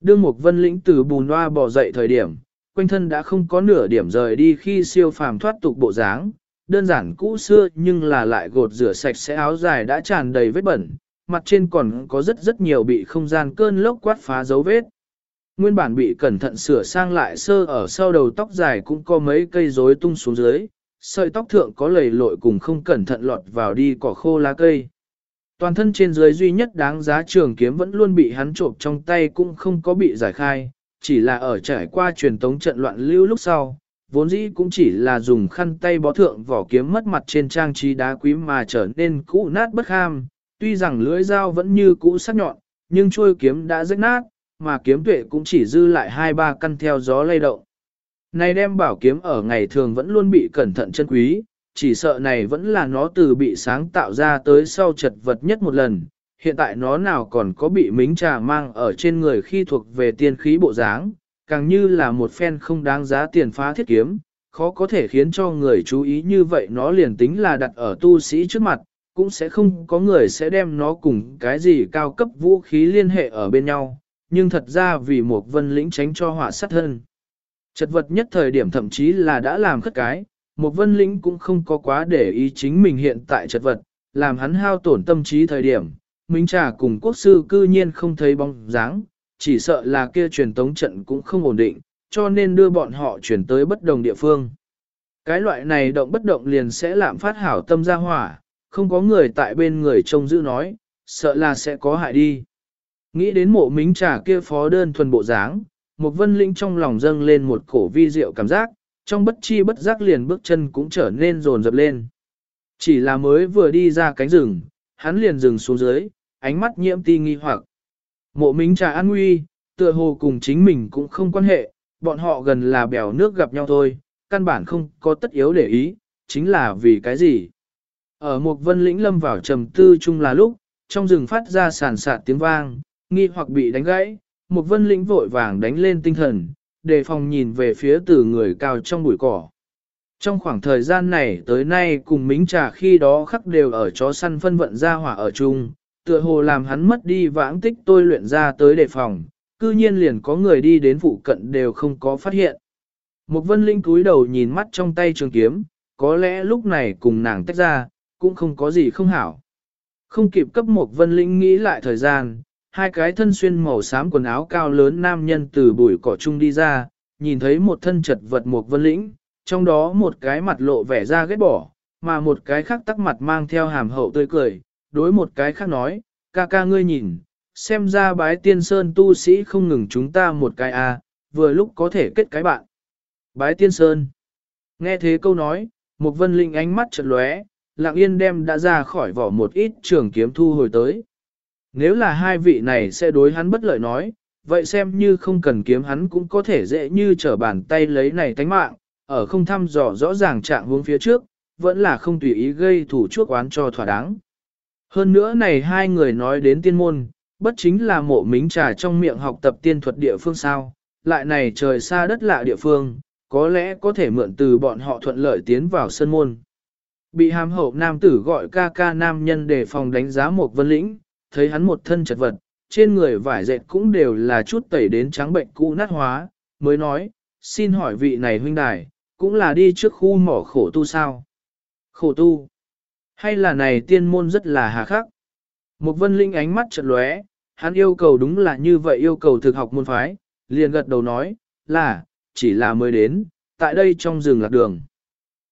Đương một vân lĩnh từ bùn hoa bò dậy thời điểm, quanh thân đã không có nửa điểm rời đi khi siêu phàm thoát tục bộ dáng, đơn giản cũ xưa nhưng là lại gột rửa sạch sẽ áo dài đã tràn đầy vết bẩn, mặt trên còn có rất rất nhiều bị không gian cơn lốc quát phá dấu vết. Nguyên bản bị cẩn thận sửa sang lại sơ ở sau đầu tóc dài cũng có mấy cây rối tung xuống dưới, sợi tóc thượng có lầy lội cùng không cẩn thận lọt vào đi cỏ khô lá cây. Toàn thân trên dưới duy nhất đáng giá trường kiếm vẫn luôn bị hắn trộm trong tay cũng không có bị giải khai, chỉ là ở trải qua truyền tống trận loạn lưu lúc sau, vốn dĩ cũng chỉ là dùng khăn tay bó thượng vỏ kiếm mất mặt trên trang trí đá quý mà trở nên cũ nát bất ham, tuy rằng lưỡi dao vẫn như cũ sắc nhọn, nhưng chuôi kiếm đã rách nát, mà kiếm tuệ cũng chỉ dư lại hai ba căn theo gió lay động. Này đem bảo kiếm ở ngày thường vẫn luôn bị cẩn thận chân quý, chỉ sợ này vẫn là nó từ bị sáng tạo ra tới sau chật vật nhất một lần, hiện tại nó nào còn có bị mính trà mang ở trên người khi thuộc về tiên khí bộ dáng, càng như là một phen không đáng giá tiền phá thiết kiếm, khó có thể khiến cho người chú ý như vậy nó liền tính là đặt ở tu sĩ trước mặt, cũng sẽ không có người sẽ đem nó cùng cái gì cao cấp vũ khí liên hệ ở bên nhau, nhưng thật ra vì một vân lĩnh tránh cho họa sát hơn Chật vật nhất thời điểm thậm chí là đã làm khất cái, một vân lĩnh cũng không có quá để ý chính mình hiện tại chật vật, làm hắn hao tổn tâm trí thời điểm, Minh Trà cùng quốc sư cư nhiên không thấy bóng dáng, chỉ sợ là kia truyền tống trận cũng không ổn định, cho nên đưa bọn họ chuyển tới bất đồng địa phương. Cái loại này động bất động liền sẽ làm phát hảo tâm ra hỏa, không có người tại bên người trông giữ nói, sợ là sẽ có hại đi. Nghĩ đến mộ mính trà kia phó đơn thuần bộ dáng, một vân linh trong lòng dâng lên một cổ vi diệu cảm giác, trong bất chi bất giác liền bước chân cũng trở nên rồn rập lên. Chỉ là mới vừa đi ra cánh rừng, hắn liền dừng xuống dưới, ánh mắt nhiễm ti nghi hoặc. Mộ mính trà an nguy, tựa hồ cùng chính mình cũng không quan hệ, bọn họ gần là bèo nước gặp nhau thôi, căn bản không có tất yếu để ý, chính là vì cái gì. Ở một vân lĩnh lâm vào trầm tư chung là lúc, trong rừng phát ra sàn sạt tiếng vang, nghi hoặc bị đánh gãy, một vân lĩnh vội vàng đánh lên tinh thần, đề phòng nhìn về phía từ người cao trong bụi cỏ. Trong khoảng thời gian này tới nay cùng mính trà khi đó khắc đều ở chó săn phân vận ra hỏa ở chung, tựa hồ làm hắn mất đi vãng tích tôi luyện ra tới đề phòng, cư nhiên liền có người đi đến phụ cận đều không có phát hiện. Một vân linh cúi đầu nhìn mắt trong tay trường kiếm, có lẽ lúc này cùng nàng tách ra, cũng không có gì không hảo. Không kịp cấp một vân linh nghĩ lại thời gian, hai cái thân xuyên màu xám quần áo cao lớn nam nhân từ bụi cỏ chung đi ra, nhìn thấy một thân chật vật một vân lĩnh, trong đó một cái mặt lộ vẻ ra ghét bỏ, mà một cái khác tắc mặt mang theo hàm hậu tươi cười, đối một cái khác nói, ca ca ngươi nhìn, xem ra bái tiên sơn tu sĩ không ngừng chúng ta một cái a, à, vừa lúc có thể kết cái bạn. Bái tiên sơn. Nghe thế câu nói, một vân linh ánh mắt chật lóe, lặng yên đem đã ra khỏi vỏ một ít trường kiếm thu hồi tới. Nếu là hai vị này sẽ đối hắn bất lợi nói, vậy xem như không cần kiếm hắn cũng có thể dễ như trở bàn tay lấy này tánh mạng, ở không thăm dò rõ ràng trạng hướng phía trước, vẫn là không tùy ý gây thủ chuốc oán cho thỏa đáng. Hơn nữa này hai người nói đến tiên môn, bất chính là mộ mính trà trong miệng học tập tiên thuật địa phương sao, lại này trời xa đất lạ địa phương, có lẽ có thể mượn từ bọn họ thuận lợi tiến vào sân môn. Bị hàm hậu nam tử gọi ca ca nam nhân để phòng đánh giá một vân lĩnh, thấy hắn một thân chật vật, trên người vải dệt cũng đều là chút tẩy đến trắng bệnh cũ nát hóa, mới nói, xin hỏi vị này huynh đài, cũng là đi trước khu mỏ khổ tu sao? Khổ tu? Hay là này tiên môn rất là hà khắc? Một vân linh ánh mắt chật lóe, hắn yêu cầu đúng là như vậy yêu cầu thực học môn phái, liền gật đầu nói, là, chỉ là mới đến, tại đây trong rừng lạc đường.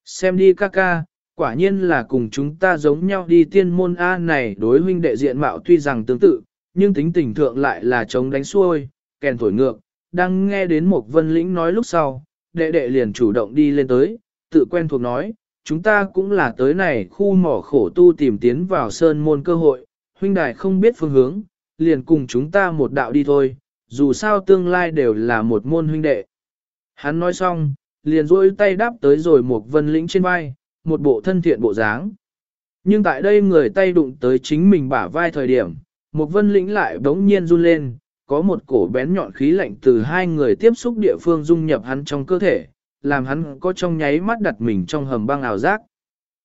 Xem đi ca ca, quả nhiên là cùng chúng ta giống nhau đi tiên môn A này đối huynh đệ diện mạo tuy rằng tương tự, nhưng tính tình thượng lại là chống đánh xuôi, kèn thổi ngược, đang nghe đến một vân lĩnh nói lúc sau, đệ đệ liền chủ động đi lên tới, tự quen thuộc nói, chúng ta cũng là tới này khu mỏ khổ tu tìm tiến vào sơn môn cơ hội, huynh đại không biết phương hướng, liền cùng chúng ta một đạo đi thôi, dù sao tương lai đều là một môn huynh đệ. Hắn nói xong, liền rôi tay đáp tới rồi một vân lĩnh trên vai, một bộ thân thiện bộ dáng. Nhưng tại đây người tay đụng tới chính mình bả vai thời điểm, một vân lĩnh lại bỗng nhiên run lên, có một cổ bén nhọn khí lạnh từ hai người tiếp xúc địa phương dung nhập hắn trong cơ thể, làm hắn có trong nháy mắt đặt mình trong hầm băng ảo giác.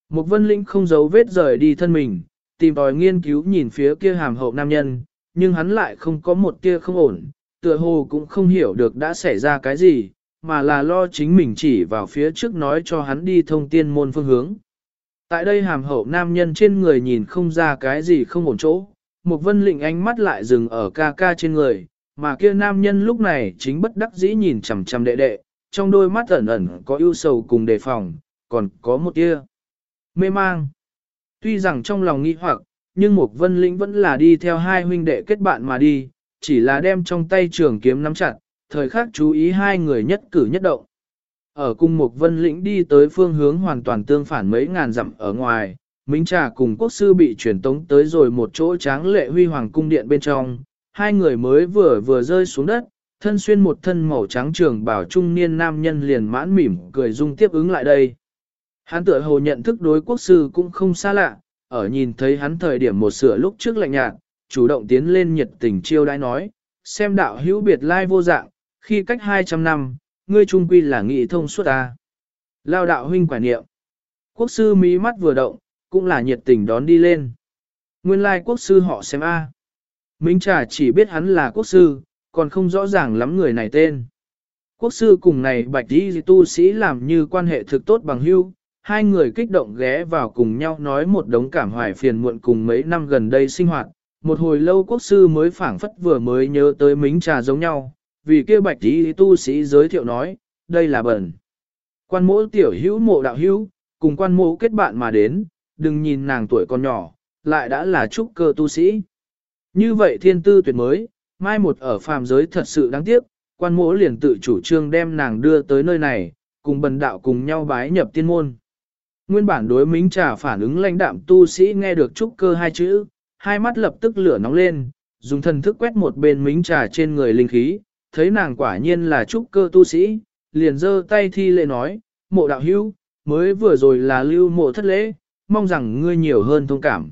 Một vân lĩnh không giấu vết rời đi thân mình, tìm tòi nghiên cứu nhìn phía kia hàm hậu nam nhân, nhưng hắn lại không có một tia không ổn, tựa hồ cũng không hiểu được đã xảy ra cái gì, mà là lo chính mình chỉ vào phía trước nói cho hắn đi thông tiên môn phương hướng. Tại đây hàm hậu nam nhân trên người nhìn không ra cái gì không ổn chỗ, một vân lịnh ánh mắt lại dừng ở ca ca trên người, mà kia nam nhân lúc này chính bất đắc dĩ nhìn chằm chằm đệ đệ, trong đôi mắt ẩn ẩn có ưu sầu cùng đề phòng, còn có một tia mê mang. Tuy rằng trong lòng nghi hoặc, nhưng một vân lĩnh vẫn là đi theo hai huynh đệ kết bạn mà đi, chỉ là đem trong tay trường kiếm nắm chặt, thời khắc chú ý hai người nhất cử nhất động. Ở cung một vân lĩnh đi tới phương hướng hoàn toàn tương phản mấy ngàn dặm ở ngoài, Minh Trà cùng quốc sư bị truyền tống tới rồi một chỗ tráng lệ huy hoàng cung điện bên trong, hai người mới vừa vừa rơi xuống đất, thân xuyên một thân màu trắng trường bảo trung niên nam nhân liền mãn mỉm cười dung tiếp ứng lại đây. Hắn tựa hồ nhận thức đối quốc sư cũng không xa lạ, ở nhìn thấy hắn thời điểm một sửa lúc trước lạnh nhạt, chủ động tiến lên nhiệt tình chiêu đãi nói, xem đạo hữu biệt lai vô dạng, khi cách 200 năm, ngươi trung quy là nghị thông suốt ta. Lao đạo huynh quả niệm. Quốc sư mí mắt vừa động, cũng là nhiệt tình đón đi lên. Nguyên lai quốc sư họ xem A. Minh Trà chỉ biết hắn là quốc sư, còn không rõ ràng lắm người này tên. Quốc sư cùng này bạch đi tu sĩ làm như quan hệ thực tốt bằng hưu, hai người kích động ghé vào cùng nhau nói một đống cảm hoài phiền muộn cùng mấy năm gần đây sinh hoạt. Một hồi lâu quốc sư mới phảng phất vừa mới nhớ tới mính trà giống nhau, vì kia bạch đi tu sĩ giới thiệu nói, đây là bẩn. Quan mỗ tiểu hữu mộ đạo hữu, cùng quan mỗ kết bạn mà đến, đừng nhìn nàng tuổi còn nhỏ, lại đã là trúc cơ tu sĩ. Như vậy thiên tư tuyệt mới, mai một ở phàm giới thật sự đáng tiếc, quan mỗ liền tự chủ trương đem nàng đưa tới nơi này, cùng bần đạo cùng nhau bái nhập tiên môn. Nguyên bản đối mính trà phản ứng lãnh đạm tu sĩ nghe được trúc cơ hai chữ, hai mắt lập tức lửa nóng lên, dùng thần thức quét một bên mính trà trên người linh khí, thấy nàng quả nhiên là trúc cơ tu sĩ, liền giơ tay thi lễ nói, mộ đạo hữu, mới vừa rồi là lưu mộ thất lễ, mong rằng ngươi nhiều hơn thông cảm.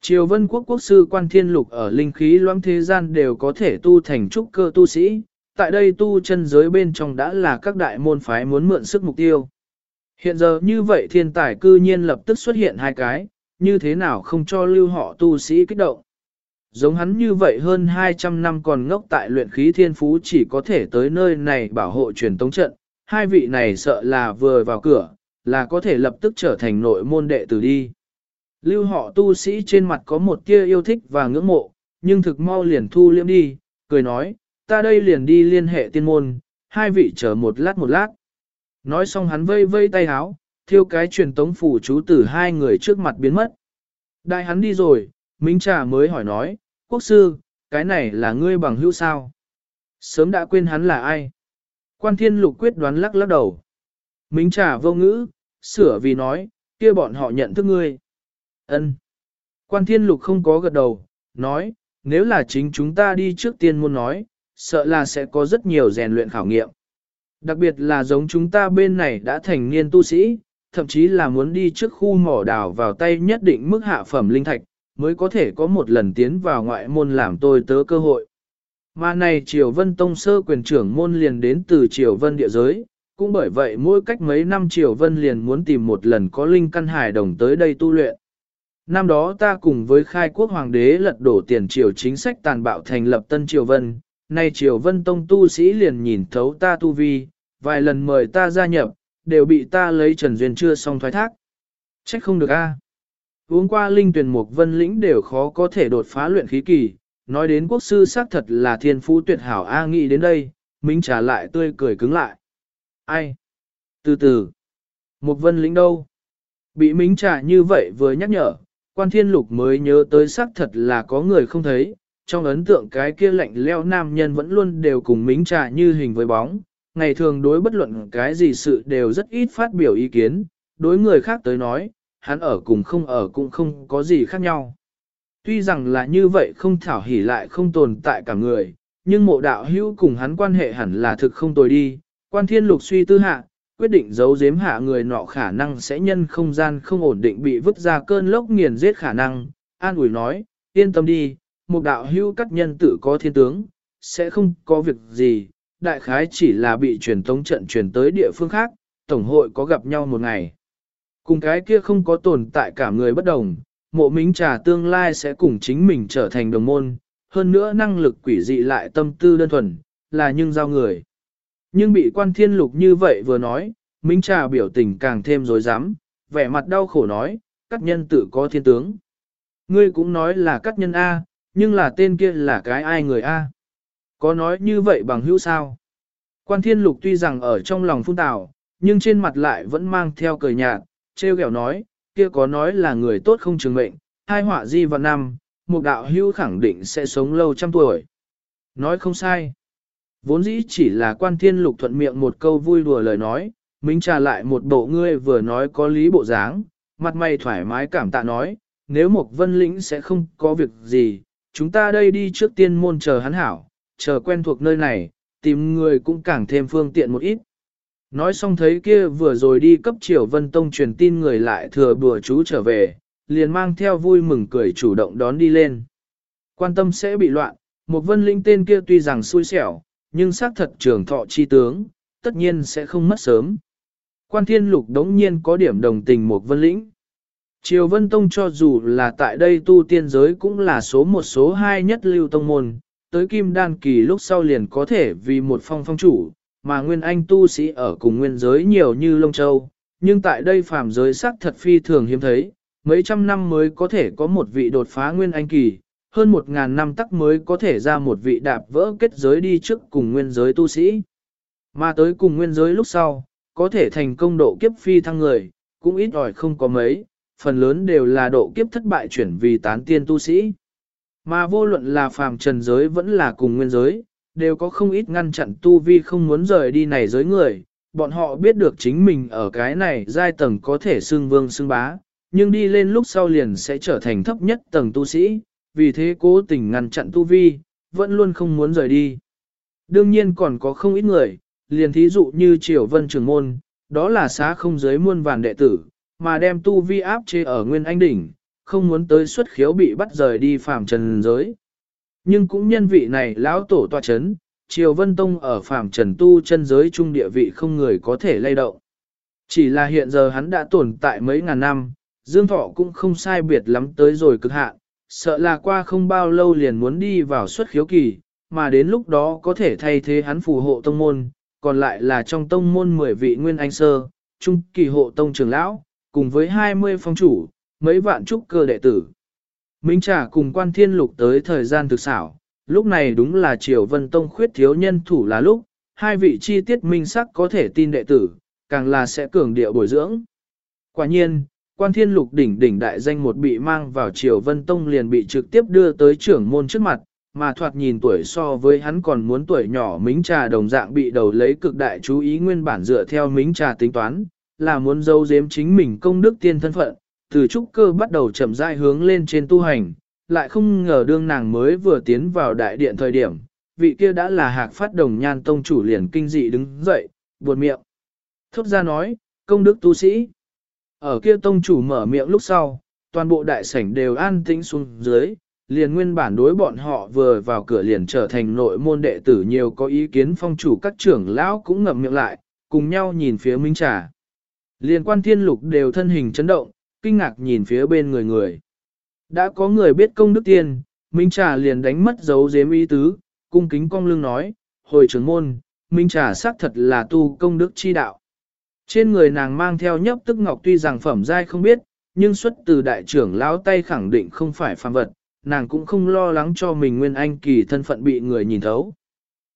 Triều vân quốc quốc sư quan thiên lục ở linh khí loãng thế gian đều có thể tu thành trúc cơ tu sĩ, tại đây tu chân giới bên trong đã là các đại môn phái muốn mượn sức mục tiêu. Hiện giờ như vậy thiên tài cư nhiên lập tức xuất hiện hai cái, như thế nào không cho lưu họ tu sĩ kích động. Giống hắn như vậy hơn 200 năm còn ngốc tại luyện khí thiên phú chỉ có thể tới nơi này bảo hộ truyền tống trận, hai vị này sợ là vừa vào cửa, là có thể lập tức trở thành nội môn đệ tử đi. Lưu họ tu sĩ trên mặt có một tia yêu thích và ngưỡng mộ, nhưng thực mau liền thu liễm đi, cười nói, ta đây liền đi liên hệ tiên môn, hai vị chờ một lát một lát. Nói xong hắn vây vây tay háo, thiêu cái truyền tống phủ chú từ hai người trước mặt biến mất. Đại hắn đi rồi, Minh Trà mới hỏi nói, quốc sư, cái này là ngươi bằng hữu sao? Sớm đã quên hắn là ai? Quan thiên lục quyết đoán lắc lắc đầu. Minh trả vô ngữ, sửa vì nói, kia bọn họ nhận thức ngươi. Ân. Quan thiên lục không có gật đầu, nói, nếu là chính chúng ta đi trước tiên muốn nói, sợ là sẽ có rất nhiều rèn luyện khảo nghiệm. Đặc biệt là giống chúng ta bên này đã thành niên tu sĩ, thậm chí là muốn đi trước khu mỏ đào vào tay nhất định mức hạ phẩm linh thạch, mới có thể có một lần tiến vào ngoại môn làm tôi tớ cơ hội. Mà này Triều Vân Tông sơ quyền trưởng môn liền đến từ Triều Vân địa giới, cũng bởi vậy mỗi cách mấy năm Triều Vân liền muốn tìm một lần có linh căn hải đồng tới đây tu luyện. Năm đó ta cùng với khai quốc hoàng đế lật đổ tiền triều chính sách tàn bạo thành lập tân Triều Vân, nay Triều Vân Tông tu sĩ liền nhìn thấu ta tu vi, vài lần mời ta gia nhập, đều bị ta lấy Trần Duyên chưa xong thoái thác. Trách không được a. Uống qua linh tuyển mục vân lĩnh đều khó có thể đột phá luyện khí kỳ, nói đến quốc sư xác thật là thiên phú tuyệt hảo A nghĩ đến đây, Minh trả lại tươi cười cứng lại. Ai? Từ từ. Mục vân lĩnh đâu? Bị Minh trả như vậy vừa nhắc nhở, quan thiên lục mới nhớ tới xác thật là có người không thấy, trong ấn tượng cái kia lạnh leo nam nhân vẫn luôn đều cùng Minh trả như hình với bóng, ngày thường đối bất luận cái gì sự đều rất ít phát biểu ý kiến, đối người khác tới nói, hắn ở cùng không ở cũng không có gì khác nhau. Tuy rằng là như vậy không thảo hỉ lại không tồn tại cả người, nhưng mộ đạo hữu cùng hắn quan hệ hẳn là thực không tồi đi. Quan thiên lục suy tư hạ, quyết định giấu giếm hạ người nọ khả năng sẽ nhân không gian không ổn định bị vứt ra cơn lốc nghiền giết khả năng. An ủi nói, yên tâm đi, mộ đạo hữu các nhân tử có thiên tướng, sẽ không có việc gì, đại khái chỉ là bị truyền tống trận truyền tới địa phương khác, tổng hội có gặp nhau một ngày. Cùng cái kia không có tồn tại cả người bất đồng, mộ minh trà tương lai sẽ cùng chính mình trở thành đồng môn, hơn nữa năng lực quỷ dị lại tâm tư đơn thuần, là nhưng giao người. Nhưng bị quan thiên lục như vậy vừa nói, Minh Trà biểu tình càng thêm dối rắm vẻ mặt đau khổ nói, các nhân tự có thiên tướng. Ngươi cũng nói là các nhân A, nhưng là tên kia là cái ai người A. Có nói như vậy bằng hữu sao? Quan thiên lục tuy rằng ở trong lòng phun tào, nhưng trên mặt lại vẫn mang theo cười nhạt, treo gẹo nói, kia có nói là người tốt không trường mệnh, hai họa di vào năm, một đạo hưu khẳng định sẽ sống lâu trăm tuổi. Nói không sai. Vốn dĩ chỉ là quan thiên lục thuận miệng một câu vui đùa lời nói, Minh trả lại một bộ ngươi vừa nói có lý bộ dáng, mặt mày thoải mái cảm tạ nói, nếu một vân lĩnh sẽ không có việc gì, chúng ta đây đi trước tiên môn chờ hắn hảo, chờ quen thuộc nơi này, tìm người cũng càng thêm phương tiện một ít. Nói xong thấy kia vừa rồi đi cấp triều vân tông truyền tin người lại thừa bùa chú trở về, liền mang theo vui mừng cười chủ động đón đi lên. Quan tâm sẽ bị loạn, một vân linh tên kia tuy rằng xui xẻo, nhưng xác thật trường thọ chi tướng, tất nhiên sẽ không mất sớm. Quan thiên lục đống nhiên có điểm đồng tình một vân lĩnh. Triều Vân Tông cho dù là tại đây tu tiên giới cũng là số một số hai nhất lưu tông môn, tới kim đan kỳ lúc sau liền có thể vì một phong phong chủ, mà nguyên anh tu sĩ ở cùng nguyên giới nhiều như lông châu, nhưng tại đây phàm giới sắc thật phi thường hiếm thấy, mấy trăm năm mới có thể có một vị đột phá nguyên anh kỳ, hơn một ngàn năm tắc mới có thể ra một vị đạp vỡ kết giới đi trước cùng nguyên giới tu sĩ. Mà tới cùng nguyên giới lúc sau, có thể thành công độ kiếp phi thăng người, cũng ít ỏi không có mấy, phần lớn đều là độ kiếp thất bại chuyển vì tán tiên tu sĩ. Mà vô luận là phàm trần giới vẫn là cùng nguyên giới, đều có không ít ngăn chặn tu vi không muốn rời đi này giới người, bọn họ biết được chính mình ở cái này giai tầng có thể xưng vương xưng bá, nhưng đi lên lúc sau liền sẽ trở thành thấp nhất tầng tu sĩ, vì thế cố tình ngăn chặn tu vi, vẫn luôn không muốn rời đi. Đương nhiên còn có không ít người, liền thí dụ như Triều Vân Trường Môn, đó là xá không giới muôn vàn đệ tử, mà đem tu vi áp chế ở Nguyên Anh Đỉnh, không muốn tới xuất khiếu bị bắt rời đi phàm trần giới. Nhưng cũng nhân vị này lão tổ tòa chấn, Triều Vân Tông ở phàm trần tu chân giới trung địa vị không người có thể lay động. Chỉ là hiện giờ hắn đã tồn tại mấy ngàn năm, Dương Thọ cũng không sai biệt lắm tới rồi cực hạn, sợ là qua không bao lâu liền muốn đi vào xuất khiếu kỳ, mà đến lúc đó có thể thay thế hắn phù hộ tông môn, còn lại là trong tông môn 10 vị nguyên anh sơ, trung kỳ hộ tông trưởng lão, cùng với 20 phong chủ, mấy vạn trúc cơ đệ tử. Minh Trà cùng quan thiên lục tới thời gian thực xảo, lúc này đúng là triều vân tông khuyết thiếu nhân thủ là lúc, hai vị chi tiết minh sắc có thể tin đệ tử, càng là sẽ cường điệu bồi dưỡng. Quả nhiên, quan thiên lục đỉnh đỉnh đại danh một bị mang vào triều vân tông liền bị trực tiếp đưa tới trưởng môn trước mặt, mà thoạt nhìn tuổi so với hắn còn muốn tuổi nhỏ mính trà đồng dạng bị đầu lấy cực đại chú ý nguyên bản dựa theo mính trà tính toán, là muốn dâu giếm chính mình công đức tiên thân phận, từ trúc cơ bắt đầu chậm rãi hướng lên trên tu hành, lại không ngờ đương nàng mới vừa tiến vào đại điện thời điểm, vị kia đã là hạc phát đồng nhan tông chủ liền kinh dị đứng dậy, buồn miệng. Thốt ra nói, công đức tu sĩ. Ở kia tông chủ mở miệng lúc sau, toàn bộ đại sảnh đều an tĩnh xuống dưới, liền nguyên bản đối bọn họ vừa vào cửa liền trở thành nội môn đệ tử nhiều có ý kiến phong chủ các trưởng lão cũng ngậm miệng lại, cùng nhau nhìn phía Minh Trà. Liền quan thiên lục đều thân hình chấn động, kinh ngạc nhìn phía bên người người. Đã có người biết công đức tiên, Minh Trà liền đánh mất dấu dếm ý tứ, cung kính cong lưng nói, hồi trưởng môn, Minh Trà xác thật là tu công đức chi đạo. Trên người nàng mang theo nhấp tức ngọc tuy rằng phẩm giai không biết, nhưng xuất từ đại trưởng lão tay khẳng định không phải phàm vật, nàng cũng không lo lắng cho mình nguyên anh kỳ thân phận bị người nhìn thấu.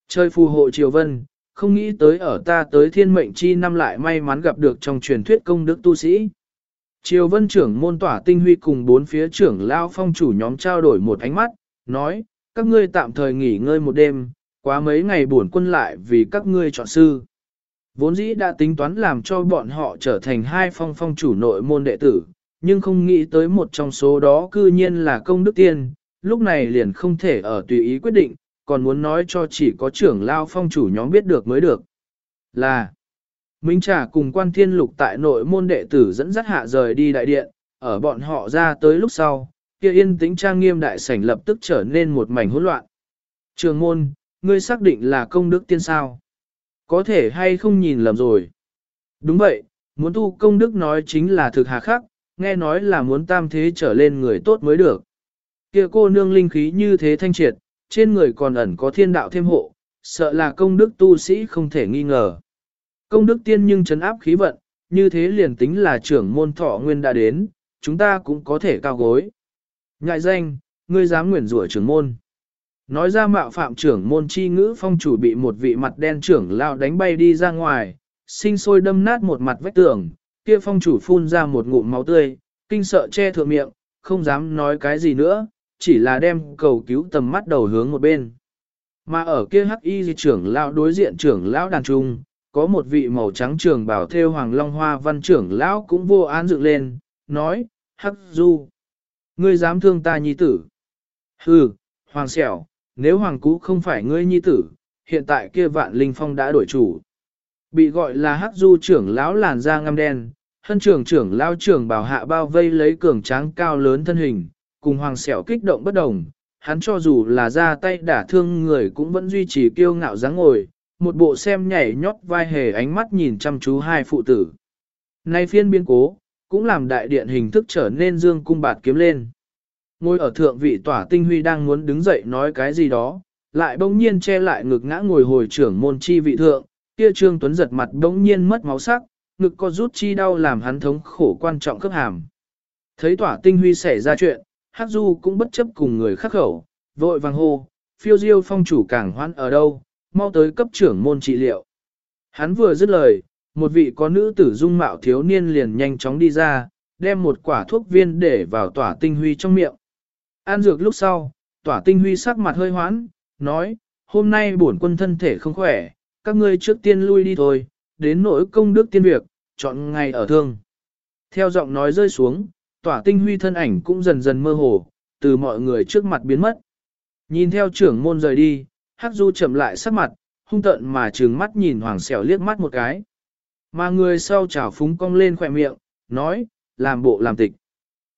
Chơi phù hộ triều vân, không nghĩ tới ở ta tới thiên mệnh chi năm lại may mắn gặp được trong truyền thuyết công đức tu sĩ. Triều vân trưởng môn tỏa tinh huy cùng bốn phía trưởng lao phong chủ nhóm trao đổi một ánh mắt, nói, các ngươi tạm thời nghỉ ngơi một đêm, quá mấy ngày buồn quân lại vì các ngươi chọn sư. Vốn dĩ đã tính toán làm cho bọn họ trở thành hai phong phong chủ nội môn đệ tử, nhưng không nghĩ tới một trong số đó cư nhiên là công đức tiên, lúc này liền không thể ở tùy ý quyết định, còn muốn nói cho chỉ có trưởng lao phong chủ nhóm biết được mới được. Là, Minh Trà cùng quan thiên lục tại nội môn đệ tử dẫn dắt hạ rời đi đại điện, ở bọn họ ra tới lúc sau, kia yên tĩnh trang nghiêm đại sảnh lập tức trở nên một mảnh hỗn loạn. Trường môn, ngươi xác định là công đức tiên sao? Có thể hay không nhìn lầm rồi? Đúng vậy, muốn tu công đức nói chính là thực hà khắc, nghe nói là muốn tam thế trở lên người tốt mới được. Kia cô nương linh khí như thế thanh triệt, trên người còn ẩn có thiên đạo thêm hộ, sợ là công đức tu sĩ không thể nghi ngờ. Công đức tiên nhưng chấn áp khí vận, như thế liền tính là trưởng môn thọ nguyên đã đến, chúng ta cũng có thể cao gối. Ngại danh, ngươi dám nguyền rủa trưởng môn. Nói ra mạo phạm trưởng môn chi ngữ phong chủ bị một vị mặt đen trưởng lao đánh bay đi ra ngoài, sinh sôi đâm nát một mặt vách tường, kia phong chủ phun ra một ngụm máu tươi, kinh sợ che thượng miệng, không dám nói cái gì nữa, chỉ là đem cầu cứu tầm mắt đầu hướng một bên. Mà ở kia hắc y trưởng lão đối diện trưởng lão đàn trung, có một vị màu trắng trường bảo theo hoàng long hoa văn trưởng lão cũng vô án dựng lên, nói, hắc du, ngươi dám thương ta nhi tử. Hừ, hoàng xẻo, nếu hoàng cũ không phải ngươi nhi tử, hiện tại kia vạn linh phong đã đổi chủ. Bị gọi là hắc du trưởng lão làn da ngăm đen, hân trưởng trưởng lão trưởng bảo hạ bao vây lấy cường tráng cao lớn thân hình, cùng hoàng xẻo kích động bất đồng. Hắn cho dù là ra tay đả thương người cũng vẫn duy trì kiêu ngạo dáng ngồi, một bộ xem nhảy nhót vai hề ánh mắt nhìn chăm chú hai phụ tử. Nay phiên biên cố, cũng làm đại điện hình thức trở nên dương cung bạt kiếm lên. Ngồi ở thượng vị tỏa tinh huy đang muốn đứng dậy nói cái gì đó, lại bỗng nhiên che lại ngực ngã ngồi hồi trưởng môn chi vị thượng, kia trương tuấn giật mặt bỗng nhiên mất máu sắc, ngực co rút chi đau làm hắn thống khổ quan trọng cấp hàm. Thấy tỏa tinh huy xảy ra chuyện, Hắc Du cũng bất chấp cùng người khắc khẩu, vội vàng hô, phiêu diêu phong chủ cảng hoan ở đâu, mau tới cấp trưởng môn trị liệu. Hắn vừa dứt lời, một vị có nữ tử dung mạo thiếu niên liền nhanh chóng đi ra, đem một quả thuốc viên để vào tỏa tinh huy trong miệng. An dược lúc sau, tỏa tinh huy sắc mặt hơi hoãn, nói, hôm nay bổn quân thân thể không khỏe, các ngươi trước tiên lui đi thôi, đến nỗi công đức tiên việc, chọn ngày ở thương. Theo giọng nói rơi xuống, tỏa tinh huy thân ảnh cũng dần dần mơ hồ, từ mọi người trước mặt biến mất. Nhìn theo trưởng môn rời đi, Hắc Du chậm lại sắc mặt, hung tợn mà trừng mắt nhìn Hoàng Sẻo liếc mắt một cái. Mà người sau chảo phúng cong lên khỏe miệng, nói, làm bộ làm tịch.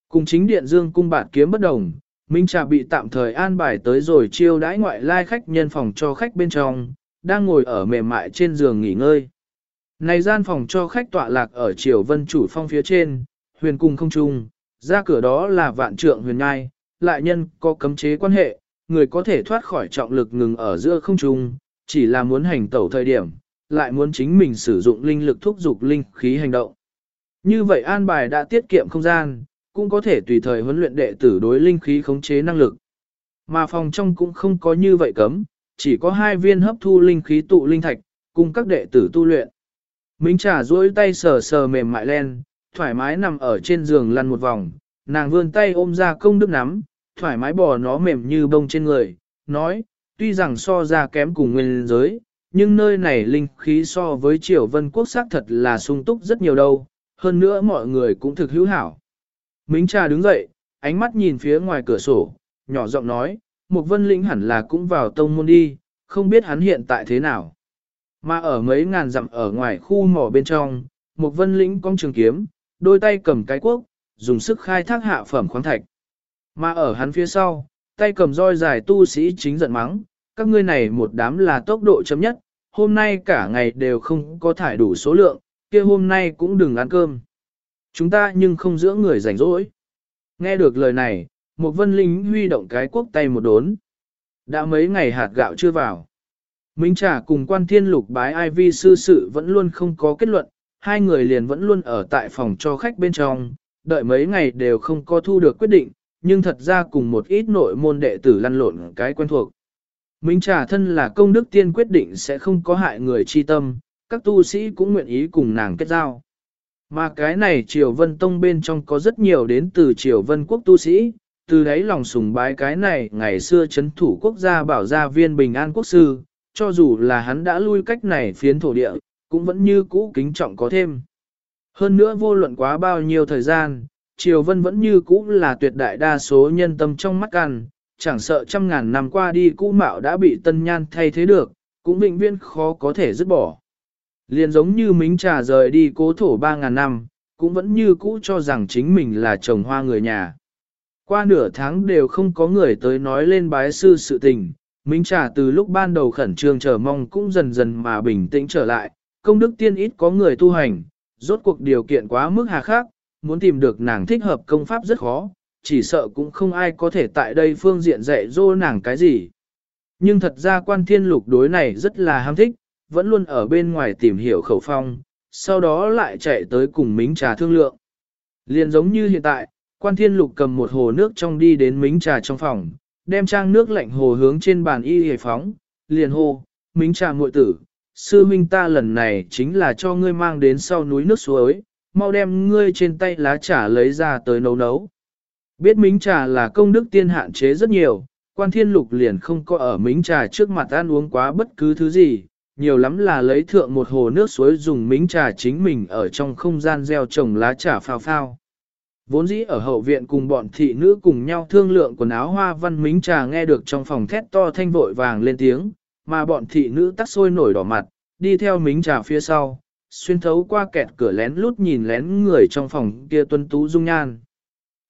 Cùng chính điện dương cung bạt kiếm bất đồng, Minh Trà bị tạm thời an bài tới rồi chiêu đãi ngoại lai khách nhân phòng cho khách bên trong, đang ngồi ở mềm mại trên giường nghỉ ngơi. Này gian phòng cho khách tọa lạc ở triều vân chủ phong phía trên, huyền cung không trung, ra cửa đó là vạn trượng huyền ngai, lại nhân có cấm chế quan hệ, người có thể thoát khỏi trọng lực ngừng ở giữa không trung, chỉ là muốn hành tẩu thời điểm, lại muốn chính mình sử dụng linh lực thúc dục linh khí hành động. Như vậy an bài đã tiết kiệm không gian, cũng có thể tùy thời huấn luyện đệ tử đối linh khí khống chế năng lực. Mà phòng trong cũng không có như vậy cấm, chỉ có hai viên hấp thu linh khí tụ linh thạch, cùng các đệ tử tu luyện. Minh trà duỗi tay sờ sờ mềm mại len, thoải mái nằm ở trên giường lăn một vòng, nàng vươn tay ôm ra công đức nắm, thoải mái bò nó mềm như bông trên người, nói, tuy rằng so ra kém cùng nguyên giới, nhưng nơi này linh khí so với triều vân quốc xác thật là sung túc rất nhiều đâu, hơn nữa mọi người cũng thực hữu hảo. Mính trà đứng dậy, ánh mắt nhìn phía ngoài cửa sổ, nhỏ giọng nói, một vân lĩnh hẳn là cũng vào tông môn đi, không biết hắn hiện tại thế nào. Mà ở mấy ngàn dặm ở ngoài khu mỏ bên trong, một vân lĩnh cong trường kiếm, đôi tay cầm cái quốc, dùng sức khai thác hạ phẩm khoáng thạch. Mà ở hắn phía sau, tay cầm roi dài tu sĩ chính giận mắng, các ngươi này một đám là tốc độ chấm nhất, hôm nay cả ngày đều không có thải đủ số lượng, kia hôm nay cũng đừng ăn cơm. Chúng ta nhưng không giữa người rảnh rỗi. Nghe được lời này, một vân linh huy động cái quốc tay một đốn. Đã mấy ngày hạt gạo chưa vào. Minh Trà cùng quan thiên lục bái ai vi sư sự vẫn luôn không có kết luận, hai người liền vẫn luôn ở tại phòng cho khách bên trong, đợi mấy ngày đều không có thu được quyết định, nhưng thật ra cùng một ít nội môn đệ tử lăn lộn cái quen thuộc. Minh trả thân là công đức tiên quyết định sẽ không có hại người chi tâm, các tu sĩ cũng nguyện ý cùng nàng kết giao. Mà cái này Triều Vân Tông bên trong có rất nhiều đến từ Triều Vân Quốc tu sĩ, từ đấy lòng sùng bái cái này ngày xưa chấn thủ quốc gia bảo gia viên bình an quốc sư, cho dù là hắn đã lui cách này phiến thổ địa, cũng vẫn như cũ kính trọng có thêm. Hơn nữa vô luận quá bao nhiêu thời gian, Triều Vân vẫn như cũ là tuyệt đại đa số nhân tâm trong mắt ăn, chẳng sợ trăm ngàn năm qua đi cũ mạo đã bị tân nhan thay thế được, cũng vĩnh viễn khó có thể dứt bỏ. Liền giống như mính trà rời đi cố thổ ba ngàn năm, cũng vẫn như cũ cho rằng chính mình là chồng hoa người nhà. Qua nửa tháng đều không có người tới nói lên bái sư sự tình, Minh Trà từ lúc ban đầu khẩn trương chờ mong cũng dần dần mà bình tĩnh trở lại, công đức tiên ít có người tu hành, rốt cuộc điều kiện quá mức hà khắc, muốn tìm được nàng thích hợp công pháp rất khó, chỉ sợ cũng không ai có thể tại đây phương diện dạy dỗ nàng cái gì. Nhưng thật ra quan thiên lục đối này rất là ham thích, vẫn luôn ở bên ngoài tìm hiểu khẩu phong, sau đó lại chạy tới cùng mính trà thương lượng. Liền giống như hiện tại, quan thiên lục cầm một hồ nước trong đi đến mính trà trong phòng, đem trang nước lạnh hồ hướng trên bàn y hề phóng, liền hô, mính trà muội tử, sư huynh ta lần này chính là cho ngươi mang đến sau núi nước suối, mau đem ngươi trên tay lá trà lấy ra tới nấu nấu. Biết mính trà là công đức tiên hạn chế rất nhiều, quan thiên lục liền không có ở mính trà trước mặt ăn uống quá bất cứ thứ gì, nhiều lắm là lấy thượng một hồ nước suối dùng mính trà chính mình ở trong không gian gieo trồng lá trà phao phao. Vốn dĩ ở hậu viện cùng bọn thị nữ cùng nhau thương lượng quần áo hoa văn mính trà nghe được trong phòng thét to thanh vội vàng lên tiếng, mà bọn thị nữ tắt sôi nổi đỏ mặt, đi theo mính trà phía sau, xuyên thấu qua kẹt cửa lén lút nhìn lén người trong phòng kia tuân tú dung nhan.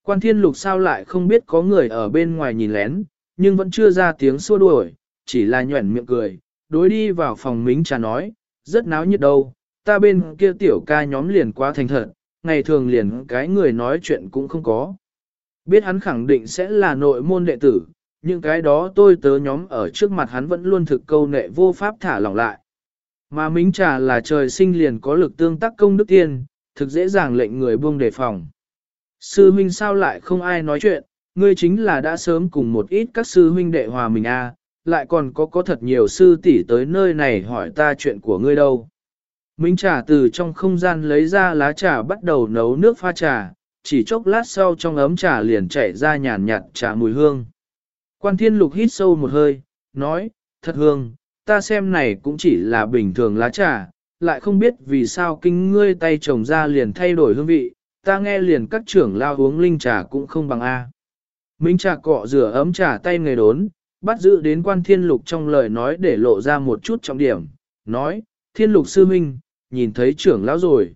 Quan thiên lục sao lại không biết có người ở bên ngoài nhìn lén, nhưng vẫn chưa ra tiếng xua đuổi, chỉ là nhuẩn miệng cười, đối đi vào phòng mính trà nói, rất náo nhiệt đâu, ta bên kia tiểu ca nhóm liền quá thành thật, ngày thường liền cái người nói chuyện cũng không có. Biết hắn khẳng định sẽ là nội môn đệ tử, nhưng cái đó tôi tớ nhóm ở trước mặt hắn vẫn luôn thực câu nệ vô pháp thả lỏng lại. Mà mính trà là trời sinh liền có lực tương tác công đức tiên, thực dễ dàng lệnh người buông đề phòng. Sư huynh sao lại không ai nói chuyện, ngươi chính là đã sớm cùng một ít các sư huynh đệ hòa mình a, lại còn có có thật nhiều sư tỷ tới nơi này hỏi ta chuyện của ngươi đâu. Minh trà từ trong không gian lấy ra lá trà bắt đầu nấu nước pha trà, chỉ chốc lát sau trong ấm trà liền chảy ra nhàn nhạt trà mùi hương. Quan thiên lục hít sâu một hơi, nói, thật hương, ta xem này cũng chỉ là bình thường lá trà, lại không biết vì sao kinh ngươi tay trồng ra liền thay đổi hương vị, ta nghe liền các trưởng lao uống linh trà cũng không bằng A. Minh trà cọ rửa ấm trà tay người đốn, bắt giữ đến quan thiên lục trong lời nói để lộ ra một chút trọng điểm, nói, thiên lục sư minh, nhìn thấy trưởng lão rồi.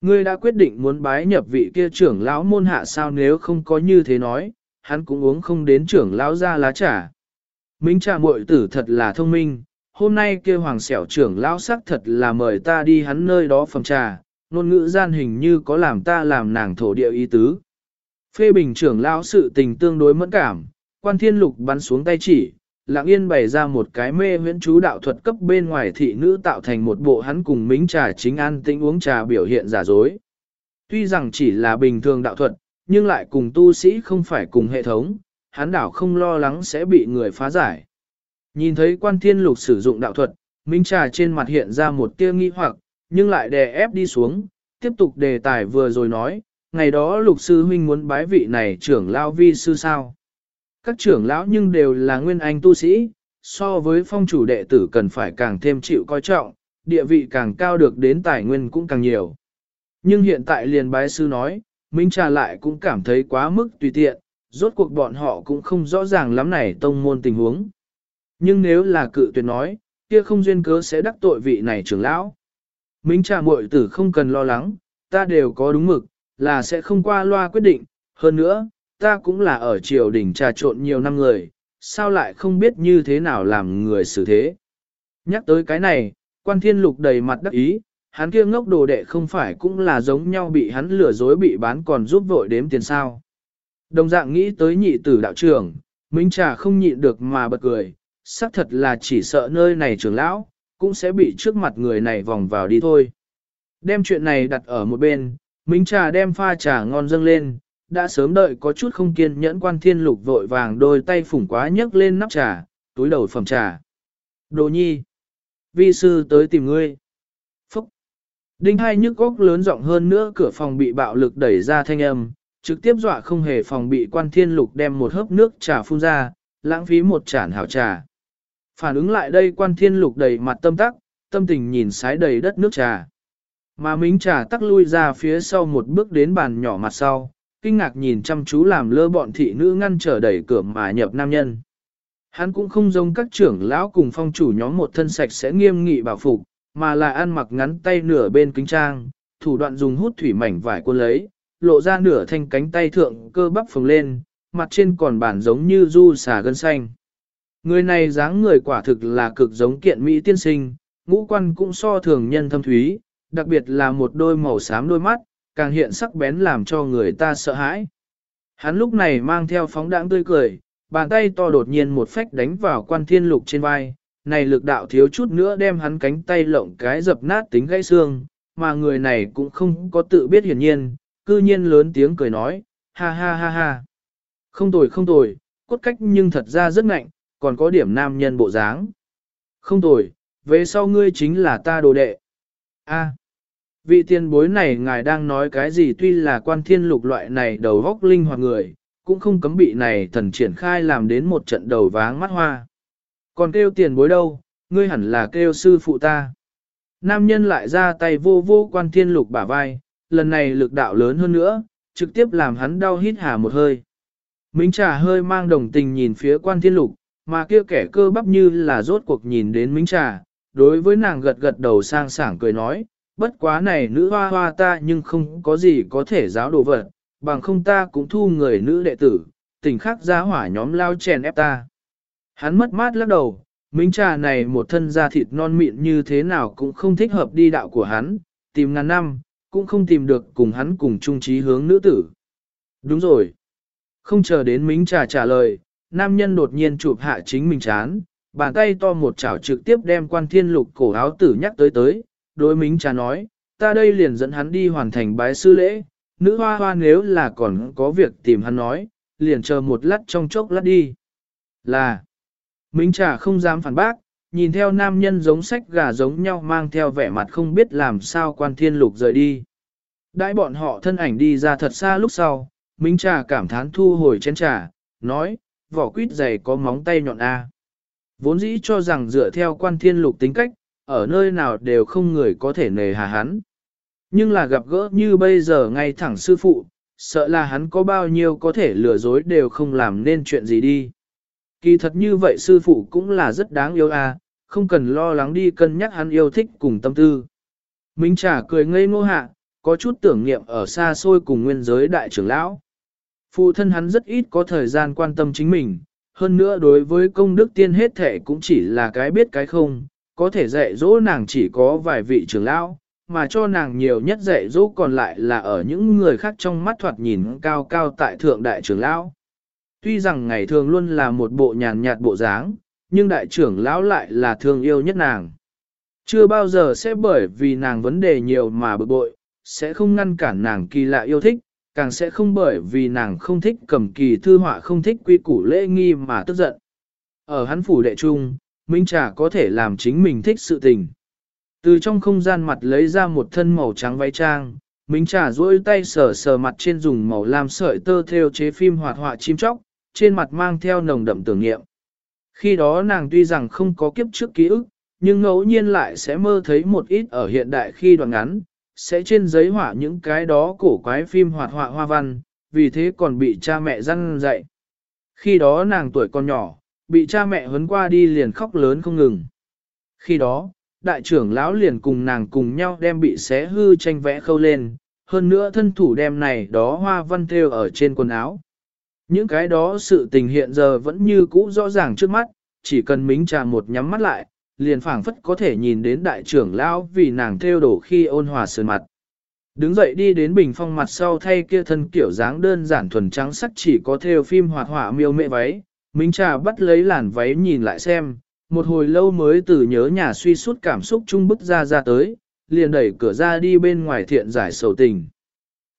Ngươi đã quyết định muốn bái nhập vị kia trưởng lão môn hạ sao nếu không có như thế nói, hắn cũng uống không đến trưởng lão ra lá trà. Minh trà muội tử thật là thông minh, hôm nay kia hoàng sẹo trưởng lão sắc thật là mời ta đi hắn nơi đó phòng trà, ngôn ngữ gian hình như có làm ta làm nàng thổ địa ý tứ. Phê bình trưởng lão sự tình tương đối mẫn cảm, quan thiên lục bắn xuống tay chỉ, lặng yên bày ra một cái mê huyễn chú đạo thuật cấp bên ngoài thị nữ tạo thành một bộ hắn cùng mính trà chính an tĩnh uống trà biểu hiện giả dối. Tuy rằng chỉ là bình thường đạo thuật, nhưng lại cùng tu sĩ không phải cùng hệ thống, hắn đảo không lo lắng sẽ bị người phá giải. Nhìn thấy quan thiên lục sử dụng đạo thuật, minh trà trên mặt hiện ra một tia nghi hoặc, nhưng lại đè ép đi xuống, tiếp tục đề tài vừa rồi nói, ngày đó lục sư huynh muốn bái vị này trưởng lao vi sư sao. Các trưởng lão nhưng đều là nguyên anh tu sĩ, so với phong chủ đệ tử cần phải càng thêm chịu coi trọng, địa vị càng cao được đến tài nguyên cũng càng nhiều. Nhưng hiện tại liền bái sư nói, Minh Trà lại cũng cảm thấy quá mức tùy tiện, rốt cuộc bọn họ cũng không rõ ràng lắm này tông môn tình huống. Nhưng nếu là cự tuyệt nói, kia không duyên cớ sẽ đắc tội vị này trưởng lão. Minh Trà muội tử không cần lo lắng, ta đều có đúng mực, là sẽ không qua loa quyết định, hơn nữa, ta cũng là ở triều đình trà trộn nhiều năm người, sao lại không biết như thế nào làm người xử thế. Nhắc tới cái này, quan thiên lục đầy mặt đắc ý, hắn kia ngốc đồ đệ không phải cũng là giống nhau bị hắn lừa dối bị bán còn giúp vội đếm tiền sao. Đồng dạng nghĩ tới nhị tử đạo trưởng, Minh Trà không nhịn được mà bật cười, xác thật là chỉ sợ nơi này trưởng lão, cũng sẽ bị trước mặt người này vòng vào đi thôi. Đem chuyện này đặt ở một bên, Minh Trà đem pha trà ngon dâng lên, đã sớm đợi có chút không kiên nhẫn quan thiên lục vội vàng đôi tay phủng quá nhấc lên nắp trà, túi đầu phẩm trà. Đồ nhi, vi sư tới tìm ngươi. Phúc. Đinh hai nhức góc lớn rộng hơn nữa cửa phòng bị bạo lực đẩy ra thanh âm, trực tiếp dọa không hề phòng bị quan thiên lục đem một hớp nước trà phun ra, lãng phí một chản hảo trà. Phản ứng lại đây quan thiên lục đầy mặt tâm tắc, tâm tình nhìn sái đầy đất nước trà. Mà mính trà tắc lui ra phía sau một bước đến bàn nhỏ mặt sau, kinh ngạc nhìn chăm chú làm lơ bọn thị nữ ngăn trở đẩy cửa mà nhập nam nhân. Hắn cũng không giống các trưởng lão cùng phong chủ nhóm một thân sạch sẽ nghiêm nghị bảo phục, mà là ăn mặc ngắn tay nửa bên kính trang, thủ đoạn dùng hút thủy mảnh vải cuốn lấy, lộ ra nửa thanh cánh tay thượng cơ bắp phồng lên, mặt trên còn bản giống như du xà gân xanh. Người này dáng người quả thực là cực giống kiện mỹ tiên sinh, ngũ quan cũng so thường nhân thâm thúy, đặc biệt là một đôi màu xám đôi mắt, càng hiện sắc bén làm cho người ta sợ hãi. Hắn lúc này mang theo phóng đãng tươi cười, bàn tay to đột nhiên một phách đánh vào quan thiên lục trên vai, này lực đạo thiếu chút nữa đem hắn cánh tay lộng cái dập nát tính gãy xương, mà người này cũng không có tự biết hiển nhiên, cư nhiên lớn tiếng cười nói, ha ha ha ha. Không tồi không tồi, cốt cách nhưng thật ra rất ngạnh, còn có điểm nam nhân bộ dáng. Không tồi, về sau ngươi chính là ta đồ đệ. A, vị tiền bối này ngài đang nói cái gì tuy là quan thiên lục loại này đầu góc linh hoạt người, cũng không cấm bị này thần triển khai làm đến một trận đầu váng mắt hoa. Còn kêu tiền bối đâu, ngươi hẳn là kêu sư phụ ta. Nam nhân lại ra tay vô vô quan thiên lục bả vai, lần này lực đạo lớn hơn nữa, trực tiếp làm hắn đau hít hà một hơi. Minh trà hơi mang đồng tình nhìn phía quan thiên lục, mà kia kẻ cơ bắp như là rốt cuộc nhìn đến Minh trà, đối với nàng gật gật đầu sang sảng cười nói, bất quá này nữ hoa hoa ta nhưng không có gì có thể giáo đồ vật, bằng không ta cũng thu người nữ đệ tử, tình khắc giá hỏa nhóm lao chèn ép ta. Hắn mất mát lắc đầu, Minh trà này một thân da thịt non mịn như thế nào cũng không thích hợp đi đạo của hắn, tìm ngàn năm, cũng không tìm được cùng hắn cùng chung trí hướng nữ tử. Đúng rồi. Không chờ đến Minh trà trả lời, nam nhân đột nhiên chụp hạ chính mình chán, bàn tay to một chảo trực tiếp đem quan thiên lục cổ áo tử nhắc tới tới, đối Minh trà nói, ta đây liền dẫn hắn đi hoàn thành bái sư lễ, nữ hoa hoa nếu là còn có việc tìm hắn nói, liền chờ một lát trong chốc lát đi. Là, Minh Trà không dám phản bác, nhìn theo nam nhân giống sách gà giống nhau mang theo vẻ mặt không biết làm sao quan thiên lục rời đi. Đãi bọn họ thân ảnh đi ra thật xa lúc sau, Minh Trà cảm thán thu hồi chén trà, nói, vỏ quýt dày có móng tay nhọn A. Vốn dĩ cho rằng dựa theo quan thiên lục tính cách, ở nơi nào đều không người có thể nề hà hắn. Nhưng là gặp gỡ như bây giờ ngay thẳng sư phụ, sợ là hắn có bao nhiêu có thể lừa dối đều không làm nên chuyện gì đi. Kỳ thật như vậy sư phụ cũng là rất đáng yêu à, không cần lo lắng đi cân nhắc hắn yêu thích cùng tâm tư. Minh trả cười ngây ngô hạ, có chút tưởng niệm ở xa xôi cùng nguyên giới đại trưởng lão. Phụ thân hắn rất ít có thời gian quan tâm chính mình, hơn nữa đối với công đức tiên hết thể cũng chỉ là cái biết cái không, có thể dạy dỗ nàng chỉ có vài vị trưởng lão, mà cho nàng nhiều nhất dạy dỗ còn lại là ở những người khác trong mắt thoạt nhìn cao cao tại thượng đại trưởng lão. Tuy rằng ngày thường luôn là một bộ nhàn nhạt bộ dáng, nhưng đại trưởng lão lại là thương yêu nhất nàng. Chưa bao giờ sẽ bởi vì nàng vấn đề nhiều mà bực bội, sẽ không ngăn cản nàng kỳ lạ yêu thích, càng sẽ không bởi vì nàng không thích cầm kỳ thư họa không thích quy củ lễ nghi mà tức giận. Ở hắn phủ đệ trung, Minh Trà có thể làm chính mình thích sự tình. Từ trong không gian mặt lấy ra một thân màu trắng váy trang, Minh Trà duỗi tay sờ sờ mặt trên dùng màu lam sợi tơ theo chế phim hoạt họa chim chóc, trên mặt mang theo nồng đậm tưởng niệm. Khi đó nàng tuy rằng không có kiếp trước ký ức, nhưng ngẫu nhiên lại sẽ mơ thấy một ít ở hiện đại khi đoạn ngắn, sẽ trên giấy họa những cái đó cổ quái phim hoạt họa hoa văn, vì thế còn bị cha mẹ răn dạy. Khi đó nàng tuổi còn nhỏ, bị cha mẹ huấn qua đi liền khóc lớn không ngừng. Khi đó, đại trưởng lão liền cùng nàng cùng nhau đem bị xé hư tranh vẽ khâu lên, hơn nữa thân thủ đem này đó hoa văn thêu ở trên quần áo. Những cái đó sự tình hiện giờ vẫn như cũ rõ ràng trước mắt, chỉ cần mính trà một nhắm mắt lại, liền phảng phất có thể nhìn đến đại trưởng lão vì nàng theo đổ khi ôn hòa sườn mặt. Đứng dậy đi đến bình phong mặt sau thay kia thân kiểu dáng đơn giản thuần trắng sắc chỉ có theo phim hoạt họa miêu mẹ váy, Minh Trà bắt lấy làn váy nhìn lại xem, một hồi lâu mới từ nhớ nhà suy suốt cảm xúc chung bức ra ra tới, liền đẩy cửa ra đi bên ngoài thiện giải sầu tình.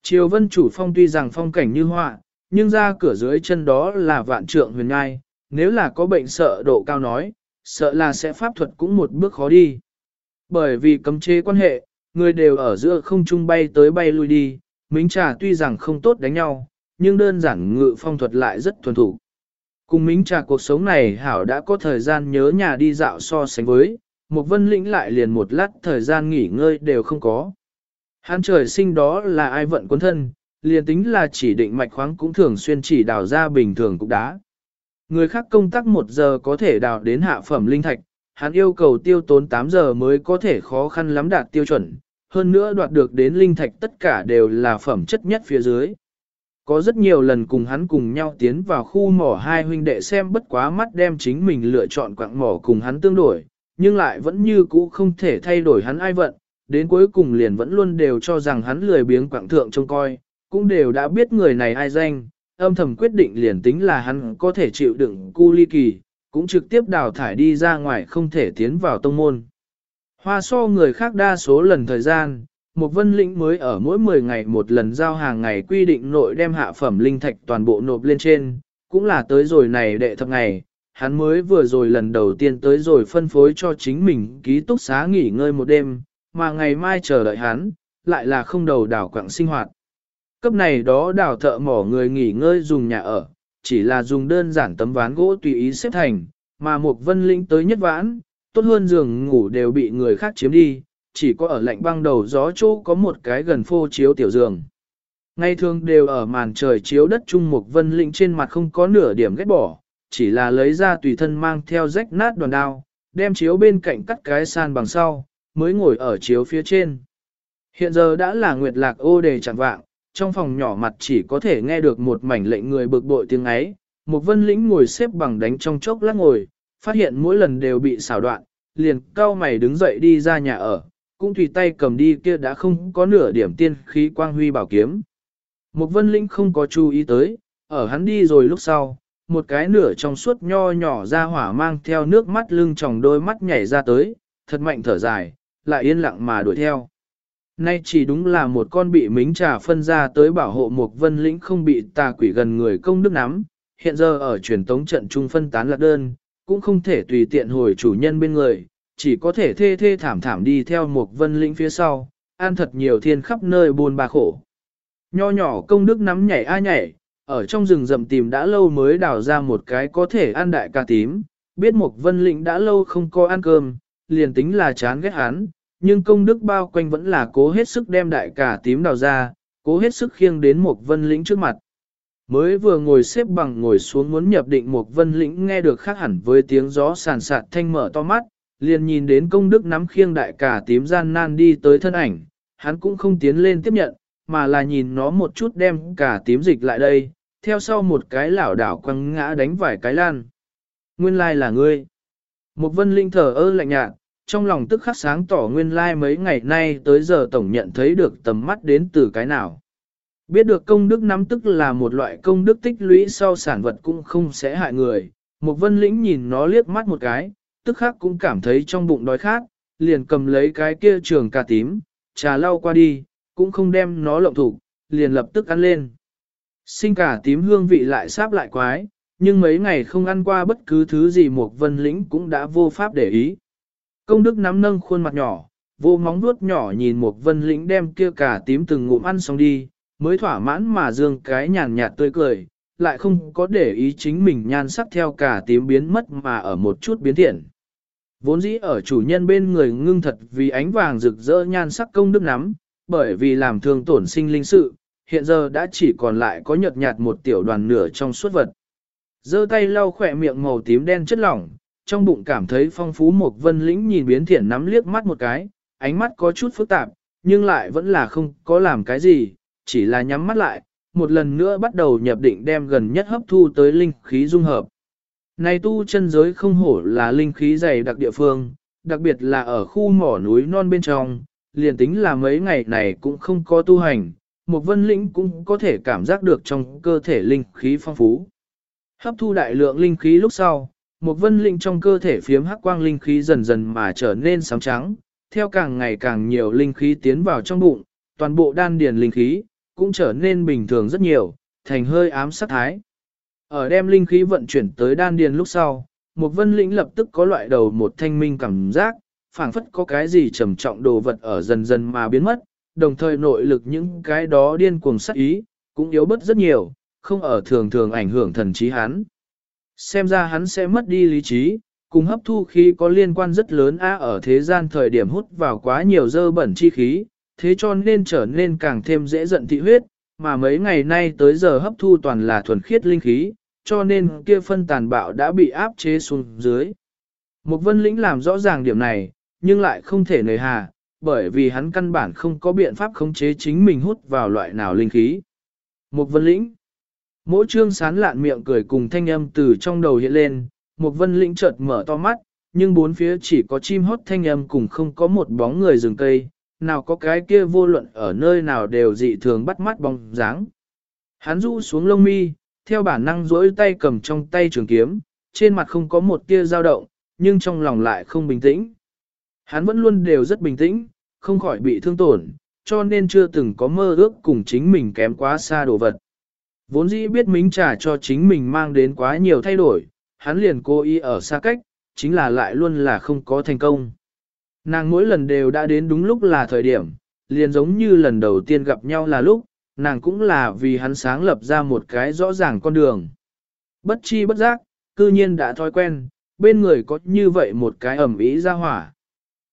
Triều vân chủ phong tuy rằng phong cảnh như họa, nhưng ra cửa dưới chân đó là vạn trượng huyền ngai, nếu là có bệnh sợ độ cao nói, sợ là sẽ pháp thuật cũng một bước khó đi. Bởi vì cấm chế quan hệ, người đều ở giữa không trung bay tới bay lui đi, Mính Trà tuy rằng không tốt đánh nhau, nhưng đơn giản ngự phong thuật lại rất thuần thủ. Cùng Mính Trà cuộc sống này Hảo đã có thời gian nhớ nhà đi dạo so sánh với, một vân lĩnh lại liền một lát thời gian nghỉ ngơi đều không có. Hán trời sinh đó là ai vận quân thân, liền tính là chỉ định mạch khoáng cũng thường xuyên chỉ đào ra bình thường cục đá. Người khác công tác 1 giờ có thể đào đến hạ phẩm linh thạch, hắn yêu cầu tiêu tốn 8 giờ mới có thể khó khăn lắm đạt tiêu chuẩn, hơn nữa đoạt được đến linh thạch tất cả đều là phẩm chất nhất phía dưới. Có rất nhiều lần cùng hắn cùng nhau tiến vào khu mỏ hai huynh đệ xem bất quá mắt đem chính mình lựa chọn quạng mỏ cùng hắn tương đổi, nhưng lại vẫn như cũ không thể thay đổi hắn ai vận, đến cuối cùng liền vẫn luôn đều cho rằng hắn lười biếng quạng thượng trông coi, cũng đều đã biết người này ai danh, âm thầm quyết định liền tính là hắn có thể chịu đựng cu ly kỳ, cũng trực tiếp đào thải đi ra ngoài không thể tiến vào tông môn. Hoa so người khác đa số lần thời gian, một vân lĩnh mới ở mỗi 10 ngày một lần giao hàng ngày quy định nội đem hạ phẩm linh thạch toàn bộ nộp lên trên, cũng là tới rồi này đệ thập ngày, hắn mới vừa rồi lần đầu tiên tới rồi phân phối cho chính mình ký túc xá nghỉ ngơi một đêm, mà ngày mai chờ đợi hắn, lại là không đầu đảo quặng sinh hoạt. Cấp này đó đào thợ mỏ người nghỉ ngơi dùng nhà ở, chỉ là dùng đơn giản tấm ván gỗ tùy ý xếp thành, mà một vân lĩnh tới nhất vãn, tốt hơn giường ngủ đều bị người khác chiếm đi, chỉ có ở lạnh băng đầu gió chỗ có một cái gần phô chiếu tiểu giường. Ngày thường đều ở màn trời chiếu đất trung một vân linh trên mặt không có nửa điểm ghét bỏ, chỉ là lấy ra tùy thân mang theo rách nát đoàn đao, đem chiếu bên cạnh cắt cái san bằng sau, mới ngồi ở chiếu phía trên. Hiện giờ đã là nguyệt lạc ô đề chẳng vạng, trong phòng nhỏ mặt chỉ có thể nghe được một mảnh lệnh người bực bội tiếng ấy, một vân lĩnh ngồi xếp bằng đánh trong chốc lát ngồi, phát hiện mỗi lần đều bị xảo đoạn, liền cao mày đứng dậy đi ra nhà ở, cũng tùy tay cầm đi kia đã không có nửa điểm tiên khí quang huy bảo kiếm. Một vân lĩnh không có chú ý tới, ở hắn đi rồi lúc sau, một cái nửa trong suốt nho nhỏ ra hỏa mang theo nước mắt lưng tròng đôi mắt nhảy ra tới, thật mạnh thở dài, lại yên lặng mà đuổi theo. Nay chỉ đúng là một con bị mính trà phân ra tới bảo hộ một vân lĩnh không bị tà quỷ gần người công đức nắm, hiện giờ ở truyền tống trận trung phân tán lạc đơn, cũng không thể tùy tiện hồi chủ nhân bên người, chỉ có thể thê thê thảm thảm đi theo một vân lĩnh phía sau, an thật nhiều thiên khắp nơi buồn bà khổ. Nho nhỏ công đức nắm nhảy a nhảy, ở trong rừng rậm tìm đã lâu mới đào ra một cái có thể ăn đại ca tím, biết một vân lĩnh đã lâu không có ăn cơm, liền tính là chán ghét hắn, nhưng công đức bao quanh vẫn là cố hết sức đem đại cả tím đào ra, cố hết sức khiêng đến một vân lĩnh trước mặt. Mới vừa ngồi xếp bằng ngồi xuống muốn nhập định một vân lĩnh nghe được khác hẳn với tiếng gió sàn sạt thanh mở to mắt, liền nhìn đến công đức nắm khiêng đại cả tím gian nan đi tới thân ảnh, hắn cũng không tiến lên tiếp nhận, mà là nhìn nó một chút đem cả tím dịch lại đây, theo sau một cái lảo đảo quăng ngã đánh vài cái lan. Nguyên lai là ngươi. Một vân linh thở ơ lạnh nhạt, trong lòng tức khắc sáng tỏ nguyên lai mấy ngày nay tới giờ tổng nhận thấy được tầm mắt đến từ cái nào. Biết được công đức nắm tức là một loại công đức tích lũy sau sản vật cũng không sẽ hại người. Một vân lĩnh nhìn nó liếc mắt một cái, tức khắc cũng cảm thấy trong bụng đói khát, liền cầm lấy cái kia trường cà tím, trà lau qua đi, cũng không đem nó lộng thủ, liền lập tức ăn lên. Sinh cả tím hương vị lại sáp lại quái, nhưng mấy ngày không ăn qua bất cứ thứ gì một vân lĩnh cũng đã vô pháp để ý. Công đức nắm nâng khuôn mặt nhỏ, vô móng vuốt nhỏ nhìn một vân lĩnh đem kia cả tím từng ngụm ăn xong đi, mới thỏa mãn mà dương cái nhàn nhạt tươi cười, lại không có để ý chính mình nhan sắc theo cả tím biến mất mà ở một chút biến thiện. Vốn dĩ ở chủ nhân bên người ngưng thật vì ánh vàng rực rỡ nhan sắc công đức nắm, bởi vì làm thương tổn sinh linh sự, hiện giờ đã chỉ còn lại có nhợt nhạt một tiểu đoàn nửa trong suốt vật. giơ tay lau khỏe miệng màu tím đen chất lỏng, trong bụng cảm thấy phong phú một vân lĩnh nhìn biến thiển nắm liếc mắt một cái, ánh mắt có chút phức tạp, nhưng lại vẫn là không có làm cái gì, chỉ là nhắm mắt lại, một lần nữa bắt đầu nhập định đem gần nhất hấp thu tới linh khí dung hợp. Này tu chân giới không hổ là linh khí dày đặc địa phương, đặc biệt là ở khu mỏ núi non bên trong, liền tính là mấy ngày này cũng không có tu hành, một vân lĩnh cũng có thể cảm giác được trong cơ thể linh khí phong phú. Hấp thu đại lượng linh khí lúc sau, một vân lĩnh trong cơ thể phiếm hắc quang linh khí dần dần mà trở nên sáng trắng, theo càng ngày càng nhiều linh khí tiến vào trong bụng, toàn bộ đan điền linh khí cũng trở nên bình thường rất nhiều, thành hơi ám sát thái. Ở đem linh khí vận chuyển tới đan điền lúc sau, một vân lĩnh lập tức có loại đầu một thanh minh cảm giác, phảng phất có cái gì trầm trọng đồ vật ở dần dần mà biến mất, đồng thời nội lực những cái đó điên cuồng sát ý, cũng yếu bớt rất nhiều, không ở thường thường ảnh hưởng thần trí hắn. Xem ra hắn sẽ mất đi lý trí, cùng hấp thu khí có liên quan rất lớn a ở thế gian thời điểm hút vào quá nhiều dơ bẩn chi khí, thế cho nên trở nên càng thêm dễ giận thị huyết, mà mấy ngày nay tới giờ hấp thu toàn là thuần khiết linh khí, cho nên kia phân tàn bạo đã bị áp chế xuống dưới. Một vân lĩnh làm rõ ràng điểm này, nhưng lại không thể nề hà, bởi vì hắn căn bản không có biện pháp khống chế chính mình hút vào loại nào linh khí. Một vân lĩnh. Mỗi trương sán lạn miệng cười cùng thanh âm từ trong đầu hiện lên, một vân lĩnh chợt mở to mắt, nhưng bốn phía chỉ có chim hót thanh âm cùng không có một bóng người rừng cây, nào có cái kia vô luận ở nơi nào đều dị thường bắt mắt bóng dáng. Hắn rũ xuống lông mi, theo bản năng duỗi tay cầm trong tay trường kiếm, trên mặt không có một tia dao động, nhưng trong lòng lại không bình tĩnh. Hắn vẫn luôn đều rất bình tĩnh, không khỏi bị thương tổn, cho nên chưa từng có mơ ước cùng chính mình kém quá xa đồ vật. Vốn dĩ biết mính trả cho chính mình mang đến quá nhiều thay đổi, hắn liền cố ý ở xa cách, chính là lại luôn là không có thành công. Nàng mỗi lần đều đã đến đúng lúc là thời điểm, liền giống như lần đầu tiên gặp nhau là lúc, nàng cũng là vì hắn sáng lập ra một cái rõ ràng con đường. Bất chi bất giác, cư nhiên đã thói quen, bên người có như vậy một cái ẩm ý ra hỏa.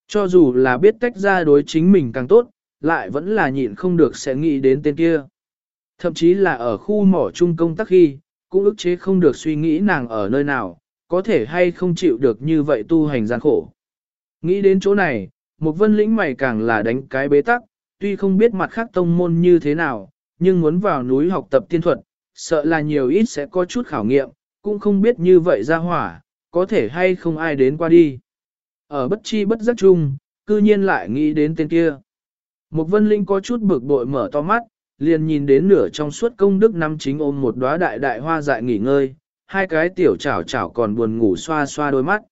Cho dù là biết tách ra đối chính mình càng tốt, lại vẫn là nhịn không được sẽ nghĩ đến tên kia. Thậm chí là ở khu mỏ trung công tác khi, cũng ức chế không được suy nghĩ nàng ở nơi nào, có thể hay không chịu được như vậy tu hành gian khổ. Nghĩ đến chỗ này, một vân lĩnh mày càng là đánh cái bế tắc, tuy không biết mặt khác tông môn như thế nào, nhưng muốn vào núi học tập tiên thuật, sợ là nhiều ít sẽ có chút khảo nghiệm, cũng không biết như vậy ra hỏa, có thể hay không ai đến qua đi. Ở bất chi bất giác chung, cư nhiên lại nghĩ đến tên kia. Một vân linh có chút bực bội mở to mắt, liền nhìn đến nửa trong suốt công đức năm chính ôm một đóa đại đại hoa dại nghỉ ngơi, hai cái tiểu chảo chảo còn buồn ngủ xoa xoa đôi mắt.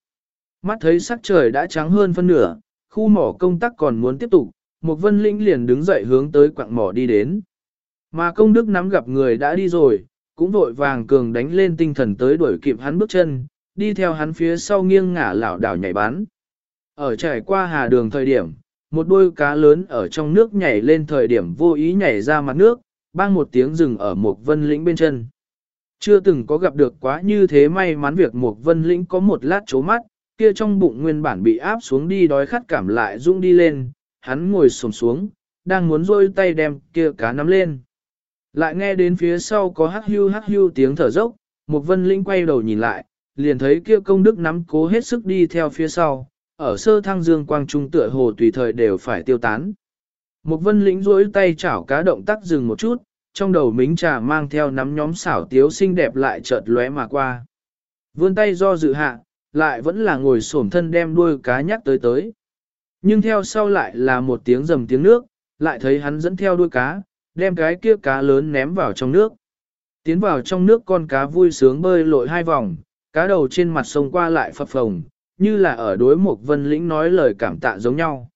Mắt thấy sắc trời đã trắng hơn phân nửa, khu mỏ công tác còn muốn tiếp tục, một vân linh liền đứng dậy hướng tới quặng mỏ đi đến. Mà công đức nắm gặp người đã đi rồi, cũng vội vàng cường đánh lên tinh thần tới đuổi kịp hắn bước chân, đi theo hắn phía sau nghiêng ngả lảo đảo nhảy bán. Ở trải qua hà đường thời điểm, một đôi cá lớn ở trong nước nhảy lên thời điểm vô ý nhảy ra mặt nước, bang một tiếng rừng ở một vân lĩnh bên chân. Chưa từng có gặp được quá như thế may mắn việc một vân lĩnh có một lát chố mắt, kia trong bụng nguyên bản bị áp xuống đi đói khát cảm lại rung đi lên, hắn ngồi sồm xuống, đang muốn rôi tay đem kia cá nắm lên. Lại nghe đến phía sau có hắc hưu hắc hưu tiếng thở dốc, một vân lĩnh quay đầu nhìn lại, liền thấy kia công đức nắm cố hết sức đi theo phía sau, ở sơ thăng dương quang trung tựa hồ tùy thời đều phải tiêu tán. Một vân lĩnh duỗi tay chảo cá động tác dừng một chút, trong đầu mính trà mang theo nắm nhóm xảo tiếu xinh đẹp lại chợt lóe mà qua. Vươn tay do dự hạ, lại vẫn là ngồi xổm thân đem đuôi cá nhắc tới tới. Nhưng theo sau lại là một tiếng rầm tiếng nước, lại thấy hắn dẫn theo đuôi cá, đem cái kia cá lớn ném vào trong nước. Tiến vào trong nước con cá vui sướng bơi lội hai vòng, cá đầu trên mặt sông qua lại phập phồng, như là ở đối một vân lĩnh nói lời cảm tạ giống nhau.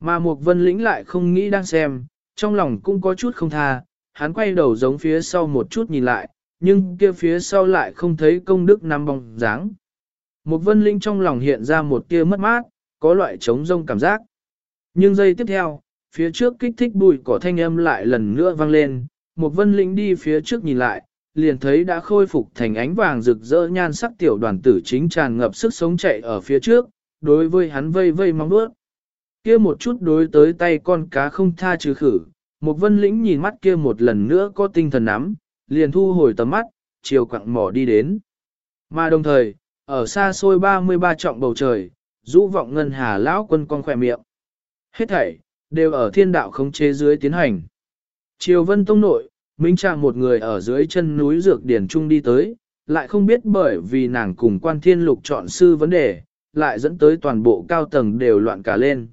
Mà một vân lĩnh lại không nghĩ đang xem, trong lòng cũng có chút không tha, hắn quay đầu giống phía sau một chút nhìn lại, nhưng kia phía sau lại không thấy công đức nằm bóng dáng. Một vân linh trong lòng hiện ra một tia mất mát, có loại trống rông cảm giác. Nhưng giây tiếp theo, phía trước kích thích bụi cỏ thanh âm lại lần nữa vang lên, một vân linh đi phía trước nhìn lại, liền thấy đã khôi phục thành ánh vàng rực rỡ nhan sắc tiểu đoàn tử chính tràn ngập sức sống chạy ở phía trước, đối với hắn vây vây mong bước. Kia một chút đối tới tay con cá không tha trừ khử, một vân lĩnh nhìn mắt kia một lần nữa có tinh thần nắm, liền thu hồi tầm mắt, chiều quặng mỏ đi đến. Mà đồng thời, ở xa xôi 33 trọng bầu trời, rũ vọng ngân hà lão quân con khỏe miệng. Hết thảy, đều ở thiên đạo khống chế dưới tiến hành. Triều vân tông nội, Minh Trà một người ở dưới chân núi Dược Điển Trung đi tới, lại không biết bởi vì nàng cùng quan thiên lục chọn sư vấn đề, lại dẫn tới toàn bộ cao tầng đều loạn cả lên.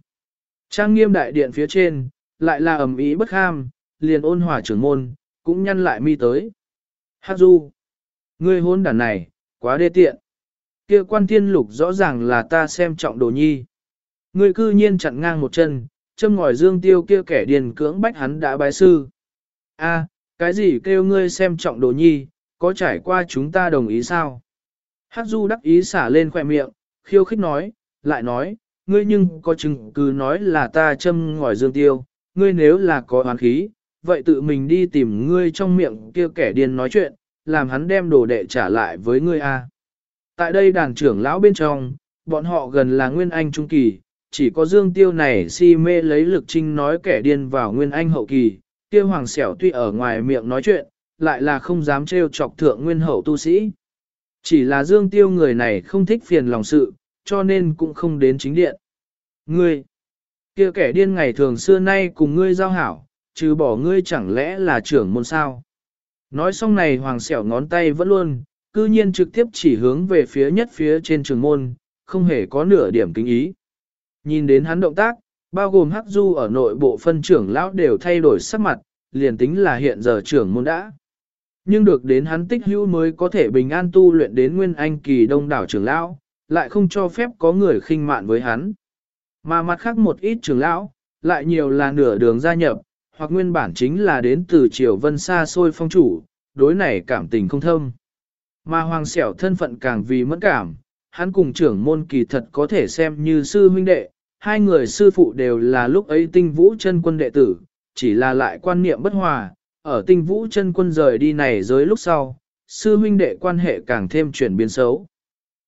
Trang nghiêm đại điện phía trên, lại là ầm ý bất ham, liền ôn hòa trưởng môn, cũng nhăn lại mi tới. Hát du, ngươi hôn đàn này, quá đê tiện. kia quan thiên lục rõ ràng là ta xem trọng đồ nhi. Ngươi cư nhiên chặn ngang một chân, châm ngòi dương tiêu kia kẻ điền cưỡng bách hắn đã bái sư. A, cái gì kêu ngươi xem trọng đồ nhi, có trải qua chúng ta đồng ý sao? Hát du đắc ý xả lên khoẻ miệng, khiêu khích nói, lại nói, ngươi nhưng có chứng cứ nói là ta châm ngòi dương tiêu, ngươi nếu là có oán khí, vậy tự mình đi tìm ngươi trong miệng kia kẻ điên nói chuyện, làm hắn đem đồ đệ trả lại với ngươi a. Tại đây đàn trưởng lão bên trong, bọn họ gần là Nguyên Anh Trung Kỳ, chỉ có Dương Tiêu này si mê lấy lực trinh nói kẻ điên vào Nguyên Anh Hậu Kỳ, kia hoàng xẻo tuy ở ngoài miệng nói chuyện, lại là không dám trêu chọc thượng Nguyên Hậu tu sĩ. Chỉ là Dương Tiêu người này không thích phiền lòng sự, cho nên cũng không đến chính điện. Ngươi, kia kẻ điên ngày thường xưa nay cùng ngươi giao hảo, trừ bỏ ngươi chẳng lẽ là trưởng môn sao. Nói xong này hoàng xẻo ngón tay vẫn luôn, cư nhiên trực tiếp chỉ hướng về phía nhất phía trên trường môn, không hề có nửa điểm kính ý. Nhìn đến hắn động tác, bao gồm hắc du ở nội bộ phân trưởng lão đều thay đổi sắc mặt, liền tính là hiện giờ trưởng môn đã. Nhưng được đến hắn tích hữu mới có thể bình an tu luyện đến nguyên anh kỳ đông đảo trưởng lão, lại không cho phép có người khinh mạn với hắn. Mà mặt khác một ít trưởng lão, lại nhiều là nửa đường gia nhập, hoặc nguyên bản chính là đến từ triều vân xa xôi phong chủ, đối này cảm tình không thâm. Mà hoàng xẻo thân phận càng vì mẫn cảm, hắn cùng trưởng môn kỳ thật có thể xem như sư huynh đệ, hai người sư phụ đều là lúc ấy tinh vũ chân quân đệ tử, chỉ là lại quan niệm bất hòa, ở tinh vũ chân quân rời đi này giới lúc sau, sư huynh đệ quan hệ càng thêm chuyển biến xấu.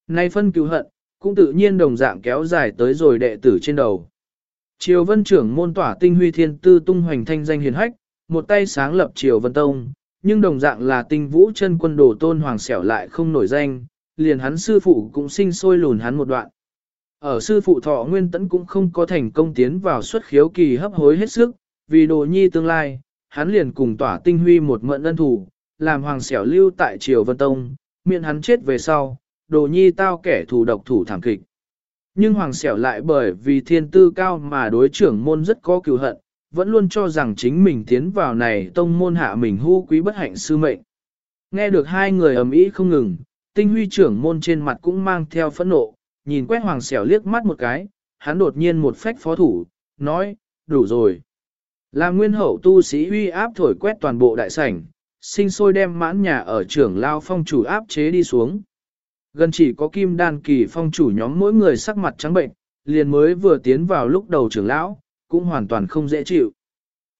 Nay phân cứu hận, cũng tự nhiên đồng dạng kéo dài tới rồi đệ tử trên đầu. Triều vân trưởng môn tỏa tinh huy thiên tư tung hoành thanh danh hiền hách, một tay sáng lập triều vân tông, nhưng đồng dạng là tinh vũ chân quân đồ tôn hoàng xẻo lại không nổi danh, liền hắn sư phụ cũng sinh sôi lùn hắn một đoạn. Ở sư phụ thọ nguyên tấn cũng không có thành công tiến vào xuất khiếu kỳ hấp hối hết sức, vì đồ nhi tương lai, hắn liền cùng tỏa tinh huy một mận ân thủ, làm hoàng xẻo lưu tại triều vân tông, miệng hắn chết về sau, đồ nhi tao kẻ thù độc thủ thảm kịch. Nhưng hoàng xẻo lại bởi vì thiên tư cao mà đối trưởng môn rất có cựu hận, vẫn luôn cho rằng chính mình tiến vào này tông môn hạ mình hưu quý bất hạnh sư mệnh. Nghe được hai người ầm ĩ không ngừng, tinh huy trưởng môn trên mặt cũng mang theo phẫn nộ, nhìn quét hoàng xẻo liếc mắt một cái, hắn đột nhiên một phách phó thủ, nói, đủ rồi. Là nguyên hậu tu sĩ uy áp thổi quét toàn bộ đại sảnh, sinh sôi đem mãn nhà ở trưởng lao phong chủ áp chế đi xuống. Gần chỉ có kim đan kỳ phong chủ nhóm mỗi người sắc mặt trắng bệnh, liền mới vừa tiến vào lúc đầu trưởng lão, cũng hoàn toàn không dễ chịu.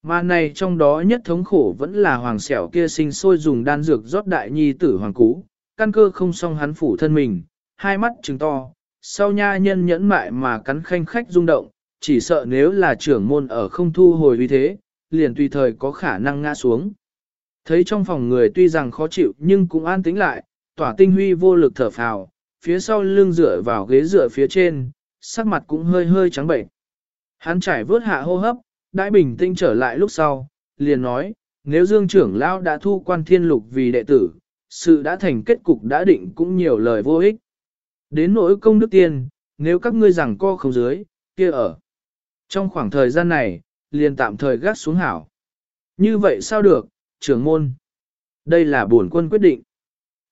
Mà này trong đó nhất thống khổ vẫn là hoàng xẻo kia sinh sôi dùng đan dược rót đại nhi tử hoàng cú, căn cơ không song hắn phủ thân mình, hai mắt trừng to, sau nha nhân nhẫn mại mà cắn khanh khách rung động, chỉ sợ nếu là trưởng môn ở không thu hồi uy thế, liền tùy thời có khả năng ngã xuống. Thấy trong phòng người tuy rằng khó chịu nhưng cũng an tĩnh lại, tỏa tinh huy vô lực thở phào, phía sau lưng dựa vào ghế dựa phía trên, sắc mặt cũng hơi hơi trắng bệnh. Hắn trải vớt hạ hô hấp, đại bình tinh trở lại lúc sau, liền nói, nếu dương trưởng lão đã thu quan thiên lục vì đệ tử, sự đã thành kết cục đã định cũng nhiều lời vô ích. Đến nỗi công đức tiên, nếu các ngươi rằng co không dưới, kia ở. Trong khoảng thời gian này, liền tạm thời gác xuống hảo. Như vậy sao được, trưởng môn? Đây là bổn quân quyết định.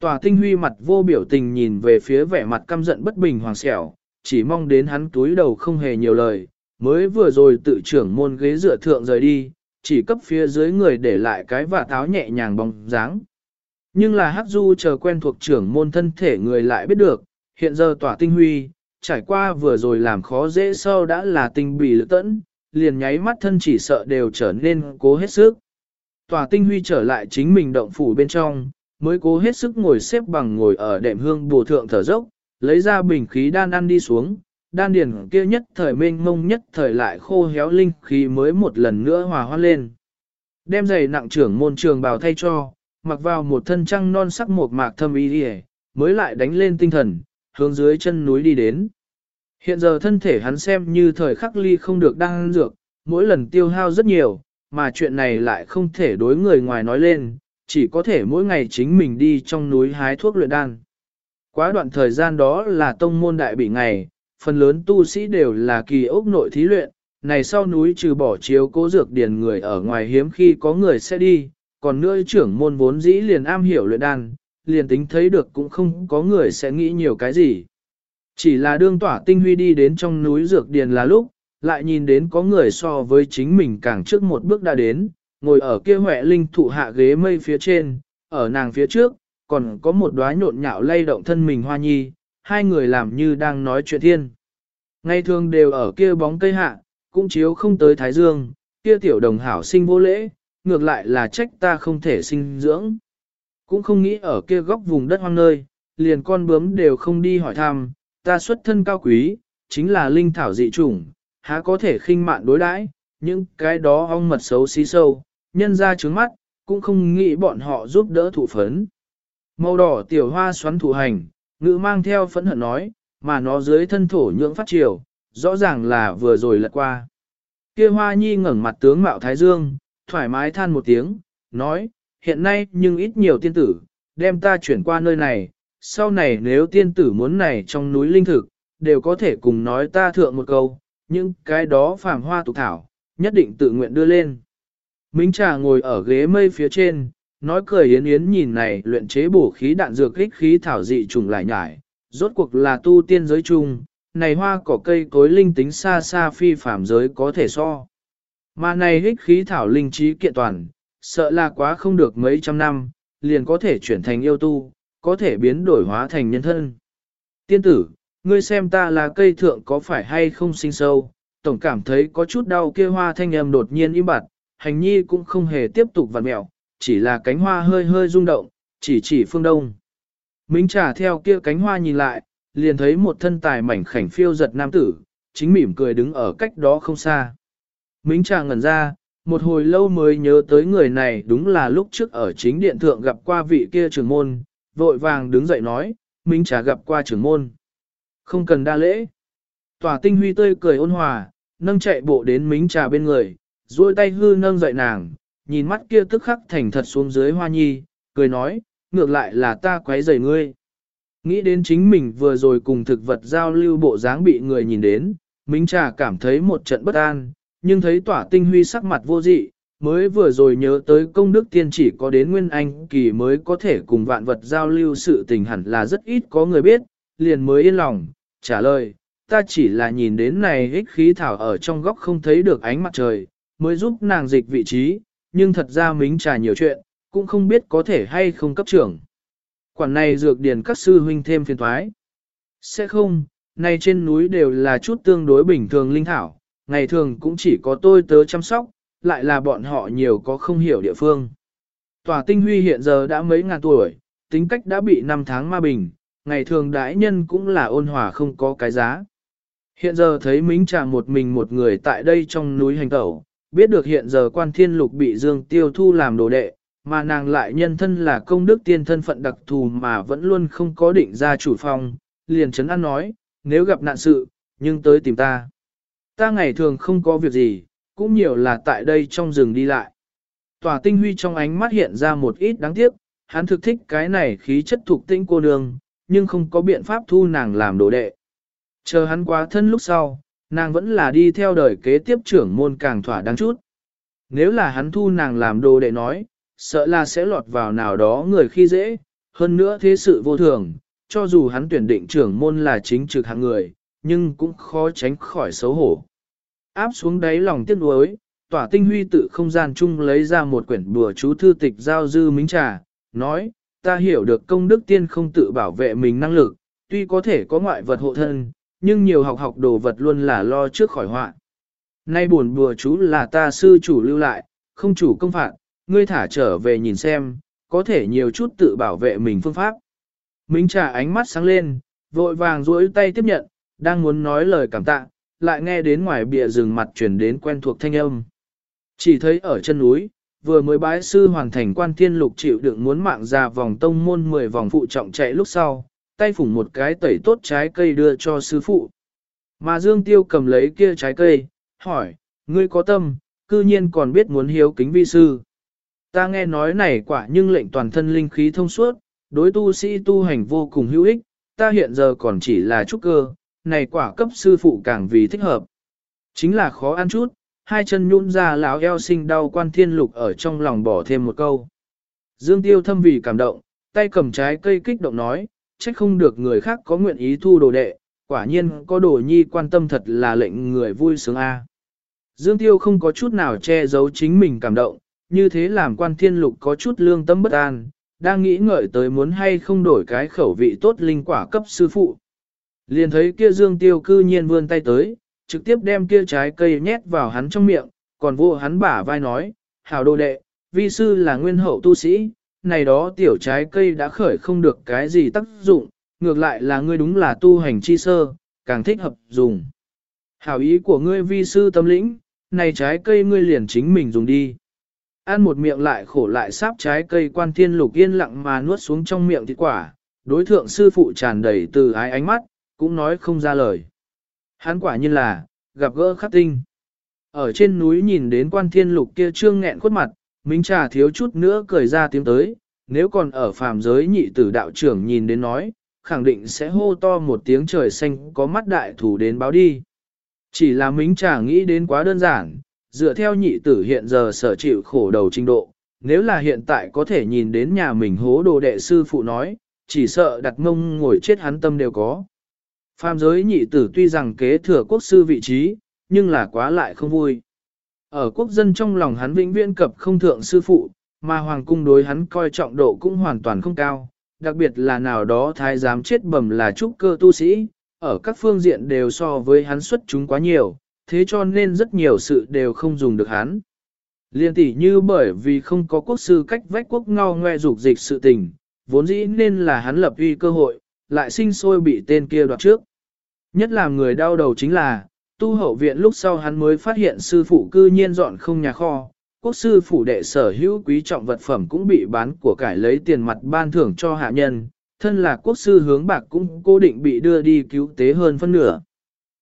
Tòa tinh huy mặt vô biểu tình nhìn về phía vẻ mặt căm giận bất bình hoàng xẻo, chỉ mong đến hắn túi đầu không hề nhiều lời, mới vừa rồi tự trưởng môn ghế dựa thượng rời đi, chỉ cấp phía dưới người để lại cái vả táo nhẹ nhàng bóng dáng. Nhưng là Hắc Du chờ quen thuộc trưởng môn thân thể người lại biết được, hiện giờ tỏa tinh huy, trải qua vừa rồi làm khó dễ sau đã là tinh bì lực tẫn, liền nháy mắt thân chỉ sợ đều trở nên cố hết sức. Tỏa tinh huy trở lại chính mình động phủ bên trong, mới cố hết sức ngồi xếp bằng ngồi ở đệm hương bổ thượng thở dốc, lấy ra bình khí đan ăn đi xuống, đan điển kia nhất thời mênh mông nhất thời lại khô héo linh khí mới một lần nữa hòa hoa lên. Đem giày nặng trưởng môn trường bào thay cho, mặc vào một thân trăng non sắc một mạc thâm y mới lại đánh lên tinh thần, hướng dưới chân núi đi đến. Hiện giờ thân thể hắn xem như thời khắc ly không được đang dược, mỗi lần tiêu hao rất nhiều, mà chuyện này lại không thể đối người ngoài nói lên, chỉ có thể mỗi ngày chính mình đi trong núi hái thuốc luyện đan. Quá đoạn thời gian đó là tông môn đại bị ngày, phần lớn tu sĩ đều là kỳ ốc nội thí luyện, này sau núi trừ bỏ chiếu cố dược điền người ở ngoài hiếm khi có người sẽ đi, còn nữa trưởng môn vốn dĩ liền am hiểu luyện đan, liền tính thấy được cũng không có người sẽ nghĩ nhiều cái gì. Chỉ là đương tỏa tinh huy đi đến trong núi dược điền là lúc, lại nhìn đến có người so với chính mình càng trước một bước đã đến, ngồi ở kia huệ linh thụ hạ ghế mây phía trên, ở nàng phía trước, còn có một đóa nhộn nhạo lay động thân mình hoa nhi, hai người làm như đang nói chuyện thiên. Ngày thường đều ở kia bóng cây hạ, cũng chiếu không tới thái dương, kia tiểu đồng hảo sinh vô lễ, ngược lại là trách ta không thể sinh dưỡng. Cũng không nghĩ ở kia góc vùng đất hoang nơi, liền con bướm đều không đi hỏi thăm, ta xuất thân cao quý, chính là linh thảo dị chủng, há có thể khinh mạn đối đãi, những cái đó ong mật xấu xí sâu, nhân ra trướng mắt, cũng không nghĩ bọn họ giúp đỡ thụ phấn. Màu đỏ tiểu hoa xoắn thủ hành, ngữ mang theo phẫn hận nói, mà nó dưới thân thổ nhưỡng phát triều, rõ ràng là vừa rồi lật qua. Kia hoa nhi ngẩng mặt tướng mạo thái dương, thoải mái than một tiếng, nói, hiện nay nhưng ít nhiều tiên tử, đem ta chuyển qua nơi này, sau này nếu tiên tử muốn này trong núi linh thực, đều có thể cùng nói ta thượng một câu, nhưng cái đó phàm hoa tục thảo, nhất định tự nguyện đưa lên. Minh trà ngồi ở ghế mây phía trên, nói cười yến yến nhìn này luyện chế bổ khí đạn dược kích khí thảo dị trùng lại nhải, rốt cuộc là tu tiên giới chung, này hoa cỏ cây cối linh tính xa xa phi phàm giới có thể so. Mà này hích khí thảo linh trí kiện toàn, sợ là quá không được mấy trăm năm, liền có thể chuyển thành yêu tu, có thể biến đổi hóa thành nhân thân. Tiên tử, ngươi xem ta là cây thượng có phải hay không sinh sâu, tổng cảm thấy có chút đau kia hoa thanh âm đột nhiên im bặt, hành nhi cũng không hề tiếp tục vặn mẹo, chỉ là cánh hoa hơi hơi rung động, chỉ chỉ phương đông. Mính trả theo kia cánh hoa nhìn lại, liền thấy một thân tài mảnh khảnh phiêu giật nam tử, chính mỉm cười đứng ở cách đó không xa. Mính trà ngẩn ra, một hồi lâu mới nhớ tới người này đúng là lúc trước ở chính điện thượng gặp qua vị kia trưởng môn, vội vàng đứng dậy nói, Minh trà gặp qua trưởng môn. Không cần đa lễ. Tòa tinh huy tươi cười ôn hòa, nâng chạy bộ đến Minh trà bên người, duỗi tay hư nâng dậy nàng, nhìn mắt kia tức khắc thành thật xuống dưới hoa nhi, cười nói, ngược lại là ta quấy rầy ngươi. Nghĩ đến chính mình vừa rồi cùng thực vật giao lưu bộ dáng bị người nhìn đến, Minh Trà cảm thấy một trận bất an, nhưng thấy tỏa tinh huy sắc mặt vô dị, mới vừa rồi nhớ tới công đức tiên chỉ có đến Nguyên Anh kỳ mới có thể cùng vạn vật giao lưu sự tình hẳn là rất ít có người biết, liền mới yên lòng, trả lời, ta chỉ là nhìn đến này ích khí thảo ở trong góc không thấy được ánh mặt trời, mới giúp nàng dịch vị trí, nhưng thật ra mính trà nhiều chuyện, cũng không biết có thể hay không cấp trưởng. Quản này dược điển các sư huynh thêm phiền thoái. Sẽ không, này trên núi đều là chút tương đối bình thường linh thảo, ngày thường cũng chỉ có tôi tớ chăm sóc, lại là bọn họ nhiều có không hiểu địa phương. Tòa tinh huy hiện giờ đã mấy ngàn tuổi, tính cách đã bị năm tháng ma bình, ngày thường đãi nhân cũng là ôn hòa không có cái giá. Hiện giờ thấy Mính Trà một mình một người tại đây trong núi hành tẩu, biết được hiện giờ quan thiên lục bị Dương Tiêu thu làm đồ đệ, mà nàng lại nhân thân là công đức tiên thân phận đặc thù mà vẫn luôn không có định ra chủ phòng, liền chấn an nói, nếu gặp nạn sự, nhưng tới tìm ta. Ta ngày thường không có việc gì, cũng nhiều là tại đây trong rừng đi lại. Tòa tinh huy trong ánh mắt hiện ra một ít đáng tiếc, hắn thực thích cái này khí chất thuộc tinh cô nương, nhưng không có biện pháp thu nàng làm đồ đệ. Chờ hắn quá thân lúc sau, nàng vẫn là đi theo đời kế tiếp trưởng môn càng thỏa đáng chút. Nếu là hắn thu nàng làm đồ đệ nói, sợ là sẽ lọt vào nào đó người khi dễ, hơn nữa thế sự vô thường, cho dù hắn tuyển định trưởng môn là chính trực hạng người, nhưng cũng khó tránh khỏi xấu hổ. Áp xuống đáy lòng tiếc nuối, tỏa tinh huy tự không gian chung lấy ra một quyển bùa chú thư tịch giao dư mính trà, nói, ta hiểu được công đức tiên không tự bảo vệ mình năng lực, tuy có thể có ngoại vật hộ thân, nhưng nhiều học học đồ vật luôn là lo trước khỏi họa. Nay buồn bùa chú là ta sư chủ lưu lại, không chủ công phạt, ngươi thả trở về nhìn xem, có thể nhiều chút tự bảo vệ mình phương pháp. Minh trà ánh mắt sáng lên, vội vàng duỗi tay tiếp nhận, đang muốn nói lời cảm tạ, lại nghe đến ngoài bìa rừng mặt chuyển đến quen thuộc thanh âm. Chỉ thấy ở chân núi, vừa mới bái sư hoàn thành quan thiên lục chịu đựng muốn mạng ra vòng tông môn 10 vòng phụ trọng chạy lúc sau, tay phủng một cái tẩy tốt trái cây đưa cho sư phụ. Mà Dương Tiêu cầm lấy kia trái cây, hỏi, ngươi có tâm, cư nhiên còn biết muốn hiếu kính vi sư. Ta nghe nói này quả nhưng lệnh toàn thân linh khí thông suốt, đối tu sĩ tu hành vô cùng hữu ích, ta hiện giờ còn chỉ là trúc cơ, này quả cấp sư phụ càng vì thích hợp. Chính là khó ăn chút, hai chân nhún ra lão eo sinh đau quan thiên lục ở trong lòng bỏ thêm một câu. Dương Tiêu thâm vì cảm động, tay cầm trái cây kích động nói, trách không được người khác có nguyện ý thu đồ đệ, quả nhiên có đồ nhi quan tâm thật là lệnh người vui sướng a. Dương Tiêu không có chút nào che giấu chính mình cảm động, như thế làm quan thiên lục có chút lương tâm bất an, đang nghĩ ngợi tới muốn hay không đổi cái khẩu vị tốt linh quả cấp sư phụ. Liền thấy kia Dương Tiêu cư nhiên vươn tay tới, trực tiếp đem kia trái cây nhét vào hắn trong miệng, còn vô hắn bả vai nói, hảo đồ đệ, vi sư là nguyên hậu tu sĩ, này đó tiểu trái cây đã khởi không được cái gì tác dụng, ngược lại là ngươi đúng là tu hành chi sơ, càng thích hợp dùng. Hảo ý của ngươi vi sư tâm lĩnh, này trái cây ngươi liền chính mình dùng đi. Ăn một miệng lại khổ lại sáp trái cây quan thiên lục yên lặng mà nuốt xuống trong miệng thịt quả, đối thượng sư phụ tràn đầy từ ái ánh mắt, cũng nói không ra lời. Hắn quả nhiên là, gặp gỡ khắc tinh. Ở trên núi nhìn đến quan thiên lục kia trương nghẹn khuất mặt, Minh Trà thiếu chút nữa cười ra tiếng tới, nếu còn ở phàm giới nhị tử đạo trưởng nhìn đến nói, khẳng định sẽ hô to một tiếng trời xanh có mắt đại thủ đến báo đi. Chỉ là Minh Trà nghĩ đến quá đơn giản, dựa theo nhị tử hiện giờ sở chịu khổ đầu trình độ, nếu là hiện tại có thể nhìn đến nhà mình hố đồ đệ sư phụ nói, chỉ sợ đặt mông ngồi chết hắn tâm đều có. Phàm giới nhị tử tuy rằng kế thừa quốc sư vị trí, nhưng là quá lại không vui. Ở quốc dân trong lòng hắn vĩnh viễn cập không thượng sư phụ, mà hoàng cung đối hắn coi trọng độ cũng hoàn toàn không cao, đặc biệt là nào đó thái giám chết bầm là trúc cơ tu sĩ, ở các phương diện đều so với hắn xuất chúng quá nhiều, thế cho nên rất nhiều sự đều không dùng được hắn. Liên tỷ như bởi vì không có quốc sư cách vách quốc ngao ngoe dục dịch sự tình, vốn dĩ nên là hắn lập uy cơ hội, lại sinh sôi bị tên kia đoạt trước. Nhất là người đau đầu chính là, tu hậu viện lúc sau hắn mới phát hiện sư phụ cư nhiên dọn không nhà kho, quốc sư phủ đệ sở hữu quý trọng vật phẩm cũng bị bán của cải lấy tiền mặt ban thưởng cho hạ nhân, thân là quốc sư hướng bạc cũng cố định bị đưa đi cứu tế hơn phân nửa.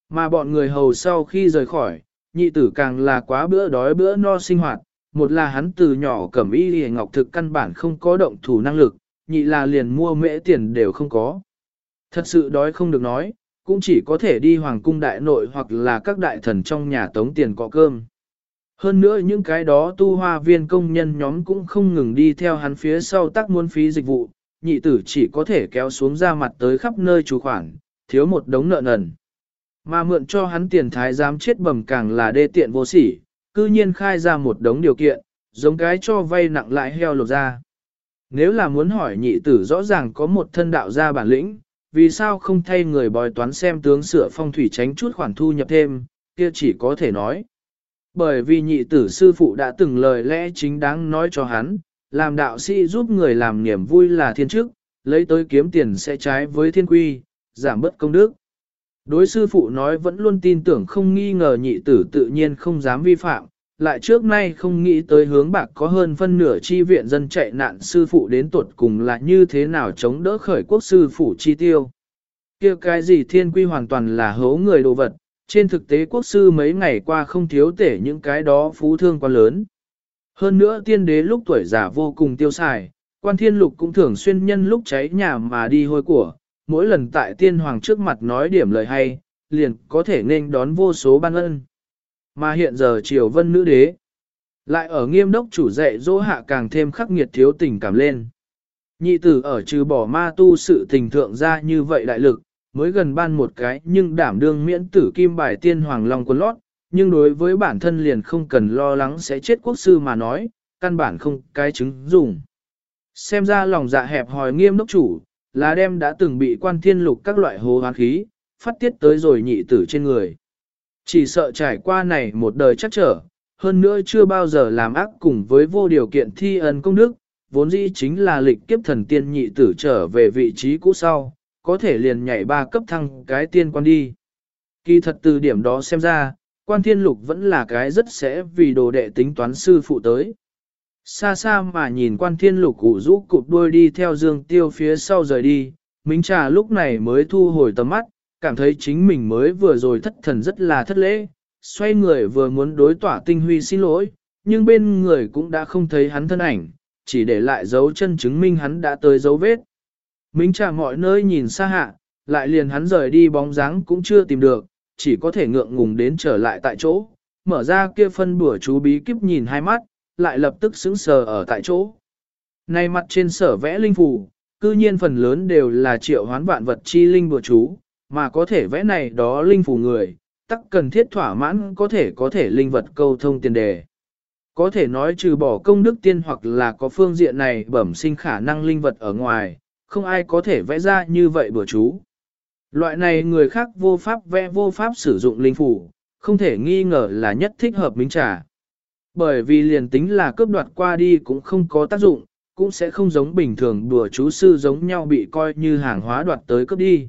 Mà bọn người hầu sau khi rời khỏi, nhị tử càng là quá bữa đói bữa no sinh hoạt, một là hắn từ nhỏ cẩm y hề ngọc thực căn bản không có động thủ năng lực, nhị là liền mua mễ tiền đều không có. Thật sự đói không được nói, cũng chỉ có thể đi hoàng cung đại nội hoặc là các đại thần trong nhà tống tiền cọ cơm. Hơn nữa những cái đó tu hoa viên công nhân nhóm cũng không ngừng đi theo hắn phía sau tác muôn phí dịch vụ, nhị tử chỉ có thể kéo xuống ra mặt tới khắp nơi chủ khoản, thiếu một đống nợ nần. Mà mượn cho hắn tiền thái giám chết bầm càng là đê tiện vô sỉ, cư nhiên khai ra một đống điều kiện, giống cái cho vay nặng lại heo lột ra. Nếu là muốn hỏi nhị tử rõ ràng có một thân đạo gia bản lĩnh, vì sao không thay người bói toán xem tướng sửa phong thủy tránh chút khoản thu nhập thêm, kia chỉ có thể nói. Bởi vì nhị tử sư phụ đã từng lời lẽ chính đáng nói cho hắn, làm đạo sĩ giúp người làm niềm vui là thiên chức, lấy tới kiếm tiền sẽ trái với thiên quy, giảm bớt công đức. Đối sư phụ nói vẫn luôn tin tưởng không nghi ngờ nhị tử tự nhiên không dám vi phạm, lại trước nay không nghĩ tới hướng bạc có hơn phân nửa chi viện dân chạy nạn sư phụ đến tuột cùng là như thế nào chống đỡ khởi quốc sư phụ chi tiêu. kia cái gì thiên quy hoàn toàn là hố người đồ vật, trên thực tế quốc sư mấy ngày qua không thiếu tể những cái đó phú thương quá lớn. Hơn nữa tiên đế lúc tuổi già vô cùng tiêu xài, quan thiên lục cũng thường xuyên nhân lúc cháy nhà mà đi hôi của, mỗi lần tại tiên hoàng trước mặt nói điểm lời hay, liền có thể nên đón vô số ban ân. Mà hiện giờ triều vân nữ đế, lại ở nghiêm đốc chủ dạy dỗ hạ càng thêm khắc nghiệt thiếu tình cảm lên. Nhị tử ở trừ bỏ ma tu sự tình thượng ra như vậy đại lực, mới gần ban một cái nhưng đảm đương miễn tử kim bài tiên hoàng long quân lót, nhưng đối với bản thân liền không cần lo lắng sẽ chết quốc sư mà nói, căn bản không cái chứng dùng. Xem ra lòng dạ hẹp hòi nghiêm đốc chủ, là đem đã từng bị quan thiên lục các loại hồ hoán khí, phát tiết tới rồi nhị tử trên người. Chỉ sợ trải qua này một đời chắc trở, hơn nữa chưa bao giờ làm ác cùng với vô điều kiện thi ân công đức, vốn dĩ chính là lịch kiếp thần tiên nhị tử trở về vị trí cũ sau, có thể liền nhảy ba cấp thăng cái tiên quan đi. Kỳ thật từ điểm đó xem ra, quan thiên lục vẫn là cái rất sẽ vì đồ đệ tính toán sư phụ tới. Xa xa mà nhìn quan thiên lục cụ rũ cụp đuôi đi theo dương tiêu phía sau rời đi, Minh Trà lúc này mới thu hồi tầm mắt, cảm thấy chính mình mới vừa rồi thất thần rất là thất lễ, xoay người vừa muốn đối tỏa tinh huy xin lỗi, nhưng bên người cũng đã không thấy hắn thân ảnh, chỉ để lại dấu chân chứng minh hắn đã tới dấu vết. Minh Trà mọi nơi nhìn xa hạ, lại liền hắn rời đi bóng dáng cũng chưa tìm được, chỉ có thể ngượng ngùng đến trở lại tại chỗ, mở ra kia phân bửa chú bí kíp nhìn hai mắt, lại lập tức sững sờ ở tại chỗ. Này mặt trên sở vẽ linh phù, cư nhiên phần lớn đều là triệu hoán vạn vật chi linh bùa chú, mà có thể vẽ này đó linh phù người, tắc cần thiết thỏa mãn có thể có thể linh vật câu thông tiền đề. Có thể nói trừ bỏ công đức tiên hoặc là có phương diện này bẩm sinh khả năng linh vật ở ngoài, không ai có thể vẽ ra như vậy bữa chú. Loại này người khác vô pháp vẽ vô pháp sử dụng linh phù, không thể nghi ngờ là nhất thích hợp minh trả. Bởi vì liền tính là cướp đoạt qua đi cũng không có tác dụng, cũng sẽ không giống bình thường đùa chú sư giống nhau bị coi như hàng hóa đoạt tới cướp đi.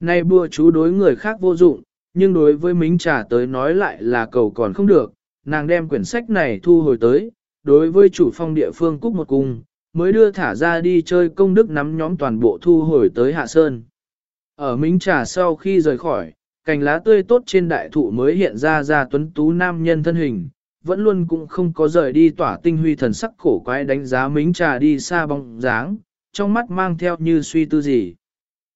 Nay bùa chú đối người khác vô dụng, nhưng đối với mính trà tới nói lại là cầu còn không được, nàng đem quyển sách này thu hồi tới, đối với chủ phong địa phương cúc một cung, mới đưa thả ra đi chơi công đức nắm nhóm toàn bộ thu hồi tới Hạ Sơn. Ở mính trà sau khi rời khỏi, cành lá tươi tốt trên đại thụ mới hiện ra ra tuấn tú nam nhân thân hình, vẫn luôn cũng không có rời đi tỏa tinh huy thần sắc cổ quái đánh giá mính trà đi xa bóng dáng, trong mắt mang theo như suy tư gì.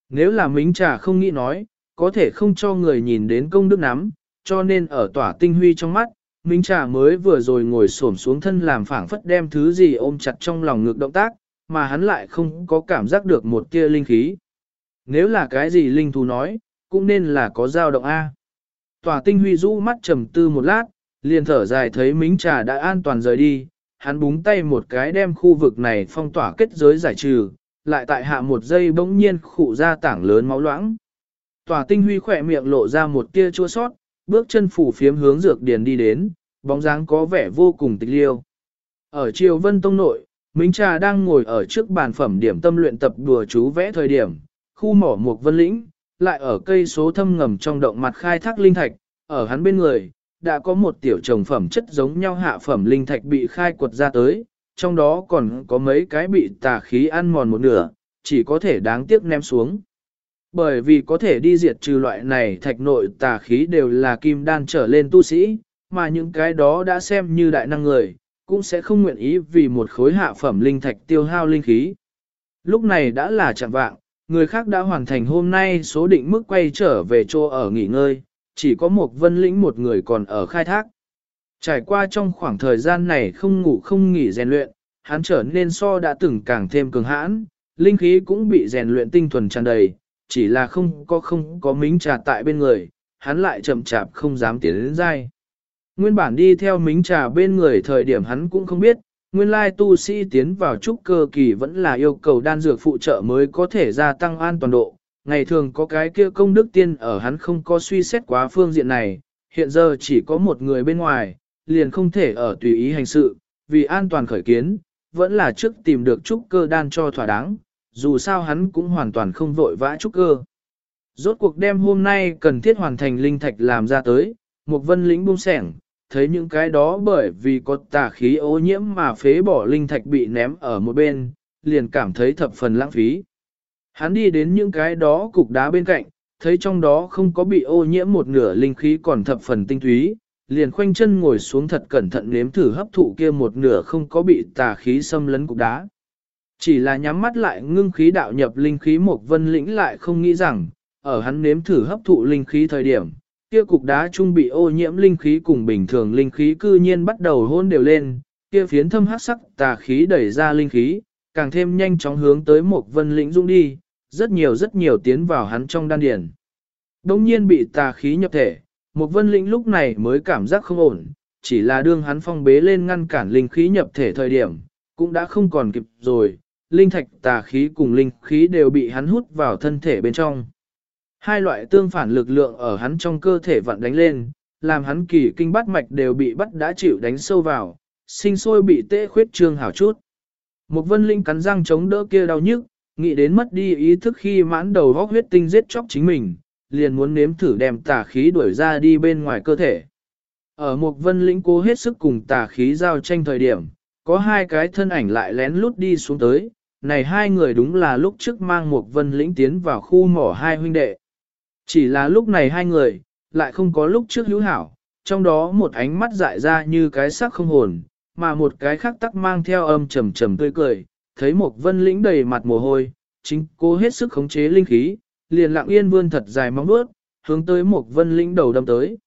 Nếu là mính trà không nghĩ nói, có thể không cho người nhìn đến công đức nắm, cho nên ở tỏa tinh huy trong mắt, Minh Trà mới vừa rồi ngồi xổm xuống thân làm phảng phất đem thứ gì ôm chặt trong lòng ngực động tác, mà hắn lại không có cảm giác được một tia linh khí. Nếu là cái gì linh thú nói, cũng nên là có dao động A. Tòa tinh huy rũ mắt trầm tư một lát, liền thở dài thấy Minh Trà đã an toàn rời đi, hắn búng tay một cái đem khu vực này phong tỏa kết giới giải trừ, lại tại hạ một giây bỗng nhiên khụ ra tảng lớn máu loãng. Tòa tinh huy khỏe miệng lộ ra một tia chua sót, bước chân phủ phiếm hướng dược điền đi đến, bóng dáng có vẻ vô cùng tịch liêu. Ở triều vân tông nội, Minh Trà đang ngồi ở trước bàn phẩm điểm tâm luyện tập đùa chú vẽ thời điểm, khu mỏ một vân lĩnh, lại ở cây số thâm ngầm trong động mặt khai thác linh thạch, ở hắn bên người, đã có một tiểu trồng phẩm chất giống nhau hạ phẩm linh thạch bị khai quật ra tới, trong đó còn có mấy cái bị tà khí ăn mòn một nửa, chỉ có thể đáng tiếc ném xuống. Bởi vì có thể đi diệt trừ loại này thạch nội tà khí đều là kim đan trở lên tu sĩ, mà những cái đó đã xem như đại năng người, cũng sẽ không nguyện ý vì một khối hạ phẩm linh thạch tiêu hao linh khí. Lúc này đã là chẳng vạng, người khác đã hoàn thành hôm nay số định mức quay trở về chỗ ở nghỉ ngơi, chỉ có một vân lĩnh một người còn ở khai thác. Trải qua trong khoảng thời gian này không ngủ không nghỉ rèn luyện, hắn trở nên so đã từng càng thêm cường hãn, linh khí cũng bị rèn luyện tinh thuần tràn đầy, chỉ là không có không có mính trà tại bên người, hắn lại chậm chạp không dám tiến đến dai. Nguyên bản đi theo mính trà bên người thời điểm hắn cũng không biết, nguyên lai tu sĩ tiến vào trúc cơ kỳ vẫn là yêu cầu đan dược phụ trợ mới có thể gia tăng an toàn độ. Ngày thường có cái kia công đức tiên ở hắn không có suy xét quá phương diện này, hiện giờ chỉ có một người bên ngoài, liền không thể ở tùy ý hành sự, vì an toàn khởi kiến, vẫn là trước tìm được trúc cơ đan cho thỏa đáng, dù sao hắn cũng hoàn toàn không vội vã trúc cơ. Rốt cuộc đêm hôm nay cần thiết hoàn thành linh thạch làm ra tới, một vân lĩnh buông sẻng, thấy những cái đó bởi vì có tà khí ô nhiễm mà phế bỏ linh thạch bị ném ở một bên, liền cảm thấy thập phần lãng phí. Hắn đi đến những cái đó cục đá bên cạnh, thấy trong đó không có bị ô nhiễm một nửa linh khí còn thập phần tinh túy, liền khoanh chân ngồi xuống thật cẩn thận nếm thử hấp thụ kia một nửa không có bị tà khí xâm lấn cục đá. Chỉ là nhắm mắt lại ngưng khí đạo nhập linh khí một vân lĩnh lại không nghĩ rằng, ở hắn nếm thử hấp thụ linh khí thời điểm, kia cục đá trung bị ô nhiễm linh khí cùng bình thường linh khí cư nhiên bắt đầu hôn đều lên, kia phiến thâm hắc sắc tà khí đẩy ra linh khí, càng thêm nhanh chóng hướng tới một vân lĩnh dung đi, rất nhiều rất nhiều tiến vào hắn trong đan điển. Đông nhiên bị tà khí nhập thể, một vân lĩnh lúc này mới cảm giác không ổn, chỉ là đương hắn phong bế lên ngăn cản linh khí nhập thể thời điểm, cũng đã không còn kịp rồi, linh thạch tà khí cùng linh khí đều bị hắn hút vào thân thể bên trong. Hai loại tương phản lực lượng ở hắn trong cơ thể vặn đánh lên, làm hắn kỳ kinh bát mạch đều bị bắt đã chịu đánh sâu vào, sinh sôi bị tê khuyết trương hảo chút. Một vân linh cắn răng chống đỡ kia đau nhức, nghĩ đến mất đi ý thức khi mãn đầu góc huyết tinh giết chóc chính mình, liền muốn nếm thử đem tà khí đuổi ra đi bên ngoài cơ thể. Ở một vân lĩnh cố hết sức cùng tà khí giao tranh thời điểm, có hai cái thân ảnh lại lén lút đi xuống tới, này hai người đúng là lúc trước mang một vân lĩnh tiến vào khu mỏ hai huynh đệ. Chỉ là lúc này hai người, lại không có lúc trước hữu hảo, trong đó một ánh mắt dại ra như cái sắc không hồn, mà một cái khác tắc mang theo âm trầm trầm tươi cười, thấy một vân lĩnh đầy mặt mồ hôi, chính cố hết sức khống chế linh khí, liền lặng yên vươn thật dài móng vuốt, hướng tới một vân lĩnh đầu đâm tới.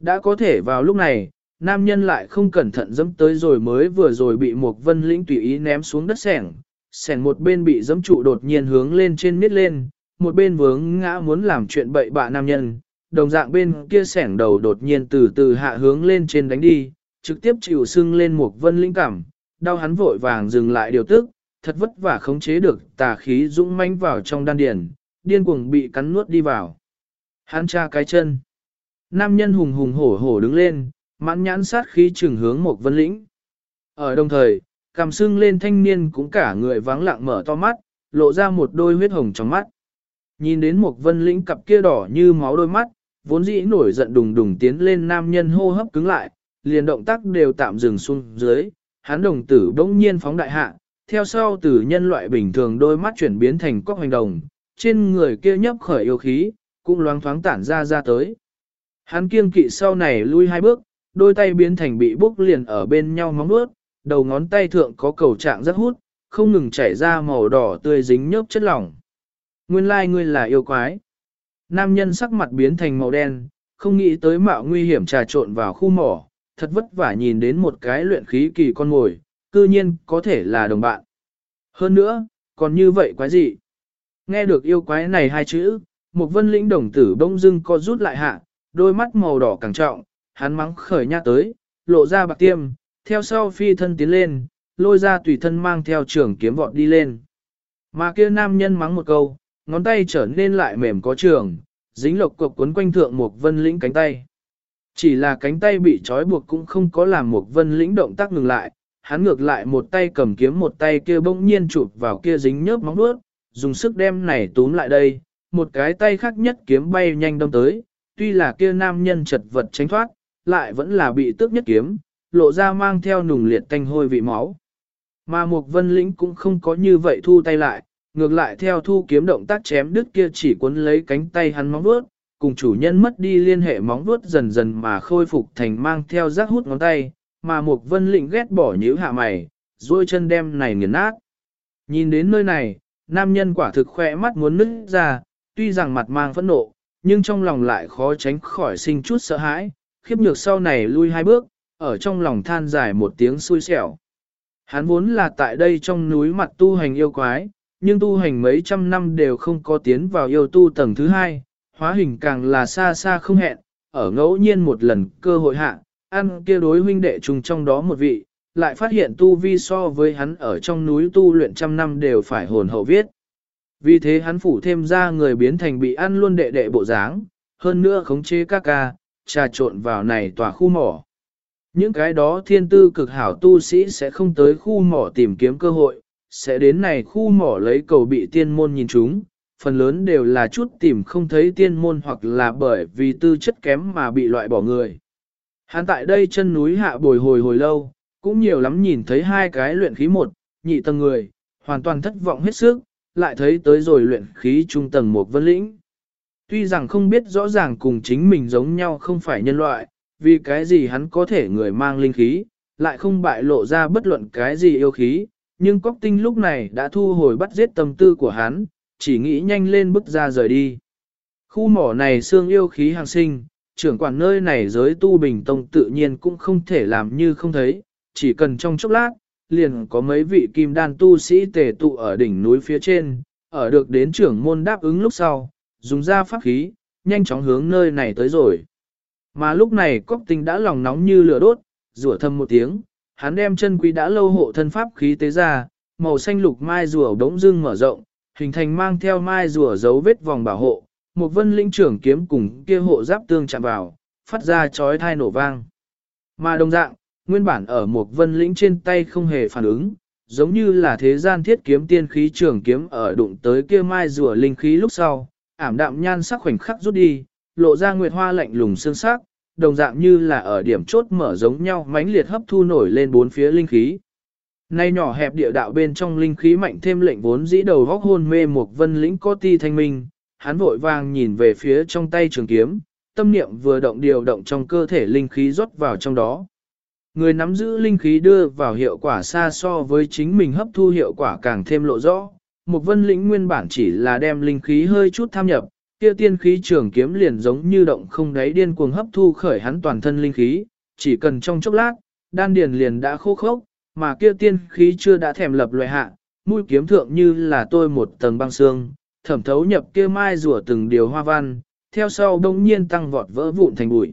Đã có thể vào lúc này, nam nhân lại không cẩn thận dẫm tới rồi mới vừa rồi bị một vân lĩnh tùy ý ném xuống đất sẻng, sẻng một bên bị dẫm trụ đột nhiên hướng lên trên miết lên, một bên vướng ngã muốn làm chuyện bậy bạ nam nhân, đồng dạng bên kia sẻng đầu đột nhiên từ từ hạ hướng lên trên đánh đi, trực tiếp chịu sưng lên một vân linh cảm, đau hắn vội vàng dừng lại điều tức, thật vất vả khống chế được tà khí dũng manh vào trong đan điền, điên cuồng bị cắn nuốt đi vào. Hắn tra cái chân. Nam nhân hùng hùng hổ hổ đứng lên, mãn nhãn sát khí trừng hướng một vân lĩnh. Ở đồng thời, cằm sưng lên thanh niên cũng cả người vắng lặng mở to mắt, lộ ra một đôi huyết hồng trong mắt. Nhìn đến một vân lĩnh cặp kia đỏ như máu đôi mắt, vốn dĩ nổi giận đùng đùng tiến lên nam nhân hô hấp cứng lại, liền động tác đều tạm dừng xuống dưới, hắn đồng tử bỗng nhiên phóng đại hạ, theo sau từ nhân loại bình thường đôi mắt chuyển biến thành cóc hành đồng, trên người kia nhấp khởi yêu khí, cũng loáng thoáng tản ra ra tới. Hắn kiêng kỵ sau này lui hai bước, đôi tay biến thành bị bốc liền ở bên nhau móng nuốt, đầu ngón tay thượng có cầu trạng rất hút, không ngừng chảy ra màu đỏ tươi dính nhớp chất lỏng. Nguyên lai like ngươi là yêu quái. Nam nhân sắc mặt biến thành màu đen, không nghĩ tới mạo nguy hiểm trà trộn vào khu mỏ, thật vất vả nhìn đến một cái luyện khí kỳ con ngồi, cư nhiên có thể là đồng bạn. Hơn nữa, còn như vậy quái gì? Nghe được yêu quái này hai chữ, một vân lĩnh đồng tử bông dưng co rút lại hạ, đôi mắt màu đỏ càng trọng, hắn mắng khởi nhát tới, lộ ra bạc tiêm, theo sau phi thân tiến lên, lôi ra tùy thân mang theo trường kiếm vọt đi lên. Mà kia nam nhân mắng một câu, ngón tay trở nên lại mềm có trường, dính lộc cục cuốn quanh thượng một vân lĩnh cánh tay. Chỉ là cánh tay bị trói buộc cũng không có làm một vân lĩnh động tác ngừng lại, hắn ngược lại một tay cầm kiếm một tay kia bỗng nhiên chụp vào kia dính nhớp móng vuốt, dùng sức đem này túm lại đây, một cái tay khác nhất kiếm bay nhanh đâm tới, tuy là kia nam nhân chật vật tránh thoát, lại vẫn là bị tước nhất kiếm, lộ ra mang theo nùng liệt tanh hôi vị máu. Mà Mục Vân Lĩnh cũng không có như vậy thu tay lại, ngược lại theo thu kiếm động tác chém đứt kia chỉ cuốn lấy cánh tay hắn móng vuốt, cùng chủ nhân mất đi liên hệ móng vuốt dần dần mà khôi phục thành mang theo rác hút ngón tay, mà Mục Vân Lĩnh ghét bỏ nhíu hạ mày, duỗi chân đem này nghiền nát. Nhìn đến nơi này, nam nhân quả thực khỏe mắt muốn nứt ra, tuy rằng mặt mang phẫn nộ, nhưng trong lòng lại khó tránh khỏi sinh chút sợ hãi, khiếp nhược sau này lui hai bước, ở trong lòng than dài một tiếng xui xẻo. Hắn vốn là tại đây trong núi mặt tu hành yêu quái, nhưng tu hành mấy trăm năm đều không có tiến vào yêu tu tầng thứ hai, hóa hình càng là xa xa không hẹn, ở ngẫu nhiên một lần cơ hội hạ, ăn kia đối huynh đệ chung trong đó một vị, lại phát hiện tu vi so với hắn ở trong núi tu luyện trăm năm đều phải hồn hậu viết. Vì thế hắn phủ thêm ra người biến thành bị ăn luôn đệ đệ bộ dáng, hơn nữa khống chế ca ca, trà trộn vào này tòa khu mỏ. Những cái đó thiên tư cực hảo tu sĩ sẽ không tới khu mỏ tìm kiếm cơ hội, sẽ đến này khu mỏ lấy cầu bị tiên môn nhìn chúng, phần lớn đều là chút tìm không thấy tiên môn hoặc là bởi vì tư chất kém mà bị loại bỏ người. Hắn tại đây chân núi hạ bồi hồi hồi lâu, cũng nhiều lắm nhìn thấy hai cái luyện khí một, nhị tầng người, hoàn toàn thất vọng hết sức, lại thấy tới rồi luyện khí trung tầng một vân lĩnh. Tuy rằng không biết rõ ràng cùng chính mình giống nhau không phải nhân loại, vì cái gì hắn có thể người mang linh khí, lại không bại lộ ra bất luận cái gì yêu khí, nhưng cóc tinh lúc này đã thu hồi bắt giết tâm tư của hắn, chỉ nghĩ nhanh lên bước ra rời đi. Khu mỏ này xương yêu khí hàng sinh, trưởng quản nơi này giới tu bình tông tự nhiên cũng không thể làm như không thấy, chỉ cần trong chốc lát, liền có mấy vị kim đan tu sĩ tề tụ ở đỉnh núi phía trên, ở được đến trưởng môn đáp ứng lúc sau, dùng ra pháp khí, nhanh chóng hướng nơi này tới rồi. Mà lúc này cóc tinh đã lòng nóng như lửa đốt, rủa thầm một tiếng, hắn đem chân quý đã lâu hộ thân pháp khí tế ra, màu xanh lục mai rùa đống dưng mở rộng, hình thành mang theo mai rùa dấu vết vòng bảo hộ, một vân linh trưởng kiếm cùng kia hộ giáp tương chạm vào, phát ra chói thai nổ vang. Mà đồng dạng, nguyên bản ở một vân lĩnh trên tay không hề phản ứng, giống như là thế gian thiết kiếm tiên khí trường kiếm ở đụng tới kia mai rùa linh khí lúc sau, ảm đạm nhan sắc khoảnh khắc rút đi, lộ ra nguyệt hoa lạnh lùng xương sắc, đồng dạng như là ở điểm chốt mở giống nhau mãnh liệt hấp thu nổi lên bốn phía linh khí. Nay nhỏ hẹp địa đạo bên trong linh khí mạnh thêm lệnh vốn dĩ đầu góc hôn mê một vân lĩnh có ti thanh minh, hắn vội vàng nhìn về phía trong tay trường kiếm, tâm niệm vừa động điều động trong cơ thể linh khí rót vào trong đó. Người nắm giữ linh khí đưa vào hiệu quả xa so với chính mình hấp thu hiệu quả càng thêm lộ rõ. Một vân lĩnh nguyên bản chỉ là đem linh khí hơi chút tham nhập, kia tiên khí trường kiếm liền giống như động không đáy điên cuồng hấp thu khởi hắn toàn thân linh khí, chỉ cần trong chốc lát, đan điền liền đã khô khốc, mà kia tiên khí chưa đã thèm lập loại hạ, mũi kiếm thượng như là tôi một tầng băng xương, thẩm thấu nhập kia mai rủa từng điều hoa văn, theo sau đông nhiên tăng vọt vỡ vụn thành bụi.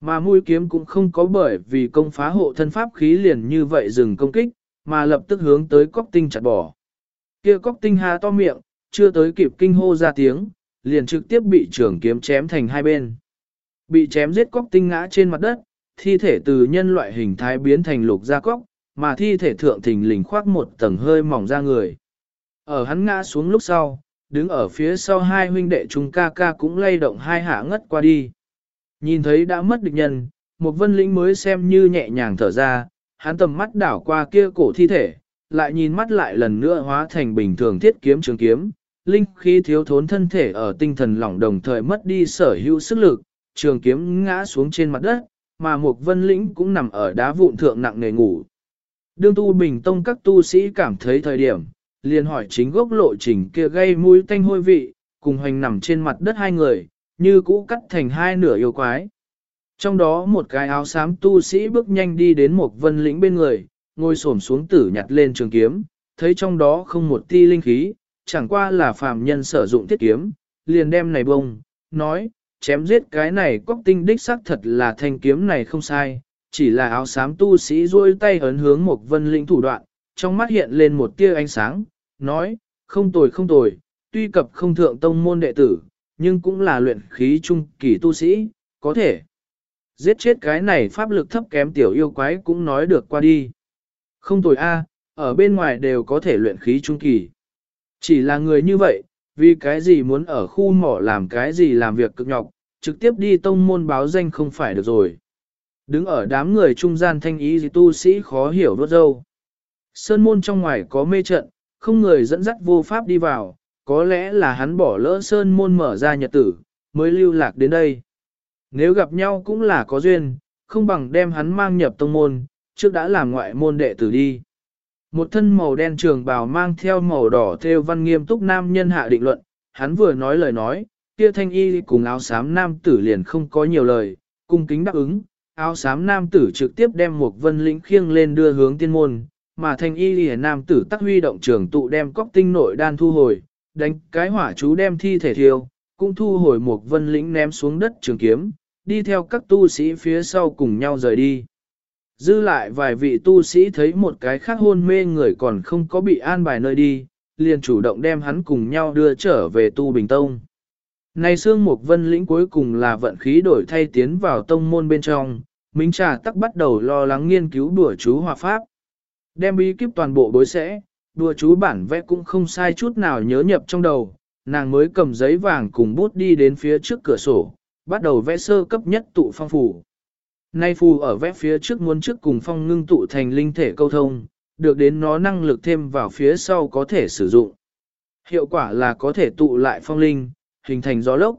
Mà mũi kiếm cũng không có bởi vì công phá hộ thân pháp khí liền như vậy dừng công kích, mà lập tức hướng tới cóc tinh chặt bỏ. Kia cóc tinh hà to miệng, chưa tới kịp kinh hô ra tiếng, liền trực tiếp bị trường kiếm chém thành hai bên. Bị chém giết cóc tinh ngã trên mặt đất, thi thể từ nhân loại hình thái biến thành lục da cóc, mà thi thể thượng thình lình khoác một tầng hơi mỏng ra người. Ở hắn ngã xuống lúc sau, đứng ở phía sau hai huynh đệ chúng ca ca cũng lay động hai hạ ngất qua đi. Nhìn thấy đã mất địch nhân, một vân lĩnh mới xem như nhẹ nhàng thở ra, hắn tầm mắt đảo qua kia cổ thi thể, lại nhìn mắt lại lần nữa hóa thành bình thường thiết kiếm trường kiếm, linh khí thiếu thốn thân thể ở tinh thần lỏng đồng thời mất đi sở hữu sức lực, trường kiếm ngã xuống trên mặt đất, mà một vân lĩnh cũng nằm ở đá vụn thượng nặng nề ngủ. Đương tu bình tông các tu sĩ cảm thấy thời điểm, liền hỏi chính gốc lộ trình kia gây mũi tanh hôi vị, cùng hoành nằm trên mặt đất hai người, như cũ cắt thành hai nửa yêu quái. Trong đó một cái áo xám tu sĩ bước nhanh đi đến một vân lĩnh bên người, ngồi xổm xuống tử nhặt lên trường kiếm, thấy trong đó không một ti linh khí, chẳng qua là phàm nhân sử dụng thiết kiếm, liền đem này bông, nói, chém giết cái này cóc tinh đích xác thật là thanh kiếm này không sai, chỉ là áo xám tu sĩ duỗi tay ấn hướng một vân lĩnh thủ đoạn, trong mắt hiện lên một tia ánh sáng, nói, không tồi không tồi, tuy cập không thượng tông môn đệ tử, nhưng cũng là luyện khí trung kỳ tu sĩ, có thể. Giết chết cái này pháp lực thấp kém tiểu yêu quái cũng nói được qua đi. Không tồi a, ở bên ngoài đều có thể luyện khí trung kỳ. Chỉ là người như vậy, vì cái gì muốn ở khu mỏ làm cái gì làm việc cực nhọc, trực tiếp đi tông môn báo danh không phải được rồi. Đứng ở đám người trung gian thanh ý gì tu sĩ khó hiểu đốt dâu. Sơn môn trong ngoài có mê trận, không người dẫn dắt vô pháp đi vào, có lẽ là hắn bỏ lỡ sơn môn mở ra nhật tử, mới lưu lạc đến đây. Nếu gặp nhau cũng là có duyên, không bằng đem hắn mang nhập tông môn, trước đã làm ngoại môn đệ tử đi. Một thân màu đen trường bào mang theo màu đỏ theo văn nghiêm túc nam nhân hạ định luận, hắn vừa nói lời nói, kia thanh y cùng áo xám nam tử liền không có nhiều lời, cung kính đáp ứng, áo xám nam tử trực tiếp đem một vân lĩnh khiêng lên đưa hướng tiên môn, mà thanh y lìa nam tử tắc huy động trường tụ đem cóc tinh nội đan thu hồi, đánh cái hỏa chú đem thi thể thiêu, cũng thu hồi một vân lĩnh ném xuống đất trường kiếm, đi theo các tu sĩ phía sau cùng nhau rời đi. Dư lại vài vị tu sĩ thấy một cái khác hôn mê người còn không có bị an bài nơi đi, liền chủ động đem hắn cùng nhau đưa trở về tu bình tông. Này xương một Vân lĩnh cuối cùng là vận khí đổi thay tiến vào tông môn bên trong, Minh Trà tắc bắt đầu lo lắng nghiên cứu đùa chú hòa pháp. Đem bí kíp toàn bộ bối sẽ, đùa chú bản vẽ cũng không sai chút nào nhớ nhập trong đầu, nàng mới cầm giấy vàng cùng bút đi đến phía trước cửa sổ, bắt đầu vẽ sơ cấp nhất tụ phong phủ. Nay phù ở vẽ phía trước muốn trước cùng phong ngưng tụ thành linh thể câu thông, được đến nó năng lực thêm vào phía sau có thể sử dụng. Hiệu quả là có thể tụ lại phong linh, hình thành gió lốc.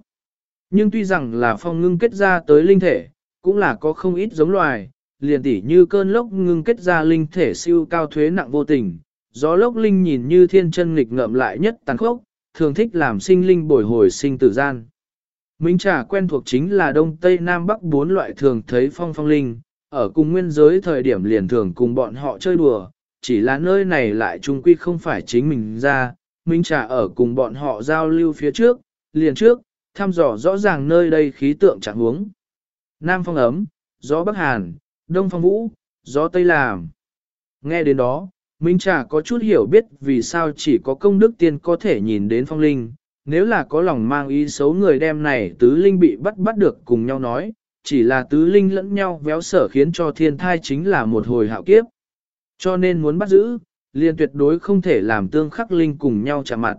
Nhưng tuy rằng là phong ngưng kết ra tới linh thể, cũng là có không ít giống loài, liền tỉ như cơn lốc ngưng kết ra linh thể siêu cao thuế nặng vô tình. Gió lốc linh nhìn như thiên chân nghịch ngợm lại nhất tàn khốc, thường thích làm sinh linh bồi hồi sinh tử gian. Minh trà quen thuộc chính là Đông Tây Nam Bắc bốn loại thường thấy phong phong linh, ở cùng nguyên giới thời điểm liền thường cùng bọn họ chơi đùa, chỉ là nơi này lại trung quy không phải chính mình ra, Minh trà ở cùng bọn họ giao lưu phía trước, liền trước, thăm dò rõ ràng nơi đây khí tượng trạng huống. Nam phong ấm, gió Bắc Hàn, Đông phong vũ, gió Tây làm. Nghe đến đó, Minh Trà có chút hiểu biết vì sao chỉ có công đức tiên có thể nhìn đến phong linh, nếu là có lòng mang ý xấu người đem này tứ linh bị bắt bắt được cùng nhau nói, chỉ là tứ linh lẫn nhau véo sở khiến cho thiên thai chính là một hồi hạo kiếp. Cho nên muốn bắt giữ, liền tuyệt đối không thể làm tương khắc linh cùng nhau chạm mặt.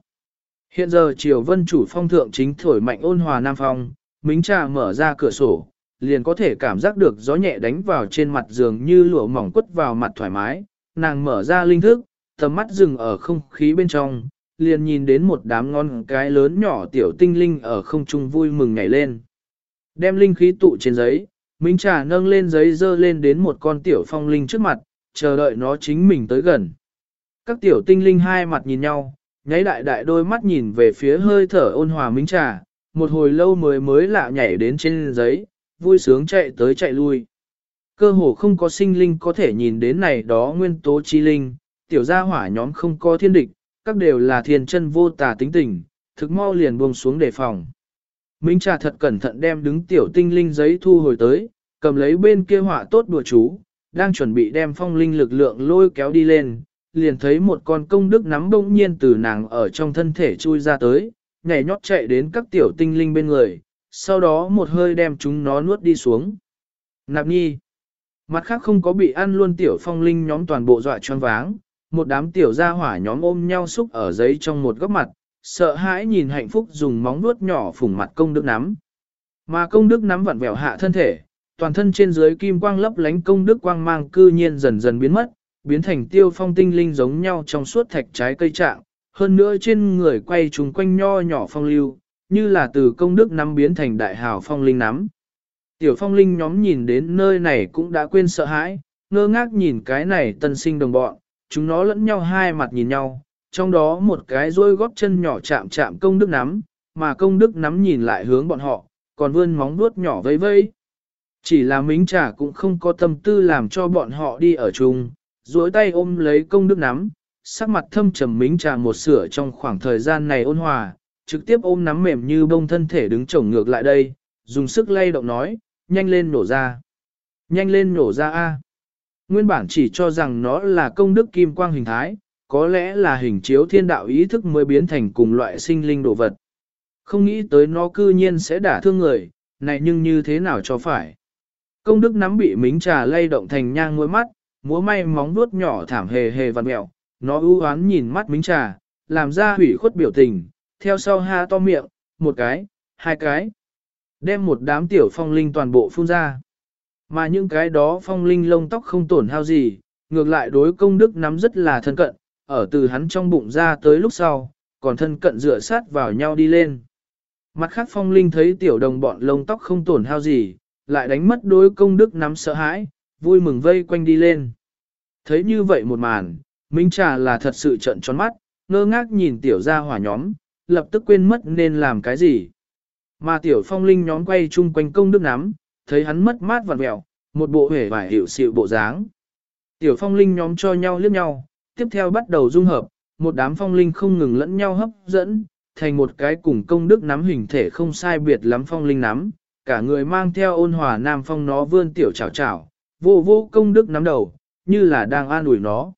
Hiện giờ triều vân chủ phong thượng chính thổi mạnh ôn hòa nam phong, mính trà mở ra cửa sổ, liền có thể cảm giác được gió nhẹ đánh vào trên mặt giường như lụa mỏng quất vào mặt thoải mái, nàng mở ra linh thức, tầm mắt dừng ở không khí bên trong, liền nhìn đến một đám ngon cái lớn nhỏ tiểu tinh linh ở không trung vui mừng nhảy lên. Đem linh khí tụ trên giấy, Minh Trà nâng lên giấy dơ lên đến một con tiểu phong linh trước mặt, chờ đợi nó chính mình tới gần. Các tiểu tinh linh hai mặt nhìn nhau, nháy đại đại đôi mắt nhìn về phía hơi thở ôn hòa Minh Trà, một hồi lâu mới mới lạ nhảy đến trên giấy, vui sướng chạy tới chạy lui. Cơ hồ không có sinh linh có thể nhìn đến này đó nguyên tố chi linh, tiểu gia hỏa nhóm không có thiên địch, các đều là thiên chân vô tà tính tình, thực mau liền buông xuống đề phòng. Minh trà thật cẩn thận đem đứng tiểu tinh linh giấy thu hồi tới, cầm lấy bên kia họa tốt đùa chú, đang chuẩn bị đem phong linh lực lượng lôi kéo đi lên, liền thấy một con công đức nắm bỗng nhiên từ nàng ở trong thân thể chui ra tới, nhảy nhót chạy đến các tiểu tinh linh bên người, sau đó một hơi đem chúng nó nuốt đi xuống. Nạp nhi, mặt khác không có bị ăn luôn tiểu phong linh nhóm toàn bộ dọa choáng váng, một đám tiểu gia hỏa nhóm ôm nhau xúc ở giấy trong một góc mặt, sợ hãi nhìn hạnh phúc dùng móng vuốt nhỏ phủng mặt công đức nắm. Mà công đức nắm vặn vẹo hạ thân thể, toàn thân trên dưới kim quang lấp lánh công đức quang mang cư nhiên dần dần biến mất, biến thành tiêu phong tinh linh giống nhau trong suốt thạch trái cây trạng, hơn nữa trên người quay trùng quanh nho nhỏ phong lưu, như là từ công đức nắm biến thành đại hào phong linh nắm. Tiểu phong linh nhóm nhìn đến nơi này cũng đã quên sợ hãi, ngơ ngác nhìn cái này tân sinh đồng bọn, chúng nó lẫn nhau hai mặt nhìn nhau, trong đó một cái rôi góp chân nhỏ chạm chạm công đức nắm, mà công đức nắm nhìn lại hướng bọn họ, còn vươn móng vuốt nhỏ vây vây. Chỉ là mính trà cũng không có tâm tư làm cho bọn họ đi ở chung, duỗi tay ôm lấy công đức nắm, sắc mặt thâm trầm mính trà một sửa trong khoảng thời gian này ôn hòa, trực tiếp ôm nắm mềm như bông thân thể đứng chổng ngược lại đây, dùng sức lay động nói, nhanh lên nổ ra. Nhanh lên nổ ra A. Nguyên bản chỉ cho rằng nó là công đức kim quang hình thái, có lẽ là hình chiếu thiên đạo ý thức mới biến thành cùng loại sinh linh đồ vật. Không nghĩ tới nó cư nhiên sẽ đả thương người, này nhưng như thế nào cho phải. Công đức nắm bị mính trà lay động thành nhang ngôi mắt, múa may móng vuốt nhỏ thảm hề hề vằn mẹo, nó ưu oán nhìn mắt mính trà, làm ra hủy khuất biểu tình, theo sau ha to miệng, một cái, hai cái. Đem một đám tiểu phong linh toàn bộ phun ra. Mà những cái đó phong linh lông tóc không tổn hao gì, ngược lại đối công đức nắm rất là thân cận, ở từ hắn trong bụng ra tới lúc sau, còn thân cận dựa sát vào nhau đi lên. Mặt khác phong linh thấy tiểu đồng bọn lông tóc không tổn hao gì, lại đánh mất đối công đức nắm sợ hãi, vui mừng vây quanh đi lên. Thấy như vậy một màn, Minh Trà là thật sự trận tròn mắt, ngơ ngác nhìn tiểu gia hỏa nhóm, lập tức quên mất nên làm cái gì. Mà tiểu phong linh nhóm quay chung quanh công đức nắm, thấy hắn mất mát vặn vẹo, một bộ hể vải hiệu sự bộ dáng. Tiểu phong linh nhóm cho nhau liếc nhau, tiếp theo bắt đầu dung hợp, một đám phong linh không ngừng lẫn nhau hấp dẫn, thành một cái cùng công đức nắm hình thể không sai biệt lắm phong linh nắm, cả người mang theo ôn hòa nam phong nó vươn tiểu chảo chảo, vô vô công đức nắm đầu, như là đang an ủi nó.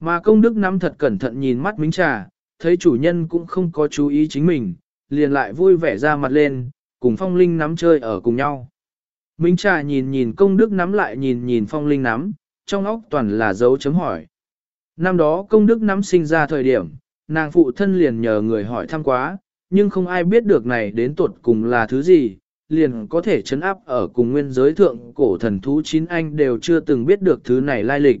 Mà công đức nắm thật cẩn thận nhìn mắt mính trà, thấy chủ nhân cũng không có chú ý chính mình, liền lại vui vẻ ra mặt lên, cùng phong linh nắm chơi ở cùng nhau. Minh trà nhìn nhìn công đức nắm lại nhìn nhìn phong linh nắm, trong óc toàn là dấu chấm hỏi. Năm đó công đức nắm sinh ra thời điểm, nàng phụ thân liền nhờ người hỏi thăm quá, nhưng không ai biết được này đến tuột cùng là thứ gì, liền có thể chấn áp ở cùng nguyên giới thượng cổ thần thú chín anh đều chưa từng biết được thứ này lai lịch.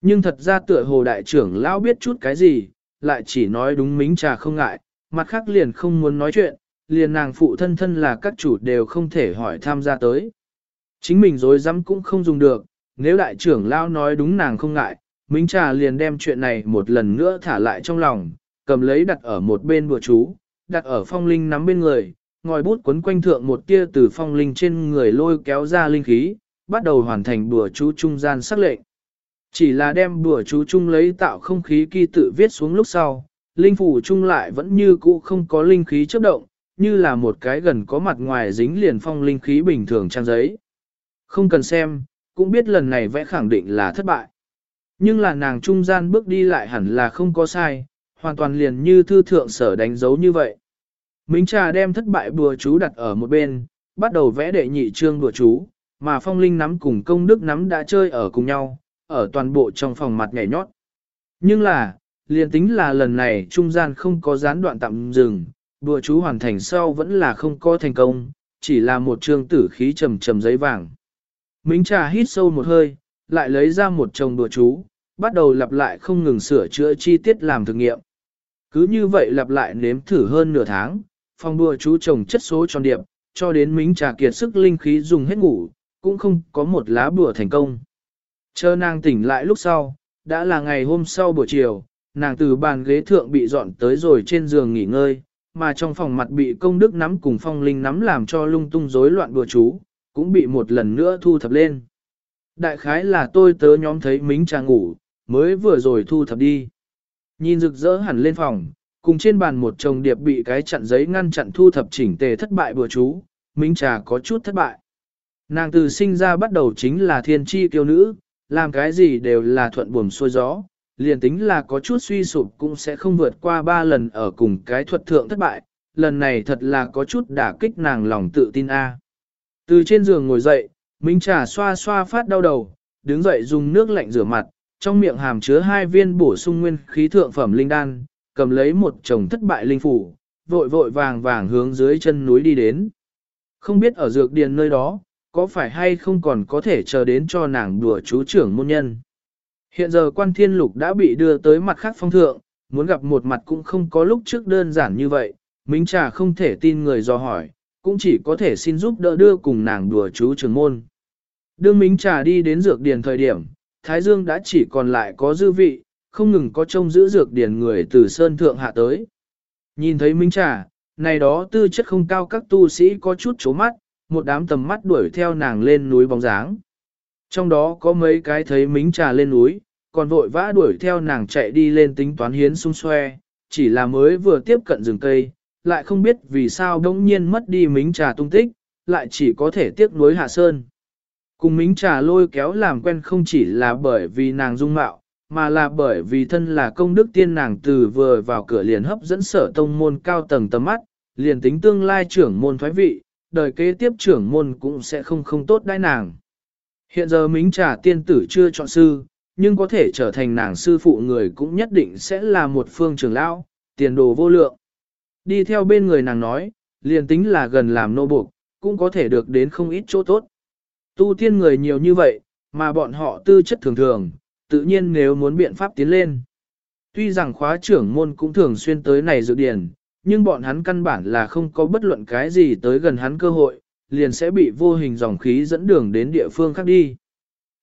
Nhưng thật ra tựa hồ đại trưởng lão biết chút cái gì, lại chỉ nói đúng mính trà không ngại, mặt khác liền không muốn nói chuyện, liền nàng phụ thân thân là các chủ đều không thể hỏi tham gia tới. Chính mình dối dám cũng không dùng được, nếu đại trưởng lão nói đúng nàng không ngại, minh Trà liền đem chuyện này một lần nữa thả lại trong lòng, cầm lấy đặt ở một bên bùa chú, đặt ở phong linh nắm bên người, ngòi bút quấn quanh thượng một tia từ phong linh trên người lôi kéo ra linh khí, bắt đầu hoàn thành bùa chú trung gian sắc lệnh. Chỉ là đem bùa chú chung lấy tạo không khí kỳ tự viết xuống lúc sau, linh phủ chung lại vẫn như cũ không có linh khí chấp động, như là một cái gần có mặt ngoài dính liền phong linh khí bình thường trang giấy. Không cần xem, cũng biết lần này vẽ khẳng định là thất bại. Nhưng là nàng trung gian bước đi lại hẳn là không có sai, hoàn toàn liền như thư thượng sở đánh dấu như vậy. Mính trà đem thất bại bùa chú đặt ở một bên, bắt đầu vẽ đệ nhị trương bùa chú, mà phong linh nắm cùng công đức nắm đã chơi ở cùng nhau, ở toàn bộ trong phòng mặt nhảy nhót. Nhưng là, liền tính là lần này trung gian không có gián đoạn tạm dừng, đùa chú hoàn thành sau vẫn là không có thành công, chỉ là một trương tử khí trầm trầm giấy vàng. Mính trà hít sâu một hơi, lại lấy ra một chồng đùa chú, bắt đầu lặp lại không ngừng sửa chữa chi tiết làm thực nghiệm. Cứ như vậy lặp lại nếm thử hơn nửa tháng, phòng đùa chú trồng chất số tròn điệp, cho đến mính trà kiệt sức linh khí dùng hết ngủ, cũng không có một lá bùa thành công. Chờ nàng tỉnh lại lúc sau, đã là ngày hôm sau buổi chiều, nàng từ bàn ghế thượng bị dọn tới rồi trên giường nghỉ ngơi, mà trong phòng mặt bị công đức nắm cùng phong linh nắm làm cho lung tung rối loạn bùa chú, cũng bị một lần nữa thu thập lên. Đại khái là tôi tớ nhóm thấy mính trà ngủ, mới vừa rồi thu thập đi. Nhìn rực rỡ hẳn lên phòng, cùng trên bàn một chồng điệp bị cái chặn giấy ngăn chặn thu thập chỉnh tề thất bại bừa chú, Minh Trà có chút thất bại. Nàng từ sinh ra bắt đầu chính là thiên tri kiêu nữ, làm cái gì đều là thuận buồm xuôi gió, liền tính là có chút suy sụp cũng sẽ không vượt qua ba lần ở cùng cái thuật thượng thất bại, lần này thật là có chút đả kích nàng lòng tự tin a. Từ trên giường ngồi dậy, Minh Trà xoa xoa phát đau đầu, đứng dậy dùng nước lạnh rửa mặt, trong miệng hàm chứa hai viên bổ sung nguyên khí thượng phẩm linh đan, cầm lấy một chồng thất bại linh phủ, vội vội vàng vàng hướng dưới chân núi đi đến. Không biết ở dược điền nơi đó, có phải hay không còn có thể chờ đến cho nàng đùa chú trưởng môn nhân. Hiện giờ quan thiên lục đã bị đưa tới mặt khác phong thượng, muốn gặp một mặt cũng không có lúc trước đơn giản như vậy, Minh Trà không thể tin người do hỏi, cũng chỉ có thể xin giúp đỡ đưa cùng nàng đùa chú trường môn. Đương Minh Trà đi đến dược điền thời điểm, Thái Dương đã chỉ còn lại có dư vị, không ngừng có trông giữ dược điển người từ sơn thượng hạ tới. Nhìn thấy Minh Trà, này đó tư chất không cao các tu sĩ có chút chố mắt, một đám tầm mắt đuổi theo nàng lên núi bóng dáng. Trong đó có mấy cái thấy minh trà lên núi, còn vội vã đuổi theo nàng chạy đi lên tính toán hiến xung xoe, chỉ là mới vừa tiếp cận rừng cây, lại không biết vì sao đống nhiên mất đi mính trà tung tích, lại chỉ có thể tiếc nuối hạ sơn. Cùng mính trà lôi kéo làm quen không chỉ là bởi vì nàng dung mạo, mà là bởi vì thân là công đức tiên nàng từ vừa vào cửa liền hấp dẫn sở tông môn cao tầng tầm mắt, liền tính tương lai trưởng môn thoái vị, đời kế tiếp trưởng môn cũng sẽ không không tốt đai nàng. Hiện giờ mính trà tiên tử chưa chọn sư, nhưng có thể trở thành nàng sư phụ người cũng nhất định sẽ là một phương trưởng lão, tiền đồ vô lượng. Đi theo bên người nàng nói, liền tính là gần làm nô buộc, cũng có thể được đến không ít chỗ tốt. Tu tiên người nhiều như vậy, mà bọn họ tư chất thường thường, tự nhiên nếu muốn biện pháp tiến lên. Tuy rằng khóa trưởng môn cũng thường xuyên tới này dự điển, nhưng bọn hắn căn bản là không có bất luận cái gì tới gần hắn cơ hội, liền sẽ bị vô hình dòng khí dẫn đường đến địa phương khác đi.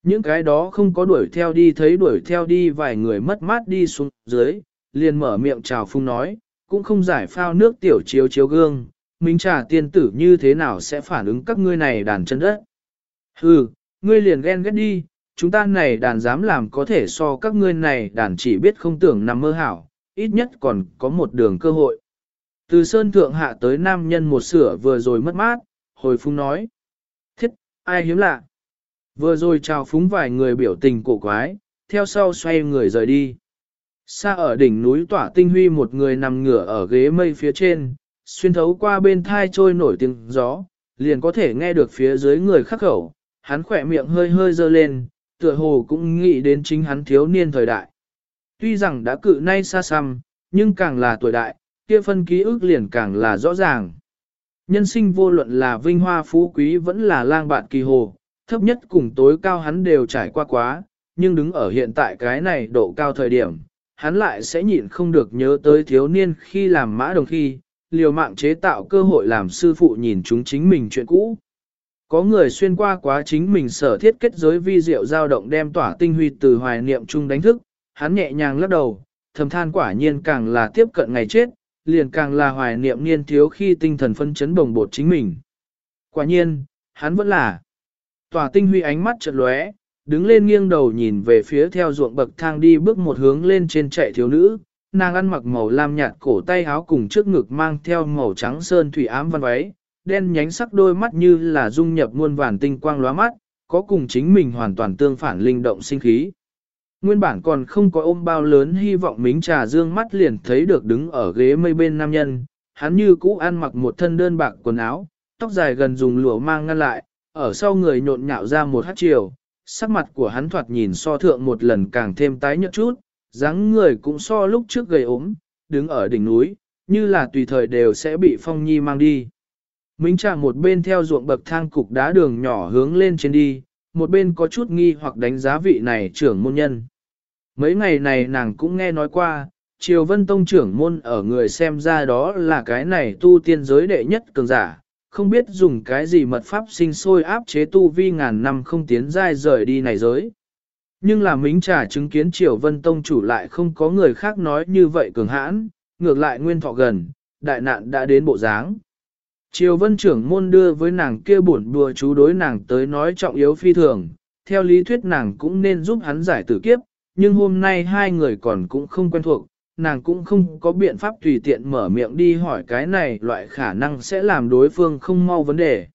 Những cái đó không có đuổi theo đi thấy đuổi theo đi vài người mất mát đi xuống dưới, liền mở miệng chào phung nói, cũng không giải phao nước tiểu chiếu chiếu gương, minh trả tiên tử như thế nào sẽ phản ứng các ngươi này đàn chân đất. Hừ, ngươi liền ghen ghét đi, chúng ta này đàn dám làm có thể so các ngươi này đàn chỉ biết không tưởng nằm mơ hảo, ít nhất còn có một đường cơ hội. Từ sơn thượng hạ tới nam nhân một sửa vừa rồi mất mát, hồi phung nói. Thiết, ai hiếm lạ. Vừa rồi chào phúng vài người biểu tình cổ quái, theo sau xoay người rời đi. Xa ở đỉnh núi tỏa tinh huy một người nằm ngửa ở ghế mây phía trên, xuyên thấu qua bên thai trôi nổi tiếng gió, liền có thể nghe được phía dưới người khắc khẩu, hắn khỏe miệng hơi hơi dơ lên, tựa hồ cũng nghĩ đến chính hắn thiếu niên thời đại. Tuy rằng đã cự nay xa xăm, nhưng càng là tuổi đại, kia phân ký ức liền càng là rõ ràng. Nhân sinh vô luận là vinh hoa phú quý vẫn là lang bạn kỳ hồ, thấp nhất cùng tối cao hắn đều trải qua quá, nhưng đứng ở hiện tại cái này độ cao thời điểm, hắn lại sẽ nhịn không được nhớ tới thiếu niên khi làm mã đồng khi, liều mạng chế tạo cơ hội làm sư phụ nhìn chúng chính mình chuyện cũ. Có người xuyên qua quá chính mình sở thiết kết giới vi diệu dao động đem tỏa tinh huy từ hoài niệm chung đánh thức, hắn nhẹ nhàng lắc đầu, thầm than quả nhiên càng là tiếp cận ngày chết, liền càng là hoài niệm niên thiếu khi tinh thần phân chấn bồng bột chính mình. Quả nhiên, hắn vẫn là. Tòa tinh huy ánh mắt chợt lóe, đứng lên nghiêng đầu nhìn về phía theo ruộng bậc thang đi bước một hướng lên trên chạy thiếu nữ, nàng ăn mặc màu lam nhạt cổ tay áo cùng trước ngực mang theo màu trắng sơn thủy ám văn váy, đen nhánh sắc đôi mắt như là dung nhập muôn vàn tinh quang lóa mắt, có cùng chính mình hoàn toàn tương phản linh động sinh khí. Nguyên bản còn không có ôm bao lớn hy vọng mính trà dương mắt liền thấy được đứng ở ghế mây bên nam nhân, hắn như cũ ăn mặc một thân đơn bạc quần áo, tóc dài gần dùng lụa mang ngăn lại, ở sau người nhộn nhạo ra một hát chiều, sắc mặt của hắn thoạt nhìn so thượng một lần càng thêm tái nhợt chút, dáng người cũng so lúc trước gầy ốm, đứng ở đỉnh núi, như là tùy thời đều sẽ bị phong nhi mang đi. Minh Trà một bên theo ruộng bậc thang cục đá đường nhỏ hướng lên trên đi, một bên có chút nghi hoặc đánh giá vị này trưởng môn nhân. Mấy ngày này nàng cũng nghe nói qua, Triều Vân Tông trưởng môn ở người xem ra đó là cái này tu tiên giới đệ nhất cường giả, không biết dùng cái gì mật pháp sinh sôi áp chế tu vi ngàn năm không tiến dai rời đi này giới. Nhưng là mính trà chứng kiến Triều Vân Tông chủ lại không có người khác nói như vậy cường hãn, ngược lại nguyên thọ gần, đại nạn đã đến bộ dáng. Triều Vân trưởng môn đưa với nàng kia buồn đùa chú đối nàng tới nói trọng yếu phi thường, theo lý thuyết nàng cũng nên giúp hắn giải tử kiếp, nhưng hôm nay hai người còn cũng không quen thuộc, nàng cũng không có biện pháp tùy tiện mở miệng đi hỏi cái này loại khả năng sẽ làm đối phương không mau vấn đề.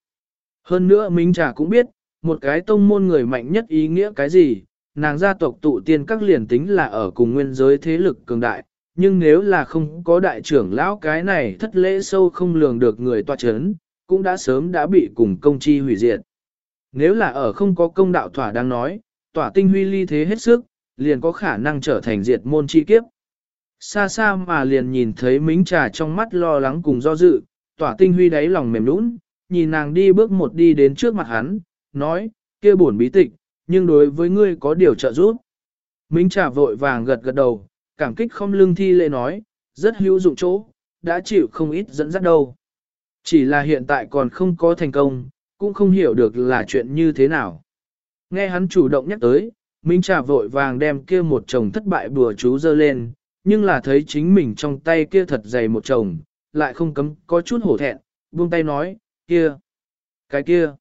Hơn nữa Minh Trà cũng biết, một cái tông môn người mạnh nhất ý nghĩa cái gì, nàng gia tộc tụ tiên các liền tính là ở cùng nguyên giới thế lực cường đại, nhưng nếu là không có đại trưởng lão cái này thất lễ sâu không lường được người tòa chấn, cũng đã sớm đã bị cùng công chi hủy diệt. Nếu là ở không có công đạo thỏa đang nói, tỏa tinh huy ly thế hết sức, liền có khả năng trở thành diệt môn chi kiếp. Xa xa mà liền nhìn thấy mính trà trong mắt lo lắng cùng do dự, tỏa tinh huy đáy lòng mềm nũng, nhìn nàng đi bước một đi đến trước mặt hắn, nói, kia buồn bí tịch, nhưng đối với ngươi có điều trợ giúp. Mính trà vội vàng gật gật đầu, cảm kích không lương thi lệ nói, rất hữu dụng chỗ, đã chịu không ít dẫn dắt đâu. Chỉ là hiện tại còn không có thành công, cũng không hiểu được là chuyện như thế nào. Nghe hắn chủ động nhắc tới, Minh Trà vội vàng đem kia một chồng thất bại bùa chú dơ lên, nhưng là thấy chính mình trong tay kia thật dày một chồng, lại không cấm có chút hổ thẹn, buông tay nói, kia, Cái kia,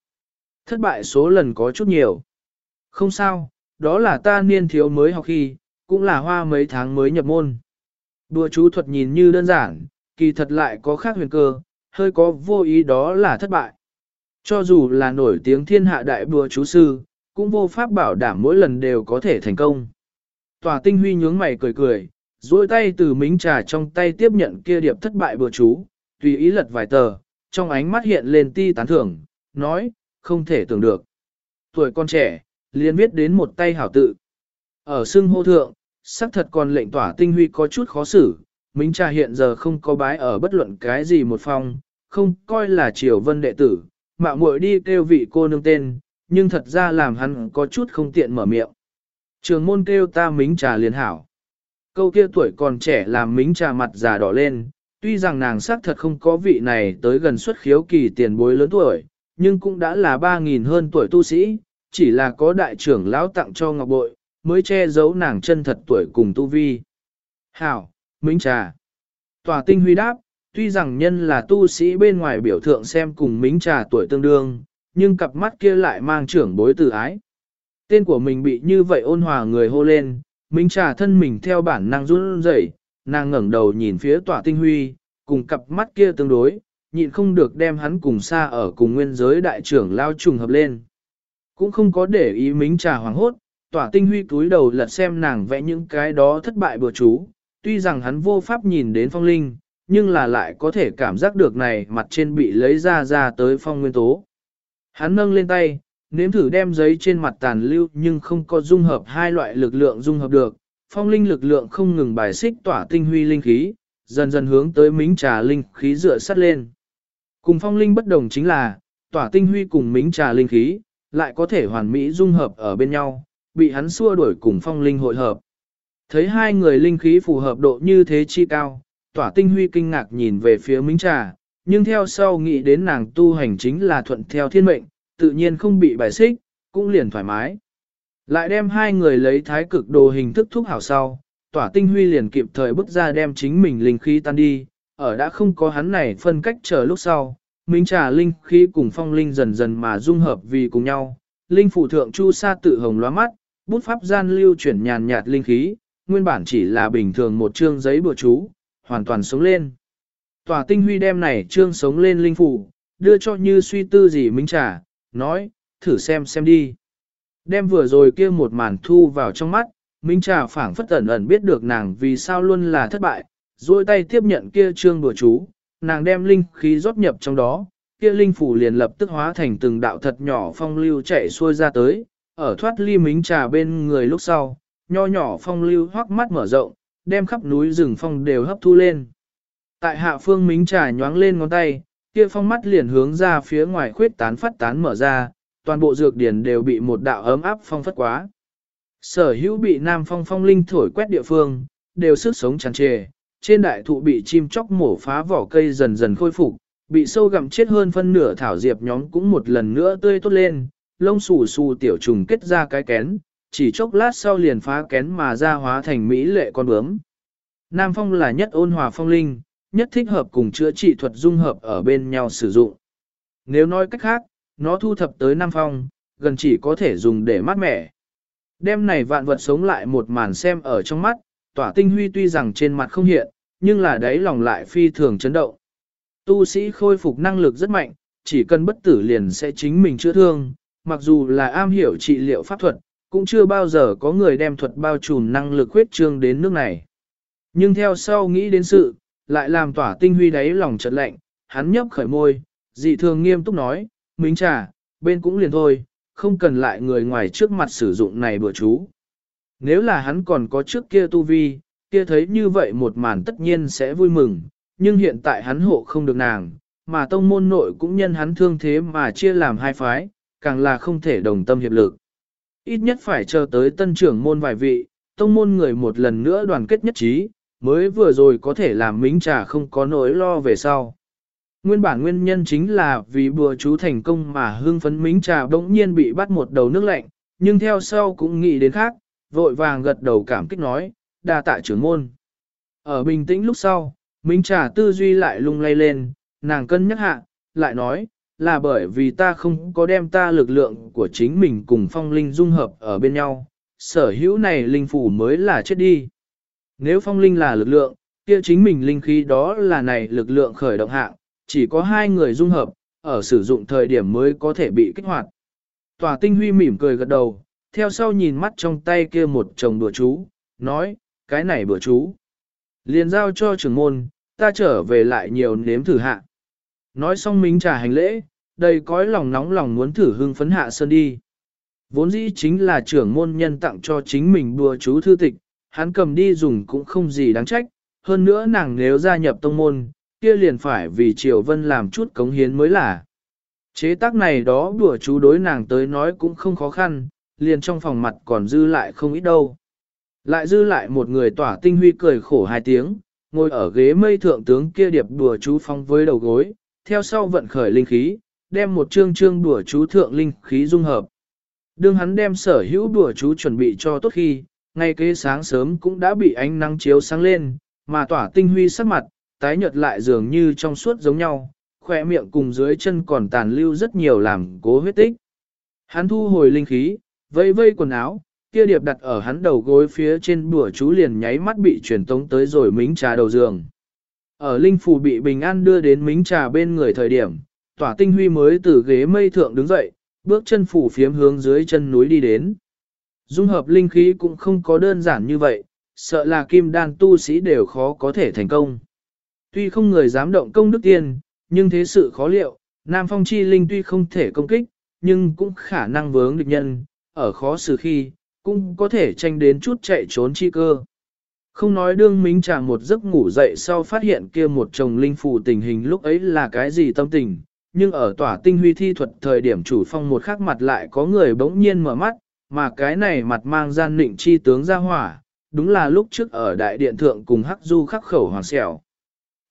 thất bại số lần có chút nhiều. Không sao, đó là ta niên thiếu mới học khi, cũng là hoa mấy tháng mới nhập môn. Đùa chú thuật nhìn như đơn giản, kỳ thật lại có khác huyền cơ, hơi có vô ý đó là thất bại. Cho dù là nổi tiếng thiên hạ đại bùa chú sư, cũng vô pháp bảo đảm mỗi lần đều có thể thành công. Tòa tinh huy nhướng mày cười cười, duỗi tay từ mính trà trong tay tiếp nhận kia điệp thất bại bừa chú, tùy ý lật vài tờ, trong ánh mắt hiện lên ti tán thưởng, nói, không thể tưởng được. Tuổi con trẻ, liền viết đến một tay hảo tự. Ở xưng hô thượng, sắc thật còn lệnh tỏa tinh huy có chút khó xử, Mính trà hiện giờ không có bái ở bất luận cái gì một phong, không coi là triều vân đệ tử, mạo muội đi kêu vị cô nương tên, nhưng thật ra làm hắn có chút không tiện mở miệng. Trường môn kêu ta mính trà liền hảo. Câu kia tuổi còn trẻ làm mính trà mặt già đỏ lên, tuy rằng nàng xác thật không có vị này tới gần xuất khiếu kỳ tiền bối lớn tuổi, nhưng cũng đã là 3.000 hơn tuổi tu sĩ, chỉ là có đại trưởng lão tặng cho ngọc bội, mới che giấu nàng chân thật tuổi cùng tu vi. Hảo, Mính Trà Tòa tinh huy đáp, tuy rằng nhân là tu sĩ bên ngoài biểu thượng xem cùng Mính Trà tuổi tương đương, nhưng cặp mắt kia lại mang trưởng bối từ ái. Tên của mình bị như vậy ôn hòa người hô lên, Minh Trà thân mình theo bản năng run rẩy, nàng ngẩng đầu nhìn phía tòa tinh huy, cùng cặp mắt kia tương đối, nhịn không được đem hắn cùng xa ở cùng nguyên giới đại trưởng lao trùng hợp lên. Cũng không có để ý mính trà hoàng hốt, tỏa tinh huy cúi đầu lật xem nàng vẽ những cái đó thất bại bừa chú, tuy rằng hắn vô pháp nhìn đến phong linh, nhưng là lại có thể cảm giác được này mặt trên bị lấy ra ra tới phong nguyên tố. Hắn nâng lên tay, nếm thử đem giấy trên mặt tàn lưu nhưng không có dung hợp hai loại lực lượng dung hợp được, phong linh lực lượng không ngừng bài xích tỏa tinh huy linh khí, dần dần hướng tới mính trà linh khí dựa sắt lên. Cùng phong linh bất đồng chính là, tỏa tinh huy cùng mính trà linh khí, lại có thể hoàn mỹ dung hợp ở bên nhau, bị hắn xua đuổi cùng phong linh hội hợp. Thấy hai người linh khí phù hợp độ như thế chi cao, tỏa tinh huy kinh ngạc nhìn về phía Mính Trà, nhưng theo sau nghĩ đến nàng tu hành chính là thuận theo thiên mệnh, tự nhiên không bị bài xích, cũng liền thoải mái. Lại đem hai người lấy thái cực đồ hình thức thuốc hảo sau, tỏa tinh huy liền kịp thời bước ra đem chính mình linh khí tan đi, ở đã không có hắn này phân cách chờ lúc sau, Minh trà linh khí cùng phong linh dần dần mà dung hợp vì cùng nhau, linh phụ thượng chu sa tự hồng lóa mắt, bút pháp gian lưu chuyển nhàn nhạt linh khí, nguyên bản chỉ là bình thường một chương giấy bừa chú, hoàn toàn sống lên. Tòa tinh huy đem này trương sống lên linh phủ, đưa cho như suy tư gì minh trà, nói, thử xem xem đi. Đem vừa rồi kia một màn thu vào trong mắt, minh trà phảng phất ẩn ẩn biết được nàng vì sao luôn là thất bại, duỗi tay tiếp nhận kia trương bùa chú, nàng đem linh khí rót nhập trong đó, kia linh phủ liền lập tức hóa thành từng đạo thật nhỏ phong lưu chạy xuôi ra tới, ở thoát ly minh trà bên người lúc sau, nho nhỏ phong lưu hoắc mắt mở rộng, đem khắp núi rừng phong đều hấp thu lên. Tại hạ phương mính trà nhoáng lên ngón tay, kia phong mắt liền hướng ra phía ngoài khuyết tán phát tán mở ra, toàn bộ dược điển đều bị một đạo ấm áp phong phất quá. Sở hữu bị nam phong phong linh thổi quét địa phương, đều sức sống tràn trề, trên đại thụ bị chim chóc mổ phá vỏ cây dần dần khôi phục, bị sâu gặm chết hơn phân nửa thảo diệp nhóm cũng một lần nữa tươi tốt lên, lông xù xù tiểu trùng kết ra cái kén, chỉ chốc lát sau liền phá kén mà ra hóa thành mỹ lệ con bướm. Nam phong là nhất ôn hòa phong linh, nhất thích hợp cùng chữa trị thuật dung hợp ở bên nhau sử dụng. Nếu nói cách khác, nó thu thập tới Nam phong, gần chỉ có thể dùng để mát mẻ. Đêm này vạn vật sống lại một màn xem ở trong mắt, tỏa tinh huy tuy rằng trên mặt không hiện, nhưng là đấy lòng lại phi thường chấn động. Tu sĩ khôi phục năng lực rất mạnh, chỉ cần bất tử liền sẽ chính mình chữa thương, mặc dù là am hiểu trị liệu pháp thuật, cũng chưa bao giờ có người đem thuật bao trùm năng lực huyết trương đến nước này. Nhưng theo sau nghĩ đến sự, lại làm tỏa tinh huy đáy lòng chợt lạnh, hắn nhấp khởi môi, dị thường nghiêm túc nói, Mính trà, bên cũng liền thôi, không cần lại người ngoài trước mặt sử dụng này bữa chú. Nếu là hắn còn có trước kia tu vi, kia thấy như vậy một màn tất nhiên sẽ vui mừng, nhưng hiện tại hắn hộ không được nàng, mà tông môn nội cũng nhân hắn thương thế mà chia làm hai phái, càng là không thể đồng tâm hiệp lực. Ít nhất phải chờ tới tân trưởng môn vài vị, tông môn người một lần nữa đoàn kết nhất trí, mới vừa rồi có thể làm mính trà không có nỗi lo về sau. Nguyên bản nguyên nhân chính là vì bùa chú thành công mà hưng phấn mính trà bỗng nhiên bị bắt một đầu nước lạnh, nhưng theo sau cũng nghĩ đến khác, vội vàng gật đầu cảm kích nói, đa tạ trưởng môn. Ở bình tĩnh lúc sau, mính trà tư duy lại lung lay lên, nàng cân nhắc hạ, lại nói, là bởi vì ta không có đem ta lực lượng của chính mình cùng phong linh dung hợp ở bên nhau, sở hữu này linh phủ mới là chết đi. Nếu phong linh là lực lượng, kia chính mình linh khí đó là này lực lượng khởi động hạng, chỉ có hai người dung hợp, ở sử dụng thời điểm mới có thể bị kích hoạt. Tòa tinh huy mỉm cười gật đầu, theo sau nhìn mắt trong tay kia một chồng bữa chú, nói, cái này bữa chú. liền giao cho trưởng môn, ta trở về lại nhiều nếm thử hạ. Nói xong minh trà hành lễ, đầy cõi lòng nóng lòng muốn thử hương phấn hạ sơn đi. Vốn dĩ chính là trưởng môn nhân tặng cho chính mình bùa chú thư tịch, hắn cầm đi dùng cũng không gì đáng trách, hơn nữa nàng nếu gia nhập tông môn, kia liền phải vì Triều Vân làm chút cống hiến mới là. Chế tác này đó đùa chú đối nàng tới nói cũng không khó khăn, liền trong phòng mặt còn dư lại không ít đâu. Lại dư lại một người tỏa tinh huy cười khổ hai tiếng, ngồi ở ghế mây thượng tướng kia điệp đùa chú phong với đầu gối, theo sau vận khởi linh khí, đem một chương chương đùa chú thượng linh khí dung hợp. Đương hắn đem sở hữu đùa chú chuẩn bị cho tốt khi, ngay kế sáng sớm cũng đã bị ánh nắng chiếu sáng lên, mà tỏa tinh huy sắc mặt, tái nhợt lại dường như trong suốt giống nhau, khỏe miệng cùng dưới chân còn tàn lưu rất nhiều làm cố huyết tích. Hắn thu hồi linh khí, vây vây quần áo, kia điệp đặt ở hắn đầu gối phía trên bùa chú liền nháy mắt bị truyền tống tới rồi mính trà đầu giường. Ở linh phù bị bình an đưa đến mính trà bên người thời điểm, tỏa tinh huy mới từ ghế mây thượng đứng dậy, bước chân phủ phiếm hướng dưới chân núi đi đến. Dung hợp linh khí cũng không có đơn giản như vậy, sợ là kim đan tu sĩ đều khó có thể thành công. Tuy không người dám động công đức tiên, nhưng thế sự khó liệu, Nam Phong chi linh tuy không thể công kích, nhưng cũng khả năng vướng địch nhân, ở khó xử khi, cũng có thể tranh đến chút chạy trốn chi cơ. Không nói đương minh chàng một giấc ngủ dậy sau phát hiện kia một chồng linh phù tình hình lúc ấy là cái gì tâm tình, nhưng ở tỏa tinh huy thi thuật thời điểm chủ phong một khắc mặt lại có người bỗng nhiên mở mắt, mà cái này mặt mang gian nịnh chi tướng ra hỏa, đúng là lúc trước ở đại điện thượng cùng hắc du khắc khẩu hoàng xẻo.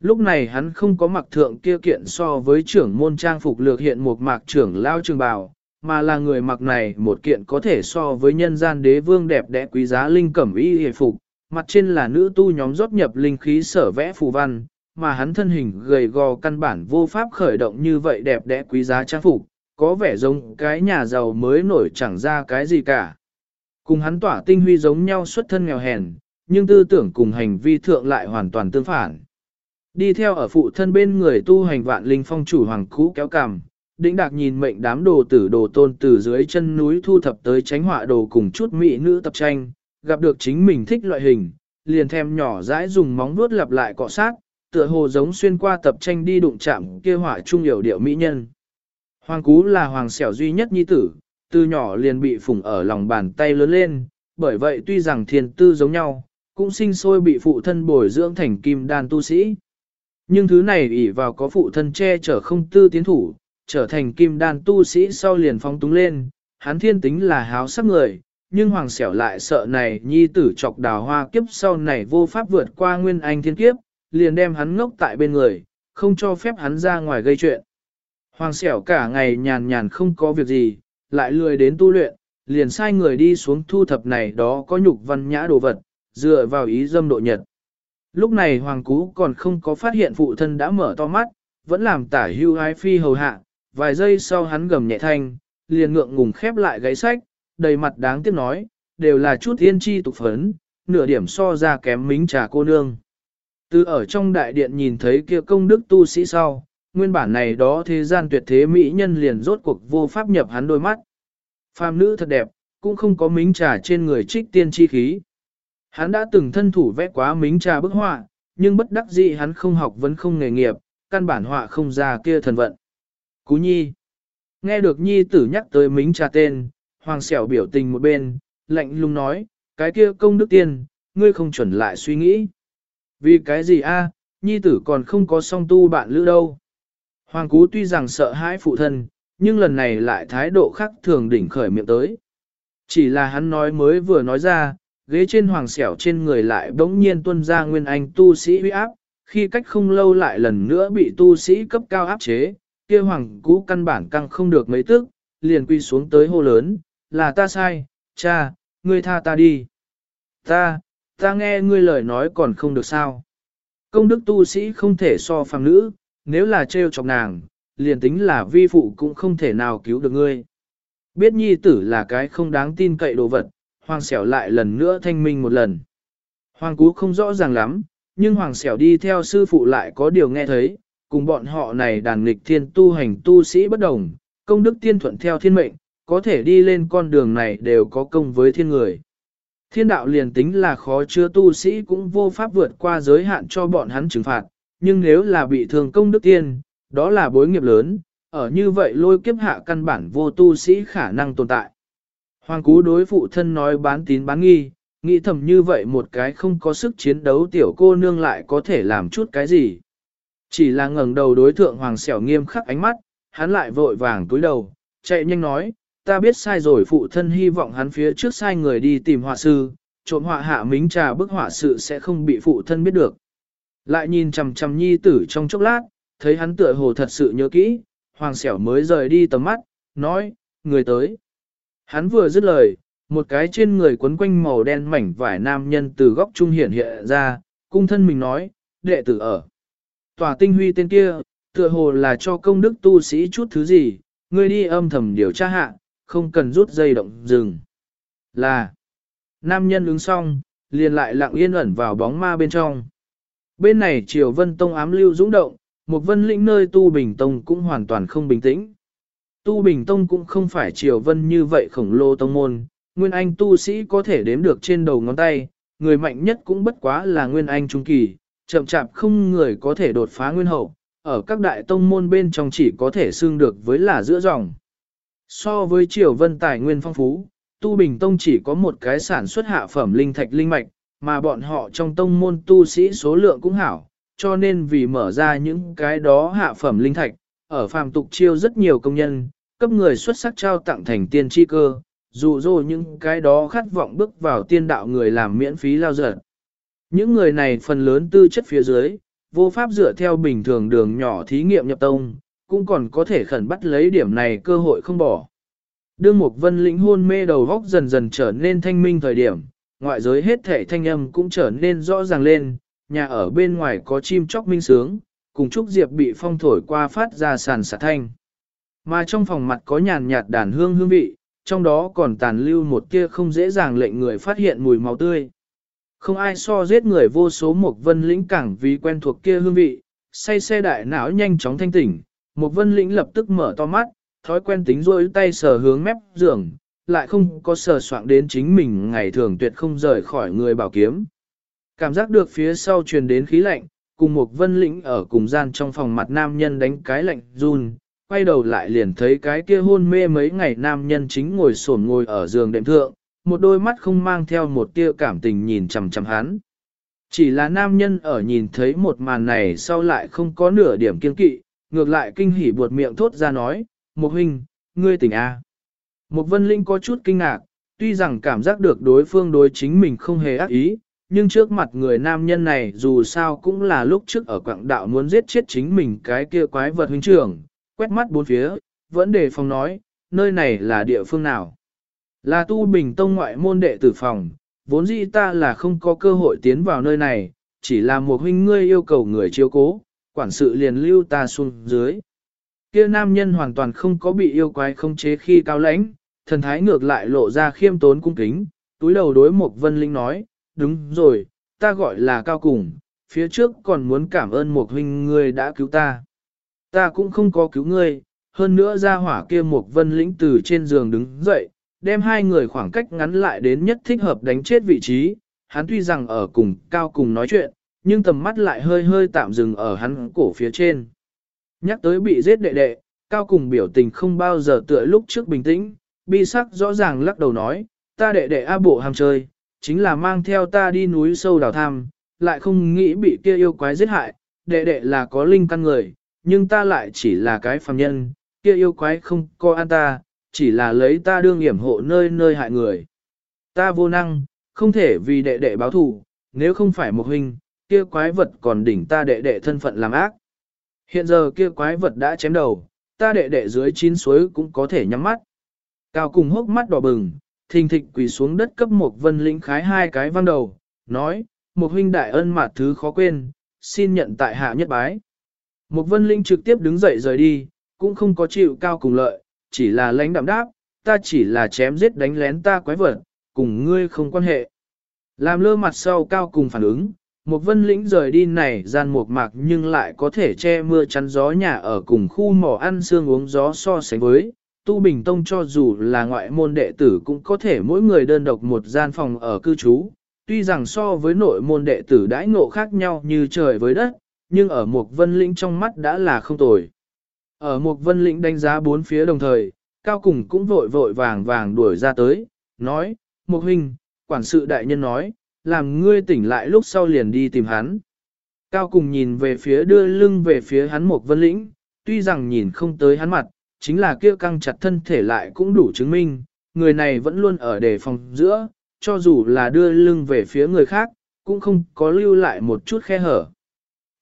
Lúc này hắn không có mặc thượng kia kiện so với trưởng môn trang phục lược hiện một mạc trưởng lao trường bào, mà là người mặc này một kiện có thể so với nhân gian đế vương đẹp đẽ quý giá linh cẩm y hề phục, mặt trên là nữ tu nhóm rót nhập linh khí sở vẽ phù văn, mà hắn thân hình gầy gò căn bản vô pháp khởi động như vậy đẹp đẽ quý giá trang phục, có vẻ giống cái nhà giàu mới nổi chẳng ra cái gì cả. Cùng hắn tỏa tinh huy giống nhau xuất thân nghèo hèn, nhưng tư tưởng cùng hành vi thượng lại hoàn toàn tương phản. Đi theo ở phụ thân bên người tu hành vạn linh phong chủ hoàng cũ kéo cằm, đĩnh đạc nhìn mệnh đám đồ tử đồ tôn từ dưới chân núi thu thập tới tránh họa đồ cùng chút mỹ nữ tập tranh, gặp được chính mình thích loại hình, liền thèm nhỏ dãi dùng móng vuốt lặp lại cọ sát, tựa hồ giống xuyên qua tập tranh đi đụng chạm kia họa trung hiểu điệu mỹ nhân. Hoàng cú là hoàng xẻo duy nhất nhi tử, từ nhỏ liền bị phủng ở lòng bàn tay lớn lên, bởi vậy tuy rằng thiền tư giống nhau, cũng sinh sôi bị phụ thân bồi dưỡng thành kim đan tu sĩ. Nhưng thứ này ỷ vào có phụ thân che chở không tư tiến thủ, trở thành kim đan tu sĩ sau liền phong túng lên, hắn thiên tính là háo sắc người, nhưng hoàng xẻo lại sợ này nhi tử chọc đào hoa kiếp sau này vô pháp vượt qua nguyên anh thiên kiếp, liền đem hắn ngốc tại bên người, không cho phép hắn ra ngoài gây chuyện. Hoàng xẻo cả ngày nhàn nhàn không có việc gì, lại lười đến tu luyện, liền sai người đi xuống thu thập này đó có nhục văn nhã đồ vật, dựa vào ý dâm độ nhật. Lúc này Hoàng Cú còn không có phát hiện phụ thân đã mở to mắt, vẫn làm tả hưu ái phi hầu hạ, vài giây sau hắn gầm nhẹ thanh, liền ngượng ngùng khép lại gáy sách, đầy mặt đáng tiếc nói, đều là chút yên chi tục phấn, nửa điểm so ra kém mính trà cô nương. Từ ở trong đại điện nhìn thấy kia công đức tu sĩ sau, nguyên bản này đó thế gian tuyệt thế mỹ nhân liền rốt cuộc vô pháp nhập hắn đôi mắt. Phàm nữ thật đẹp, cũng không có mính trà trên người trích tiên chi khí. Hắn đã từng thân thủ vẽ quá mính trà bức họa, nhưng bất đắc dĩ hắn không học vẫn không nghề nghiệp, căn bản họa không ra kia thần vận. Cú nhi. Nghe được nhi tử nhắc tới mính trà tên, hoàng xẻo biểu tình một bên, lạnh lùng nói, cái kia công đức tiên, ngươi không chuẩn lại suy nghĩ. Vì cái gì a? nhi tử còn không có song tu bạn lữ đâu. Hoàng cú tuy rằng sợ hãi phụ thân, nhưng lần này lại thái độ khác thường đỉnh khởi miệng tới. Chỉ là hắn nói mới vừa nói ra, ghế trên hoàng xẻo trên người lại bỗng nhiên tuân ra nguyên anh tu sĩ uy áp, khi cách không lâu lại lần nữa bị tu sĩ cấp cao áp chế, kia hoàng cú căn bản căng không được mấy tức, liền quy xuống tới hô lớn, là ta sai, cha, ngươi tha ta đi. Ta, ta nghe ngươi lời nói còn không được sao. Công đức tu sĩ không thể so phàm nữ, nếu là trêu chọc nàng, liền tính là vi phụ cũng không thể nào cứu được ngươi. Biết nhi tử là cái không đáng tin cậy đồ vật, hoàng xẻo lại lần nữa thanh minh một lần. Hoàng cú không rõ ràng lắm, nhưng hoàng xẻo đi theo sư phụ lại có điều nghe thấy, cùng bọn họ này đàn nghịch thiên tu hành tu sĩ bất đồng, công đức tiên thuận theo thiên mệnh, có thể đi lên con đường này đều có công với thiên người. Thiên đạo liền tính là khó chứa tu sĩ cũng vô pháp vượt qua giới hạn cho bọn hắn trừng phạt, nhưng nếu là bị thương công đức tiên, đó là bối nghiệp lớn, ở như vậy lôi kiếp hạ căn bản vô tu sĩ khả năng tồn tại. Hoàng cú đối phụ thân nói bán tín bán nghi, nghĩ thầm như vậy một cái không có sức chiến đấu tiểu cô nương lại có thể làm chút cái gì. Chỉ là ngẩng đầu đối thượng hoàng xẻo nghiêm khắc ánh mắt, hắn lại vội vàng túi đầu, chạy nhanh nói, ta biết sai rồi phụ thân hy vọng hắn phía trước sai người đi tìm họa sư, trộm họa hạ mính trà bức họa sự sẽ không bị phụ thân biết được. Lại nhìn chằm chằm nhi tử trong chốc lát, thấy hắn tựa hồ thật sự nhớ kỹ, hoàng xẻo mới rời đi tầm mắt, nói, người tới. Hắn vừa dứt lời, một cái trên người quấn quanh màu đen mảnh vải nam nhân từ góc trung hiện hiện ra, cung thân mình nói, đệ tử ở. Tòa tinh huy tên kia, tựa hồ là cho công đức tu sĩ chút thứ gì, ngươi đi âm thầm điều tra hạ, không cần rút dây động dừng. Là, nam nhân ứng xong, liền lại lặng yên ẩn vào bóng ma bên trong. Bên này triều vân tông ám lưu dũng động, một vân lĩnh nơi tu bình tông cũng hoàn toàn không bình tĩnh. Tu bình tông cũng không phải triều vân như vậy khổng lồ tông môn, nguyên anh tu sĩ có thể đếm được trên đầu ngón tay, người mạnh nhất cũng bất quá là nguyên anh trung kỳ, chậm chạp không người có thể đột phá nguyên hậu, ở các đại tông môn bên trong chỉ có thể xương được với là giữa dòng. So với triều vân tài nguyên phong phú, tu bình tông chỉ có một cái sản xuất hạ phẩm linh thạch linh mạch, mà bọn họ trong tông môn tu sĩ số lượng cũng hảo, cho nên vì mở ra những cái đó hạ phẩm linh thạch, ở phàm tục chiêu rất nhiều công nhân, cấp người xuất sắc trao tặng thành tiên tri cơ, dù dô những cái đó khát vọng bước vào tiên đạo người làm miễn phí lao dật. Những người này phần lớn tư chất phía dưới, vô pháp dựa theo bình thường đường nhỏ thí nghiệm nhập tông, cũng còn có thể khẩn bắt lấy điểm này cơ hội không bỏ. Đương một vân lĩnh hôn mê đầu góc dần dần trở nên thanh minh thời điểm, ngoại giới hết thể thanh âm cũng trở nên rõ ràng lên, nhà ở bên ngoài có chim chóc minh sướng, cùng Trúc Diệp bị phong thổi qua phát ra sàn sạt thanh. Mà trong phòng mặt có nhàn nhạt đàn hương hương vị, trong đó còn tàn lưu một kia không dễ dàng lệnh người phát hiện mùi máu tươi. Không ai so giết người vô số một vân lĩnh cảng vì quen thuộc kia hương vị, say xe đại não nhanh chóng thanh tỉnh, một vân lĩnh lập tức mở to mắt, thói quen tính rôi tay sờ hướng mép giường, lại không có sờ soạn đến chính mình ngày thường tuyệt không rời khỏi người bảo kiếm. Cảm giác được phía sau truyền đến khí lạnh, cùng một vân lĩnh ở cùng gian trong phòng mặt nam nhân đánh cái lạnh run, quay đầu lại liền thấy cái kia hôn mê mấy ngày nam nhân chính ngồi sổn ngồi ở giường đệm thượng, một đôi mắt không mang theo một tia cảm tình nhìn chằm chằm hắn. Chỉ là nam nhân ở nhìn thấy một màn này sau lại không có nửa điểm kiên kỵ, ngược lại kinh hỉ buột miệng thốt ra nói, một huynh, ngươi tỉnh A. Một vân linh có chút kinh ngạc, tuy rằng cảm giác được đối phương đối chính mình không hề ác ý, nhưng trước mặt người nam nhân này dù sao cũng là lúc trước ở quảng đạo muốn giết chết chính mình cái kia quái vật huynh trưởng, quét mắt bốn phía, vẫn đề phòng nói, nơi này là địa phương nào. Là tu bình tông ngoại môn đệ tử phòng, vốn dĩ ta là không có cơ hội tiến vào nơi này, chỉ là một huynh ngươi yêu cầu người chiếu cố, quản sự liền lưu ta xuống dưới. Kia nam nhân hoàn toàn không có bị yêu quái không chế khi cao lãnh, thần thái ngược lại lộ ra khiêm tốn cung kính, túi đầu đối mục vân linh nói, đúng rồi, ta gọi là cao cùng, phía trước còn muốn cảm ơn một huynh ngươi đã cứu ta. Ta cũng không có cứu ngươi, hơn nữa ra hỏa kia mục vân lĩnh từ trên giường đứng dậy, đem hai người khoảng cách ngắn lại đến nhất thích hợp đánh chết vị trí, hắn tuy rằng ở cùng cao cùng nói chuyện, nhưng tầm mắt lại hơi hơi tạm dừng ở hắn cổ phía trên. Nhắc tới bị giết đệ đệ, cao cùng biểu tình không bao giờ tựa lúc trước bình tĩnh, bi sắc rõ ràng lắc đầu nói, ta đệ đệ A bộ ham chơi, chính là mang theo ta đi núi sâu đào tham, lại không nghĩ bị kia yêu quái giết hại, đệ đệ là có linh căn người, nhưng ta lại chỉ là cái phàm nhân, kia yêu quái không có an ta, chỉ là lấy ta đương hiểm hộ nơi nơi hại người. Ta vô năng, không thể vì đệ đệ báo thù, nếu không phải một huynh, kia quái vật còn đỉnh ta đệ đệ thân phận làm ác. Hiện giờ kia quái vật đã chém đầu, ta đệ đệ dưới chín suối cũng có thể nhắm mắt. Cao cùng hốc mắt đỏ bừng, thình thịch quỳ xuống đất cấp một vân lĩnh khái hai cái văng đầu, nói, một huynh đại ân mà thứ khó quên, xin nhận tại hạ nhất bái. Một vân linh trực tiếp đứng dậy rời đi, cũng không có chịu cao cùng lợi, chỉ là lãnh đạm đáp, ta chỉ là chém giết đánh lén ta quái vật, cùng ngươi không quan hệ. Làm lơ mặt sau cao cùng phản ứng, một vân lĩnh rời đi này gian một mạc nhưng lại có thể che mưa chắn gió nhà ở cùng khu mỏ ăn xương uống gió so sánh với. Tu Bình Tông cho dù là ngoại môn đệ tử cũng có thể mỗi người đơn độc một gian phòng ở cư trú, tuy rằng so với nội môn đệ tử đãi ngộ khác nhau như trời với đất, nhưng ở một vân lĩnh trong mắt đã là không tồi. Ở một vân lĩnh đánh giá bốn phía đồng thời, Cao Cùng cũng vội vội vàng vàng đuổi ra tới, nói, Một huynh, quản sự đại nhân nói, làm ngươi tỉnh lại lúc sau liền đi tìm hắn. Cao Cùng nhìn về phía đưa lưng về phía hắn một vân lĩnh, tuy rằng nhìn không tới hắn mặt, chính là kia căng chặt thân thể lại cũng đủ chứng minh, người này vẫn luôn ở đề phòng giữa, cho dù là đưa lưng về phía người khác, cũng không có lưu lại một chút khe hở.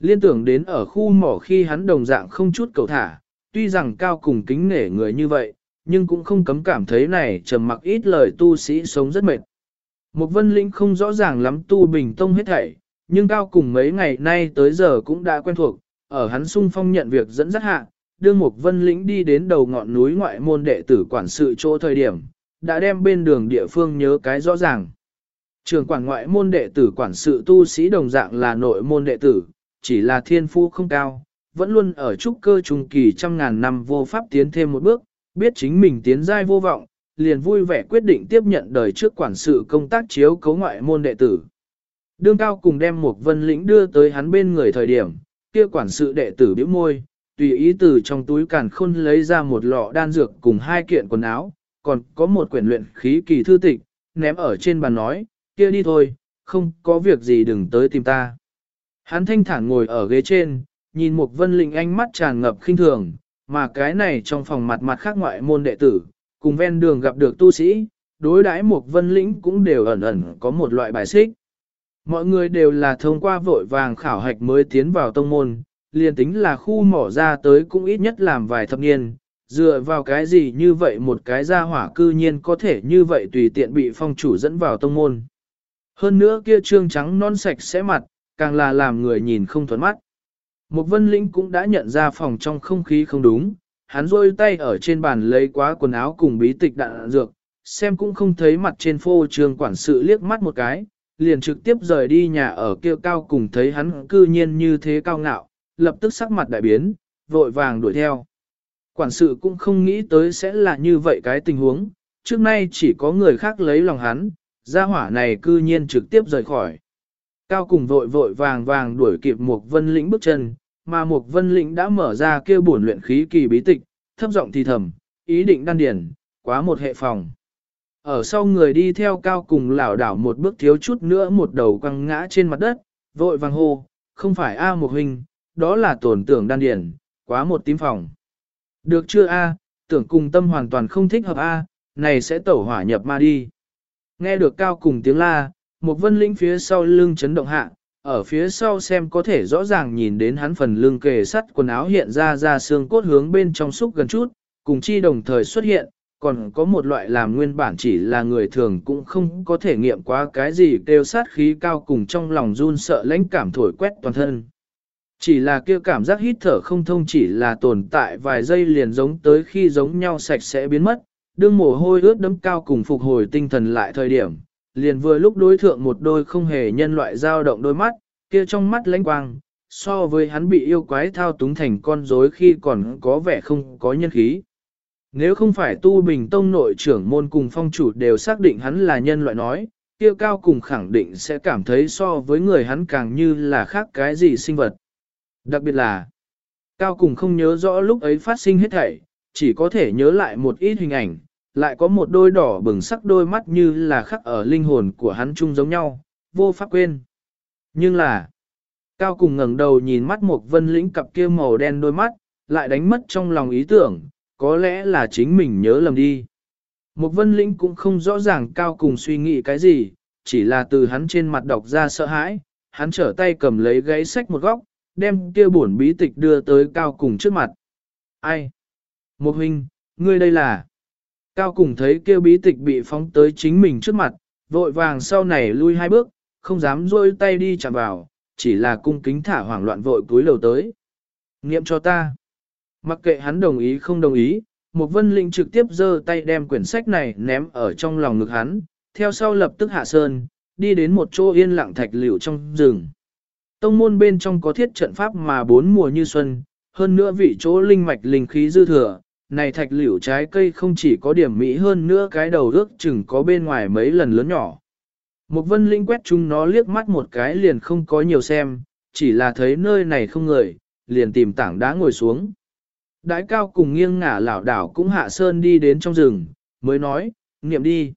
Liên tưởng đến ở khu mỏ khi hắn đồng dạng không chút cầu thả, tuy rằng cao cùng kính nể người như vậy, nhưng cũng không cấm cảm thấy này trầm mặc ít lời tu sĩ sống rất mệt. Một vân linh không rõ ràng lắm tu bình tông hết thảy, nhưng cao cùng mấy ngày nay tới giờ cũng đã quen thuộc, ở hắn sung phong nhận việc dẫn dắt hạ, đưa một vân lĩnh đi đến đầu ngọn núi ngoại môn đệ tử quản sự chỗ thời điểm, đã đem bên đường địa phương nhớ cái rõ ràng. Trường quản ngoại môn đệ tử quản sự tu sĩ đồng dạng là nội môn đệ tử, chỉ là thiên phu không cao, vẫn luôn ở trúc cơ trung kỳ trăm ngàn năm vô pháp tiến thêm một bước, biết chính mình tiến giai vô vọng, liền vui vẻ quyết định tiếp nhận đời trước quản sự công tác chiếu cấu ngoại môn đệ tử. Đương cao cùng đem một vân lĩnh đưa tới hắn bên người thời điểm, kia quản sự đệ tử bĩu môi, tùy ý từ trong túi càn khôn lấy ra một lọ đan dược cùng hai kiện quần áo, còn có một quyển luyện khí kỳ thư tịch, ném ở trên bàn nói, kia đi thôi, không có việc gì đừng tới tìm ta. Hắn thanh thản ngồi ở ghế trên, nhìn một vân lĩnh ánh mắt tràn ngập khinh thường, mà cái này trong phòng mặt mặt khác ngoại môn đệ tử, cùng ven đường gặp được tu sĩ, đối đãi một vân lĩnh cũng đều ẩn ẩn có một loại bài xích. Mọi người đều là thông qua vội vàng khảo hạch mới tiến vào tông môn, liền tính là khu mỏ ra tới cũng ít nhất làm vài thập niên, dựa vào cái gì như vậy một cái gia hỏa cư nhiên có thể như vậy tùy tiện bị phong chủ dẫn vào tông môn. Hơn nữa kia trương trắng non sạch sẽ mặt, càng là làm người nhìn không thuận mắt. Một vân lĩnh cũng đã nhận ra phòng trong không khí không đúng, hắn rôi tay ở trên bàn lấy quá quần áo cùng bí tịch đạn dược, xem cũng không thấy mặt trên phô trường quản sự liếc mắt một cái, liền trực tiếp rời đi nhà ở kia cao cùng thấy hắn cư nhiên như thế cao ngạo, lập tức sắc mặt đại biến, vội vàng đuổi theo. Quản sự cũng không nghĩ tới sẽ là như vậy cái tình huống, trước nay chỉ có người khác lấy lòng hắn, gia hỏa này cư nhiên trực tiếp rời khỏi. Cao cùng vội vội vàng vàng đuổi kịp một vân lĩnh bước chân, mà một vân lĩnh đã mở ra kêu bổn luyện khí kỳ bí tịch, thấp giọng thì thầm, ý định đan điển, quá một hệ phòng. Ở sau người đi theo cao cùng lảo đảo một bước thiếu chút nữa một đầu quăng ngã trên mặt đất, vội vàng hô, không phải A một hình, đó là tổn tưởng đan điển, quá một tím phòng. Được chưa A, tưởng cùng tâm hoàn toàn không thích hợp A, này sẽ tẩu hỏa nhập ma đi. Nghe được cao cùng tiếng la, một vân lĩnh phía sau lưng chấn động hạ, ở phía sau xem có thể rõ ràng nhìn đến hắn phần lưng kề sắt quần áo hiện ra ra xương cốt hướng bên trong xúc gần chút, cùng chi đồng thời xuất hiện, còn có một loại làm nguyên bản chỉ là người thường cũng không có thể nghiệm quá cái gì kêu sát khí cao cùng trong lòng run sợ lãnh cảm thổi quét toàn thân. Chỉ là kia cảm giác hít thở không thông chỉ là tồn tại vài giây liền giống tới khi giống nhau sạch sẽ biến mất, đương mồ hôi ướt đấm cao cùng phục hồi tinh thần lại thời điểm, liền vừa lúc đối thượng một đôi không hề nhân loại dao động đôi mắt, kia trong mắt lãnh quang, so với hắn bị yêu quái thao túng thành con rối khi còn có vẻ không có nhân khí. Nếu không phải tu bình tông nội trưởng môn cùng phong chủ đều xác định hắn là nhân loại nói, kia cao cùng khẳng định sẽ cảm thấy so với người hắn càng như là khác cái gì sinh vật. Đặc biệt là, cao cùng không nhớ rõ lúc ấy phát sinh hết thảy, chỉ có thể nhớ lại một ít hình ảnh, lại có một đôi đỏ bừng sắc đôi mắt như là khắc ở linh hồn của hắn chung giống nhau, vô pháp quên. Nhưng là, cao cùng ngẩng đầu nhìn mắt một vân lĩnh cặp kia màu đen đôi mắt, lại đánh mất trong lòng ý tưởng, có lẽ là chính mình nhớ lầm đi. Một vân lĩnh cũng không rõ ràng cao cùng suy nghĩ cái gì, chỉ là từ hắn trên mặt đọc ra sợ hãi, hắn trở tay cầm lấy gáy sách một góc, đem kia bổn bí tịch đưa tới cao cùng trước mặt. Ai? Một huynh, ngươi đây là... Cao cùng thấy kêu bí tịch bị phóng tới chính mình trước mặt, vội vàng sau này lui hai bước, không dám rôi tay đi chạm vào, chỉ là cung kính thả hoảng loạn vội túi lầu tới. Nghiệm cho ta. Mặc kệ hắn đồng ý không đồng ý, một vân linh trực tiếp giơ tay đem quyển sách này ném ở trong lòng ngực hắn, theo sau lập tức hạ sơn, đi đến một chỗ yên lặng thạch liệu trong rừng. Tông môn bên trong có thiết trận pháp mà bốn mùa như xuân, hơn nữa vị chỗ linh mạch linh khí dư thừa, này thạch liễu trái cây không chỉ có điểm mỹ hơn nữa cái đầu ước chừng có bên ngoài mấy lần lớn nhỏ. Một vân linh quét chúng nó liếc mắt một cái liền không có nhiều xem, chỉ là thấy nơi này không người, liền tìm tảng đá ngồi xuống. Đái cao cùng nghiêng ngả lảo đảo cũng hạ sơn đi đến trong rừng, mới nói, niệm đi.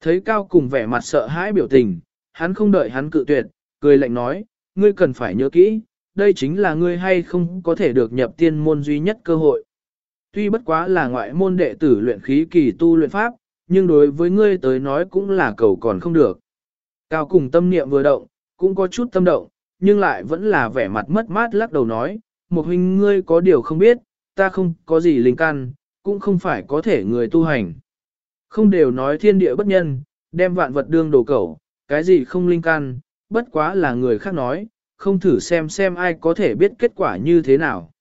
Thấy cao cùng vẻ mặt sợ hãi biểu tình, hắn không đợi hắn cự tuyệt, cười lạnh nói, ngươi cần phải nhớ kỹ, đây chính là ngươi hay không có thể được nhập tiên môn duy nhất cơ hội. Tuy bất quá là ngoại môn đệ tử luyện khí kỳ tu luyện pháp, nhưng đối với ngươi tới nói cũng là cầu còn không được. Cao cùng tâm niệm vừa động, cũng có chút tâm động, nhưng lại vẫn là vẻ mặt mất mát lắc đầu nói, một huynh ngươi có điều không biết, ta không có gì linh căn, cũng không phải có thể người tu hành. Không đều nói thiên địa bất nhân, đem vạn vật đương đồ cẩu, cái gì không linh căn, bất quá là người khác nói, không thử xem xem ai có thể biết kết quả như thế nào.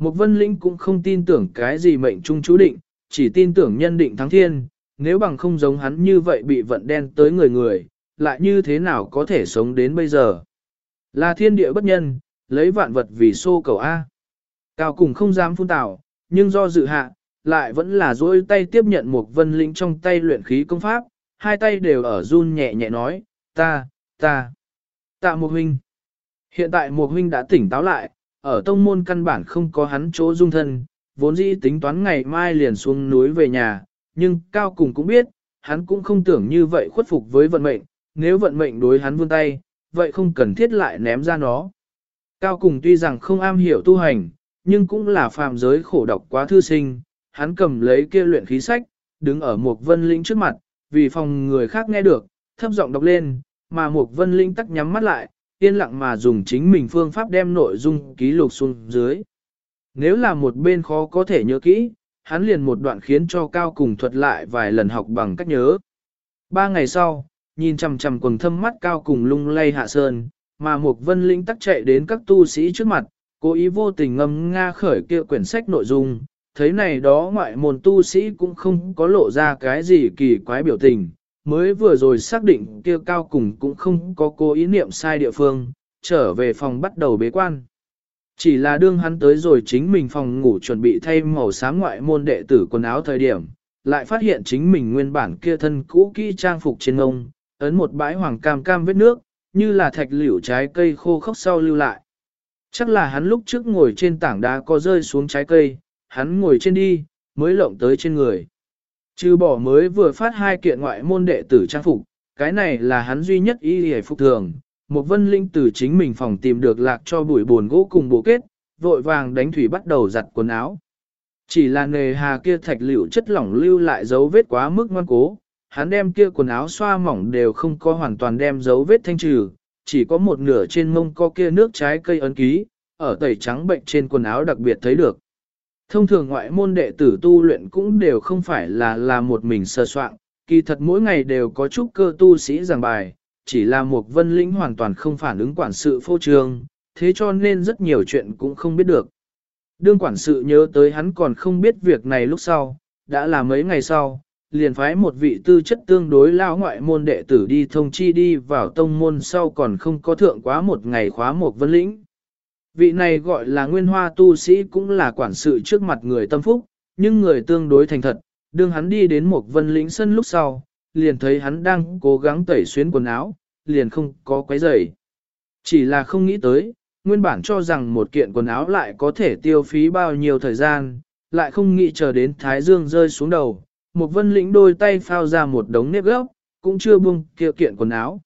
Một vân linh cũng không tin tưởng cái gì mệnh trung chú định, chỉ tin tưởng nhân định thắng thiên, nếu bằng không giống hắn như vậy bị vận đen tới người người, lại như thế nào có thể sống đến bây giờ. Là thiên địa bất nhân, lấy vạn vật vì xô cầu A. Cao cùng không dám phun tảo, nhưng do dự hạ, lại vẫn là duỗi tay tiếp nhận một vân linh trong tay luyện khí công pháp, hai tay đều ở run nhẹ nhẹ nói, ta, ta, tạ một huynh. Hiện tại một huynh đã tỉnh táo lại, ở tông môn căn bản không có hắn chỗ dung thân, vốn dĩ tính toán ngày mai liền xuống núi về nhà, nhưng Cao cùng cũng biết, hắn cũng không tưởng như vậy khuất phục với vận mệnh, nếu vận mệnh đối hắn vươn tay, vậy không cần thiết lại ném ra nó. Cao cùng tuy rằng không am hiểu tu hành, nhưng cũng là phàm giới khổ độc quá thư sinh, hắn cầm lấy kia luyện khí sách, đứng ở một vân linh trước mặt, vì phòng người khác nghe được, thấp giọng đọc lên, mà một vân linh tắc nhắm mắt lại, yên lặng mà dùng chính mình phương pháp đem nội dung ký lục xuống dưới. Nếu là một bên khó có thể nhớ kỹ, hắn liền một đoạn khiến cho cao cùng thuật lại vài lần học bằng cách nhớ. Ba ngày sau, nhìn chằm chằm quần thâm mắt cao cùng lung lay hạ sơn, mà một vân linh tắc chạy đến các tu sĩ trước mặt, cố ý vô tình ngâm nga khởi kia quyển sách nội dung, thấy này đó ngoại môn tu sĩ cũng không có lộ ra cái gì kỳ quái biểu tình, mới vừa rồi xác định kia cao cùng cũng không có cố ý niệm sai địa phương, trở về phòng bắt đầu bế quan. Chỉ là đương hắn tới rồi chính mình phòng ngủ chuẩn bị thay màu sáng ngoại môn đệ tử quần áo thời điểm, lại phát hiện chính mình nguyên bản kia thân cũ kỹ trang phục trên ông, ấn một bãi hoàng cam cam vết nước, như là thạch liễu trái cây khô khốc sau lưu lại. Chắc là hắn lúc trước ngồi trên tảng đá có rơi xuống trái cây, hắn ngồi trên đi, mới lộng tới trên người. Trừ bỏ mới vừa phát hai kiện ngoại môn đệ tử trang phục, cái này là hắn duy nhất y hề phục thường. Một vân linh từ chính mình phòng tìm được lạc cho bụi buồn gỗ cùng bộ kết, vội vàng đánh thủy bắt đầu giặt quần áo. Chỉ là nề hà kia thạch liệu chất lỏng lưu lại dấu vết quá mức ngoan cố, hắn đem kia quần áo xoa mỏng đều không có hoàn toàn đem dấu vết thanh trừ, chỉ có một nửa trên mông có kia nước trái cây ấn ký, ở tẩy trắng bệnh trên quần áo đặc biệt thấy được. Thông thường ngoại môn đệ tử tu luyện cũng đều không phải là là một mình sơ soạn, kỳ thật mỗi ngày đều có chút cơ tu sĩ giảng bài, chỉ là một vân lĩnh hoàn toàn không phản ứng quản sự phô trương, thế cho nên rất nhiều chuyện cũng không biết được. Đương quản sự nhớ tới hắn còn không biết việc này lúc sau, đã là mấy ngày sau, liền phái một vị tư chất tương đối lao ngoại môn đệ tử đi thông chi đi vào tông môn sau còn không có thượng quá một ngày khóa một vân lĩnh. Vị này gọi là nguyên hoa tu sĩ cũng là quản sự trước mặt người tâm phúc, nhưng người tương đối thành thật, đương hắn đi đến một vân lĩnh sân lúc sau, liền thấy hắn đang cố gắng tẩy xuyến quần áo, liền không có quấy rầy. Chỉ là không nghĩ tới, nguyên bản cho rằng một kiện quần áo lại có thể tiêu phí bao nhiêu thời gian, lại không nghĩ chờ đến thái dương rơi xuống đầu, một vân lĩnh đôi tay phao ra một đống nếp gốc, cũng chưa buông kia kiện quần áo.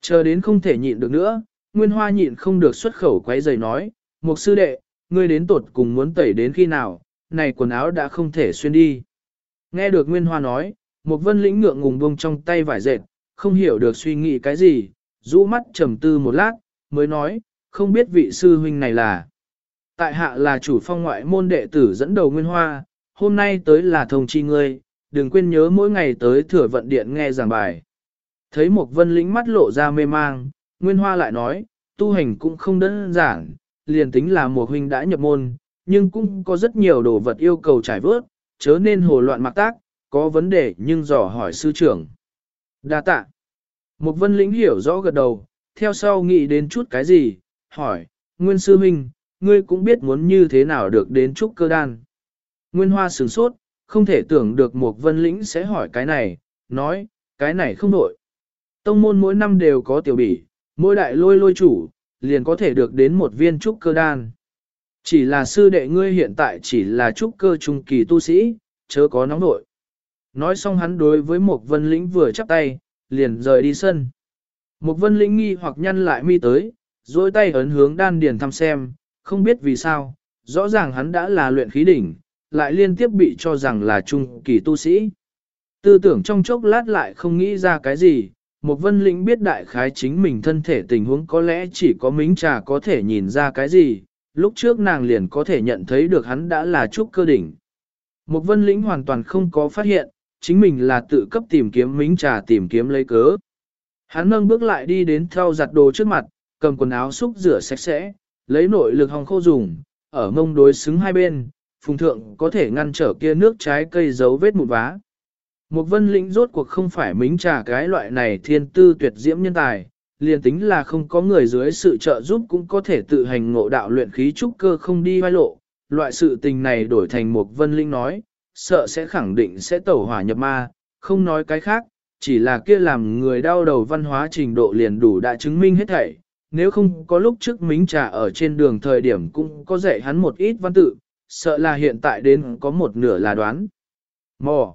Chờ đến không thể nhịn được nữa, Nguyên Hoa nhịn không được xuất khẩu quấy giày nói, Mục sư đệ, ngươi đến tột cùng muốn tẩy đến khi nào, này quần áo đã không thể xuyên đi. Nghe được Nguyên Hoa nói, Mục vân lĩnh ngượng ngùng buông trong tay vải dệt, không hiểu được suy nghĩ cái gì, rũ mắt trầm tư một lát, mới nói, không biết vị sư huynh này là. Tại hạ là chủ phong ngoại môn đệ tử dẫn đầu Nguyên Hoa, hôm nay tới là thông chi ngươi, đừng quên nhớ mỗi ngày tới thừa vận điện nghe giảng bài. Thấy một vân lĩnh mắt lộ ra mê mang, Nguyên Hoa lại nói, tu hành cũng không đơn giản, liền tính là một huynh đã nhập môn, nhưng cũng có rất nhiều đồ vật yêu cầu trải vớt, chớ nên hồ loạn mặc tác, có vấn đề nhưng dò hỏi sư trưởng. Đa tạ. Một vân lĩnh hiểu rõ gật đầu, theo sau nghĩ đến chút cái gì, hỏi, Nguyên sư huynh, ngươi cũng biết muốn như thế nào được đến trúc cơ đan. Nguyên hoa sửng sốt, không thể tưởng được một vân lĩnh sẽ hỏi cái này, nói, cái này không đổi. Tông môn mỗi năm đều có tiểu bỉ, mỗi đại lôi lôi chủ, liền có thể được đến một viên trúc cơ đan. Chỉ là sư đệ ngươi hiện tại chỉ là trúc cơ trung kỳ tu sĩ, chớ có nóng nội. Nói xong hắn đối với một vân lĩnh vừa chắp tay, liền rời đi sân. Một vân lĩnh nghi hoặc nhăn lại mi tới, dôi tay ấn hướng đan điền thăm xem, không biết vì sao, rõ ràng hắn đã là luyện khí đỉnh, lại liên tiếp bị cho rằng là trung kỳ tu sĩ. Tư tưởng trong chốc lát lại không nghĩ ra cái gì, một vân lĩnh biết đại khái chính mình thân thể tình huống có lẽ chỉ có mính trà có thể nhìn ra cái gì, lúc trước nàng liền có thể nhận thấy được hắn đã là trúc cơ đỉnh. Một vân lĩnh hoàn toàn không có phát hiện, chính mình là tự cấp tìm kiếm mính trà tìm kiếm lấy cớ. Hắn nâng bước lại đi đến theo giặt đồ trước mặt, cầm quần áo xúc rửa sạch sẽ, lấy nội lực hòng khô dùng, ở mông đối xứng hai bên, phùng thượng có thể ngăn trở kia nước trái cây dấu vết một vá. Một vân lĩnh rốt cuộc không phải mính trà cái loại này thiên tư tuyệt diễm nhân tài, liền tính là không có người dưới sự trợ giúp cũng có thể tự hành ngộ đạo luyện khí trúc cơ không đi vai lộ. Loại sự tình này đổi thành một vân linh nói, sợ sẽ khẳng định sẽ tẩu hỏa nhập ma, không nói cái khác, chỉ là kia làm người đau đầu văn hóa trình độ liền đủ đã chứng minh hết thảy. Nếu không có lúc trước mính trà ở trên đường thời điểm cũng có dạy hắn một ít văn tự, sợ là hiện tại đến có một nửa là đoán. Mò.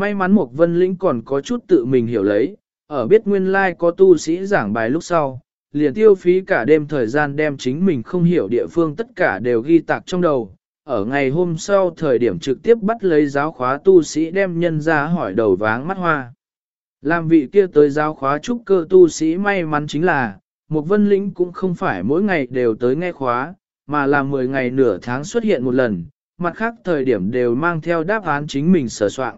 May mắn một vân lĩnh còn có chút tự mình hiểu lấy, ở biết nguyên lai like có tu sĩ giảng bài lúc sau, liền tiêu phí cả đêm thời gian đem chính mình không hiểu địa phương tất cả đều ghi tạc trong đầu. Ở ngày hôm sau thời điểm trực tiếp bắt lấy giáo khóa tu sĩ đem nhân ra hỏi đầu váng mắt hoa. Làm vị kia tới giáo khóa trúc cơ tu sĩ may mắn chính là, một vân lĩnh cũng không phải mỗi ngày đều tới nghe khóa, mà là 10 ngày nửa tháng xuất hiện một lần, mặt khác thời điểm đều mang theo đáp án chính mình sở soạn.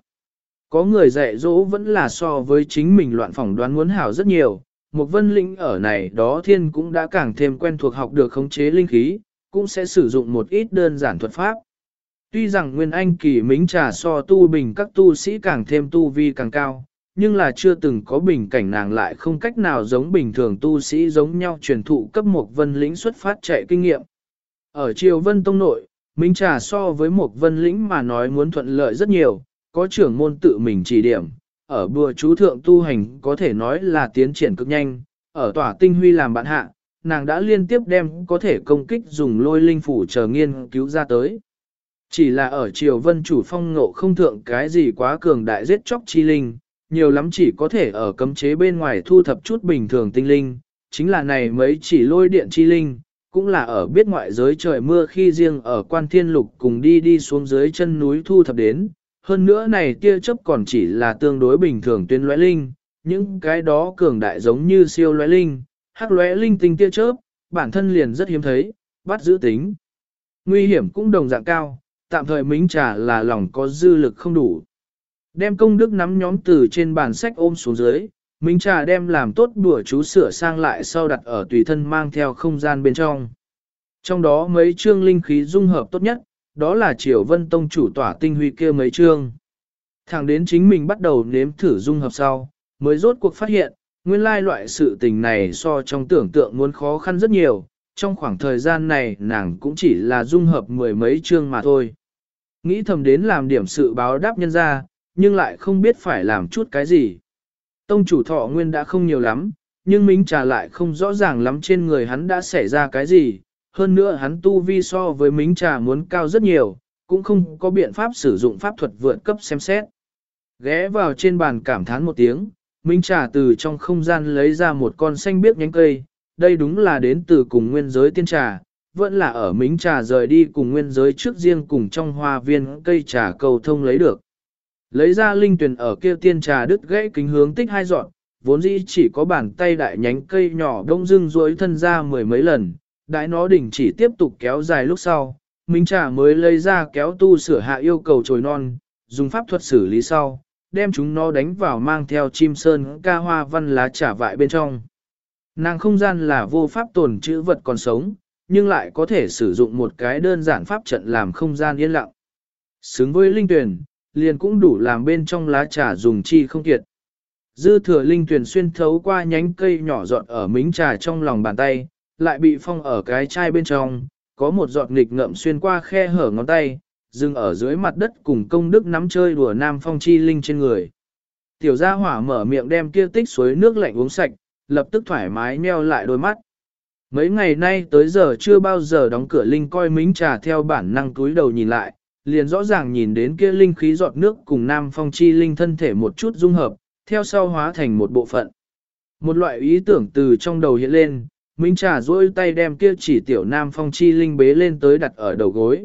Có người dạy dỗ vẫn là so với chính mình loạn phỏng đoán muốn hảo rất nhiều, một vân linh ở này đó thiên cũng đã càng thêm quen thuộc học được khống chế linh khí, cũng sẽ sử dụng một ít đơn giản thuật pháp. Tuy rằng Nguyên Anh kỳ mính trà so tu bình các tu sĩ càng thêm tu vi càng cao, nhưng là chưa từng có bình cảnh nàng lại không cách nào giống bình thường tu sĩ giống nhau truyền thụ cấp một vân lĩnh xuất phát chạy kinh nghiệm. Ở triều vân tông nội, Minh Trà so với một vân lĩnh mà nói muốn thuận lợi rất nhiều, có trưởng môn tự mình chỉ điểm, ở bùa chú thượng tu hành có thể nói là tiến triển cực nhanh, ở tỏa tinh huy làm bạn hạ, nàng đã liên tiếp đem có thể công kích dùng lôi linh phủ chờ nghiên cứu ra tới. Chỉ là ở triều vân chủ phong ngộ không thượng cái gì quá cường đại giết chóc chi linh, nhiều lắm chỉ có thể ở cấm chế bên ngoài thu thập chút bình thường tinh linh, chính là này mấy chỉ lôi điện chi linh, cũng là ở biết ngoại giới trời mưa khi riêng ở quan thiên lục cùng đi đi xuống dưới chân núi thu thập đến, hơn nữa này tia chớp còn chỉ là tương đối bình thường tuyến lóe linh, những cái đó cường đại giống như siêu lóe linh, hắc lóe linh tinh tia chớp, bản thân liền rất hiếm thấy, bắt giữ tính. Nguy hiểm cũng đồng dạng cao, tạm thời mính trà là lòng có dư lực không đủ. Đem công đức nắm nhóm từ trên bàn sách ôm xuống dưới, Minh Trà đem làm tốt đùa chú sửa sang lại sau đặt ở tùy thân mang theo không gian bên trong. Trong đó mấy chương linh khí dung hợp tốt nhất, đó là Triều Vân Tông chủ tỏa tinh huy kia mấy chương. Thẳng đến chính mình bắt đầu nếm thử dung hợp sau, mới rốt cuộc phát hiện, nguyên lai loại sự tình này so trong tưởng tượng muốn khó khăn rất nhiều, trong khoảng thời gian này nàng cũng chỉ là dung hợp mười mấy chương mà thôi. Nghĩ thầm đến làm điểm sự báo đáp nhân ra, nhưng lại không biết phải làm chút cái gì. Tông chủ thọ nguyên đã không nhiều lắm, nhưng Minh Trà lại không rõ ràng lắm trên người hắn đã xảy ra cái gì, hơn nữa hắn tu vi so với Minh Trà muốn cao rất nhiều, cũng không có biện pháp sử dụng pháp thuật vượt cấp xem xét. Ghé vào trên bàn cảm thán một tiếng, Minh Trà từ trong không gian lấy ra một con xanh biếc nhánh cây, đây đúng là đến từ cùng nguyên giới tiên trà, vẫn là ở Minh Trà rời đi cùng nguyên giới trước riêng cùng trong hoa viên cây trà cầu thông lấy được. Lấy ra linh tuyển ở kia tiên trà đứt gãy kính hướng tích hai dọn, vốn dĩ chỉ có bàn tay đại nhánh cây nhỏ đông dưng duỗi thân ra mười mấy lần, đãi nó đỉnh chỉ tiếp tục kéo dài lúc sau, Minh trà mới lấy ra kéo tu sửa hạ yêu cầu trồi non, dùng pháp thuật xử lý sau, đem chúng nó đánh vào mang theo chim sơn ca hoa văn lá trả vại bên trong. Nàng không gian là vô pháp tồn chữ vật còn sống, nhưng lại có thể sử dụng một cái đơn giản pháp trận làm không gian yên lặng. Xứng với linh tuyển, liền cũng đủ làm bên trong lá trà dùng chi không kiệt. Dư thừa linh tuyển xuyên thấu qua nhánh cây nhỏ dọn ở mính trà trong lòng bàn tay, lại bị phong ở cái chai bên trong, có một giọt nghịch ngậm xuyên qua khe hở ngón tay, dừng ở dưới mặt đất cùng công đức nắm chơi đùa nam phong chi linh trên người. Tiểu gia hỏa mở miệng đem kia tích suối nước lạnh uống sạch, lập tức thoải mái nheo lại đôi mắt. Mấy ngày nay tới giờ chưa bao giờ đóng cửa linh coi mính trà theo bản năng túi đầu nhìn lại, liền rõ ràng nhìn đến kia linh khí giọt nước cùng nam phong chi linh thân thể một chút dung hợp, theo sau hóa thành một bộ phận. Một loại ý tưởng từ trong đầu hiện lên, Minh Trà duỗi tay đem kia chỉ tiểu nam phong chi linh bế lên tới đặt ở đầu gối.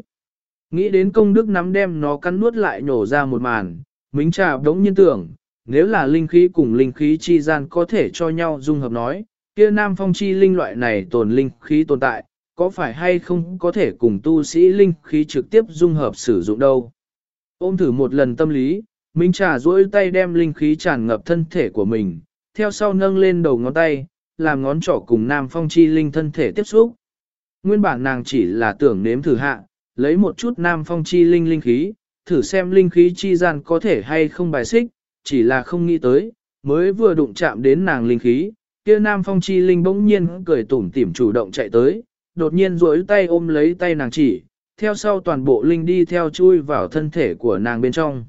Nghĩ đến công đức nắm đem nó cắn nuốt lại nhổ ra một màn, Minh Trà đống nhiên tưởng, nếu là linh khí cùng linh khí chi gian có thể cho nhau dung hợp nói, kia nam phong chi linh loại này tồn linh khí tồn tại, có phải hay không có thể cùng tu sĩ linh khí trực tiếp dung hợp sử dụng đâu. Ôm thử một lần tâm lý, Minh Trà duỗi tay đem linh khí tràn ngập thân thể của mình, theo sau nâng lên đầu ngón tay, làm ngón trỏ cùng Nam Phong Chi Linh thân thể tiếp xúc. Nguyên bản nàng chỉ là tưởng nếm thử hạ, lấy một chút Nam Phong Chi Linh linh khí, thử xem linh khí chi gian có thể hay không bài xích, chỉ là không nghĩ tới, mới vừa đụng chạm đến nàng linh khí, kia Nam Phong Chi Linh bỗng nhiên cười tủm tỉm chủ động chạy tới, đột nhiên duỗi tay ôm lấy tay nàng chỉ, theo sau toàn bộ linh đi theo chui vào thân thể của nàng bên trong.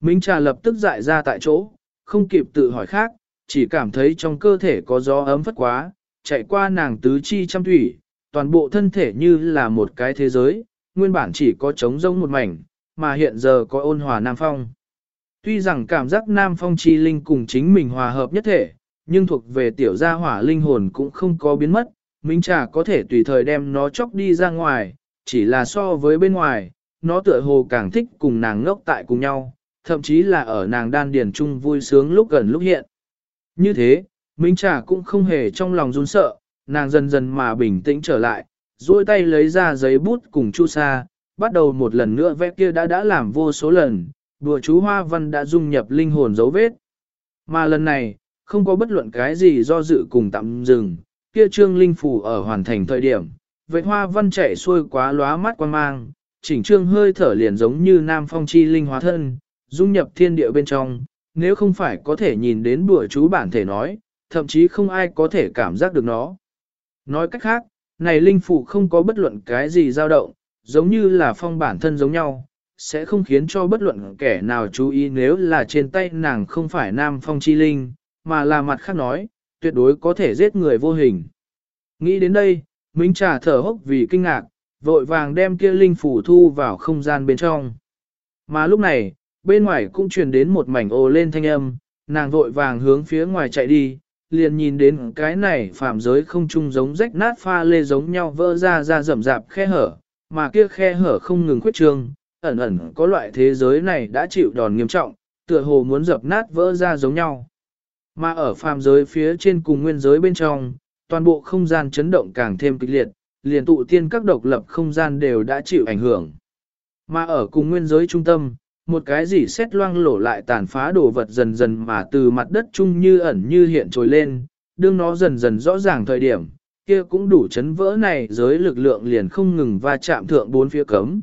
Minh Trà lập tức dại ra tại chỗ, không kịp tự hỏi khác, chỉ cảm thấy trong cơ thể có gió ấm phất quá, chạy qua nàng tứ chi trăm thủy, toàn bộ thân thể như là một cái thế giới, nguyên bản chỉ có trống rông một mảnh, mà hiện giờ có ôn hòa Nam Phong. Tuy rằng cảm giác Nam Phong chi linh cùng chính mình hòa hợp nhất thể, nhưng thuộc về tiểu gia hỏa linh hồn cũng không có biến mất, Minh Trà có thể tùy thời đem nó chóc đi ra ngoài, chỉ là so với bên ngoài, nó tựa hồ càng thích cùng nàng ngốc tại cùng nhau, thậm chí là ở nàng đan điền chung vui sướng lúc gần lúc hiện. Như thế, Minh Trà cũng không hề trong lòng run sợ, nàng dần dần mà bình tĩnh trở lại, duỗi tay lấy ra giấy bút cùng chu sa, bắt đầu một lần nữa vẽ kia đã đã làm vô số lần, đùa chú hoa văn đã dung nhập linh hồn dấu vết. Mà lần này, không có bất luận cái gì do dự cùng tạm dừng, kia trương linh phủ ở hoàn thành thời điểm, vệt hoa văn chạy xuôi quá lóa mắt quan mang, chỉnh trương hơi thở liền giống như nam phong chi linh hóa thân, dung nhập thiên địa bên trong, nếu không phải có thể nhìn đến bùa chú bản thể nói, thậm chí không ai có thể cảm giác được nó. Nói cách khác, này linh phủ không có bất luận cái gì dao động, giống như là phong bản thân giống nhau, sẽ không khiến cho bất luận kẻ nào chú ý nếu là trên tay nàng không phải nam phong chi linh, mà là mặt khác nói, tuyệt đối có thể giết người vô hình. Nghĩ đến đây, Minh Trà thở hốc vì kinh ngạc, vội vàng đem kia linh phủ thu vào không gian bên trong. Mà lúc này, bên ngoài cũng truyền đến một mảnh ồ lên thanh âm, nàng vội vàng hướng phía ngoài chạy đi, liền nhìn đến cái này phạm giới không chung giống rách nát pha lê giống nhau vỡ ra ra rầm rạp khe hở, mà kia khe hở không ngừng khuyết trương, ẩn ẩn có loại thế giới này đã chịu đòn nghiêm trọng, tựa hồ muốn dập nát vỡ ra giống nhau. Mà ở phàm giới phía trên cùng nguyên giới bên trong, toàn bộ không gian chấn động càng thêm kịch liệt, liền tụ tiên các độc lập không gian đều đã chịu ảnh hưởng. Mà ở cùng nguyên giới trung tâm, một cái gì xét loang lổ lại tàn phá đồ vật dần dần mà từ mặt đất chung như ẩn như hiện trồi lên, đương nó dần dần rõ ràng thời điểm, kia cũng đủ chấn vỡ này giới lực lượng liền không ngừng va chạm thượng bốn phía cấm.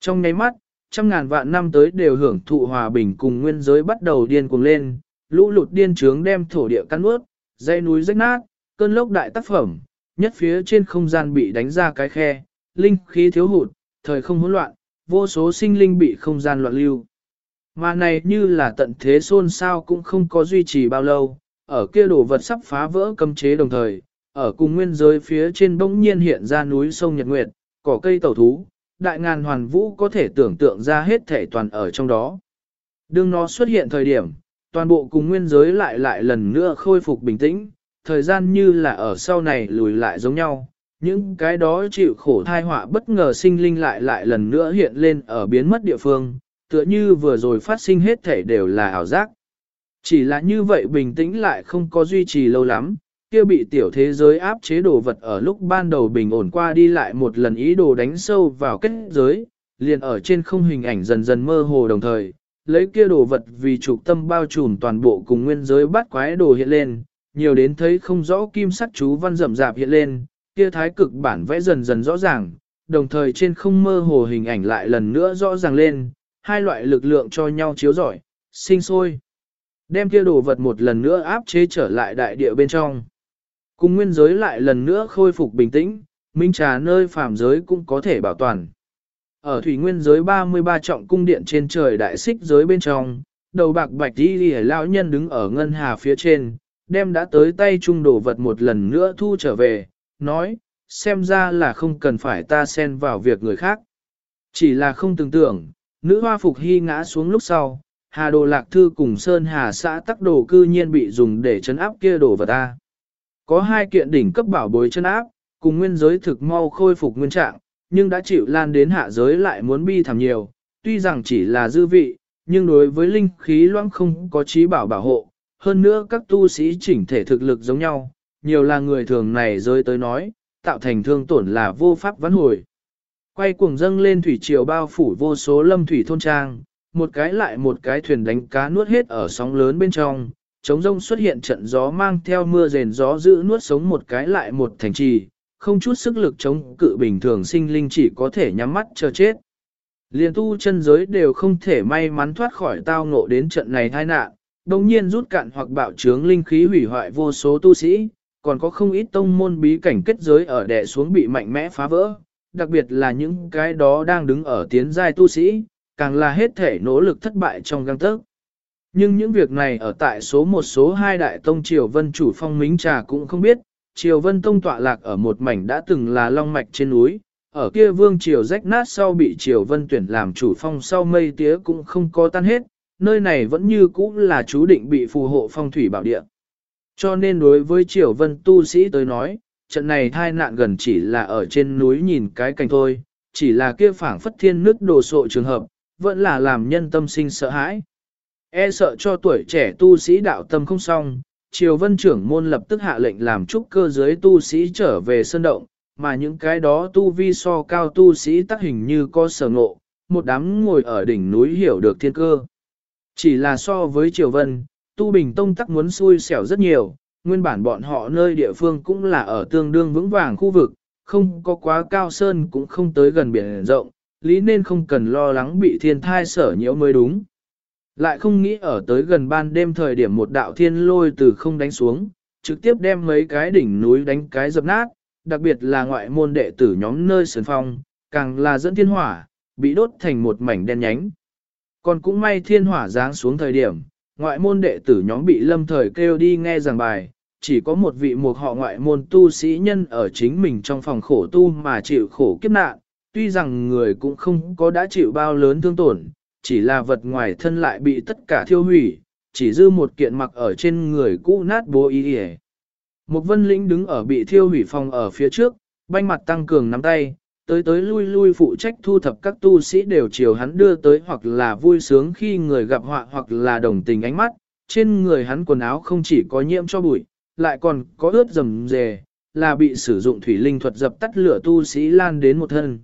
Trong nháy mắt, trăm ngàn vạn năm tới đều hưởng thụ hòa bình cùng nguyên giới bắt đầu điên cuồng lên, lũ lụt điên trướng đem thổ địa cắn ướt, dãy núi rách nát, cơn lốc đại tác phẩm, nhất phía trên không gian bị đánh ra cái khe, linh khí thiếu hụt, thời không hỗn loạn, vô số sinh linh bị không gian loạn lưu. Mà này như là tận thế xôn sao cũng không có duy trì bao lâu, ở kia đồ vật sắp phá vỡ cấm chế đồng thời, ở cùng nguyên giới phía trên bỗng nhiên hiện ra núi sông Nhật Nguyệt, cỏ cây tẩu thú, đại ngàn hoàn vũ có thể tưởng tượng ra hết thể toàn ở trong đó. Đương nó xuất hiện thời điểm, toàn bộ cùng nguyên giới lại lại lần nữa khôi phục bình tĩnh, thời gian như là ở sau này lùi lại giống nhau, những cái đó chịu khổ thai họa bất ngờ sinh linh lại lại lần nữa hiện lên ở biến mất địa phương, tựa như vừa rồi phát sinh hết thể đều là ảo giác. Chỉ là như vậy bình tĩnh lại không có duy trì lâu lắm, kia bị tiểu thế giới áp chế đồ vật ở lúc ban đầu bình ổn qua đi lại một lần ý đồ đánh sâu vào kết giới, liền ở trên không hình ảnh dần dần mơ hồ đồng thời, lấy kia đồ vật vì trục tâm bao trùm toàn bộ cùng nguyên giới bắt quái đồ hiện lên, nhiều đến thấy không rõ kim sắc chú văn rậm rạp hiện lên, kia thái cực bản vẽ dần dần rõ ràng, đồng thời trên không mơ hồ hình ảnh lại lần nữa rõ ràng lên, hai loại lực lượng cho nhau chiếu rọi, sinh sôi. Đem kia đồ vật một lần nữa áp chế trở lại đại địa bên trong. Cùng nguyên giới lại lần nữa khôi phục bình tĩnh, minh trà nơi phàm giới cũng có thể bảo toàn. Ở thủy nguyên giới 33 trọng cung điện trên trời đại xích giới bên trong, đầu bạc bạch đi lì lão nhân đứng ở ngân hà phía trên, đem đã tới tay trung đồ vật một lần nữa thu trở về, nói, xem ra là không cần phải ta xen vào việc người khác. Chỉ là không tưởng tượng, nữ hoa phục hy ngã xuống lúc sau, hà đồ lạc thư cùng sơn hà xã tắc đồ cư nhiên bị dùng để chấn áp kia đồ vật ta. Có hai kiện đỉnh cấp bảo bối chấn áp, cùng nguyên giới thực mau khôi phục nguyên trạng, nhưng đã chịu lan đến hạ giới lại muốn bi thảm nhiều, tuy rằng chỉ là dư vị, nhưng đối với linh khí loãng không có trí bảo bảo hộ, hơn nữa các tu sĩ chỉnh thể thực lực giống nhau, nhiều là người thường này rơi tới nói, tạo thành thương tổn là vô pháp vãn hồi. Quay cuồng dâng lên thủy triều bao phủ vô số lâm thủy thôn trang, một cái lại một cái thuyền đánh cá nuốt hết ở sóng lớn bên trong, chống rông xuất hiện trận gió mang theo mưa rền gió giữ nuốt sống một cái lại một thành trì, không chút sức lực chống cự bình thường sinh linh chỉ có thể nhắm mắt chờ chết. Liên tu chân giới đều không thể may mắn thoát khỏi tao ngộ đến trận này tai nạn, đồng nhiên rút cạn hoặc bạo trướng linh khí hủy hoại vô số tu sĩ, còn có không ít tông môn bí cảnh kết giới ở đè xuống bị mạnh mẽ phá vỡ, đặc biệt là những cái đó đang đứng ở tiến giai tu sĩ, càng là hết thể nỗ lực thất bại trong găng tớc. Nhưng những việc này ở tại số một số hai đại tông triều vân chủ phong mính trà cũng không biết, triều vân tông tọa lạc ở một mảnh đã từng là long mạch trên núi, ở kia vương triều rách nát sau bị triều vân tuyển làm chủ phong sau mây tía cũng không có tan hết, nơi này vẫn như cũ là chú định bị phù hộ phong thủy bảo địa. Cho nên đối với triều vân tu sĩ tới nói, trận này thai nạn gần chỉ là ở trên núi nhìn cái cảnh thôi, chỉ là kia phảng phất thiên nước đồ sộ trường hợp, vẫn là làm nhân tâm sinh sợ hãi. E sợ cho tuổi trẻ tu sĩ đạo tâm không xong, triều vân trưởng môn lập tức hạ lệnh làm trúc cơ giới tu sĩ trở về sơn động, mà những cái đó tu vi so cao tu sĩ tác hình như có sở ngộ, một đám ngồi ở đỉnh núi hiểu được thiên cơ. Chỉ là so với triều vân, tu bình tông tắc muốn xui xẻo rất nhiều, nguyên bản bọn họ nơi địa phương cũng là ở tương đương vững vàng khu vực, không có quá cao sơn cũng không tới gần biển rộng, lý nên không cần lo lắng bị thiên thai sở nhiễu mới đúng. Lại không nghĩ ở tới gần ban đêm thời điểm một đạo thiên lôi từ không đánh xuống, trực tiếp đem mấy cái đỉnh núi đánh cái dập nát, đặc biệt là ngoại môn đệ tử nhóm nơi sườn phong, càng là dẫn thiên hỏa, bị đốt thành một mảnh đen nhánh. Còn cũng may thiên hỏa giáng xuống thời điểm, ngoại môn đệ tử nhóm bị lâm thời kêu đi nghe giảng bài, chỉ có một vị một họ ngoại môn tu sĩ nhân ở chính mình trong phòng khổ tu mà chịu khổ kiếp nạn, tuy rằng người cũng không có đã chịu bao lớn thương tổn, chỉ là vật ngoài thân lại bị tất cả thiêu hủy, chỉ dư một kiện mặc ở trên người cũ nát bố ý hề. Một vân lĩnh đứng ở bị thiêu hủy phòng ở phía trước, banh mặt tăng cường nắm tay, tới tới lui lui phụ trách thu thập các tu sĩ đều chiều hắn đưa tới hoặc là vui sướng khi người gặp họa hoặc là đồng tình ánh mắt, trên người hắn quần áo không chỉ có nhiễm cho bụi, lại còn có ướt rầm rề, là bị sử dụng thủy linh thuật dập tắt lửa tu sĩ lan đến một thân.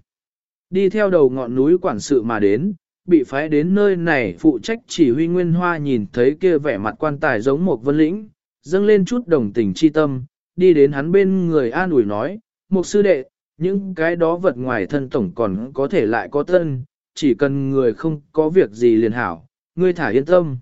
Đi theo đầu ngọn núi quản sự mà đến, bị phái đến nơi này phụ trách chỉ huy Nguyên Hoa nhìn thấy kia vẻ mặt quan tài giống một vân lĩnh, dâng lên chút đồng tình chi tâm, đi đến hắn bên người an ủi nói, một sư đệ, những cái đó vật ngoài thân tổng còn có thể lại có thân, chỉ cần người không có việc gì liền hảo, ngươi thả yên tâm.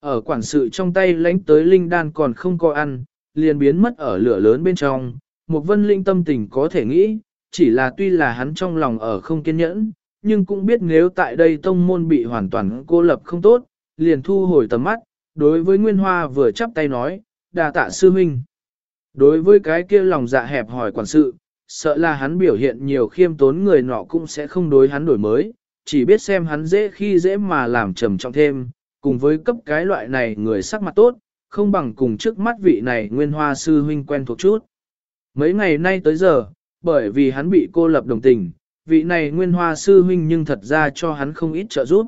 Ở quản sự trong tay lánh tới linh đan còn không có ăn, liền biến mất ở lửa lớn bên trong, một vân linh tâm tình có thể nghĩ, chỉ là tuy là hắn trong lòng ở không kiên nhẫn, nhưng cũng biết nếu tại đây tông môn bị hoàn toàn cô lập không tốt, liền thu hồi tầm mắt, đối với Nguyên Hoa vừa chắp tay nói, đà tạ sư huynh. Đối với cái kia lòng dạ hẹp hỏi quản sự, sợ là hắn biểu hiện nhiều khiêm tốn người nọ cũng sẽ không đối hắn đổi mới, chỉ biết xem hắn dễ khi dễ mà làm trầm trọng thêm, cùng với cấp cái loại này người sắc mặt tốt, không bằng cùng trước mắt vị này nguyên hoa sư huynh quen thuộc chút. Mấy ngày nay tới giờ, bởi vì hắn bị cô lập đồng tình, vị này nguyên hoa sư huynh nhưng thật ra cho hắn không ít trợ giúp.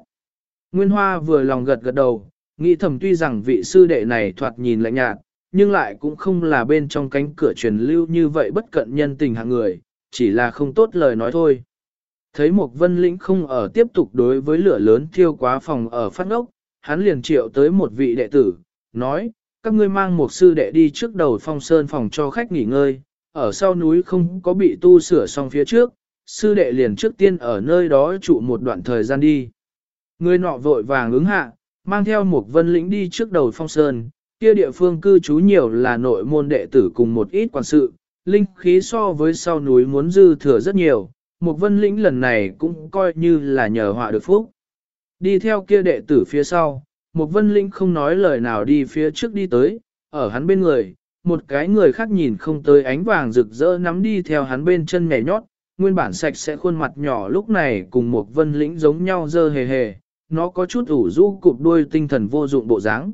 Nguyên hoa vừa lòng gật gật đầu, nghĩ thầm tuy rằng vị sư đệ này thoạt nhìn lạnh nhạt, nhưng lại cũng không là bên trong cánh cửa truyền lưu như vậy bất cận nhân tình hạng người, chỉ là không tốt lời nói thôi. Thấy một vân lĩnh không ở tiếp tục đối với lửa lớn thiêu quá phòng ở phát ngốc, hắn liền triệu tới một vị đệ tử, nói, các ngươi mang một sư đệ đi trước đầu phong sơn phòng cho khách nghỉ ngơi, ở sau núi không có bị tu sửa xong phía trước, sư đệ liền trước tiên ở nơi đó trụ một đoạn thời gian đi. Người nọ vội vàng ứng hạ, mang theo một vân lĩnh đi trước đầu phong sơn, kia địa phương cư trú nhiều là nội môn đệ tử cùng một ít quan sự, linh khí so với sau núi muốn dư thừa rất nhiều, một vân lĩnh lần này cũng coi như là nhờ họa được phúc. Đi theo kia đệ tử phía sau, một vân lĩnh không nói lời nào đi phía trước đi tới, ở hắn bên người, một cái người khác nhìn không tới ánh vàng rực rỡ nắm đi theo hắn bên chân nhảy nhót, nguyên bản sạch sẽ khuôn mặt nhỏ lúc này cùng một vân lĩnh giống nhau dơ hề hề, nó có chút ủ rũ cụp đuôi tinh thần vô dụng bộ dáng.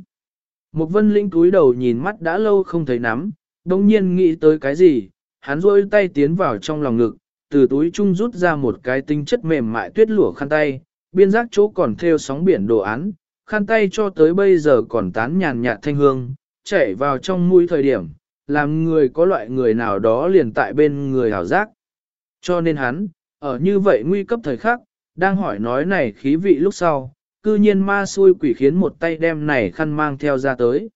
Một vân Linh túi đầu nhìn mắt đã lâu không thấy nắm, đồng nhiên nghĩ tới cái gì, hắn rôi tay tiến vào trong lòng ngực, từ túi chung rút ra một cái tinh chất mềm mại tuyết lụa khăn tay, biên giác chỗ còn theo sóng biển đồ án, khăn tay cho tới bây giờ còn tán nhàn nhạt thanh hương, chảy vào trong mũi thời điểm, làm người có loại người nào đó liền tại bên người hảo giác. Cho nên hắn, ở như vậy nguy cấp thời khắc, đang hỏi nói này khí vị lúc sau, cư nhiên ma xui quỷ khiến một tay đem này khăn mang theo ra tới.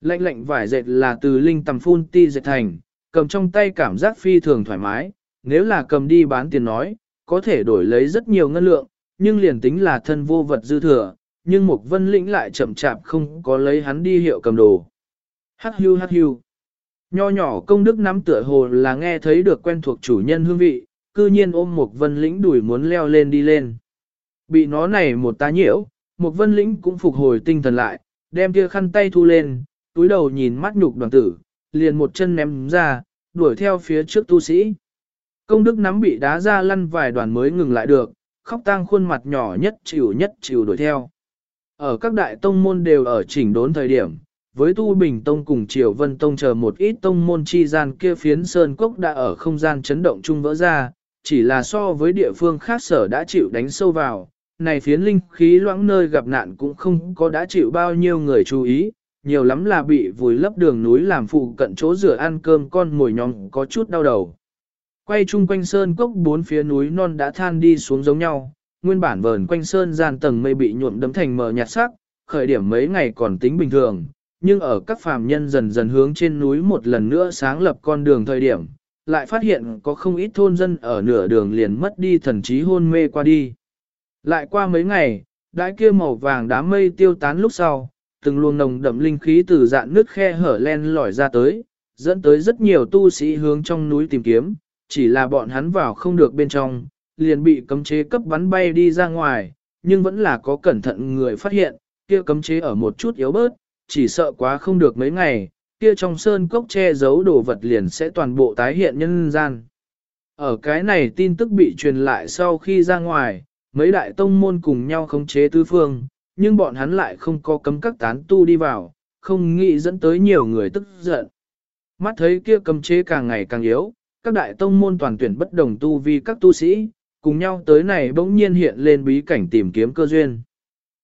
Lệnh lệnh vải dệt là từ linh tầm phun ti dệt thành, cầm trong tay cảm giác phi thường thoải mái, nếu là cầm đi bán tiền nói, có thể đổi lấy rất nhiều ngân lượng, nhưng liền tính là thân vô vật dư thừa, nhưng một vân lĩnh lại chậm chạp không có lấy hắn đi hiệu cầm đồ. Hát hưu hát hưu. Nho nhỏ công đức nắm tựa hồ là nghe thấy được quen thuộc chủ nhân hương vị, cư nhiên ôm một vân lĩnh đuổi muốn leo lên đi lên. Bị nó này một tá nhiễu, một vân lĩnh cũng phục hồi tinh thần lại, đem kia khăn tay thu lên, túi đầu nhìn mắt nhục đoàn tử, liền một chân ném ra, đuổi theo phía trước tu sĩ. Công đức nắm bị đá ra lăn vài đoàn mới ngừng lại được, khóc tang khuôn mặt nhỏ nhất chịu nhất chịu đuổi theo. Ở các đại tông môn đều ở chỉnh đốn thời điểm, với Tu Bình Tông cùng Triều Vân Tông chờ một ít tông môn chi gian kia phiến sơn cốc đã ở không gian chấn động chung vỡ ra, chỉ là so với địa phương khác sở đã chịu đánh sâu vào, này phiến linh khí loãng nơi gặp nạn cũng không có đã chịu bao nhiêu người chú ý, nhiều lắm là bị vùi lấp đường núi làm phụ cận chỗ rửa ăn cơm con mồi nhóm có chút đau đầu. Quay chung quanh sơn cốc bốn phía núi non đã than đi xuống giống nhau, nguyên bản vờn quanh sơn gian tầng mây bị nhuộm đấm thành mờ nhạt sắc, khởi điểm mấy ngày còn tính bình thường, nhưng ở các phàm nhân dần dần hướng trên núi một lần nữa sáng lập con đường thời điểm, lại phát hiện có không ít thôn dân ở nửa đường liền mất đi thần trí hôn mê qua đi. Lại qua mấy ngày, đãi kia màu vàng đám mây tiêu tán lúc sau, từng luồng nồng đậm linh khí từ dạn nước khe hở len lỏi ra tới, dẫn tới rất nhiều tu sĩ hướng trong núi tìm kiếm, chỉ là bọn hắn vào không được bên trong, liền bị cấm chế cấp bắn bay đi ra ngoài, nhưng vẫn là có cẩn thận người phát hiện, kia cấm chế ở một chút yếu bớt, chỉ sợ quá không được mấy ngày, kia trong sơn cốc che giấu đồ vật liền sẽ toàn bộ tái hiện nhân gian. Ở cái này tin tức bị truyền lại sau khi ra ngoài, mấy đại tông môn cùng nhau khống chế tứ phương, nhưng bọn hắn lại không có cấm các tán tu đi vào, không nghĩ dẫn tới nhiều người tức giận. Mắt thấy kia cấm chế càng ngày càng yếu, các đại tông môn toàn tuyển bất đồng tu vi các tu sĩ, cùng nhau tới này bỗng nhiên hiện lên bí cảnh tìm kiếm cơ duyên.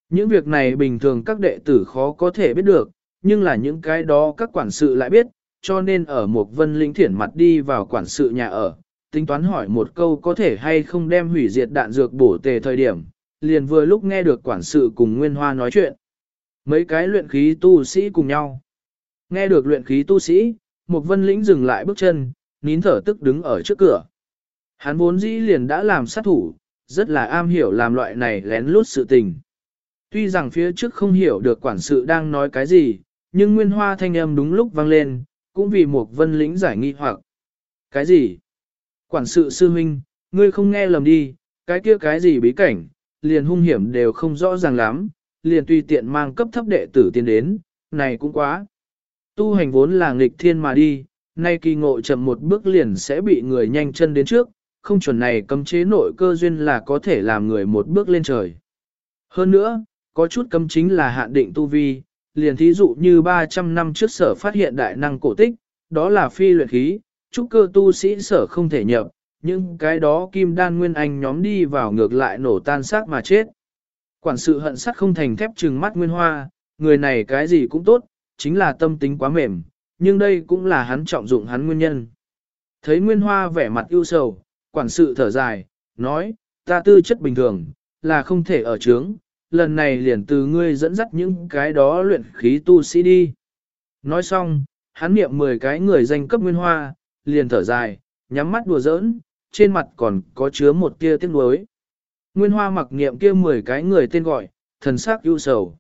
Những việc này bình thường các đệ tử khó có thể biết được, nhưng là những cái đó các quản sự lại biết, cho nên ở một vân linh thiển mặt đi vào quản sự nhà ở, tính toán hỏi một câu có thể hay không đem hủy diệt đạn dược bổ tề thời điểm, liền vừa lúc nghe được quản sự cùng Nguyên Hoa nói chuyện. Mấy cái luyện khí tu sĩ cùng nhau. Nghe được luyện khí tu sĩ, một vân lĩnh dừng lại bước chân, nín thở tức đứng ở trước cửa. Hắn vốn dĩ liền đã làm sát thủ, rất là am hiểu làm loại này lén lút sự tình. Tuy rằng phía trước không hiểu được quản sự đang nói cái gì, nhưng nguyên hoa thanh âm đúng lúc vang lên, cũng vì một vân lĩnh giải nghi hoặc. Cái gì? Quản sự sư huynh, ngươi không nghe lầm đi, cái kia cái gì bí cảnh, liền hung hiểm đều không rõ ràng lắm, liền tùy tiện mang cấp thấp đệ tử tiến đến, này cũng quá. Tu hành vốn là nghịch thiên mà đi, nay kỳ ngộ chậm một bước liền sẽ bị người nhanh chân đến trước, không chuẩn này cấm chế nội cơ duyên là có thể làm người một bước lên trời. Hơn nữa, có chút cấm chính là hạn định tu vi, liền thí dụ như 300 năm trước sở phát hiện đại năng cổ tích, đó là phi luyện khí, trúc cơ tu sĩ sở không thể nhập, nhưng cái đó kim đan nguyên anh nhóm đi vào ngược lại nổ tan xác mà chết. Quản sự hận sắt không thành thép trừng mắt nguyên hoa, người này cái gì cũng tốt, chính là tâm tính quá mềm, nhưng đây cũng là hắn trọng dụng hắn nguyên nhân. Thấy nguyên hoa vẻ mặt ưu sầu, quản sự thở dài, nói, ta tư chất bình thường, là không thể ở trướng, lần này liền từ ngươi dẫn dắt những cái đó luyện khí tu sĩ đi. Nói xong, hắn niệm 10 cái người danh cấp nguyên hoa, liền thở dài, nhắm mắt đùa giỡn, trên mặt còn có chứa một tia tiếc nuối. Nguyên hoa mặc niệm kia 10 cái người tên gọi, thần sắc ưu sầu.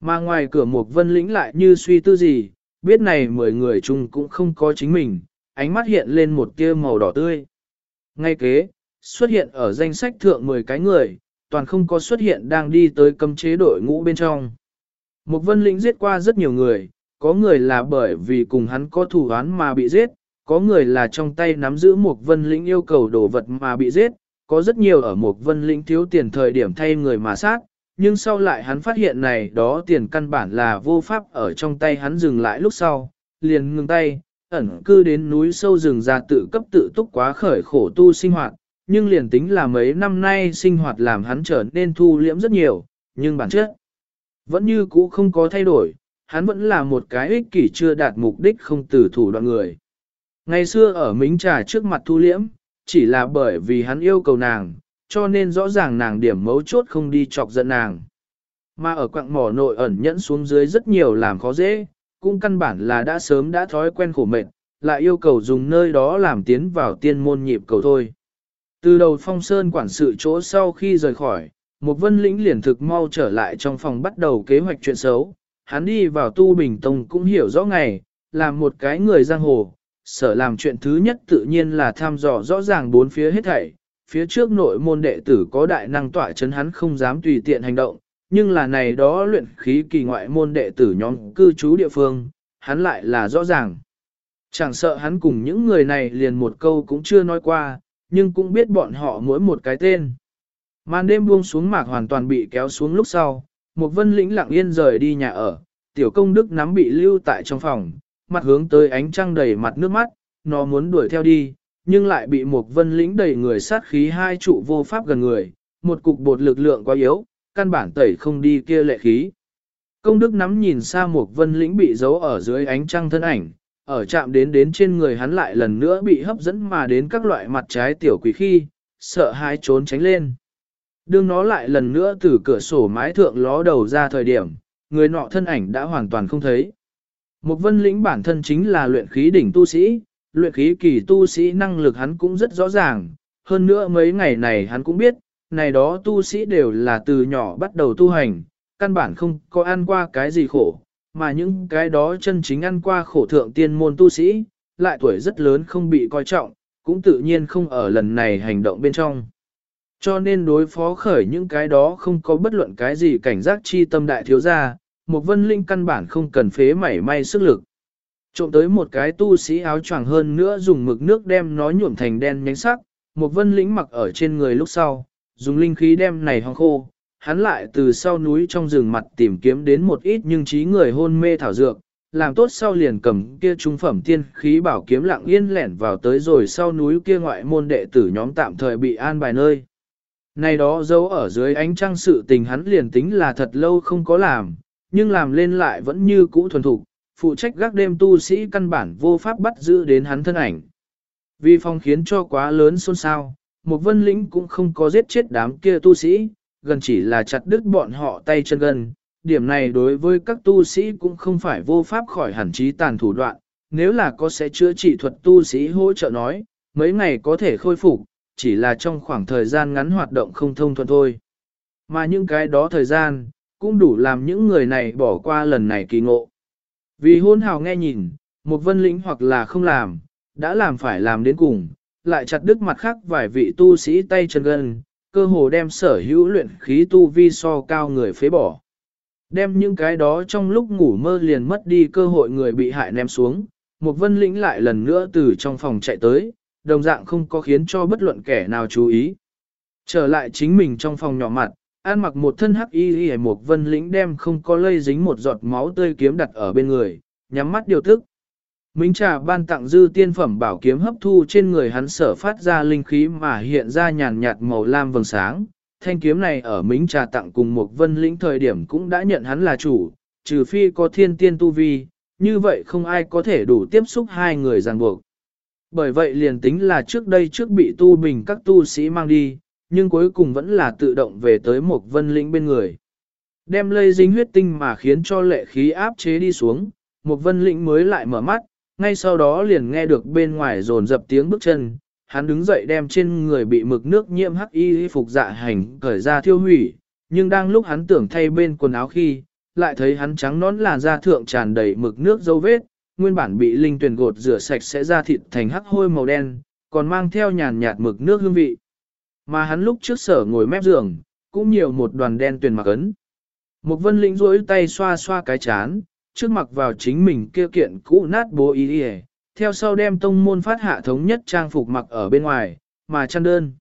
Mà ngoài cửa Mục vân lĩnh lại như suy tư gì, biết này 10 người chung cũng không có chính mình, ánh mắt hiện lên một tia màu đỏ tươi. Ngay kế, xuất hiện ở danh sách thượng 10 cái người, toàn không có xuất hiện đang đi tới cấm chế đội ngũ bên trong. Mục vân lĩnh giết qua rất nhiều người, có người là bởi vì cùng hắn có thủ án mà bị giết, có người là trong tay nắm giữ một vân lĩnh yêu cầu đồ vật mà bị giết, có rất nhiều ở một vân lĩnh thiếu tiền thời điểm thay người mà sát, nhưng sau lại hắn phát hiện này đó tiền căn bản là vô pháp ở trong tay hắn dừng lại lúc sau, liền ngừng tay, ẩn cư đến núi sâu rừng ra tự cấp tự túc quá khởi khổ tu sinh hoạt, nhưng liền tính là mấy năm nay sinh hoạt làm hắn trở nên thu liễm rất nhiều, nhưng bản chất vẫn như cũ không có thay đổi, hắn vẫn là một cái ích kỷ chưa đạt mục đích không từ thủ đoạn người. Ngày xưa ở Mính Trà trước mặt thu liễm, chỉ là bởi vì hắn yêu cầu nàng, cho nên rõ ràng nàng điểm mấu chốt không đi chọc giận nàng. Mà ở quặng mỏ nội ẩn nhẫn xuống dưới rất nhiều làm khó dễ, cũng căn bản là đã sớm đã thói quen khổ mệt, lại yêu cầu dùng nơi đó làm tiến vào tiên môn nhịp cầu thôi. Từ đầu phong sơn quản sự chỗ sau khi rời khỏi, một vân lĩnh liền thực mau trở lại trong phòng bắt đầu kế hoạch chuyện xấu. Hắn đi vào tu bình tông cũng hiểu rõ ngày, làm một cái người giang hồ, sở làm chuyện thứ nhất tự nhiên là tham dò rõ ràng bốn phía hết thảy. Phía trước nội môn đệ tử có đại năng tỏa chấn hắn không dám tùy tiện hành động, nhưng là này đó luyện khí kỳ ngoại môn đệ tử nhóm cư trú địa phương, hắn lại là rõ ràng. Chẳng sợ hắn cùng những người này liền một câu cũng chưa nói qua, nhưng cũng biết bọn họ mỗi một cái tên. Màn đêm buông xuống mạc hoàn toàn bị kéo xuống lúc sau, một vân lĩnh lặng yên rời đi nhà ở, tiểu công đức nắm bị lưu tại trong phòng, mặt hướng tới ánh trăng đầy mặt nước mắt, nó muốn đuổi theo đi, nhưng lại bị một vân lĩnh đầy người sát khí hai trụ vô pháp gần người, một cục bột lực lượng quá yếu, căn bản tẩy không đi kia lệ khí. Công đức nắm nhìn xa một vân lĩnh bị giấu ở dưới ánh trăng thân ảnh, ở chạm đến đến trên người hắn lại lần nữa bị hấp dẫn mà đến các loại mặt trái tiểu quỷ khi, sợ hãi trốn tránh lên. Đương nó lại lần nữa từ cửa sổ mái thượng ló đầu ra thời điểm, người nọ thân ảnh đã hoàn toàn không thấy. Một vân lĩnh bản thân chính là luyện khí đỉnh tu sĩ, luyện khí kỳ tu sĩ năng lực hắn cũng rất rõ ràng, hơn nữa mấy ngày này hắn cũng biết, này đó tu sĩ đều là từ nhỏ bắt đầu tu hành, căn bản không có ăn qua cái gì khổ, mà những cái đó chân chính ăn qua khổ thượng tiên môn tu sĩ, lại tuổi rất lớn không bị coi trọng, cũng tự nhiên không ở lần này hành động bên trong. Cho nên đối phó khởi những cái đó không có bất luận cái gì cảnh giác chi tâm đại thiếu gia, một vân linh căn bản không cần phế mảy may sức lực. Trộm tới một cái tu sĩ áo choàng hơn nữa dùng mực nước đem nó nhuộm thành đen nhánh sắc, một vân lĩnh mặc ở trên người lúc sau, dùng linh khí đem này hoang khô, hắn lại từ sau núi trong rừng mặt tìm kiếm đến một ít nhưng trí người hôn mê thảo dược, làm tốt sau liền cầm kia trung phẩm tiên khí bảo kiếm lặng yên lẻn vào tới rồi sau núi kia ngoại môn đệ tử nhóm tạm thời bị an bài nơi. Này đó giấu ở dưới ánh trăng sự tình hắn liền tính là thật lâu không có làm, nhưng làm lên lại vẫn như cũ thuần thục, phụ trách gác đêm tu sĩ căn bản vô pháp bắt giữ đến hắn thân ảnh. Vì phong khiến cho quá lớn xôn xao, một vân lĩnh cũng không có giết chết đám kia tu sĩ, gần chỉ là chặt đứt bọn họ tay chân gần. Điểm này đối với các tu sĩ cũng không phải vô pháp khỏi hẳn trí tàn thủ đoạn, nếu là có sẽ chữa trị thuật tu sĩ hỗ trợ nói, mấy ngày có thể khôi phục, chỉ là trong khoảng thời gian ngắn hoạt động không thông thuận thôi. Mà những cái đó thời gian, cũng đủ làm những người này bỏ qua lần này kỳ ngộ. Vì hôn hào nghe nhìn, một vân lĩnh hoặc là không làm, đã làm phải làm đến cùng, lại chặt đứt mặt khác vài vị tu sĩ tay chân gân, cơ hồ đem sở hữu luyện khí tu vi so cao người phế bỏ. Đem những cái đó trong lúc ngủ mơ liền mất đi cơ hội người bị hại ném xuống, một vân lĩnh lại lần nữa từ trong phòng chạy tới, đồng dạng không có khiến cho bất luận kẻ nào chú ý. Trở lại chính mình trong phòng nhỏ mặt, an mặc một thân hắc y y một vân lĩnh đem không có lây dính một giọt máu tươi kiếm đặt ở bên người, nhắm mắt điều thức. Minh trà ban tặng dư tiên phẩm bảo kiếm hấp thu trên người hắn sở phát ra linh khí mà hiện ra nhàn nhạt màu lam vầng sáng. Thanh kiếm này ở Minh trà tặng cùng một vân lĩnh thời điểm cũng đã nhận hắn là chủ, trừ phi có thiên tiên tu vi, như vậy không ai có thể đủ tiếp xúc hai người ràng buộc. Bởi vậy liền tính là trước đây trước bị tu bình các tu sĩ mang đi, nhưng cuối cùng vẫn là tự động về tới một vân lĩnh bên người. Đem lây dính huyết tinh mà khiến cho lệ khí áp chế đi xuống, một vân lĩnh mới lại mở mắt, ngay sau đó liền nghe được bên ngoài rồn dập tiếng bước chân, hắn đứng dậy đem trên người bị mực nước nhiễm hắc y phục dạ hành cởi ra thiêu hủy, nhưng đang lúc hắn tưởng thay bên quần áo khi, lại thấy hắn trắng nón làn da thượng tràn đầy mực nước dấu vết, nguyên bản bị linh tuyển gột rửa sạch sẽ ra thịt thành hắc hôi màu đen, còn mang theo nhàn nhạt mực nước hương vị. Mà hắn lúc trước sở ngồi mép giường, cũng nhiều một đoàn đen tuyền mặc ấn. Một vân lĩnh rỗi tay xoa xoa cái chán, trước mặc vào chính mình kia kiện cũ nát bố ý đi theo sau đem tông môn phát hạ thống nhất trang phục mặc ở bên ngoài, mà chăn đơn.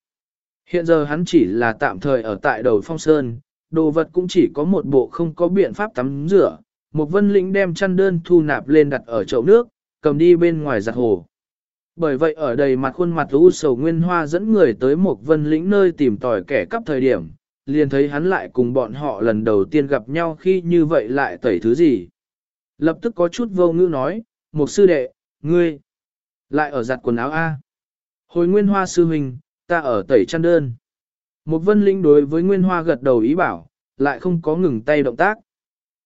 Hiện giờ hắn chỉ là tạm thời ở tại đầu phong sơn, đồ vật cũng chỉ có một bộ không có biện pháp tắm rửa. Một vân lĩnh đem chăn đơn thu nạp lên đặt ở chậu nước, cầm đi bên ngoài giặt hồ. Bởi vậy ở đầy mặt khuôn mặt u sầu nguyên hoa dẫn người tới một vân lĩnh nơi tìm tòi kẻ cắp thời điểm, liền thấy hắn lại cùng bọn họ lần đầu tiên gặp nhau khi như vậy lại tẩy thứ gì. Lập tức có chút vô ngữ nói, một sư đệ, ngươi, lại ở giặt quần áo A. Hồi nguyên hoa sư huynh, ta ở tẩy chăn đơn. Một vân linh đối với nguyên hoa gật đầu ý bảo, lại không có ngừng tay động tác.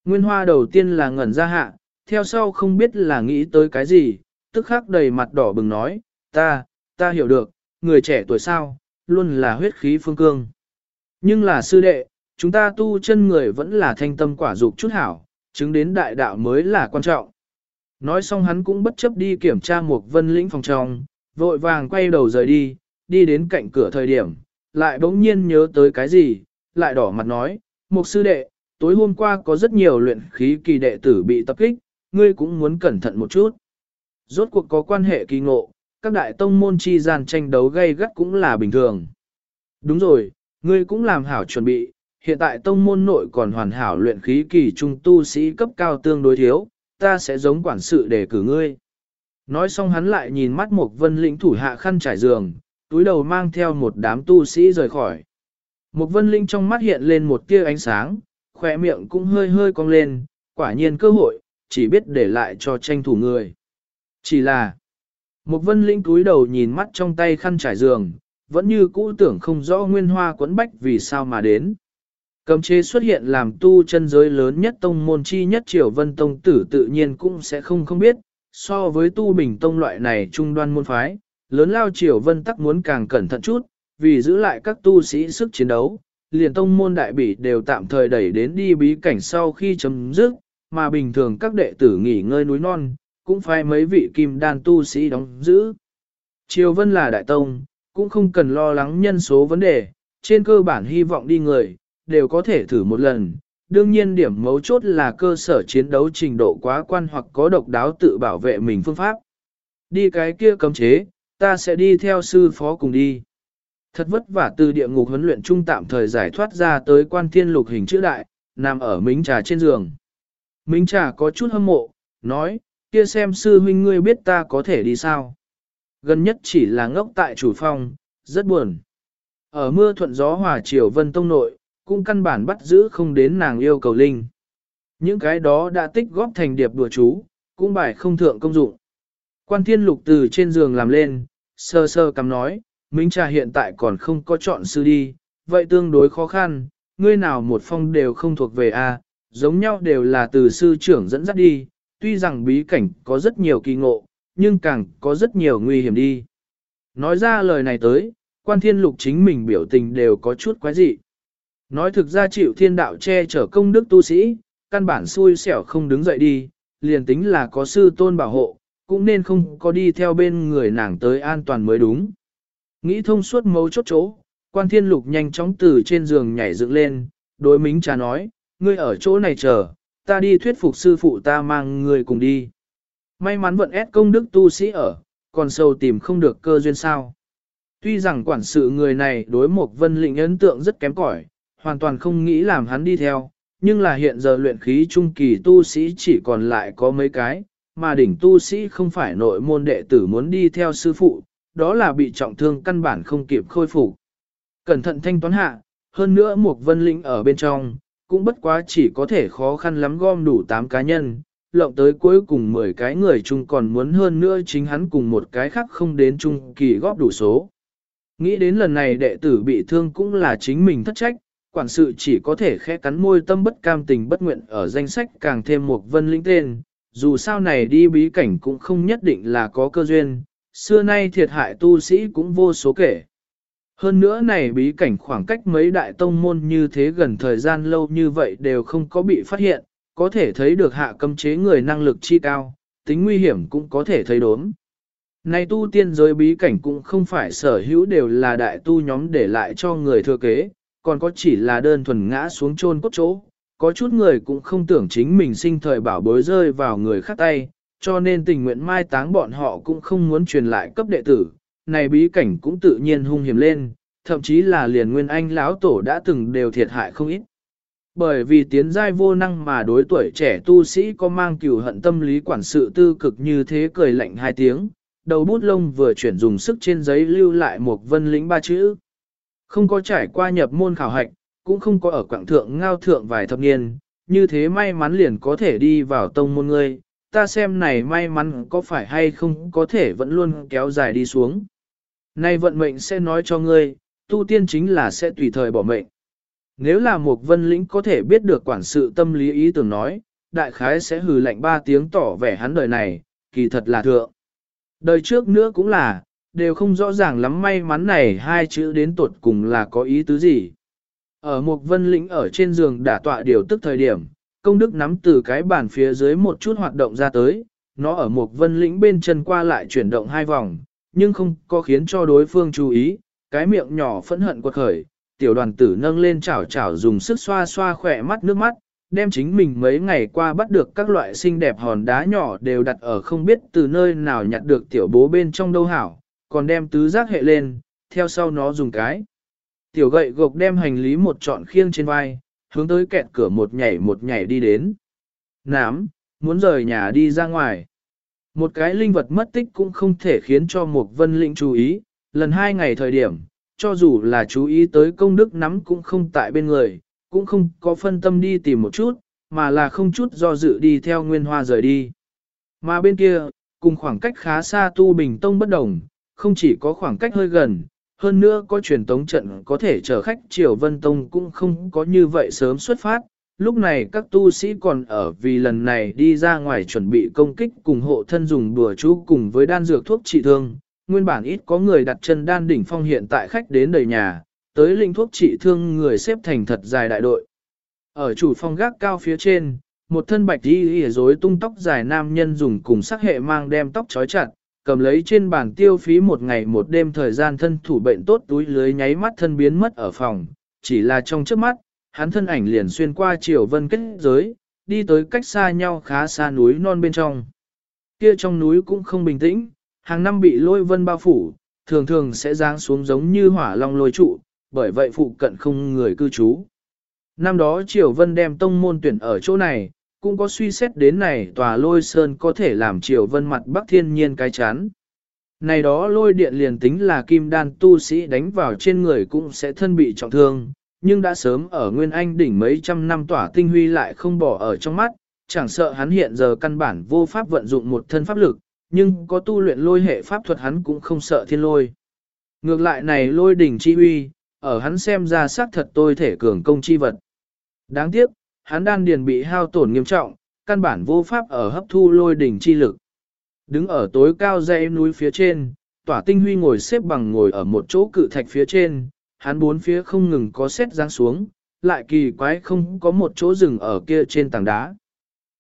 Nguyên hoa đầu tiên là ngẩn ra hạ, theo sau không biết là nghĩ tới cái gì, tức khắc đầy mặt đỏ bừng nói, ta, ta hiểu được, người trẻ tuổi sao, luôn là huyết khí phương cương. Nhưng là sư đệ, chúng ta tu chân người vẫn là thanh tâm quả dục chút hảo, chứng đến đại đạo mới là quan trọng. Nói xong hắn cũng bất chấp đi kiểm tra một vân lĩnh phòng trong, vội vàng quay đầu rời đi, đi đến cạnh cửa thời điểm, lại bỗng nhiên nhớ tới cái gì, lại đỏ mặt nói, một sư đệ, tối hôm qua có rất nhiều luyện khí kỳ đệ tử bị tập kích, ngươi cũng muốn cẩn thận một chút. Rốt cuộc có quan hệ kỳ ngộ, các đại tông môn chi gian tranh đấu gay gắt cũng là bình thường. Đúng rồi, ngươi cũng làm hảo chuẩn bị, hiện tại tông môn nội còn hoàn hảo luyện khí kỳ trung tu sĩ cấp cao tương đối thiếu, ta sẽ giống quản sự để cử ngươi. Nói xong hắn lại nhìn mắt một vân lĩnh thủ hạ khăn trải giường, túi đầu mang theo một đám tu sĩ rời khỏi. Một vân linh trong mắt hiện lên một tia ánh sáng, khỏe miệng cũng hơi hơi cong lên, quả nhiên cơ hội, chỉ biết để lại cho tranh thủ người. Chỉ là, một vân linh túi đầu nhìn mắt trong tay khăn trải giường, vẫn như cũ tưởng không rõ nguyên hoa quấn bách vì sao mà đến. cấm chế xuất hiện làm tu chân giới lớn nhất tông môn chi nhất triều vân tông tử tự nhiên cũng sẽ không không biết, so với tu bình tông loại này trung đoan môn phái, lớn lao triều vân tắc muốn càng cẩn thận chút, vì giữ lại các tu sĩ sức chiến đấu, liền tông môn đại bỉ đều tạm thời đẩy đến đi bí cảnh sau khi chấm dứt, mà bình thường các đệ tử nghỉ ngơi núi non, cũng phải mấy vị kim đan tu sĩ đóng giữ. Triều vân là đại tông, cũng không cần lo lắng nhân số vấn đề, trên cơ bản hy vọng đi người, đều có thể thử một lần. Đương nhiên điểm mấu chốt là cơ sở chiến đấu trình độ quá quan hoặc có độc đáo tự bảo vệ mình phương pháp. Đi cái kia cấm chế, ta sẽ đi theo sư phó cùng đi. Thật vất vả từ địa ngục huấn luyện trung tạm thời giải thoát ra tới quan thiên lục hình chữ đại, nằm ở mính trà trên giường. Mính trà có chút hâm mộ, nói, kia xem sư huynh ngươi biết ta có thể đi sao. Gần nhất chỉ là ngốc tại chủ phong, rất buồn. Ở mưa thuận gió hòa chiều vân tông nội, cũng căn bản bắt giữ không đến nàng yêu cầu linh. Những cái đó đã tích góp thành điệp đùa chú, cũng bài không thượng công dụng. Quan thiên lục từ trên giường làm lên, sơ sơ cắm nói, Minh Trà hiện tại còn không có chọn sư đi, vậy tương đối khó khăn, ngươi nào một phong đều không thuộc về A, giống nhau đều là từ sư trưởng dẫn dắt đi, tuy rằng bí cảnh có rất nhiều kỳ ngộ, nhưng càng có rất nhiều nguy hiểm đi. Nói ra lời này tới, quan thiên lục chính mình biểu tình đều có chút quái dị. Nói thực ra chịu thiên đạo che chở công đức tu sĩ, căn bản xui xẻo không đứng dậy đi, liền tính là có sư tôn bảo hộ, cũng nên không có đi theo bên người nàng tới an toàn mới đúng. Nghĩ thông suốt mấu chốt chỗ, quan thiên lục nhanh chóng từ trên giường nhảy dựng lên, đối mính trà nói, ngươi ở chỗ này chờ, ta đi thuyết phục sư phụ ta mang người cùng đi. May mắn vận ép công đức tu sĩ ở, còn sâu tìm không được cơ duyên sao. Tuy rằng quản sự người này đối một vân lĩnh ấn tượng rất kém cỏi, hoàn toàn không nghĩ làm hắn đi theo, nhưng là hiện giờ luyện khí trung kỳ tu sĩ chỉ còn lại có mấy cái, mà đỉnh tu sĩ không phải nội môn đệ tử muốn đi theo sư phụ, đó là bị trọng thương căn bản không kịp khôi phục. Cẩn thận thanh toán hạ, hơn nữa một vân lĩnh ở bên trong, cũng bất quá chỉ có thể khó khăn lắm gom đủ 8 cá nhân, lộng tới cuối cùng 10 cái người chung còn muốn hơn nữa chính hắn cùng một cái khác không đến chung kỳ góp đủ số. Nghĩ đến lần này đệ tử bị thương cũng là chính mình thất trách, quản sự chỉ có thể khẽ cắn môi tâm bất cam tình bất nguyện ở danh sách càng thêm một vân linh tên, dù sao này đi bí cảnh cũng không nhất định là có cơ duyên, xưa nay thiệt hại tu sĩ cũng vô số kể. Hơn nữa này bí cảnh khoảng cách mấy đại tông môn như thế gần thời gian lâu như vậy đều không có bị phát hiện, có thể thấy được hạ cấm chế người năng lực chi cao, tính nguy hiểm cũng có thể thấy đốm. Này tu tiên giới bí cảnh cũng không phải sở hữu đều là đại tu nhóm để lại cho người thừa kế, còn có chỉ là đơn thuần ngã xuống chôn cốt chỗ. Có chút người cũng không tưởng chính mình sinh thời bảo bối rơi vào người khác tay, cho nên tình nguyện mai táng bọn họ cũng không muốn truyền lại cấp đệ tử. Này bí cảnh cũng tự nhiên hung hiểm lên, thậm chí là liền nguyên anh lão tổ đã từng đều thiệt hại không ít. Bởi vì tiến giai vô năng mà đối tuổi trẻ tu sĩ có mang cửu hận tâm lý quản sự tư cực như thế cười lạnh hai tiếng, đầu bút lông vừa chuyển dùng sức trên giấy lưu lại một vân lĩnh ba chữ. Không có trải qua nhập môn khảo hạch, cũng không có ở quảng thượng ngao thượng vài thập niên, như thế may mắn liền có thể đi vào tông môn ngươi, ta xem này may mắn có phải hay không có thể vẫn luôn kéo dài đi xuống. Nay vận mệnh sẽ nói cho ngươi, tu tiên chính là sẽ tùy thời bỏ mệnh. Nếu là một vân lĩnh có thể biết được quản sự tâm lý ý tưởng nói, đại khái sẽ hừ lạnh ba tiếng tỏ vẻ hắn đời này, kỳ thật là thượng. Đời trước nữa cũng là, đều không rõ ràng lắm may mắn này hai chữ đến tuột cùng là có ý tứ gì. Ở một vân lĩnh ở trên giường đả tọa điều tức thời điểm, công đức nắm từ cái bàn phía dưới một chút hoạt động ra tới, nó ở một vân lĩnh bên chân qua lại chuyển động hai vòng, nhưng không có khiến cho đối phương chú ý, cái miệng nhỏ phẫn hận quật khởi, tiểu đoàn tử nâng lên chảo chảo dùng sức xoa xoa khỏe mắt nước mắt, đem chính mình mấy ngày qua bắt được các loại xinh đẹp hòn đá nhỏ đều đặt ở không biết từ nơi nào nhặt được tiểu bố bên trong đâu hảo, còn đem tứ giác hệ lên, theo sau nó dùng cái. Tiểu gậy gộc đem hành lý một trọn khiêng trên vai, hướng tới kẹt cửa một nhảy một nhảy đi đến. Nám, muốn rời nhà đi ra ngoài. Một cái linh vật mất tích cũng không thể khiến cho một vân lĩnh chú ý, lần hai ngày thời điểm, cho dù là chú ý tới công đức nắm cũng không tại bên người, cũng không có phân tâm đi tìm một chút, mà là không chút do dự đi theo nguyên hoa rời đi. Mà bên kia, cùng khoảng cách khá xa tu bình tông bất đồng, không chỉ có khoảng cách hơi gần, hơn nữa có truyền tống trận có thể chở khách triều vân tông cũng không có như vậy sớm xuất phát. Lúc này các tu sĩ còn ở vì lần này đi ra ngoài chuẩn bị công kích cùng hộ thân dùng đùa chú cùng với đan dược thuốc trị thương. Nguyên bản ít có người đặt chân đan đỉnh phong hiện tại khách đến đầy nhà, tới linh thuốc trị thương người xếp thành thật dài đại đội. Ở chủ phong gác cao phía trên, một thân bạch đi ỉa rối tung tóc dài nam nhân dùng cùng sắc hệ mang đem tóc trói chặt, cầm lấy trên bàn tiêu phí một ngày một đêm thời gian thân thủ bệnh tốt túi lưới nháy mắt thân biến mất ở phòng, chỉ là trong trước mắt, hắn thân ảnh liền xuyên qua triều vân kết giới, đi tới cách xa nhau khá xa núi non bên trong. Kia trong núi cũng không bình tĩnh, hàng năm bị lôi vân bao phủ, thường thường sẽ giáng xuống giống như hỏa long lôi trụ, bởi vậy phụ cận không người cư trú. Năm đó Triều Vân đem tông môn tuyển ở chỗ này, cũng có suy xét đến này tòa lôi sơn có thể làm Triều Vân mặt bắc thiên nhiên cái chán. Này đó lôi điện liền tính là kim đan tu sĩ đánh vào trên người cũng sẽ thân bị trọng thương, nhưng đã sớm ở Nguyên Anh đỉnh mấy trăm năm tỏa tinh huy lại không bỏ ở trong mắt, chẳng sợ hắn hiện giờ căn bản vô pháp vận dụng một thân pháp lực, nhưng có tu luyện lôi hệ pháp thuật hắn cũng không sợ thiên lôi. Ngược lại này lôi đỉnh chi huy, ở hắn xem ra xác thật tôi thể cường công chi vật. Đáng tiếc, hắn đan điền bị hao tổn nghiêm trọng, căn bản vô pháp ở hấp thu lôi đỉnh chi lực. Đứng ở tối cao dãy núi phía trên, tỏa tinh huy ngồi xếp bằng ngồi ở một chỗ cự thạch phía trên, hắn bốn phía không ngừng có xét giáng xuống, lại kỳ quái không có một chỗ rừng ở kia trên tảng đá.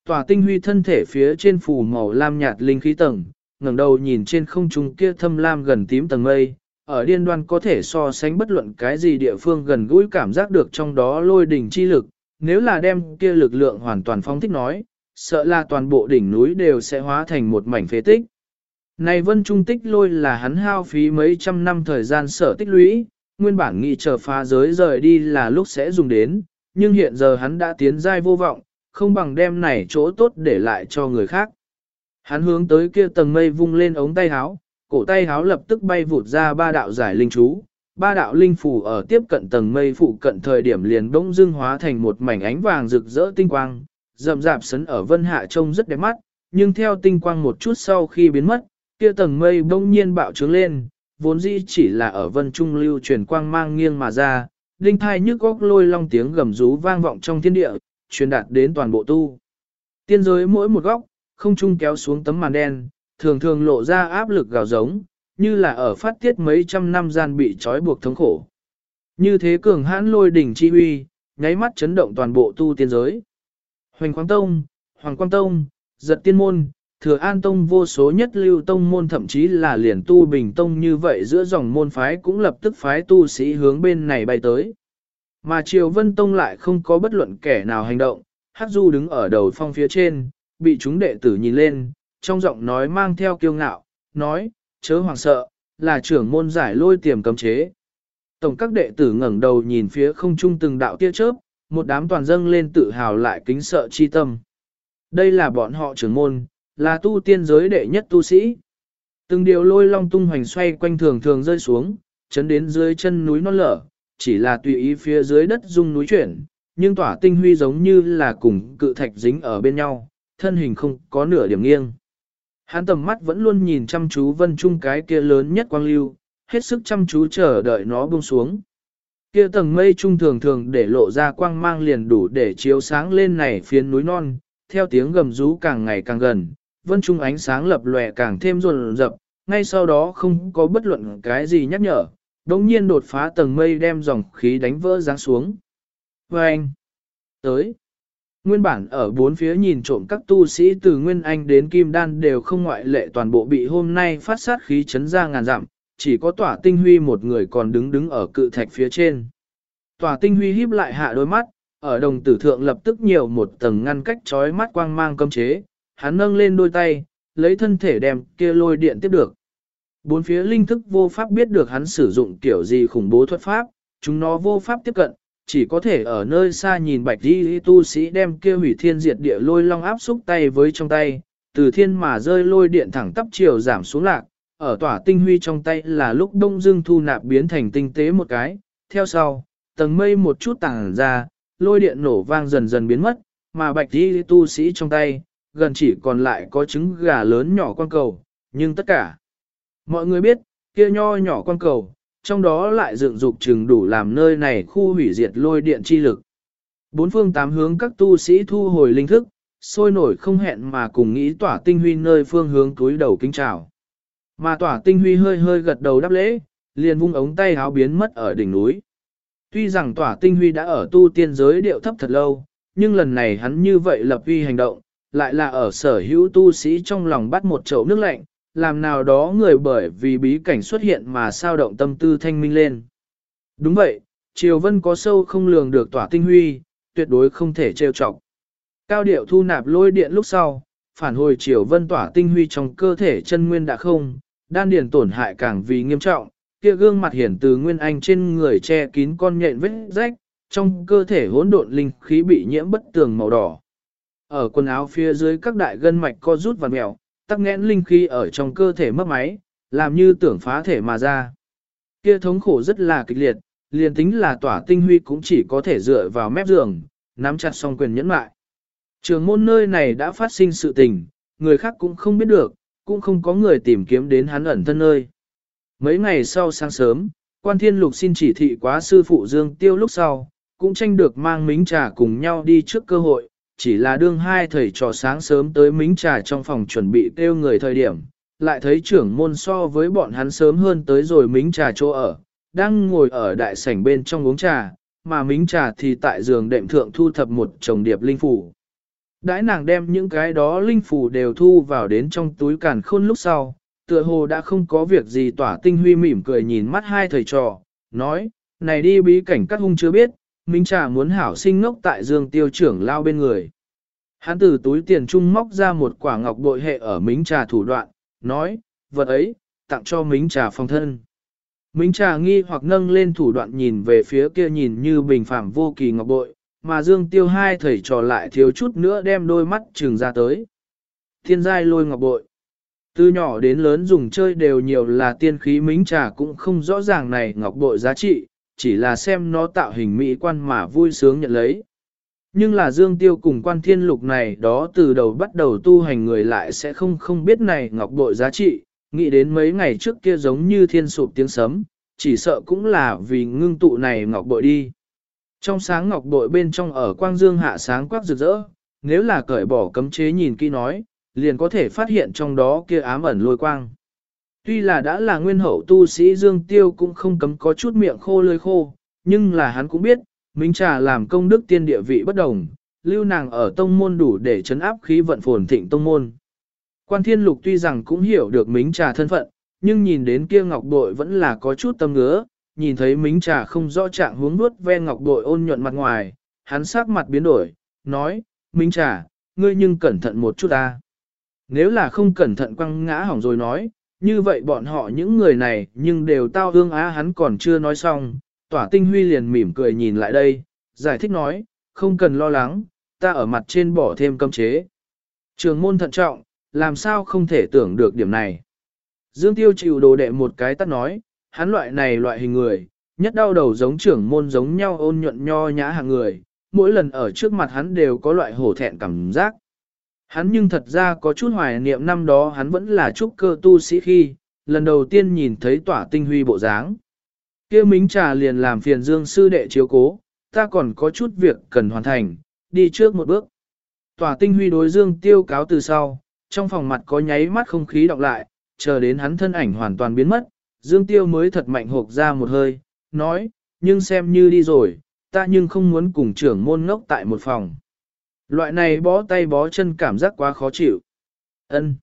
Tòa tinh huy thân thể phía trên phủ màu lam nhạt linh khí tầng, ngẩng đầu nhìn trên không trung kia thâm lam gần tím tầng mây, ở điên đoan có thể so sánh bất luận cái gì địa phương gần gũi cảm giác được trong đó lôi đỉnh chi lực, nếu là đem kia lực lượng hoàn toàn phóng thích nói, sợ là toàn bộ đỉnh núi đều sẽ hóa thành một mảnh phế tích. Này vân trung tích lôi là hắn hao phí mấy trăm năm thời gian sở tích lũy, nguyên bản nghĩ chờ phá giới rời đi là lúc sẽ dùng đến, nhưng hiện giờ hắn đã tiến giai vô vọng, không bằng đem này chỗ tốt để lại cho người khác. Hắn hướng tới kia tầng mây vung lên ống tay háo, cổ tay háo lập tức bay vụt ra ba đạo giải linh chú, ba đạo linh phù ở tiếp cận tầng mây phụ cận thời điểm liền bỗng dưng hóa thành một mảnh ánh vàng rực rỡ tinh quang, rậm rạp sấn ở vân hạ trông rất đẹp mắt, nhưng theo tinh quang một chút sau khi biến mất, kia tầng mây bỗng nhiên bạo trướng lên, vốn dĩ chỉ là ở vân trung lưu truyền quang mang nghiêng mà ra, đinh thai nhức góc lôi long tiếng gầm rú vang vọng trong thiên địa, truyền đạt đến toàn bộ tu. Tiên giới mỗi một góc, không trung kéo xuống tấm màn đen, thường thường lộ ra áp lực gào giống, như là ở phát tiết mấy trăm năm gian bị trói buộc thống khổ. Như thế cường hãn lôi đỉnh chi huy, nháy mắt chấn động toàn bộ tu tiên giới. Hoành Quang Tông, Hoàng Quang Tông, Giật Tiên Môn, Thừa An Tông vô số nhất lưu tông môn thậm chí là liền tu bình tông như vậy giữa dòng môn phái cũng lập tức phái tu sĩ hướng bên này bay tới. Mà Triều Vân Tông lại không có bất luận kẻ nào hành động, Hát Du đứng ở đầu phong phía trên, bị chúng đệ tử nhìn lên, trong giọng nói mang theo kiêu ngạo, nói, chớ hoàng sợ, là trưởng môn giải lôi tiềm cấm chế. Tổng các đệ tử ngẩng đầu nhìn phía không trung từng đạo tia chớp, một đám toàn dâng lên tự hào lại kính sợ chi tâm. Đây là bọn họ trưởng môn, là tu tiên giới đệ nhất tu sĩ. Từng điều lôi long tung hoành xoay quanh thường thường rơi xuống, chấn đến dưới chân núi non lở, chỉ là tùy ý phía dưới đất rung núi chuyển, nhưng tỏa tinh huy giống như là cùng cự thạch dính ở bên nhau, thân hình không có nửa điểm nghiêng. Hắn tầm mắt vẫn luôn nhìn chăm chú vân trung cái kia lớn nhất quang lưu, hết sức chăm chú chờ đợi nó buông xuống. Kia tầng mây trung thường thường để lộ ra quang mang liền đủ để chiếu sáng lên này phiến núi non, theo tiếng gầm rú càng ngày càng gần, vân trung ánh sáng lập lòe càng thêm rồn rập, ngay sau đó không có bất luận cái gì nhắc nhở, đống nhiên đột phá tầng mây đem dòng khí đánh vỡ giáng xuống. Và anh, tới, nguyên bản ở bốn phía nhìn trộm các tu sĩ từ Nguyên Anh đến Kim Đan đều không ngoại lệ toàn bộ bị hôm nay phát sát khí chấn ra ngàn dặm, chỉ có tỏa tinh huy một người còn đứng đứng ở cự thạch phía trên. Tỏa tinh huy híp lại hạ đôi mắt, ở đồng tử thượng lập tức nhiều một tầng ngăn cách trói mắt quang mang cấm chế, hắn nâng lên đôi tay, lấy thân thể đem kia lôi điện tiếp được. Bốn phía linh thức vô pháp biết được hắn sử dụng kiểu gì khủng bố thuật pháp, chúng nó vô pháp tiếp cận, chỉ có thể ở nơi xa nhìn bạch đi tu sĩ đem kia hủy thiên diệt địa lôi long áp xúc tay với trong tay, từ thiên mà rơi lôi điện thẳng tắp chiều giảm xuống lạc, ở tỏa tinh huy trong tay là lúc đông dương thu nạp biến thành tinh tế một cái, theo sau, tầng mây một chút tàng ra, lôi điện nổ vang dần dần biến mất, mà bạch đi tu sĩ trong tay, gần chỉ còn lại có trứng gà lớn nhỏ quan cầu, nhưng tất cả. Mọi người biết, kia nho nhỏ quan cầu, trong đó lại dựng dục chừng đủ làm nơi này khu hủy diệt lôi điện chi lực. Bốn phương tám hướng các tu sĩ thu hồi linh thức, sôi nổi không hẹn mà cùng nghĩ tỏa tinh huy nơi phương hướng túi đầu kính chào. Mà tỏa tinh huy hơi hơi gật đầu đáp lễ, liền vung ống tay háo biến mất ở đỉnh núi. Tuy rằng tỏa tinh huy đã ở tu tiên giới điệu thấp thật lâu, nhưng lần này hắn như vậy lập uy hành động, lại là ở sở hữu tu sĩ trong lòng bắt một chậu nước lạnh, làm nào đó người bởi vì bí cảnh xuất hiện mà sao động tâm tư thanh minh lên. Đúng vậy, Triều Vân có sâu không lường được tỏa tinh huy, tuyệt đối không thể trêu chọc. Cao điệu thu nạp lôi điện lúc sau, phản hồi Triều Vân tỏa tinh huy trong cơ thể chân nguyên đã không, đan điền tổn hại càng vì nghiêm trọng, kia gương mặt hiển từ nguyên anh trên người che kín con nhện vết rách, trong cơ thể hỗn độn linh khí bị nhiễm bất tường màu đỏ. Ở quần áo phía dưới các đại gân mạch co rút và mèo, tắc nghẽn linh khí ở trong cơ thể mất máy, làm như tưởng phá thể mà ra. Kia thống khổ rất là kịch liệt, liền tính là tỏa tinh huy cũng chỉ có thể dựa vào mép giường, nắm chặt song quyền nhẫn lại Trường môn nơi này đã phát sinh sự tình, người khác cũng không biết được, cũng không có người tìm kiếm đến hắn ẩn thân nơi. Mấy ngày sau sáng sớm, quan thiên lục xin chỉ thị quá sư phụ Dương Tiêu lúc sau, cũng tranh được mang mính trà cùng nhau đi trước cơ hội, chỉ là đương hai thầy trò sáng sớm tới mính trà trong phòng chuẩn bị kêu người thời điểm, lại thấy trưởng môn so với bọn hắn sớm hơn tới rồi mính trà chỗ ở, đang ngồi ở đại sảnh bên trong uống trà, mà mính trà thì tại giường đệm thượng thu thập một chồng điệp linh phủ. Đãi nàng đem những cái đó linh phủ đều thu vào đến trong túi càn khôn lúc sau, tựa hồ đã không có việc gì tỏa tinh huy mỉm cười nhìn mắt hai thầy trò, nói, này đi bí cảnh các hung chưa biết, Minh Trà muốn hảo sinh ngốc tại dương tiêu trưởng lao bên người. Hắn từ túi tiền trung móc ra một quả ngọc bội hệ ở Minh Trà thủ đoạn, nói, vật ấy, tặng cho Minh Trà phong thân. Minh Trà nghi hoặc nâng lên thủ đoạn nhìn về phía kia nhìn như bình phạm vô kỳ ngọc bội, mà dương tiêu hai thầy trò lại thiếu chút nữa đem đôi mắt trừng ra tới. Thiên giai lôi ngọc bội. Từ nhỏ đến lớn dùng chơi đều nhiều là tiên khí Minh Trà cũng không rõ ràng này ngọc bội giá trị, chỉ là xem nó tạo hình mỹ quan mà vui sướng nhận lấy. Nhưng là Dương Tiêu cùng quan thiên lục này đó từ đầu bắt đầu tu hành người lại sẽ không không biết này ngọc bội giá trị, nghĩ đến mấy ngày trước kia giống như thiên sụp tiếng sấm, chỉ sợ cũng là vì ngưng tụ này ngọc bội đi. Trong sáng ngọc bội bên trong ở quang dương hạ sáng quắc rực rỡ, nếu là cởi bỏ cấm chế nhìn kỹ nói, liền có thể phát hiện trong đó kia ám ẩn lôi quang. Tuy là đã là nguyên hậu tu sĩ Dương Tiêu cũng không cấm có chút miệng khô lưỡi khô, nhưng là hắn cũng biết, Minh Trà làm công đức tiên địa vị bất đồng, lưu nàng ở tông môn đủ để chấn áp khí vận phồn thịnh tông môn. Quan Thiên Lục tuy rằng cũng hiểu được Minh Trà thân phận, nhưng nhìn đến kia ngọc bội vẫn là có chút tâm ngứa, nhìn thấy Minh Trà không rõ trạng hướng nuốt ve ngọc bội ôn nhuận mặt ngoài, hắn sắc mặt biến đổi, nói, Minh Trà, ngươi nhưng cẩn thận một chút ta. Nếu là không cẩn thận quăng ngã hỏng rồi nói, như vậy bọn họ những người này nhưng đều tao hương á hắn còn chưa nói xong, tỏa tinh huy liền mỉm cười nhìn lại đây, giải thích nói, không cần lo lắng, ta ở mặt trên bỏ thêm cấm chế. Trường môn thận trọng, làm sao không thể tưởng được điểm này. Dương Tiêu chịu đồ đệ một cái tắt nói, hắn loại này loại hình người, nhất đau đầu giống trưởng môn giống nhau ôn nhuận nho nhã hàng người, mỗi lần ở trước mặt hắn đều có loại hổ thẹn cảm giác. Hắn nhưng thật ra có chút hoài niệm năm đó hắn vẫn là trúc cơ tu sĩ khi, lần đầu tiên nhìn thấy tỏa tinh huy bộ dáng. kia mính trà liền làm phiền dương sư đệ chiếu cố, ta còn có chút việc cần hoàn thành, đi trước một bước. Tỏa tinh huy đối dương tiêu cáo từ sau, trong phòng mặt có nháy mắt không khí đọc lại, chờ đến hắn thân ảnh hoàn toàn biến mất, dương tiêu mới thật mạnh hộp ra một hơi, nói, nhưng xem như đi rồi, ta nhưng không muốn cùng trưởng môn ngốc tại một phòng. Loại này bó tay bó chân cảm giác quá khó chịu. Ân.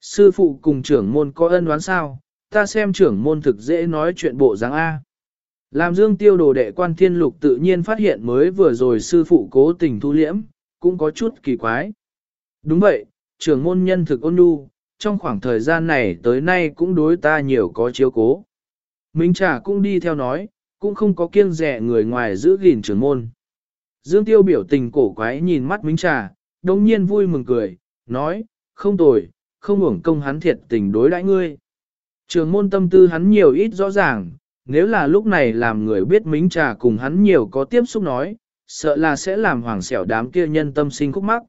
Sư phụ cùng trưởng môn có ân đoán sao, ta xem trưởng môn thực dễ nói chuyện bộ dáng A. Làm dương tiêu đồ đệ quan thiên lục tự nhiên phát hiện mới vừa rồi sư phụ cố tình thu liễm, cũng có chút kỳ quái. Đúng vậy, trưởng môn nhân thực ôn nhu, trong khoảng thời gian này tới nay cũng đối ta nhiều có chiếu cố. Minh Trà cũng đi theo nói, cũng không có kiêng rẻ người ngoài giữ gìn trưởng môn. Dương Tiêu biểu tình cổ quái nhìn mắt Minh Trà, đồng nhiên vui mừng cười, nói, không tồi, không hưởng công hắn thiệt tình đối đãi ngươi. Trường môn tâm tư hắn nhiều ít rõ ràng, nếu là lúc này làm người biết Minh Trà cùng hắn nhiều có tiếp xúc nói, sợ là sẽ làm hoàng xẻo đám kia nhân tâm sinh khúc mắc.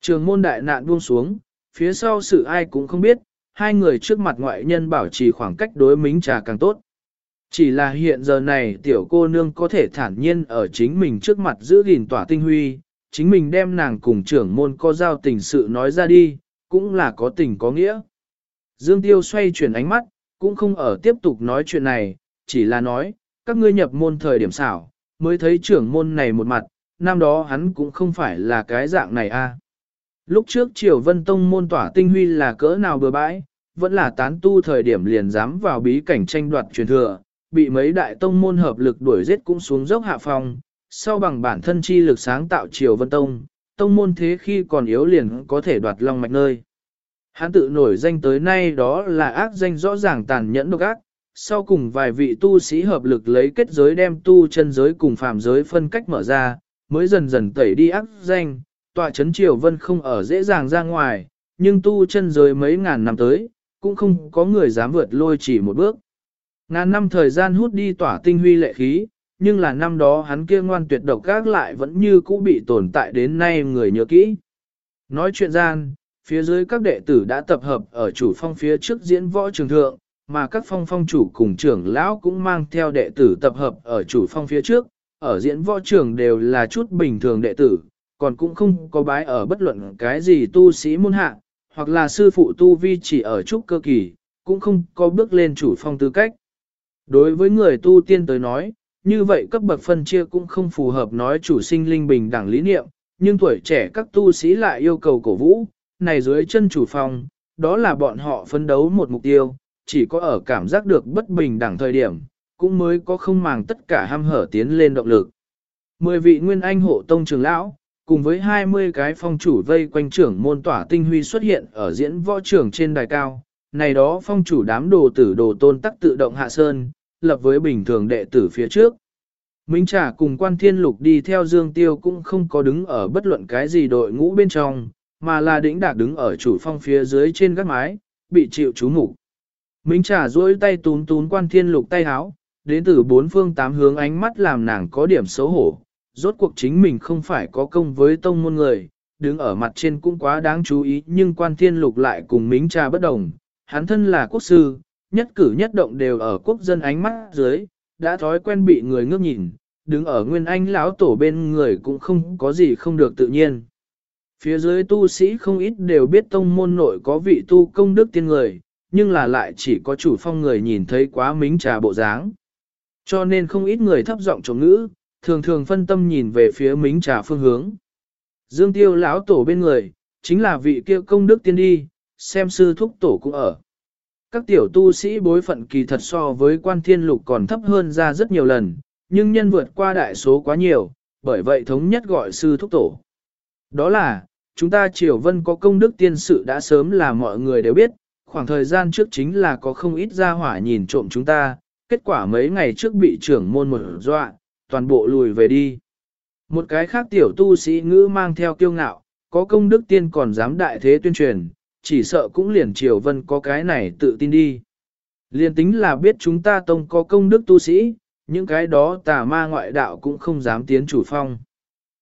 Trường môn đại nạn buông xuống, phía sau sự ai cũng không biết, hai người trước mặt ngoại nhân bảo trì khoảng cách đối Minh Trà càng tốt. Chỉ là hiện giờ này tiểu cô nương có thể thản nhiên ở chính mình trước mặt giữ gìn tỏa tinh huy, chính mình đem nàng cùng trưởng môn có giao tình sự nói ra đi, cũng là có tình có nghĩa. Dương Tiêu xoay chuyển ánh mắt, cũng không ở tiếp tục nói chuyện này, chỉ là nói, các ngươi nhập môn thời điểm xảo, mới thấy trưởng môn này một mặt, năm đó hắn cũng không phải là cái dạng này a. Lúc trước Triều Vân Tông môn tỏa tinh huy là cỡ nào bừa bãi, vẫn là tán tu thời điểm liền dám vào bí cảnh tranh đoạt truyền thừa, bị mấy đại tông môn hợp lực đuổi giết cũng xuống dốc hạ phong, sau bằng bản thân chi lực sáng tạo triều vân tông, tông môn thế khi còn yếu liền có thể đoạt long mạch nơi. Hắn tự nổi danh tới nay đó là ác danh rõ ràng tàn nhẫn độc ác, sau cùng vài vị tu sĩ hợp lực lấy kết giới đem tu chân giới cùng phàm giới phân cách mở ra, mới dần dần tẩy đi ác danh, tọa chấn triều vân không ở dễ dàng ra ngoài, nhưng tu chân giới mấy ngàn năm tới, cũng không có người dám vượt lôi chỉ một bước. Ngàn năm thời gian hút đi tỏa tinh huy lệ khí, nhưng là năm đó hắn kia ngoan tuyệt độc gác lại vẫn như cũ bị tồn tại đến nay người nhớ kỹ. Nói chuyện gian, phía dưới các đệ tử đã tập hợp ở chủ phong phía trước diễn võ trường thượng, mà các phong phong chủ cùng trưởng lão cũng mang theo đệ tử tập hợp ở chủ phong phía trước, ở diễn võ trường đều là chút bình thường đệ tử, còn cũng không có bái ở bất luận cái gì tu sĩ môn hạ, hoặc là sư phụ tu vi chỉ ở chút cơ kỳ, cũng không có bước lên chủ phong tư cách. Đối với người tu tiên tới nói, như vậy cấp bậc phân chia cũng không phù hợp nói chủ sinh linh bình đẳng lý niệm, nhưng tuổi trẻ các tu sĩ lại yêu cầu cổ vũ, này dưới chân chủ phòng đó là bọn họ phấn đấu một mục tiêu, chỉ có ở cảm giác được bất bình đẳng thời điểm, cũng mới có không màng tất cả ham hở tiến lên động lực. Mười vị nguyên anh hộ tông trường lão, cùng với 20 cái phong chủ vây quanh trưởng môn tỏa tinh huy xuất hiện ở diễn võ trưởng trên đài cao, này đó phong chủ đám đồ tử đồ tôn tắc tự động hạ sơn, lập với bình thường đệ tử phía trước. Minh Trà cùng quan thiên lục đi theo Dương Tiêu cũng không có đứng ở bất luận cái gì đội ngũ bên trong, mà là đỉnh đạc đứng ở chủ phong phía dưới trên gác mái, bị chịu chú mục Minh Trà duỗi tay tún tún quan thiên lục tay háo, đến từ bốn phương tám hướng ánh mắt làm nàng có điểm xấu hổ. Rốt cuộc chính mình không phải có công với tông môn người, đứng ở mặt trên cũng quá đáng chú ý nhưng quan thiên lục lại cùng Minh Trà bất đồng, hắn thân là quốc sư, nhất cử nhất động đều ở quốc dân ánh mắt dưới, đã thói quen bị người ngước nhìn, đứng ở nguyên anh lão tổ bên người cũng không có gì không được tự nhiên. Phía dưới tu sĩ không ít đều biết tông môn nội có vị tu công đức tiên người, nhưng là lại chỉ có chủ phong người nhìn thấy quá mính trà bộ dáng. Cho nên không ít người thấp giọng chống ngữ, thường thường phân tâm nhìn về phía mính trà phương hướng. Dương tiêu lão tổ bên người, chính là vị kia công đức tiên đi, xem sư thúc tổ cũng ở. Các tiểu tu sĩ bối phận kỳ thật so với quan thiên lục còn thấp hơn ra rất nhiều lần, nhưng nhân vượt qua đại số quá nhiều, bởi vậy thống nhất gọi sư thúc tổ. Đó là, chúng ta triều vân có công đức tiên sự đã sớm là mọi người đều biết, khoảng thời gian trước chính là có không ít gia hỏa nhìn trộm chúng ta, kết quả mấy ngày trước bị trưởng môn một dọa, toàn bộ lùi về đi. Một cái khác tiểu tu sĩ ngữ mang theo kiêu ngạo, có công đức tiên còn dám đại thế tuyên truyền, chỉ sợ cũng liền triều vân có cái này tự tin đi. Liền tính là biết chúng ta tông có công đức tu sĩ, những cái đó tà ma ngoại đạo cũng không dám tiến chủ phong.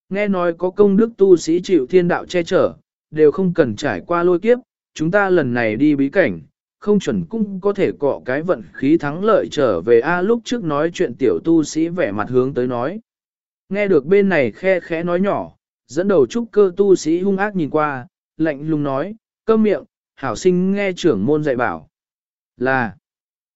Nghe nói có công đức tu sĩ chịu thiên đạo che chở, đều không cần trải qua lôi kiếp, chúng ta lần này đi bí cảnh, không chuẩn cũng có thể cọ cái vận khí thắng lợi trở về A lúc trước nói chuyện tiểu tu sĩ vẻ mặt hướng tới nói. Nghe được bên này khe khẽ nói nhỏ, dẫn đầu trúc cơ tu sĩ hung ác nhìn qua, lạnh lùng nói, câm miệng, hảo sinh nghe trưởng môn dạy bảo. Là,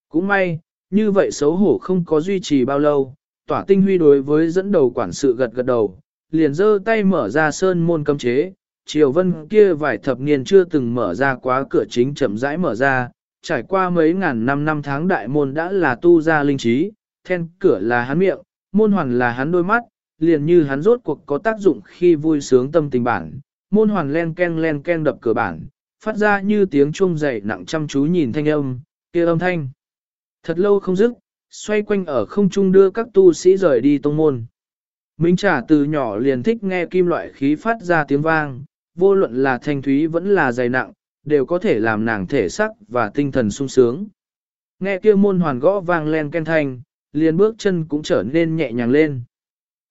cũng may, như vậy xấu hổ không có duy trì bao lâu, tỏa tinh huy đối với dẫn đầu quản sự gật gật đầu, liền giơ tay mở ra sơn môn cấm chế, triều vân kia vài thập niên chưa từng mở ra quá cửa chính chậm rãi mở ra, trải qua mấy ngàn năm năm tháng đại môn đã là tu ra linh trí, then cửa là hắn miệng, môn hoàn là hắn đôi mắt, liền như hắn rốt cuộc có tác dụng khi vui sướng tâm tình bản, môn hoàn len ken len ken đập cửa bản, phát ra như tiếng chuông dày nặng chăm chú nhìn thanh âm, kia âm thanh. Thật lâu không dứt, xoay quanh ở không trung đưa các tu sĩ rời đi tông môn. Minh trả từ nhỏ liền thích nghe kim loại khí phát ra tiếng vang, vô luận là thanh thúy vẫn là dày nặng, đều có thể làm nàng thể sắc và tinh thần sung sướng. Nghe kia môn hoàn gõ vang len ken thanh, liền bước chân cũng trở nên nhẹ nhàng lên.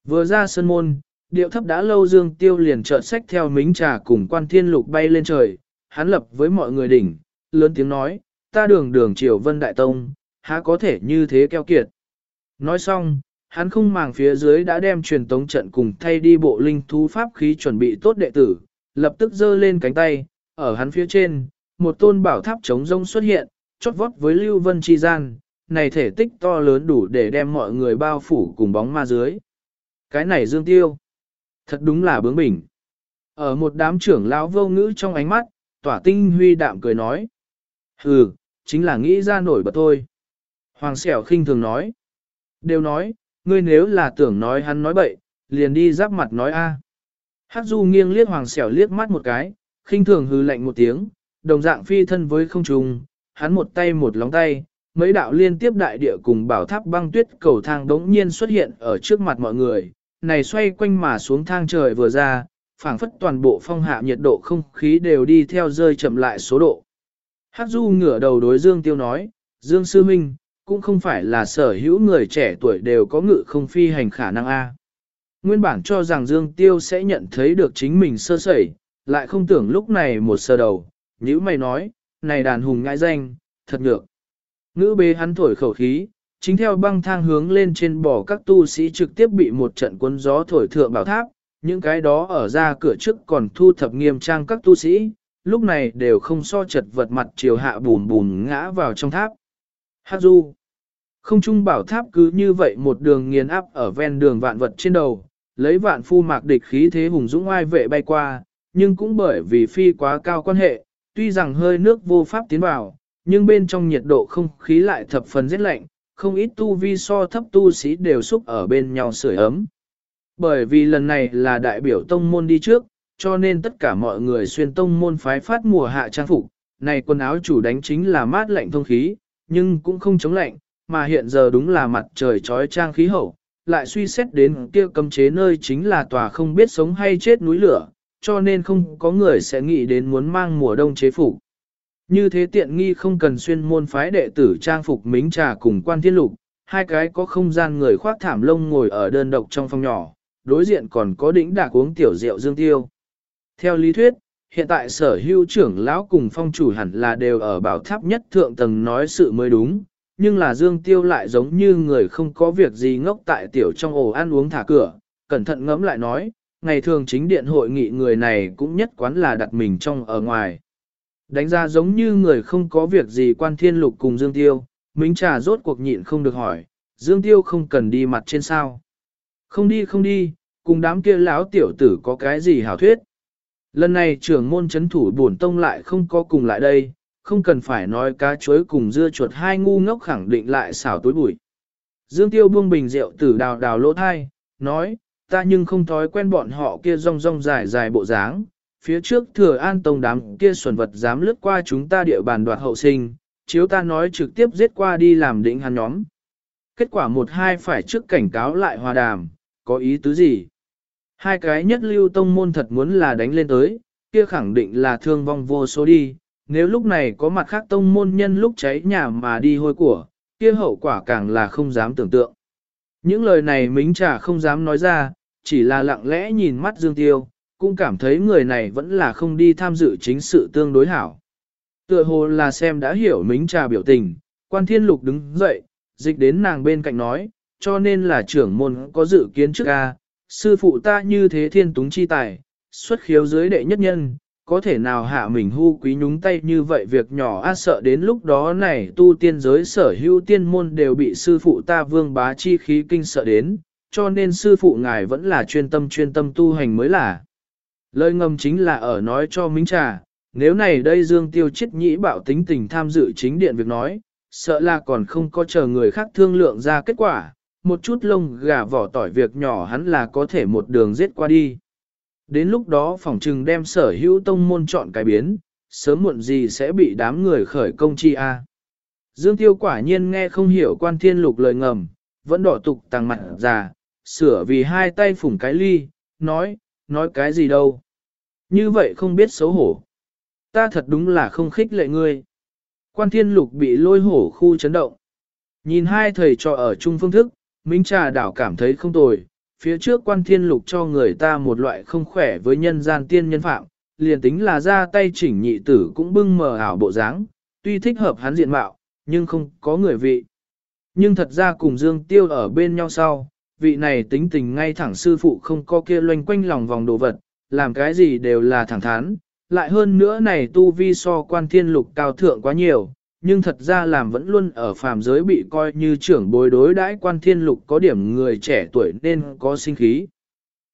Vừa ra sân môn, điệu thấp đã lâu dương tiêu liền trợn sách theo mính trà cùng quan thiên lục bay lên trời, hắn lập với mọi người đỉnh, lớn tiếng nói, ta đường đường triều vân đại tông, há có thể như thế keo kiệt. Nói xong, hắn không màng phía dưới đã đem truyền tống trận cùng thay đi bộ linh thú pháp khí chuẩn bị tốt đệ tử, lập tức giơ lên cánh tay, ở hắn phía trên, một tôn bảo tháp chống rông xuất hiện, chót vót với lưu vân chi gian, này thể tích to lớn đủ để đem mọi người bao phủ cùng bóng ma dưới. Cái này dương tiêu, thật đúng là bướng bỉnh. Ở một đám trưởng lão vô ngữ trong ánh mắt, tỏa tinh huy đạm cười nói. Hừ, chính là nghĩ ra nổi bật thôi. Hoàng xẻo khinh thường nói. Đều nói, ngươi nếu là tưởng nói hắn nói bậy, liền đi giáp mặt nói a. Hát du nghiêng liếc hoàng xẻo liếc mắt một cái, khinh thường hư lạnh một tiếng, đồng dạng phi thân với không trùng, hắn một tay một lóng tay, mấy đạo liên tiếp đại địa cùng bảo tháp băng tuyết cầu thang đống nhiên xuất hiện ở trước mặt mọi người, này xoay quanh mà xuống thang trời vừa ra, phảng phất toàn bộ phong hạ nhiệt độ không khí đều đi theo rơi chậm lại số độ. Hắc Du ngửa đầu đối Dương Tiêu nói, Dương Sư Minh, cũng không phải là sở hữu người trẻ tuổi đều có ngự không phi hành khả năng A. Nguyên bản cho rằng Dương Tiêu sẽ nhận thấy được chính mình sơ sẩy, lại không tưởng lúc này một sơ đầu, nhữ mày nói, này đàn hùng ngại danh, thật ngược. Ngữ bế hắn thổi khẩu khí, chính theo băng thang hướng lên trên bò các tu sĩ trực tiếp bị một trận cuốn gió thổi thượng bảo tháp, những cái đó ở ra cửa trước còn thu thập nghiêm trang các tu sĩ, lúc này đều không so chật vật mặt chiều hạ bùn bùn ngã vào trong tháp. Hát du. Không trung bảo tháp cứ như vậy một đường nghiền áp ở ven đường vạn vật trên đầu, lấy vạn phu mạc địch khí thế hùng dũng oai vệ bay qua, nhưng cũng bởi vì phi quá cao quan hệ, tuy rằng hơi nước vô pháp tiến vào, nhưng bên trong nhiệt độ không khí lại thập phần rất lạnh, không ít tu vi so thấp tu sĩ đều xúc ở bên nhau sưởi ấm. Bởi vì lần này là đại biểu tông môn đi trước, cho nên tất cả mọi người xuyên tông môn phái phát mùa hạ trang phục, này quần áo chủ đánh chính là mát lạnh thông khí, nhưng cũng không chống lạnh, mà hiện giờ đúng là mặt trời trói trang khí hậu, lại suy xét đến kia cấm chế nơi chính là tòa không biết sống hay chết núi lửa, cho nên không có người sẽ nghĩ đến muốn mang mùa đông chế phục. Như thế tiện nghi không cần xuyên môn phái đệ tử trang phục mính trà cùng quan thiên lục, hai cái có không gian người khoác thảm lông ngồi ở đơn độc trong phòng nhỏ, đối diện còn có đỉnh đạc uống tiểu rượu dương tiêu. Theo lý thuyết, hiện tại sở hữu trưởng lão cùng phong chủ hẳn là đều ở bảo tháp nhất thượng tầng nói sự mới đúng, nhưng là dương tiêu lại giống như người không có việc gì ngốc tại tiểu trong ổ ăn uống thả cửa, cẩn thận ngẫm lại nói, ngày thường chính điện hội nghị người này cũng nhất quán là đặt mình trong ở ngoài. Đánh ra giống như người không có việc gì quan thiên lục cùng Dương Tiêu, Minh Trà rốt cuộc nhịn không được hỏi, Dương Tiêu không cần đi mặt trên sao. Không đi không đi, cùng đám kia lão tiểu tử có cái gì hảo thuyết. Lần này trưởng môn chấn thủ bổn tông lại không có cùng lại đây, không cần phải nói cá chuối cùng dưa chuột hai ngu ngốc khẳng định lại xảo tối bụi. Dương Tiêu buông bình rượu tử đào đào lỗ thai, nói, ta nhưng không thói quen bọn họ kia rong rong dài dài bộ dáng. Phía trước thừa an tông đám kia xuẩn vật dám lướt qua chúng ta địa bàn đoạt hậu sinh, chiếu ta nói trực tiếp giết qua đi làm định hắn nhóm. Kết quả một hai phải trước cảnh cáo lại hòa đàm, có ý tứ gì? Hai cái nhất lưu tông môn thật muốn là đánh lên tới, kia khẳng định là thương vong vô số đi, nếu lúc này có mặt khác tông môn nhân lúc cháy nhà mà đi hôi của, kia hậu quả càng là không dám tưởng tượng. Những lời này mính chả không dám nói ra, chỉ là lặng lẽ nhìn mắt Dương Tiêu, cũng cảm thấy người này vẫn là không đi tham dự chính sự tương đối hảo. Tựa hồ là xem đã hiểu mính trà biểu tình, quan thiên lục đứng dậy, dịch đến nàng bên cạnh nói, cho nên là trưởng môn có dự kiến trước ca, sư phụ ta như thế thiên túng chi tài, xuất khiếu dưới đệ nhất nhân, có thể nào hạ mình hưu quý nhúng tay như vậy việc nhỏ a sợ đến lúc đó này tu tiên giới sở hữu tiên môn đều bị sư phụ ta vương bá chi khí kinh sợ đến, cho nên sư phụ ngài vẫn là chuyên tâm chuyên tâm tu hành mới là. Lời ngầm chính là ở nói cho Minh Trà, nếu này đây Dương Tiêu chết nhĩ bạo tính tình tham dự chính điện việc nói, sợ là còn không có chờ người khác thương lượng ra kết quả, một chút lông gà vỏ tỏi việc nhỏ hắn là có thể một đường giết qua đi. Đến lúc đó phòng trừng đem sở hữu tông môn chọn cái biến, sớm muộn gì sẽ bị đám người khởi công chi a. Dương Tiêu quả nhiên nghe không hiểu quan thiên lục lời ngầm, vẫn đỏ tục tăng mặt già, sửa vì hai tay phủng cái ly, nói, nói cái gì đâu. Như vậy không biết xấu hổ. Ta thật đúng là không khích lệ ngươi. Quan thiên lục bị lôi hổ khu chấn động. Nhìn hai thầy trò ở chung phương thức, Minh Trà đảo cảm thấy không tồi, phía trước quan thiên lục cho người ta một loại không khỏe với nhân gian tiên nhân phạm, liền tính là ra tay chỉnh nhị tử cũng bưng mờ ảo bộ dáng, tuy thích hợp hắn diện mạo, nhưng không có người vị. Nhưng thật ra cùng Dương Tiêu ở bên nhau sau, vị này tính tình ngay thẳng sư phụ không có kia loanh quanh lòng vòng đồ vật, làm cái gì đều là thẳng thắn, lại hơn nữa này tu vi so quan thiên lục cao thượng quá nhiều, nhưng thật ra làm vẫn luôn ở phàm giới bị coi như trưởng bối đối đãi quan thiên lục có điểm người trẻ tuổi nên có sinh khí.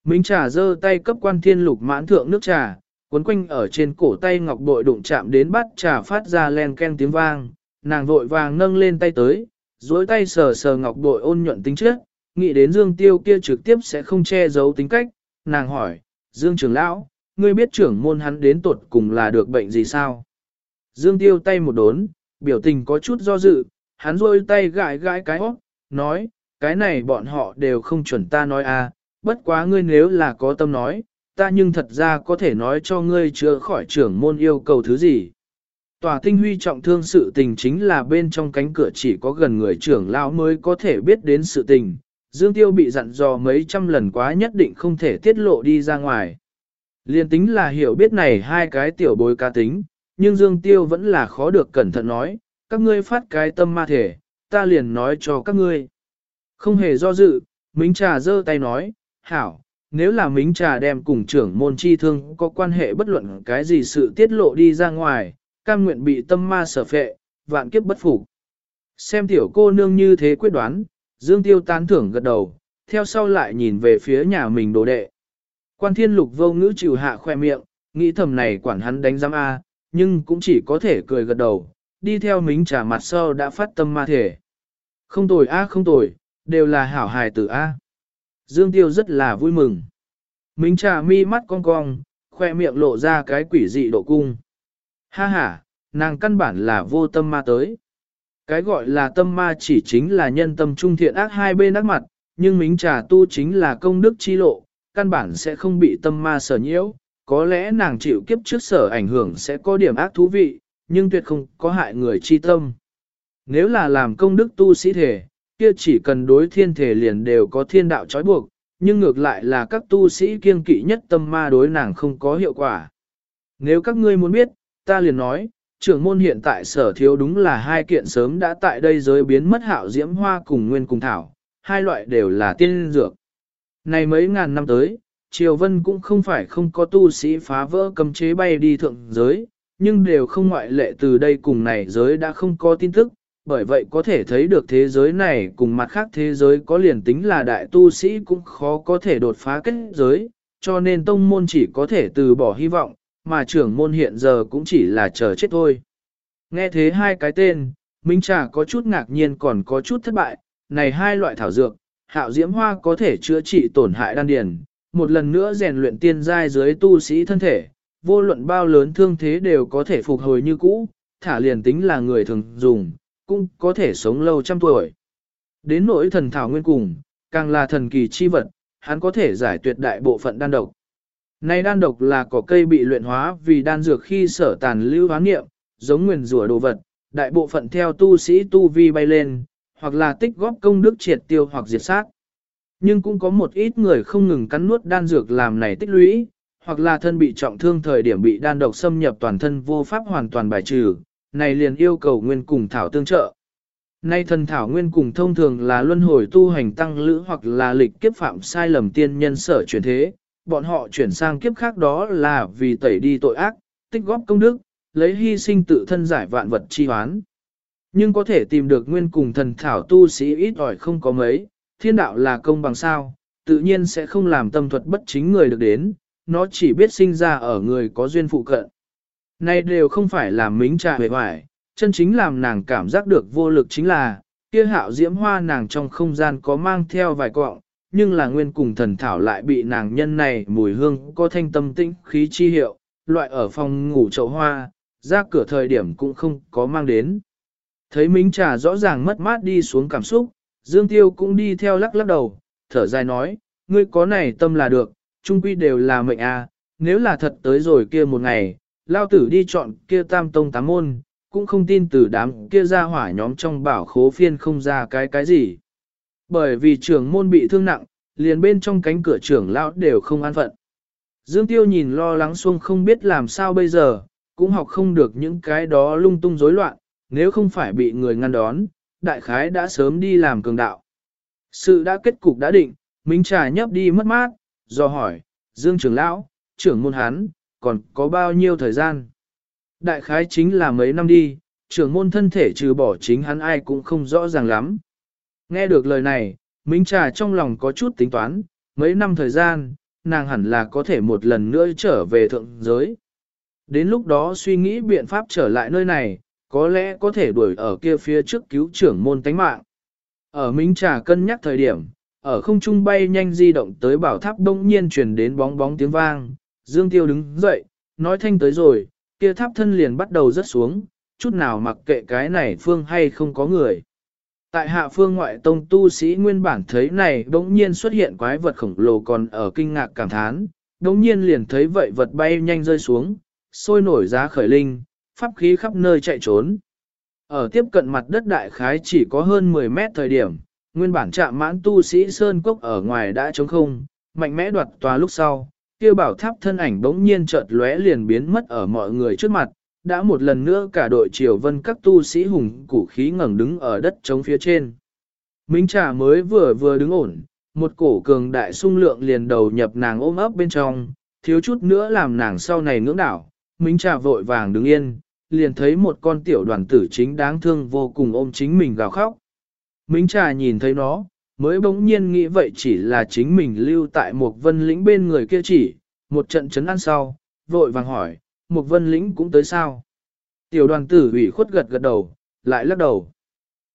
Minh trà giơ tay cấp quan thiên lục mãn thượng nước trà, cuốn quanh ở trên cổ tay ngọc bội đụng chạm đến bắt trà phát ra len ken tiếng vang, nàng vội vàng nâng lên tay tới, duỗi tay sờ sờ ngọc bội ôn nhuận tính trước nghĩ đến Dương Tiêu kia trực tiếp sẽ không che giấu tính cách, nàng hỏi, Dương trưởng lão, ngươi biết trưởng môn hắn đến tuột cùng là được bệnh gì sao? Dương Tiêu tay một đốn, biểu tình có chút do dự, hắn rôi tay gãi gãi cái hót, nói, cái này bọn họ đều không chuẩn ta nói à, bất quá ngươi nếu là có tâm nói, ta nhưng thật ra có thể nói cho ngươi chữa khỏi trưởng môn yêu cầu thứ gì. Tòa tinh huy trọng thương sự tình chính là bên trong cánh cửa chỉ có gần người trưởng lão mới có thể biết đến sự tình. Dương Tiêu bị dặn dò mấy trăm lần quá nhất định không thể tiết lộ đi ra ngoài. Liên tính là hiểu biết này hai cái tiểu bối ca tính, nhưng Dương Tiêu vẫn là khó được cẩn thận nói, các ngươi phát cái tâm ma thể, ta liền nói cho các ngươi. Không hề do dự, Mính Trà giơ tay nói, hảo, nếu là Mính Trà đem cùng trưởng môn chi thương có quan hệ bất luận cái gì sự tiết lộ đi ra ngoài, cam nguyện bị tâm ma sở phệ, vạn kiếp bất phục. Xem tiểu cô nương như thế quyết đoán, Dương Tiêu tán thưởng gật đầu, theo sau lại nhìn về phía nhà mình đồ đệ. Quan thiên lục vô ngữ chịu hạ khoe miệng, nghĩ thầm này quản hắn đánh giam A, nhưng cũng chỉ có thể cười gật đầu, đi theo mính trả mặt sau đã phát tâm ma thể. Không tồi A không tồi, đều là hảo hài tử A. Dương Tiêu rất là vui mừng. Mính trà mi mắt cong cong, khoe miệng lộ ra cái quỷ dị độ cung. Ha ha, nàng căn bản là vô tâm ma tới. Cái gọi là tâm ma chỉ chính là nhân tâm trung thiện ác hai bên ác mặt, nhưng mính trà tu chính là công đức chi lộ, căn bản sẽ không bị tâm ma sở nhiễu, có lẽ nàng chịu kiếp trước sở ảnh hưởng sẽ có điểm ác thú vị, nhưng tuyệt không có hại người chi tâm. Nếu là làm công đức tu sĩ thể, kia chỉ cần đối thiên thể liền đều có thiên đạo trói buộc, nhưng ngược lại là các tu sĩ kiên kỵ nhất tâm ma đối nàng không có hiệu quả. Nếu các ngươi muốn biết, ta liền nói, trưởng môn hiện tại sở thiếu đúng là hai kiện sớm đã tại đây giới biến mất hạo diễm hoa cùng nguyên cùng thảo, hai loại đều là tiên dược. Này mấy ngàn năm tới, Triều Vân cũng không phải không có tu sĩ phá vỡ cấm chế bay đi thượng giới, nhưng đều không ngoại lệ từ đây cùng này giới đã không có tin tức, bởi vậy có thể thấy được thế giới này cùng mặt khác thế giới có liền tính là đại tu sĩ cũng khó có thể đột phá kết giới, cho nên tông môn chỉ có thể từ bỏ hy vọng, mà trưởng môn hiện giờ cũng chỉ là chờ chết thôi. Nghe thế hai cái tên, Minh Trà có chút ngạc nhiên còn có chút thất bại, này hai loại thảo dược, hạo diễm hoa có thể chữa trị tổn hại đan điền, một lần nữa rèn luyện tiên giai dưới tu sĩ thân thể, vô luận bao lớn thương thế đều có thể phục hồi như cũ, thả liền tính là người thường dùng, cũng có thể sống lâu trăm tuổi. Đến nỗi thần thảo nguyên cùng, càng là thần kỳ chi vật, hắn có thể giải tuyệt đại bộ phận đan độc. Này đan độc là cỏ cây bị luyện hóa vì đan dược khi sở tàn lưu hóa niệm, giống nguyền rủa đồ vật, đại bộ phận theo tu sĩ tu vi bay lên, hoặc là tích góp công đức triệt tiêu hoặc diệt sát. Nhưng cũng có một ít người không ngừng cắn nuốt đan dược làm này tích lũy, hoặc là thân bị trọng thương thời điểm bị đan độc xâm nhập toàn thân vô pháp hoàn toàn bài trừ, này liền yêu cầu nguyên cùng thảo tương trợ. Nay thần thảo nguyên cùng thông thường là luân hồi tu hành tăng lữ hoặc là lịch kiếp phạm sai lầm tiên nhân sở chuyển thế, bọn họ chuyển sang kiếp khác đó là vì tẩy đi tội ác, tích góp công đức, lấy hy sinh tự thân giải vạn vật chi hoán. Nhưng có thể tìm được nguyên cùng thần thảo tu sĩ ít ỏi không có mấy, thiên đạo là công bằng sao, tự nhiên sẽ không làm tâm thuật bất chính người được đến, nó chỉ biết sinh ra ở người có duyên phụ cận. Này đều không phải là mính trà hề hoài, chân chính làm nàng cảm giác được vô lực chính là, kia hạo diễm hoa nàng trong không gian có mang theo vài cọng, nhưng là nguyên cùng thần thảo lại bị nàng nhân này mùi hương có thanh tâm tĩnh khí chi hiệu, loại ở phòng ngủ chậu hoa, ra cửa thời điểm cũng không có mang đến. Thấy mính trà rõ ràng mất mát đi xuống cảm xúc, Dương Tiêu cũng đi theo lắc lắc đầu, thở dài nói, ngươi có này tâm là được, trung quy đều là mệnh à, nếu là thật tới rồi kia một ngày, lao tử đi chọn kia tam tông tám môn, cũng không tin từ đám kia ra hỏa nhóm trong bảo khố phiên không ra cái cái gì. Bởi vì trưởng môn bị thương nặng, liền bên trong cánh cửa trưởng lão đều không an phận. Dương Tiêu nhìn lo lắng xuông không biết làm sao bây giờ, cũng học không được những cái đó lung tung rối loạn, nếu không phải bị người ngăn đón, đại khái đã sớm đi làm cường đạo. Sự đã kết cục đã định, Minh Trà nhấp đi mất mát, do hỏi, Dương trưởng lão, trưởng môn hán, còn có bao nhiêu thời gian? Đại khái chính là mấy năm đi, trưởng môn thân thể trừ bỏ chính hắn ai cũng không rõ ràng lắm. Nghe được lời này, Minh Trà trong lòng có chút tính toán, mấy năm thời gian, nàng hẳn là có thể một lần nữa trở về thượng giới. Đến lúc đó suy nghĩ biện pháp trở lại nơi này, có lẽ có thể đuổi ở kia phía trước cứu trưởng môn tánh mạng. Ở Minh Trà cân nhắc thời điểm, ở không trung bay nhanh di động tới bảo tháp đông nhiên truyền đến bóng bóng tiếng vang, Dương Tiêu đứng dậy, nói thanh tới rồi, kia tháp thân liền bắt đầu rớt xuống, chút nào mặc kệ cái này phương hay không có người. Tại hạ phương ngoại tông tu sĩ nguyên bản thấy này đống nhiên xuất hiện quái vật khổng lồ còn ở kinh ngạc cảm thán, đống nhiên liền thấy vậy vật bay nhanh rơi xuống, sôi nổi giá khởi linh, pháp khí khắp nơi chạy trốn. Ở tiếp cận mặt đất đại khái chỉ có hơn 10 mét thời điểm, nguyên bản trạm mãn tu sĩ Sơn Cốc ở ngoài đã trống không, mạnh mẽ đoạt tòa lúc sau, kia bảo tháp thân ảnh bỗng nhiên chợt lóe liền biến mất ở mọi người trước mặt, đã một lần nữa cả đội triều vân các tu sĩ hùng củ khí ngẩng đứng ở đất trống phía trên. Minh trà mới vừa vừa đứng ổn, một cổ cường đại sung lượng liền đầu nhập nàng ôm ấp bên trong, thiếu chút nữa làm nàng sau này ngưỡng đảo, Minh trà vội vàng đứng yên, liền thấy một con tiểu đoàn tử chính đáng thương vô cùng ôm chính mình gào khóc. Minh trà nhìn thấy nó, mới bỗng nhiên nghĩ vậy chỉ là chính mình lưu tại một vân lĩnh bên người kia chỉ, một trận chấn ăn sau, vội vàng hỏi, một vân lĩnh cũng tới sao? Tiểu đoàn tử ủy khuất gật gật đầu, lại lắc đầu.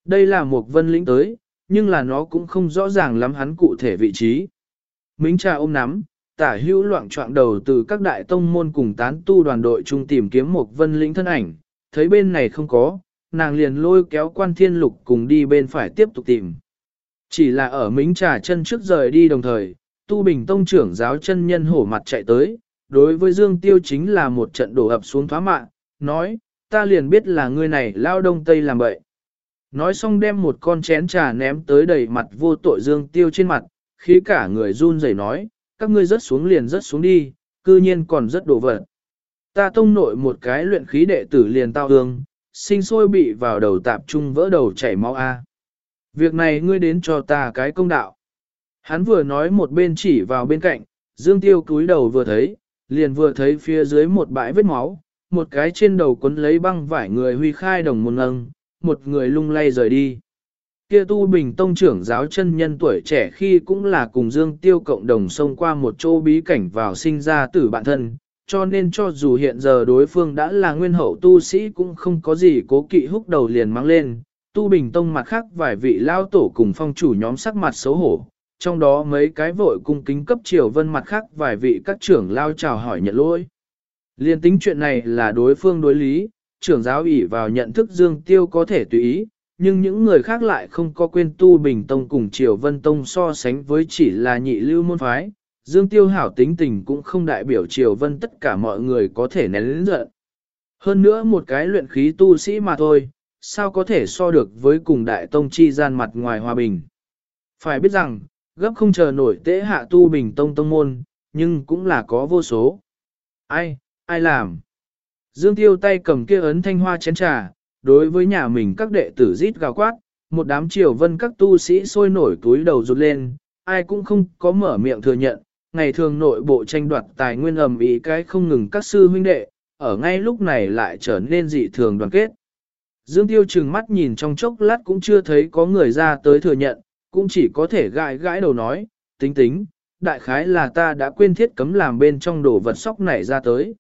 Đây là một vân lĩnh tới, nhưng là nó cũng không rõ ràng lắm hắn cụ thể vị trí. Mính trà ôm nắm, tả hữu loạn trọng đầu từ các đại tông môn cùng tán tu đoàn đội chung tìm kiếm một vân lĩnh thân ảnh, thấy bên này không có, nàng liền lôi kéo quan thiên lục cùng đi bên phải tiếp tục tìm. Chỉ là ở mính trà chân trước rời đi đồng thời, tu bình tông trưởng giáo chân nhân hổ mặt chạy tới, đối với Dương Tiêu chính là một trận đổ ập xuống thoá mạng, nói, ta liền biết là ngươi này lao đông tây làm bậy. Nói xong đem một con chén trà ném tới đầy mặt vô tội Dương Tiêu trên mặt, khí cả người run rẩy nói, các ngươi rớt xuống liền rớt xuống đi, cư nhiên còn rất đổ vật. Ta tông nội một cái luyện khí đệ tử liền tao hương, sinh sôi bị vào đầu tạp trung vỡ đầu chảy máu A. Việc này ngươi đến cho ta cái công đạo. Hắn vừa nói một bên chỉ vào bên cạnh, Dương Tiêu cúi đầu vừa thấy, liền vừa thấy phía dưới một bãi vết máu, một cái trên đầu quấn lấy băng vải người huy khai đồng một ngâng, một người lung lay rời đi. Kia tu bình tông trưởng giáo chân nhân tuổi trẻ khi cũng là cùng Dương Tiêu cộng đồng xông qua một chỗ bí cảnh vào sinh ra tử bản thân, cho nên cho dù hiện giờ đối phương đã là nguyên hậu tu sĩ cũng không có gì cố kỵ húc đầu liền mang lên, tu bình tông mặt khác vài vị lao tổ cùng phong chủ nhóm sắc mặt xấu hổ, trong đó mấy cái vội cung kính cấp triều vân mặt khác vài vị các trưởng lao chào hỏi nhận lỗi. Liên tính chuyện này là đối phương đối lý, trưởng giáo ủy vào nhận thức Dương Tiêu có thể tùy ý, nhưng những người khác lại không có quên tu bình tông cùng triều vân tông so sánh với chỉ là nhị lưu môn phái. Dương Tiêu hảo tính tình cũng không đại biểu triều vân tất cả mọi người có thể nén lĩnh giận. Hơn nữa một cái luyện khí tu sĩ mà thôi, sao có thể so được với cùng đại tông chi gian mặt ngoài hòa bình. Phải biết rằng, gấp không chờ nổi tế hạ tu bình tông tông môn, nhưng cũng là có vô số. Ai, ai làm? Dương Tiêu tay cầm kia ấn thanh hoa chén trà, đối với nhà mình các đệ tử rít gào quát, một đám triều vân các tu sĩ sôi nổi túi đầu rụt lên, ai cũng không có mở miệng thừa nhận, ngày thường nội bộ tranh đoạt tài nguyên ầm ý cái không ngừng các sư huynh đệ, ở ngay lúc này lại trở nên dị thường đoàn kết. Dương Tiêu trừng mắt nhìn trong chốc lát cũng chưa thấy có người ra tới thừa nhận, cũng chỉ có thể gãi gãi đầu nói, tính tính, đại khái là ta đã quên thiết cấm làm bên trong đồ vật sóc này ra tới.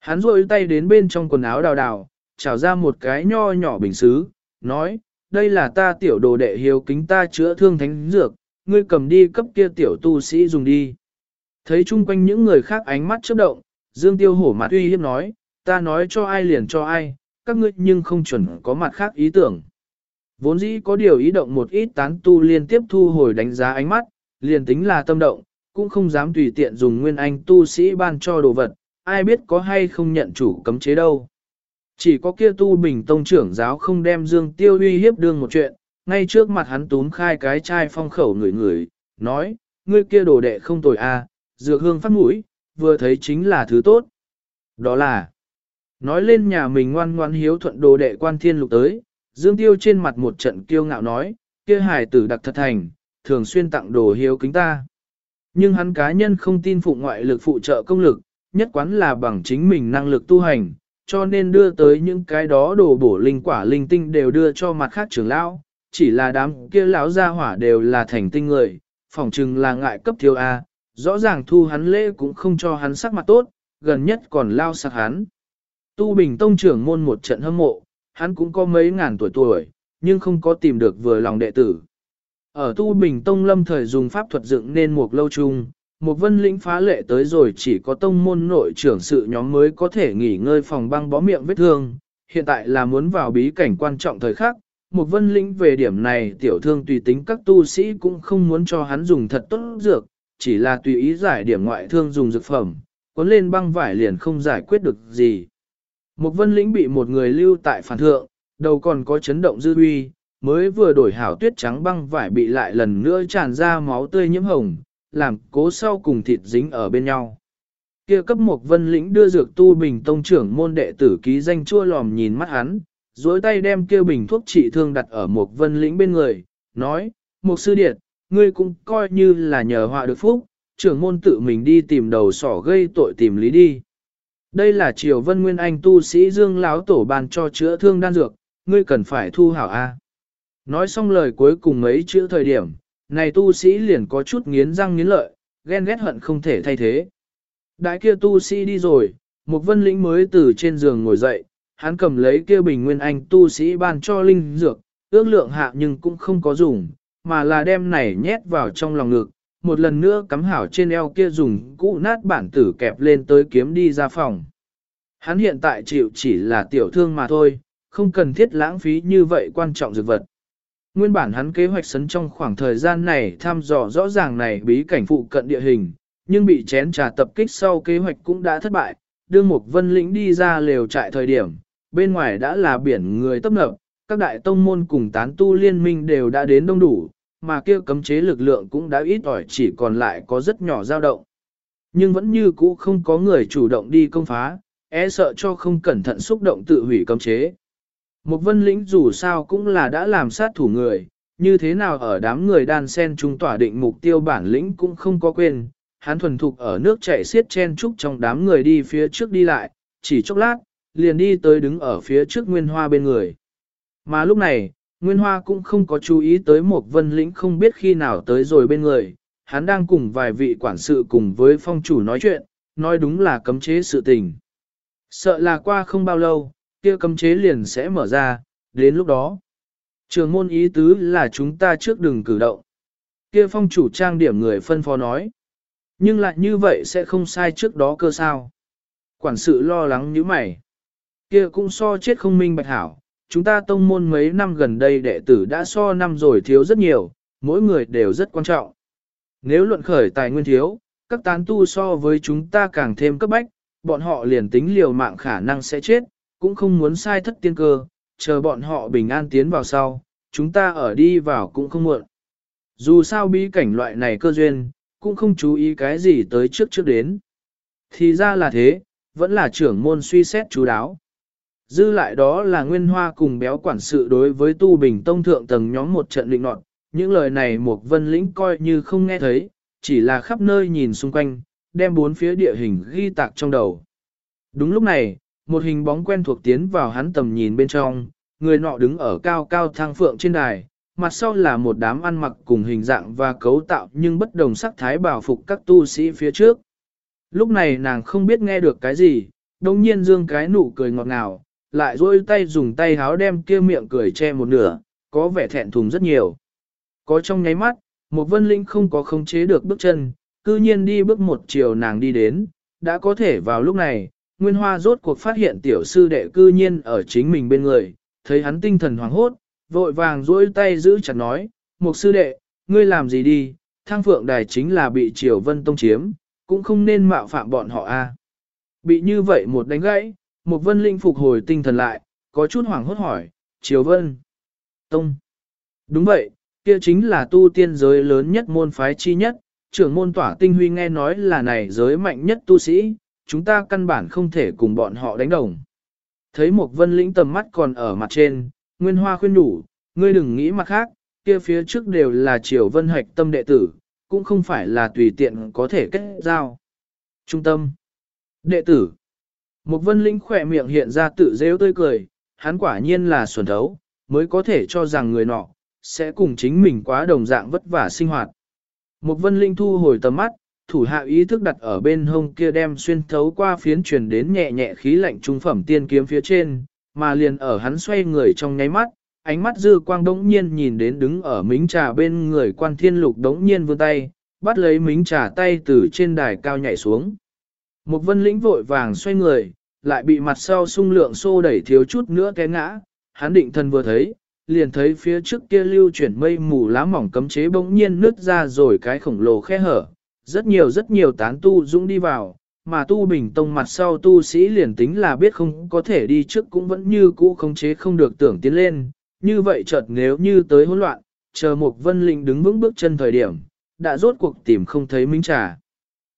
Hắn rôi tay đến bên trong quần áo đào đào, trào ra một cái nho nhỏ bình xứ, nói, đây là ta tiểu đồ đệ hiếu kính ta chữa thương thánh dược, ngươi cầm đi cấp kia tiểu tu sĩ dùng đi. Thấy chung quanh những người khác ánh mắt chớp động, Dương Tiêu hổ mặt uy hiếp nói, ta nói cho ai liền cho ai, các ngươi nhưng không chuẩn có mặt khác ý tưởng. Vốn dĩ có điều ý động một ít tán tu liên tiếp thu hồi đánh giá ánh mắt, liền tính là tâm động, cũng không dám tùy tiện dùng nguyên anh tu sĩ ban cho đồ vật, ai biết có hay không nhận chủ cấm chế đâu. Chỉ có kia tu bình tông trưởng giáo không đem Dương Tiêu uy hiếp đương một chuyện, ngay trước mặt hắn túm khai cái chai phong khẩu người người, nói, ngươi kia đồ đệ không tồi a, à, dược hương phát mũi, vừa thấy chính là thứ tốt. Đó là, nói lên nhà mình ngoan ngoan hiếu thuận đồ đệ quan thiên lục tới, Dương Tiêu trên mặt một trận kiêu ngạo nói, kia hài tử đặc thật thành, thường xuyên tặng đồ hiếu kính ta. Nhưng hắn cá nhân không tin phụ ngoại lực phụ trợ công lực, nhất quán là bằng chính mình năng lực tu hành, cho nên đưa tới những cái đó đồ bổ linh quả linh tinh đều đưa cho mặt khác trưởng lão, chỉ là đám kia lão gia hỏa đều là thành tinh người, phỏng chừng là ngại cấp thiếu A, rõ ràng thu hắn lễ cũng không cho hắn sắc mặt tốt, gần nhất còn lao sạc hắn. Tu Bình Tông trưởng môn một trận hâm mộ, hắn cũng có mấy ngàn tuổi tuổi, nhưng không có tìm được vừa lòng đệ tử. Ở Tu Bình Tông lâm thời dùng pháp thuật dựng nên một lâu chung, một vân lĩnh phá lệ tới rồi chỉ có tông môn nội trưởng sự nhóm mới có thể nghỉ ngơi phòng băng bó miệng vết thương, hiện tại là muốn vào bí cảnh quan trọng thời khắc. Một vân lĩnh về điểm này tiểu thương tùy tính các tu sĩ cũng không muốn cho hắn dùng thật tốt dược, chỉ là tùy ý giải điểm ngoại thương dùng dược phẩm, có lên băng vải liền không giải quyết được gì. Một vân lĩnh bị một người lưu tại phản thượng, đầu còn có chấn động dư uy, mới vừa đổi hảo tuyết trắng băng vải bị lại lần nữa tràn ra máu tươi nhiễm hồng, làm cố sau cùng thịt dính ở bên nhau. Kia cấp một vân lĩnh đưa dược tu bình tông trưởng môn đệ tử ký danh chua lòm nhìn mắt hắn, dối tay đem kia bình thuốc trị thương đặt ở một vân lĩnh bên người, nói, một sư điệt, ngươi cũng coi như là nhờ họa được phúc, trưởng môn tự mình đi tìm đầu sỏ gây tội tìm lý đi. Đây là triều vân nguyên anh tu sĩ dương láo tổ bàn cho chữa thương đan dược, ngươi cần phải thu hảo A. Nói xong lời cuối cùng mấy chữ thời điểm, này tu sĩ liền có chút nghiến răng nghiến lợi, ghen ghét hận không thể thay thế. Đại kia tu sĩ đi rồi, một vân lĩnh mới từ trên giường ngồi dậy, hắn cầm lấy kia bình nguyên anh tu sĩ ban cho linh dược, ước lượng hạ nhưng cũng không có dùng, mà là đem này nhét vào trong lòng ngực, một lần nữa cắm hảo trên eo kia dùng cũ nát bản tử kẹp lên tới kiếm đi ra phòng. Hắn hiện tại chịu chỉ là tiểu thương mà thôi, không cần thiết lãng phí như vậy quan trọng dược vật. Nguyên bản hắn kế hoạch sấn trong khoảng thời gian này thăm dò rõ ràng này bí cảnh phụ cận địa hình, nhưng bị chén trà tập kích sau kế hoạch cũng đã thất bại, đưa một vân lĩnh đi ra lều trại thời điểm, bên ngoài đã là biển người tấp nập, các đại tông môn cùng tán tu liên minh đều đã đến đông đủ, mà kia cấm chế lực lượng cũng đã ít ỏi chỉ còn lại có rất nhỏ dao động. Nhưng vẫn như cũ không có người chủ động đi công phá, e sợ cho không cẩn thận xúc động tự hủy cấm chế. Một vân lĩnh dù sao cũng là đã làm sát thủ người, như thế nào ở đám người đan sen trung tỏa định mục tiêu bản lĩnh cũng không có quên, hắn thuần thục ở nước chảy xiết chen trúc trong đám người đi phía trước đi lại, chỉ chốc lát, liền đi tới đứng ở phía trước Nguyên Hoa bên người. Mà lúc này, Nguyên Hoa cũng không có chú ý tới một vân lĩnh không biết khi nào tới rồi bên người, hắn đang cùng vài vị quản sự cùng với phong chủ nói chuyện, nói đúng là cấm chế sự tình. Sợ là qua không bao lâu, kia cấm chế liền sẽ mở ra, đến lúc đó. Trường môn ý tứ là chúng ta trước đừng cử động. Kia phong chủ trang điểm người phân phó nói. Nhưng lại như vậy sẽ không sai trước đó cơ sao. Quản sự lo lắng như mày. Kia cũng so chết không minh bạch hảo. Chúng ta tông môn mấy năm gần đây đệ tử đã so năm rồi thiếu rất nhiều, mỗi người đều rất quan trọng. Nếu luận khởi tài nguyên thiếu, các tán tu so với chúng ta càng thêm cấp bách, bọn họ liền tính liều mạng khả năng sẽ chết, cũng không muốn sai thất tiên cơ, chờ bọn họ bình an tiến vào sau, chúng ta ở đi vào cũng không muộn. Dù sao bí cảnh loại này cơ duyên, cũng không chú ý cái gì tới trước trước đến. Thì ra là thế, vẫn là trưởng môn suy xét chú đáo. Dư lại đó là nguyên hoa cùng béo quản sự đối với tu bình tông thượng tầng nhóm một trận lịnh nọt, những lời này một vân lĩnh coi như không nghe thấy, chỉ là khắp nơi nhìn xung quanh, đem bốn phía địa hình ghi tạc trong đầu. Đúng lúc này, một hình bóng quen thuộc tiến vào hắn tầm nhìn bên trong, người nọ đứng ở cao cao thang phượng trên đài, mặt sau là một đám ăn mặc cùng hình dạng và cấu tạo nhưng bất đồng sắc thái bảo phục các tu sĩ phía trước. Lúc này nàng không biết nghe được cái gì, đồng nhiên dương cái nụ cười ngọt ngào, lại dôi tay dùng tay háo đem kia miệng cười che một nửa, có vẻ thẹn thùng rất nhiều. Có trong nháy mắt, một vân linh không có khống chế được bước chân, cư nhiên đi bước một chiều nàng đi đến, đã có thể vào lúc này, Nguyên Hoa rốt cuộc phát hiện tiểu sư đệ cư nhiên ở chính mình bên người, thấy hắn tinh thần hoảng hốt, vội vàng duỗi tay giữ chặt nói, một sư đệ, ngươi làm gì đi, thang phượng đài chính là bị triều vân tông chiếm, cũng không nên mạo phạm bọn họ a. Bị như vậy một đánh gãy, một vân linh phục hồi tinh thần lại, có chút hoảng hốt hỏi, triều vân, tông. Đúng vậy, kia chính là tu tiên giới lớn nhất môn phái chi nhất, trưởng môn tỏa tinh huy nghe nói là này giới mạnh nhất tu sĩ, chúng ta căn bản không thể cùng bọn họ đánh đồng. Thấy một vân lĩnh tầm mắt còn ở mặt trên, Nguyên Hoa khuyên đủ, ngươi đừng nghĩ mặt khác, kia phía trước đều là triều vân hạch tâm đệ tử, cũng không phải là tùy tiện có thể kết giao. Trung tâm Đệ tử Một vân lĩnh khỏe miệng hiện ra tự rêu tươi cười, hắn quả nhiên là xuẩn thấu, mới có thể cho rằng người nọ, sẽ cùng chính mình quá đồng dạng vất vả sinh hoạt. Một vân linh thu hồi tầm mắt, thủ hạ ý thức đặt ở bên hông kia đem xuyên thấu qua phiến truyền đến nhẹ nhẹ khí lạnh trung phẩm tiên kiếm phía trên, mà liền ở hắn xoay người trong nháy mắt, ánh mắt dư quang đống nhiên nhìn đến đứng ở mính trà bên người quan thiên lục đống nhiên vươn tay, bắt lấy mính trà tay từ trên đài cao nhảy xuống. Một vân lĩnh vội vàng xoay người, lại bị mặt sau sung lượng xô đẩy thiếu chút nữa té ngã, hắn định thân vừa thấy, liền thấy phía trước kia lưu chuyển mây mù lá mỏng cấm chế bỗng nhiên nứt ra rồi cái khổng lồ khe hở, rất nhiều rất nhiều tán tu dũng đi vào, mà tu bình tông mặt sau tu sĩ liền tính là biết không có thể đi trước cũng vẫn như cũ khống chế không được tưởng tiến lên, như vậy chợt nếu như tới hỗn loạn, chờ một vân linh đứng vững bước chân thời điểm, đã rốt cuộc tìm không thấy minh trà.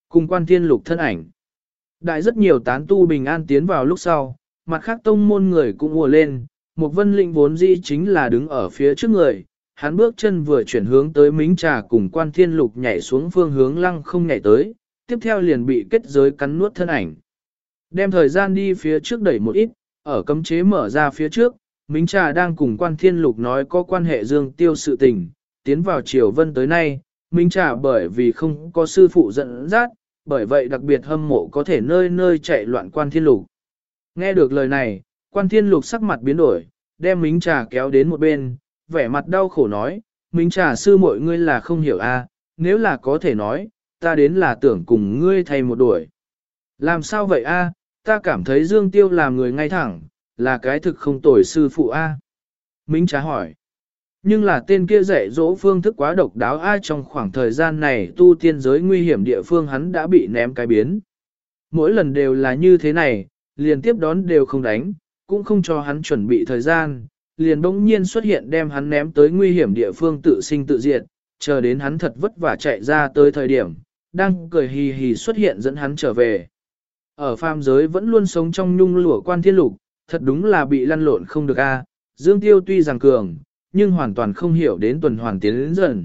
Cùng quan thiên lục thân ảnh. Đại rất nhiều tán tu bình an tiến vào lúc sau, mặt khác tông môn người cũng ùa lên, một vân linh vốn dĩ chính là đứng ở phía trước người, hắn bước chân vừa chuyển hướng tới mính trà cùng quan thiên lục nhảy xuống phương hướng lăng không nhảy tới, tiếp theo liền bị kết giới cắn nuốt thân ảnh. Đem thời gian đi phía trước đẩy một ít, ở cấm chế mở ra phía trước, Mính Trà đang cùng quan thiên lục nói có quan hệ dương tiêu sự tình, tiến vào triều vân tới nay, Mính Trà bởi vì không có sư phụ dẫn dắt, bởi vậy đặc biệt hâm mộ có thể nơi nơi chạy loạn quan thiên lục. Nghe được lời này, quan thiên lục sắc mặt biến đổi, đem Mính Trà kéo đến một bên, vẻ mặt đau khổ nói, minh Trà sư mọi ngươi là không hiểu a, nếu là có thể nói, ta đến là tưởng cùng ngươi thay một đuổi. Làm sao vậy a? ta cảm thấy Dương Tiêu làm người ngay thẳng, là cái thực không tồi sư phụ A. Minh trà hỏi. Nhưng là tên kia dạy dỗ phương thức quá độc đáo ai trong khoảng thời gian này tu tiên giới nguy hiểm địa phương hắn đã bị ném cái biến. Mỗi lần đều là như thế này, liền tiếp đón đều không đánh, cũng không cho hắn chuẩn bị thời gian, liền bỗng nhiên xuất hiện đem hắn ném tới nguy hiểm địa phương tự sinh tự diệt, chờ đến hắn thật vất vả chạy ra tới thời điểm, đang cười hì hì xuất hiện dẫn hắn trở về. Ở phàm giới vẫn luôn sống trong nhung lụa quan thiên lục, thật đúng là bị lăn lộn không được a. Dương Tiêu tuy rằng cường, nhưng hoàn toàn không hiểu đến tuần hoàn tiến đến dần.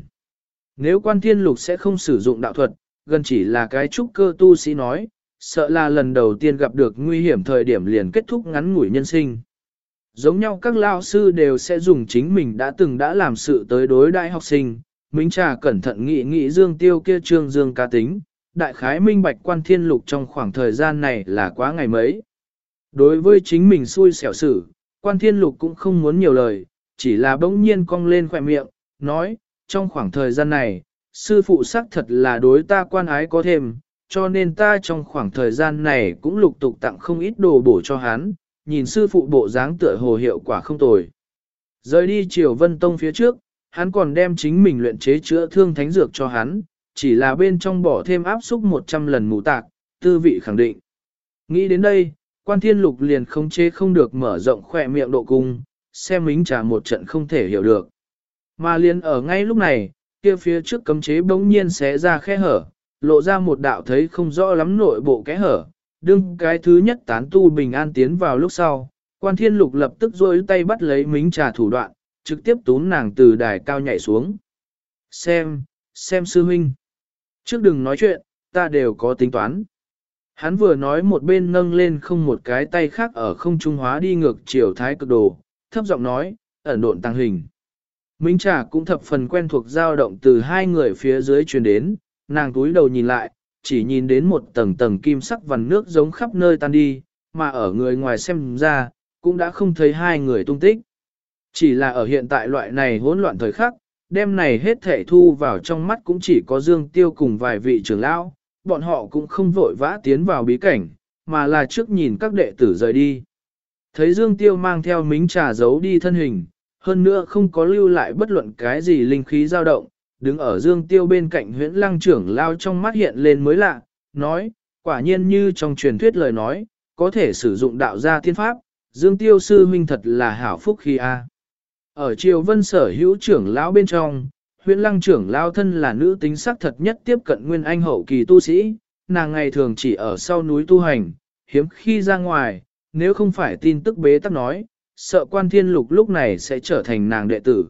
Nếu quan thiên lục sẽ không sử dụng đạo thuật, gần chỉ là cái trúc cơ tu sĩ nói, sợ là lần đầu tiên gặp được nguy hiểm thời điểm liền kết thúc ngắn ngủi nhân sinh. Giống nhau các lao sư đều sẽ dùng chính mình đã từng đã làm sự tới đối đại học sinh, Minh Trà cẩn thận nghĩ nghĩ Dương Tiêu kia trương Dương ca tính, đại khái minh bạch quan thiên lục trong khoảng thời gian này là quá ngày mấy. Đối với chính mình xui xẻo sự, quan thiên lục cũng không muốn nhiều lời, chỉ là bỗng nhiên cong lên khỏe miệng, nói, trong khoảng thời gian này, sư phụ xác thật là đối ta quan ái có thêm, cho nên ta trong khoảng thời gian này cũng lục tục tặng không ít đồ bổ cho hắn, nhìn sư phụ bộ dáng tựa hồ hiệu quả không tồi. Rời đi triều vân tông phía trước, hắn còn đem chính mình luyện chế chữa thương thánh dược cho hắn, chỉ là bên trong bỏ thêm áp xúc 100 lần mù tạc, tư vị khẳng định. Nghĩ đến đây, quan thiên lục liền không chế không được mở rộng khỏe miệng độ cung, xem mính trả một trận không thể hiểu được. Mà liền ở ngay lúc này, kia phía trước cấm chế bỗng nhiên xé ra khe hở, lộ ra một đạo thấy không rõ lắm nội bộ kẽ hở, đương cái thứ nhất tán tu bình an tiến vào lúc sau, quan thiên lục lập tức rôi tay bắt lấy mính trà thủ đoạn, trực tiếp tún nàng từ đài cao nhảy xuống. Xem, xem sư huynh. Trước đừng nói chuyện, ta đều có tính toán. Hắn vừa nói một bên nâng lên không một cái tay khác ở không trung hóa đi ngược chiều thái cực đồ, thấp giọng nói, ẩn độn tăng hình. Minh Trà cũng thập phần quen thuộc dao động từ hai người phía dưới truyền đến, nàng túi đầu nhìn lại, chỉ nhìn đến một tầng tầng kim sắc vằn nước giống khắp nơi tan đi, mà ở người ngoài xem ra, cũng đã không thấy hai người tung tích. Chỉ là ở hiện tại loại này hỗn loạn thời khắc, đêm này hết thể thu vào trong mắt cũng chỉ có Dương Tiêu cùng vài vị trưởng lão, bọn họ cũng không vội vã tiến vào bí cảnh, mà là trước nhìn các đệ tử rời đi. Thấy Dương Tiêu mang theo mính trà giấu đi thân hình, hơn nữa không có lưu lại bất luận cái gì linh khí dao động, đứng ở Dương Tiêu bên cạnh huyễn lăng trưởng lao trong mắt hiện lên mới lạ, nói, quả nhiên như trong truyền thuyết lời nói, có thể sử dụng đạo gia thiên pháp, Dương Tiêu sư huynh thật là hảo phúc khi a. Ở triều vân sở hữu trưởng lão bên trong, huyện lăng trưởng lão thân là nữ tính sắc thật nhất tiếp cận nguyên anh hậu kỳ tu sĩ, nàng ngày thường chỉ ở sau núi tu hành, hiếm khi ra ngoài, nếu không phải tin tức bế tắc nói, sợ quan thiên lục lúc này sẽ trở thành nàng đệ tử.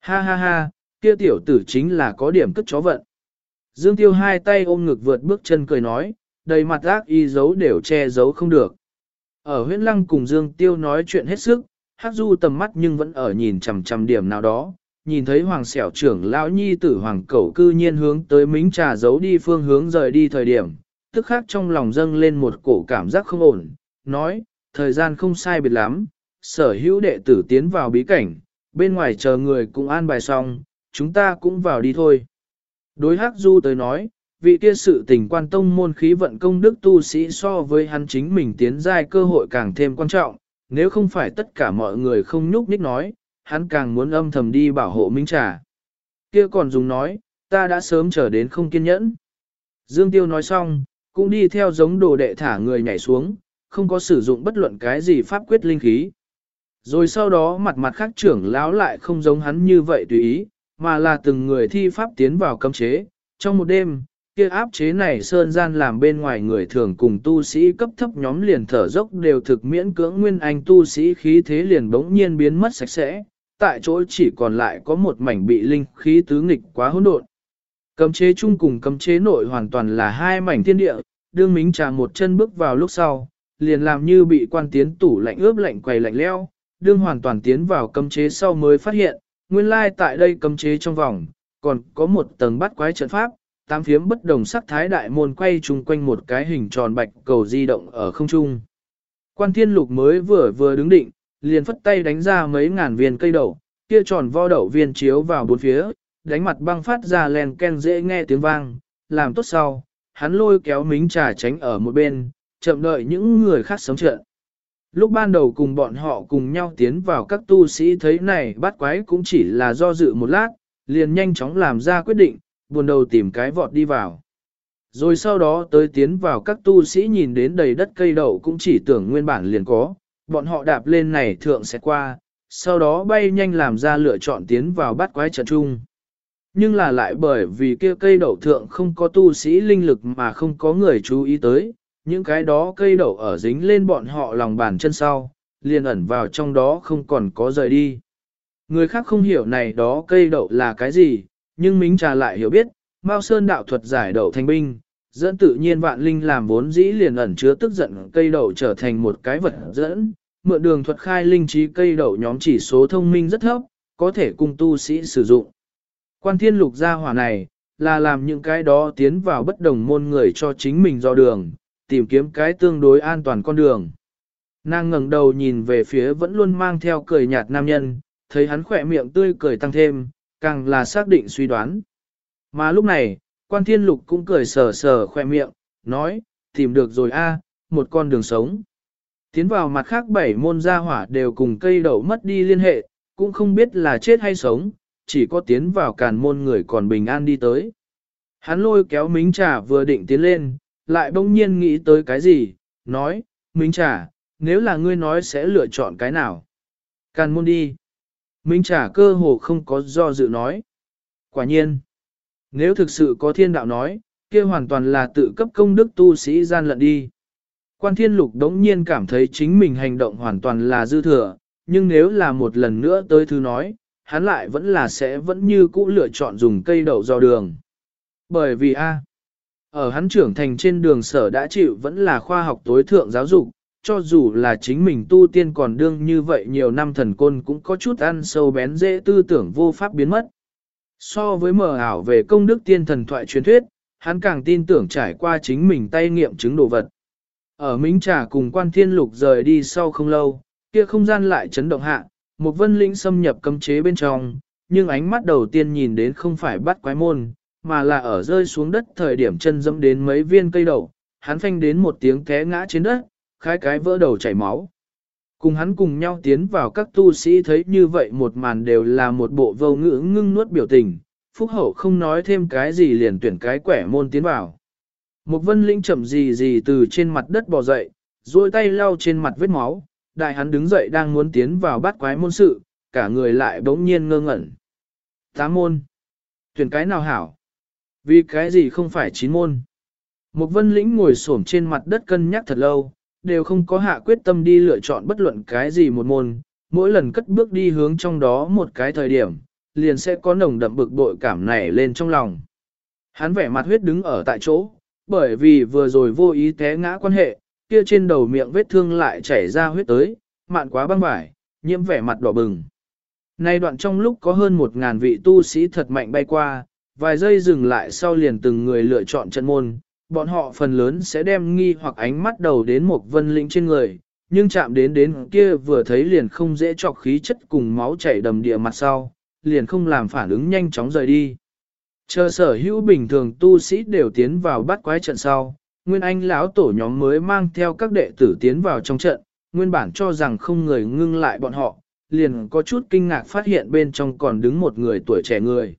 Ha ha ha, kia tiểu tử chính là có điểm cất chó vận. Dương Tiêu hai tay ôm ngực vượt bước chân cười nói, đầy mặt ác y giấu đều che giấu không được. Ở huyện lăng cùng Dương Tiêu nói chuyện hết sức, Hắc Du tầm mắt nhưng vẫn ở nhìn chằm chằm điểm nào đó, nhìn thấy hoàng xẻo trưởng lão nhi tử hoàng cẩu cư nhiên hướng tới mính trà giấu đi phương hướng rời đi thời điểm, tức khác trong lòng dâng lên một cổ cảm giác không ổn, nói, thời gian không sai biệt lắm, sở hữu đệ tử tiến vào bí cảnh, bên ngoài chờ người cũng an bài xong, chúng ta cũng vào đi thôi. Đối Hắc Du tới nói, vị kia sự tình quan tông môn khí vận công đức tu sĩ so với hắn chính mình tiến giai cơ hội càng thêm quan trọng, nếu không phải tất cả mọi người không nhúc nhích nói, hắn càng muốn âm thầm đi bảo hộ Minh Trà. Kia còn dùng nói, ta đã sớm trở đến không kiên nhẫn. Dương Tiêu nói xong, cũng đi theo giống đồ đệ thả người nhảy xuống, không có sử dụng bất luận cái gì pháp quyết linh khí. Rồi sau đó mặt mặt khác trưởng lão lại không giống hắn như vậy tùy ý, mà là từng người thi pháp tiến vào cấm chế. Trong một đêm, kia áp chế này sơn gian làm bên ngoài người thường cùng tu sĩ cấp thấp nhóm liền thở dốc đều thực miễn cưỡng nguyên anh tu sĩ khí thế liền bỗng nhiên biến mất sạch sẽ, tại chỗ chỉ còn lại có một mảnh bị linh khí tứ nghịch quá hỗn độn. Cấm chế chung cùng cấm chế nội hoàn toàn là hai mảnh thiên địa, đương mính trà một chân bước vào lúc sau, liền làm như bị quan tiến tủ lạnh ướp lạnh quầy lạnh leo, đương hoàn toàn tiến vào cấm chế sau mới phát hiện, nguyên lai tại đây cấm chế trong vòng, còn có một tầng bắt quái trận pháp, tám phiếm bất đồng sắc thái đại môn quay chung quanh một cái hình tròn bạch cầu di động ở không trung. Quan thiên lục mới vừa vừa đứng định, liền phất tay đánh ra mấy ngàn viên cây đậu, kia tròn vo đậu viên chiếu vào bốn phía, đánh mặt băng phát ra len ken dễ nghe tiếng vang, làm tốt sau, hắn lôi kéo mính trà tránh ở một bên, chậm đợi những người khác sống trận. Lúc ban đầu cùng bọn họ cùng nhau tiến vào các tu sĩ thấy này bắt quái cũng chỉ là do dự một lát, liền nhanh chóng làm ra quyết định, buồn đầu tìm cái vọt đi vào. Rồi sau đó tới tiến vào các tu sĩ nhìn đến đầy đất cây đậu cũng chỉ tưởng nguyên bản liền có, bọn họ đạp lên này thượng sẽ qua, sau đó bay nhanh làm ra lựa chọn tiến vào bắt quái trận chung. Nhưng là lại bởi vì kia cây đậu thượng không có tu sĩ linh lực mà không có người chú ý tới, những cái đó cây đậu ở dính lên bọn họ lòng bàn chân sau, liền ẩn vào trong đó không còn có rời đi. Người khác không hiểu này đó cây đậu là cái gì, nhưng Mính Trà lại hiểu biết, Mao Sơn đạo thuật giải đậu thành binh, dẫn tự nhiên vạn linh làm vốn dĩ liền ẩn chứa tức giận cây đậu trở thành một cái vật dẫn, mượn đường thuật khai linh trí cây đậu nhóm chỉ số thông minh rất thấp, có thể cung tu sĩ sử dụng. Quan thiên lục gia hỏa này, là làm những cái đó tiến vào bất đồng môn người cho chính mình do đường, tìm kiếm cái tương đối an toàn con đường. Nàng ngẩng đầu nhìn về phía vẫn luôn mang theo cười nhạt nam nhân, thấy hắn khỏe miệng tươi cười tăng thêm, càng là xác định suy đoán. Mà lúc này, quan thiên lục cũng cười sờ sờ khỏe miệng, nói, tìm được rồi a, một con đường sống. Tiến vào mặt khác bảy môn gia hỏa đều cùng cây đậu mất đi liên hệ, cũng không biết là chết hay sống, chỉ có tiến vào càn môn người còn bình an đi tới. Hắn lôi kéo mính trà vừa định tiến lên, lại bỗng nhiên nghĩ tới cái gì, nói, Minh trà, nếu là ngươi nói sẽ lựa chọn cái nào. Càn môn đi. Minh trà cơ hồ không có do dự nói. Quả nhiên, nếu thực sự có thiên đạo nói, kia hoàn toàn là tự cấp công đức tu sĩ gian lận đi. Quan thiên lục đống nhiên cảm thấy chính mình hành động hoàn toàn là dư thừa, nhưng nếu là một lần nữa tới thứ nói, hắn lại vẫn là sẽ vẫn như cũ lựa chọn dùng cây đậu do đường. Bởi vì a ở hắn trưởng thành trên đường sở đã chịu vẫn là khoa học tối thượng giáo dục, cho dù là chính mình tu tiên còn đương như vậy nhiều năm thần côn cũng có chút ăn sâu bén dễ tư tưởng vô pháp biến mất. So với mờ ảo về công đức tiên thần thoại truyền thuyết, hắn càng tin tưởng trải qua chính mình tay nghiệm chứng đồ vật. Ở Minh Trà cùng quan thiên lục rời đi sau không lâu, kia không gian lại chấn động hạ, một vân linh xâm nhập cấm chế bên trong, nhưng ánh mắt đầu tiên nhìn đến không phải bắt quái môn, mà là ở rơi xuống đất thời điểm chân dẫm đến mấy viên cây đậu, hắn phanh đến một tiếng té ngã trên đất, khai cái vỡ đầu chảy máu. Cùng hắn cùng nhau tiến vào các tu sĩ thấy như vậy một màn đều là một bộ vô ngữ ngưng nuốt biểu tình, phúc hậu không nói thêm cái gì liền tuyển cái quẻ môn tiến vào. Một vân linh chậm gì gì từ trên mặt đất bò dậy, duỗi tay lau trên mặt vết máu, đại hắn đứng dậy đang muốn tiến vào bát quái môn sự, cả người lại bỗng nhiên ngơ ngẩn. Tám môn. Tuyển cái nào hảo? Vì cái gì không phải chín môn? Một vân lĩnh ngồi xổm trên mặt đất cân nhắc thật lâu, đều không có hạ quyết tâm đi lựa chọn bất luận cái gì một môn, mỗi lần cất bước đi hướng trong đó một cái thời điểm, liền sẽ có nồng đậm bực bội cảm nảy lên trong lòng. Hắn vẻ mặt huyết đứng ở tại chỗ, bởi vì vừa rồi vô ý té ngã quan hệ, kia trên đầu miệng vết thương lại chảy ra huyết tới, mạn quá băng vải, nhiễm vẻ mặt đỏ bừng. Nay đoạn trong lúc có hơn một ngàn vị tu sĩ thật mạnh bay qua, vài giây dừng lại sau liền từng người lựa chọn trận môn, bọn họ phần lớn sẽ đem nghi hoặc ánh mắt đầu đến một vân linh trên người, nhưng chạm đến đến kia vừa thấy liền không dễ chọc khí chất cùng máu chảy đầm địa mặt sau, liền không làm phản ứng nhanh chóng rời đi. Chờ sở hữu bình thường tu sĩ đều tiến vào bắt quái trận sau, Nguyên Anh lão tổ nhóm mới mang theo các đệ tử tiến vào trong trận, nguyên bản cho rằng không người ngưng lại bọn họ, liền có chút kinh ngạc phát hiện bên trong còn đứng một người tuổi trẻ người.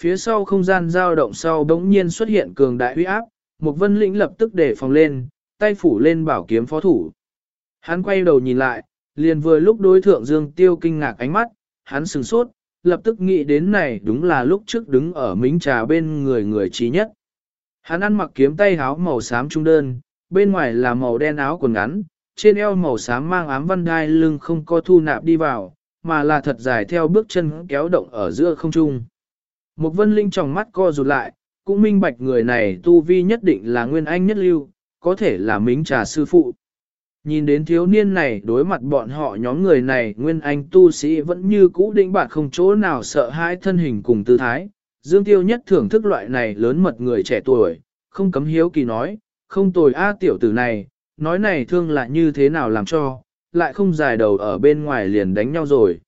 Phía sau không gian dao động sau bỗng nhiên xuất hiện cường đại uy áp, một vân lĩnh lập tức để phòng lên, tay phủ lên bảo kiếm phó thủ. Hắn quay đầu nhìn lại, liền vừa lúc đối thượng Dương Tiêu kinh ngạc ánh mắt, hắn sừng sốt, lập tức nghĩ đến này đúng là lúc trước đứng ở mính trà bên người người trí nhất. Hắn ăn mặc kiếm tay áo màu xám trung đơn, bên ngoài là màu đen áo quần ngắn, trên eo màu xám mang ám văn đai lưng không có thu nạp đi vào, mà là thật dài theo bước chân kéo động ở giữa không trung. Một vân linh trong mắt co rụt lại, cũng minh bạch người này tu vi nhất định là nguyên anh nhất lưu, có thể là mính trà sư phụ. Nhìn đến thiếu niên này đối mặt bọn họ nhóm người này nguyên anh tu sĩ vẫn như cũ định bạc không chỗ nào sợ hãi thân hình cùng tư thái. Dương Tiêu nhất thưởng thức loại này lớn mật người trẻ tuổi, không cấm hiếu kỳ nói, không tồi a tiểu tử này, nói này thương là như thế nào làm cho, lại không dài đầu ở bên ngoài liền đánh nhau rồi.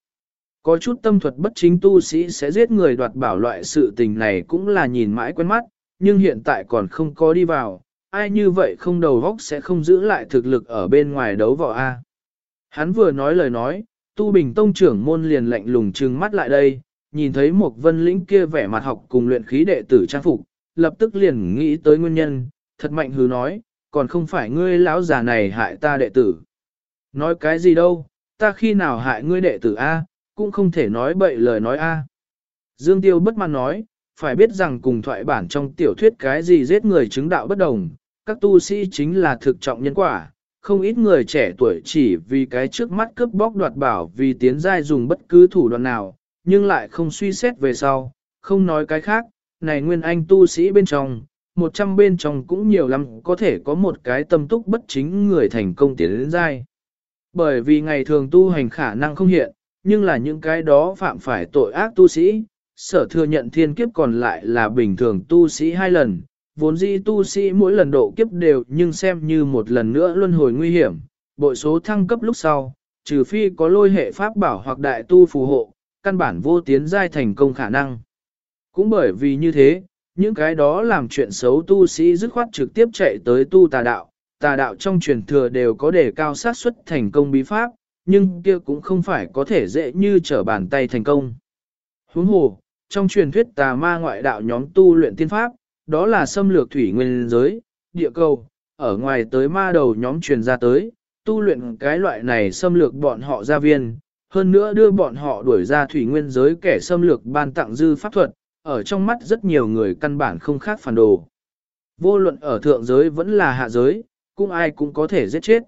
Có chút tâm thuật bất chính tu sĩ sẽ giết người đoạt bảo loại sự tình này cũng là nhìn mãi quen mắt, nhưng hiện tại còn không có đi vào, ai như vậy không đầu góc sẽ không giữ lại thực lực ở bên ngoài đấu võ A. Hắn vừa nói lời nói, tu bình tông trưởng môn liền lạnh lùng trừng mắt lại đây, nhìn thấy một vân lĩnh kia vẻ mặt học cùng luyện khí đệ tử trang phục, lập tức liền nghĩ tới nguyên nhân, thật mạnh hứ nói, còn không phải ngươi lão già này hại ta đệ tử. Nói cái gì đâu, ta khi nào hại ngươi đệ tử A, cũng không thể nói bậy lời nói A. Dương Tiêu bất mãn nói, phải biết rằng cùng thoại bản trong tiểu thuyết cái gì giết người chứng đạo bất đồng, các tu sĩ chính là thực trọng nhân quả, không ít người trẻ tuổi chỉ vì cái trước mắt cướp bóc đoạt bảo vì tiến giai dùng bất cứ thủ đoạn nào, nhưng lại không suy xét về sau, không nói cái khác, này nguyên anh tu sĩ bên trong, một trăm bên trong cũng nhiều lắm có thể có một cái tâm túc bất chính người thành công tiến đến giai. Bởi vì ngày thường tu hành khả năng không hiện, nhưng là những cái đó phạm phải tội ác tu sĩ, sở thừa nhận thiên kiếp còn lại là bình thường tu sĩ hai lần, vốn dĩ tu sĩ mỗi lần độ kiếp đều nhưng xem như một lần nữa luân hồi nguy hiểm, bội số thăng cấp lúc sau, trừ phi có lôi hệ pháp bảo hoặc đại tu phù hộ, căn bản vô tiến giai thành công khả năng. Cũng bởi vì như thế, những cái đó làm chuyện xấu tu sĩ dứt khoát trực tiếp chạy tới tu tà đạo, tà đạo trong truyền thừa đều có đề cao sát suất thành công bí pháp, nhưng kia cũng không phải có thể dễ như trở bàn tay thành công. Huống hồ, trong truyền thuyết tà ma ngoại đạo nhóm tu luyện tiên pháp, đó là xâm lược thủy nguyên giới, địa cầu, ở ngoài tới ma đầu nhóm truyền ra tới, tu luyện cái loại này xâm lược bọn họ gia viên, hơn nữa đưa bọn họ đuổi ra thủy nguyên giới kẻ xâm lược ban tặng dư pháp thuật, ở trong mắt rất nhiều người căn bản không khác phản đồ. Vô luận ở thượng giới vẫn là hạ giới, cũng ai cũng có thể giết chết.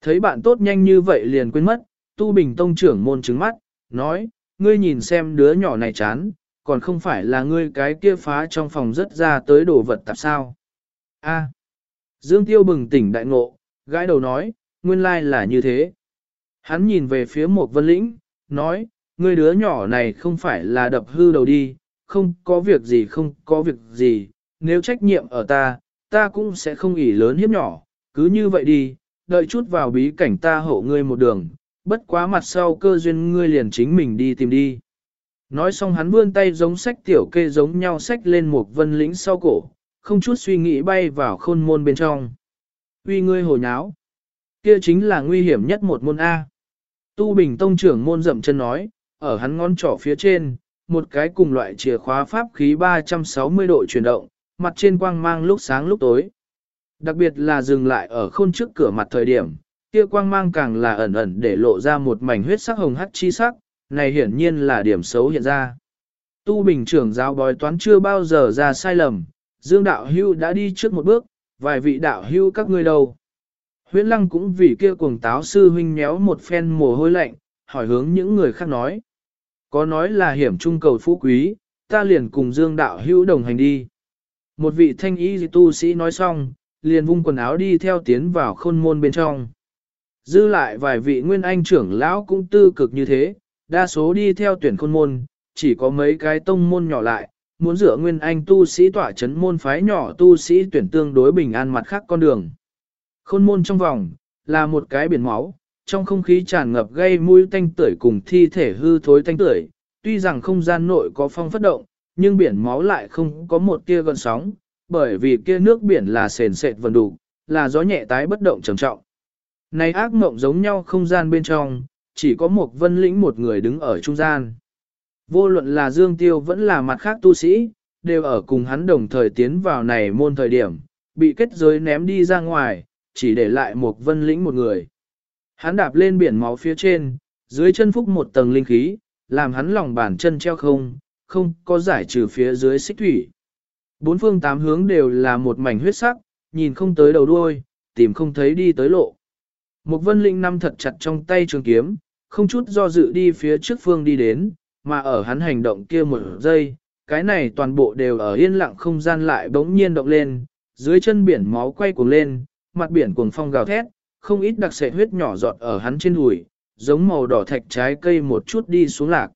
Thấy bạn tốt nhanh như vậy liền quên mất, Tu Bình Tông trưởng môn trứng mắt, nói, ngươi nhìn xem đứa nhỏ này chán, còn không phải là ngươi cái kia phá trong phòng rất ra tới đồ vật tạp sao. A. Dương Tiêu bừng tỉnh đại ngộ, gãi đầu nói, nguyên lai là như thế. Hắn nhìn về phía một vân lĩnh, nói, ngươi đứa nhỏ này không phải là đập hư đầu đi, không có việc gì không có việc gì, nếu trách nhiệm ở ta, ta cũng sẽ không ỉ lớn hiếp nhỏ, cứ như vậy đi, đợi chút vào bí cảnh ta hộ ngươi một đường, bất quá mặt sau cơ duyên ngươi liền chính mình đi tìm đi. Nói xong hắn vươn tay giống sách tiểu kê giống nhau sách lên một vân lĩnh sau cổ, không chút suy nghĩ bay vào khôn môn bên trong. Uy ngươi hồ nháo. Kia chính là nguy hiểm nhất một môn A. Tu Bình Tông trưởng môn dậm chân nói, ở hắn ngón trỏ phía trên, một cái cùng loại chìa khóa pháp khí 360 độ chuyển động, mặt trên quang mang lúc sáng lúc tối. Đặc biệt là dừng lại ở khôn trước cửa mặt thời điểm, kia quang mang càng là ẩn ẩn để lộ ra một mảnh huyết sắc hồng hắc chi sắc, này hiển nhiên là điểm xấu hiện ra. Tu Bình trưởng giáo bói toán chưa bao giờ ra sai lầm, Dương Đạo Hưu đã đi trước một bước, vài vị đạo hưu các ngươi đâu. Huyễn Lăng cũng vì kia cuồng táo sư huynh méo một phen mồ hôi lạnh, hỏi hướng những người khác nói. Có nói là hiểm trung cầu phú quý, ta liền cùng Dương Đạo Hưu đồng hành đi. Một vị thanh y tu sĩ nói xong, liền vung quần áo đi theo tiến vào khôn môn bên trong. Dư lại vài vị nguyên anh trưởng lão cũng tư cực như thế, đa số đi theo tuyển khôn môn, chỉ có mấy cái tông môn nhỏ lại, muốn dựa nguyên anh tu sĩ tỏa chấn môn phái nhỏ tu sĩ tuyển tương đối bình an mặt khác con đường. Khôn môn trong vòng, là một cái biển máu, trong không khí tràn ngập gây mũi tanh tưởi cùng thi thể hư thối tanh tưởi, tuy rằng không gian nội có phong phất động, nhưng biển máu lại không có một tia gần sóng, bởi vì kia nước biển là sền sệt vần đủ, là gió nhẹ tái bất động trầm trọng. Này ác mộng giống nhau không gian bên trong, chỉ có một vân lĩnh một người đứng ở trung gian. Vô luận là Dương Tiêu vẫn là mặt khác tu sĩ, đều ở cùng hắn đồng thời tiến vào này môn thời điểm, bị kết giới ném đi ra ngoài, chỉ để lại một vân lĩnh một người. Hắn đạp lên biển máu phía trên, dưới chân phúc một tầng linh khí, làm hắn lòng bàn chân treo không, không có giải trừ phía dưới xích thủy. Bốn phương tám hướng đều là một mảnh huyết sắc, nhìn không tới đầu đuôi, tìm không thấy đi tới lộ. Một vân linh nắm thật chặt trong tay trường kiếm, không chút do dự đi phía trước phương đi đến, mà ở hắn hành động kia một giây, cái này toàn bộ đều ở yên lặng không gian lại bỗng nhiên động lên, dưới chân biển máu quay cuồng lên, mặt biển cuồng phong gào thét, không ít đặc sệt huyết nhỏ giọt ở hắn trên đùi, giống màu đỏ thạch trái cây một chút đi xuống lạc.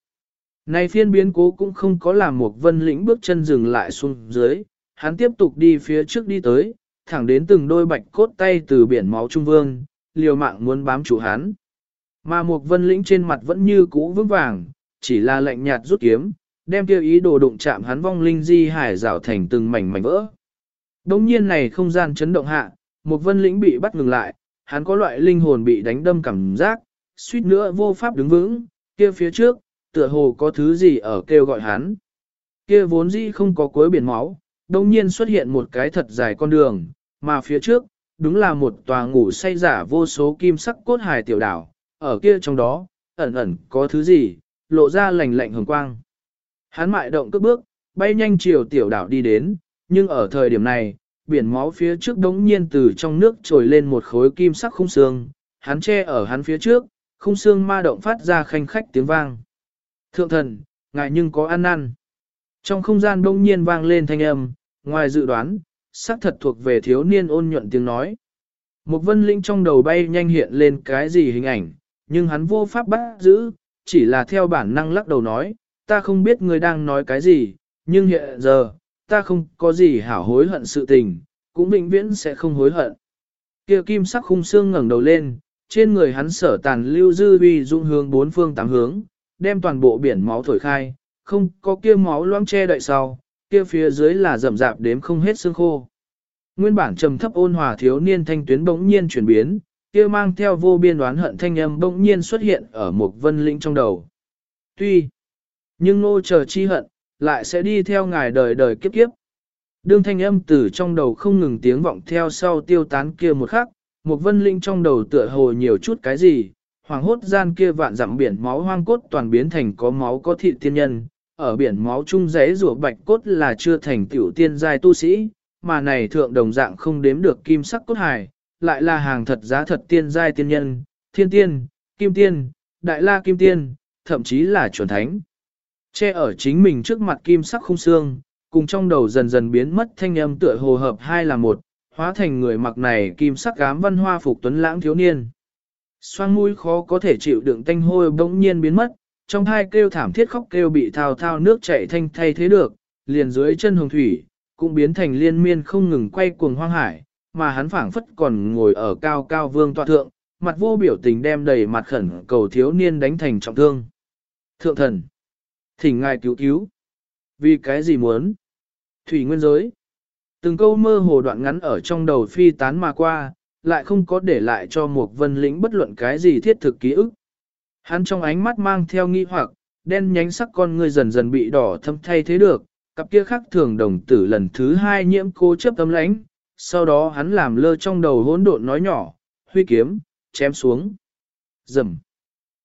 Này phiên biến cố cũng không có làm một vân lĩnh bước chân dừng lại xuống dưới, hắn tiếp tục đi phía trước đi tới, thẳng đến từng đôi bạch cốt tay từ biển máu trung vương, liều mạng muốn bám chủ hắn. Mà một vân lĩnh trên mặt vẫn như cũ vững vàng, chỉ là lạnh nhạt rút kiếm, đem tiêu ý đồ đụng chạm hắn vong linh di hải rảo thành từng mảnh mảnh vỡ. Đống nhiên này không gian chấn động hạ, một vân lĩnh bị bắt ngừng lại, hắn có loại linh hồn bị đánh đâm cảm giác, suýt nữa vô pháp đứng vững, kia phía trước, tựa hồ có thứ gì ở kêu gọi hắn. Kia vốn dĩ không có cuối biển máu, đồng nhiên xuất hiện một cái thật dài con đường, mà phía trước, đúng là một tòa ngủ say giả vô số kim sắc cốt hài tiểu đảo, ở kia trong đó, ẩn ẩn có thứ gì, lộ ra lạnh lạnh hồng quang. Hắn mại động cước bước, bay nhanh chiều tiểu đảo đi đến, nhưng ở thời điểm này, biển máu phía trước đống nhiên từ trong nước trồi lên một khối kim sắc khung xương, hắn che ở hắn phía trước, khung xương ma động phát ra khanh khách tiếng vang. Thượng thần, ngài nhưng có ăn năn. Trong không gian đông nhiên vang lên thanh âm, ngoài dự đoán, xác thật thuộc về thiếu niên ôn nhuận tiếng nói. Một vân linh trong đầu bay nhanh hiện lên cái gì hình ảnh, nhưng hắn vô pháp bắt giữ, chỉ là theo bản năng lắc đầu nói, ta không biết người đang nói cái gì, nhưng hiện giờ, ta không có gì hảo hối hận sự tình, cũng vĩnh viễn sẽ không hối hận. Kia kim sắc khung xương ngẩng đầu lên, trên người hắn sở tàn lưu dư uy dung hướng bốn phương tám hướng, đem toàn bộ biển máu thổi khai, không có kia máu loãng che đậy sau, kia phía dưới là rậm rạp đếm không hết xương khô. Nguyên bản trầm thấp ôn hòa thiếu niên thanh tuyến bỗng nhiên chuyển biến, kia mang theo vô biên đoán hận thanh âm bỗng nhiên xuất hiện ở một vân linh trong đầu. Tuy, nhưng nô chờ chi hận, lại sẽ đi theo ngài đời đời kiếp kiếp. Đương thanh âm từ trong đầu không ngừng tiếng vọng theo sau tiêu tán kia một khắc, một vân linh trong đầu tựa hồ nhiều chút cái gì, hoàng hốt gian kia vạn dặm biển máu hoang cốt toàn biến thành có máu có thị tiên nhân, ở biển máu chung giấy rùa bạch cốt là chưa thành tiểu tiên giai tu sĩ, mà này thượng đồng dạng không đếm được kim sắc cốt hài, lại là hàng thật giá thật tiên giai tiên nhân, thiên tiên, kim tiên, đại la kim tiên, thậm chí là chuẩn thánh. Che ở chính mình trước mặt kim sắc không xương, cùng trong đầu dần dần biến mất thanh âm tựa hồ hợp hai là một, hóa thành người mặc này kim sắc gám văn hoa phục tuấn lãng thiếu niên. Xoang mũi khó có thể chịu đựng tanh hôi bỗng nhiên biến mất, trong hai kêu thảm thiết khóc kêu bị thao thao nước chảy thanh thay thế được, liền dưới chân hồng thủy, cũng biến thành liên miên không ngừng quay cuồng hoang hải, mà hắn phảng phất còn ngồi ở cao cao vương tọa thượng, mặt vô biểu tình đem đầy mặt khẩn cầu thiếu niên đánh thành trọng thương. Thượng thần, thỉnh ngài cứu cứu. Vì cái gì muốn? Thủy nguyên giới. Từng câu mơ hồ đoạn ngắn ở trong đầu phi tán mà qua, lại không có để lại cho một vân lĩnh bất luận cái gì thiết thực ký ức. Hắn trong ánh mắt mang theo nghi hoặc, đen nhánh sắc con người dần dần bị đỏ thâm thay thế được, cặp kia khắc thường đồng tử lần thứ hai nhiễm cố chấp tấm lãnh, sau đó hắn làm lơ trong đầu hỗn độn nói nhỏ, huy kiếm, chém xuống. Dầm.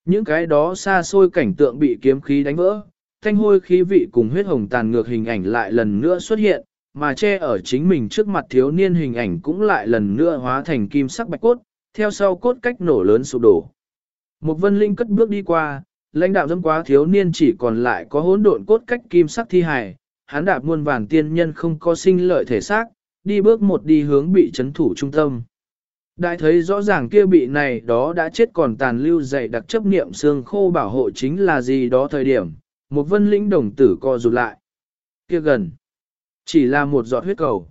Những cái đó xa xôi cảnh tượng bị kiếm khí đánh vỡ, thanh hôi khí vị cùng huyết hồng tàn ngược hình ảnh lại lần nữa xuất hiện, mà che ở chính mình trước mặt thiếu niên hình ảnh cũng lại lần nữa hóa thành kim sắc bạch cốt, theo sau cốt cách nổ lớn sụp đổ. Một vân linh cất bước đi qua, lãnh đạo dâm quá thiếu niên chỉ còn lại có hỗn độn cốt cách kim sắc thi hài, hắn đạp muôn vàng tiên nhân không có sinh lợi thể xác, đi bước một đi hướng bị chấn thủ trung tâm. Đại thấy rõ ràng kia bị này đó đã chết còn tàn lưu dày đặc chấp niệm xương khô bảo hộ chính là gì đó thời điểm, một vân lĩnh đồng tử co rụt lại. Kia gần, chỉ là một giọt huyết cầu.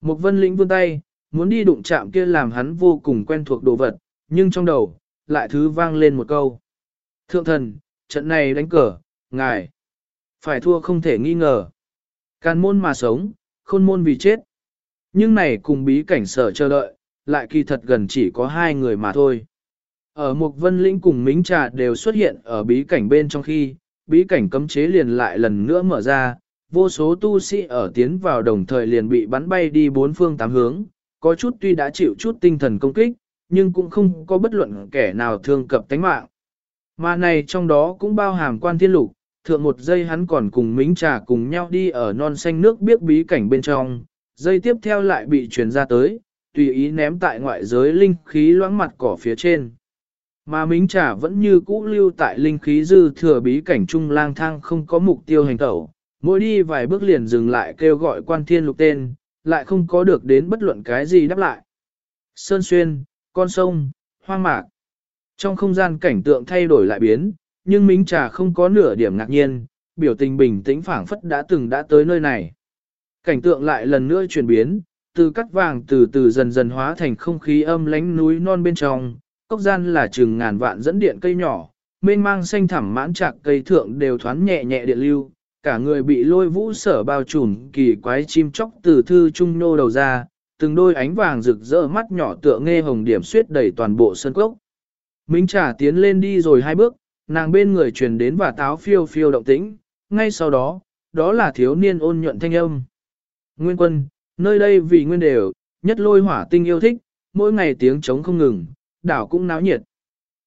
Một vân lĩnh vươn tay, muốn đi đụng chạm kia làm hắn vô cùng quen thuộc đồ vật, nhưng trong đầu, lại thứ vang lên một câu. Thượng thần, trận này đánh cờ, ngài, phải thua không thể nghi ngờ. Can môn mà sống, khôn môn vì chết. Nhưng này cùng bí cảnh sở chờ đợi, lại kỳ thật gần chỉ có hai người mà thôi. Ở một vân lĩnh cùng mính trà đều xuất hiện ở bí cảnh bên trong khi, bí cảnh cấm chế liền lại lần nữa mở ra, vô số tu sĩ ở tiến vào đồng thời liền bị bắn bay đi bốn phương tám hướng, có chút tuy đã chịu chút tinh thần công kích, nhưng cũng không có bất luận kẻ nào thương cập tánh mạng. Mà này trong đó cũng bao hàm quan thiên lục, thượng một giây hắn còn cùng mính trà cùng nhau đi ở non xanh nước biết bí cảnh bên trong, dây tiếp theo lại bị truyền ra tới, tùy ý ném tại ngoại giới linh khí loãng mặt cỏ phía trên. Mà mính trà vẫn như cũ lưu tại linh khí dư thừa bí cảnh trung lang thang không có mục tiêu hành tẩu, mỗi đi vài bước liền dừng lại kêu gọi quan thiên lục tên, lại không có được đến bất luận cái gì đáp lại. Sơn xuyên, con sông, hoang mạc. Trong không gian cảnh tượng thay đổi lại biến, nhưng mính trà không có nửa điểm ngạc nhiên, biểu tình bình tĩnh phảng phất đã từng đã tới nơi này. Cảnh tượng lại lần nữa chuyển biến, từ cắt vàng từ từ dần dần hóa thành không khí âm lánh núi non bên trong, cốc gian là chừng ngàn vạn dẫn điện cây nhỏ, mênh mang xanh thẳm mãn trạc cây thượng đều thoáng nhẹ nhẹ điện lưu, cả người bị lôi vũ sở bao trùm kỳ quái chim chóc từ thư trung nô đầu ra, từng đôi ánh vàng rực rỡ mắt nhỏ tựa nghe hồng điểm suyết đầy toàn bộ sân cốc. Minh trả tiến lên đi rồi hai bước, nàng bên người truyền đến và táo phiêu phiêu động tĩnh, ngay sau đó, đó là thiếu niên ôn nhuận thanh âm. Nguyên quân, nơi đây vì nguyên đều, nhất lôi hỏa tinh yêu thích, mỗi ngày tiếng trống không ngừng, đảo cũng náo nhiệt.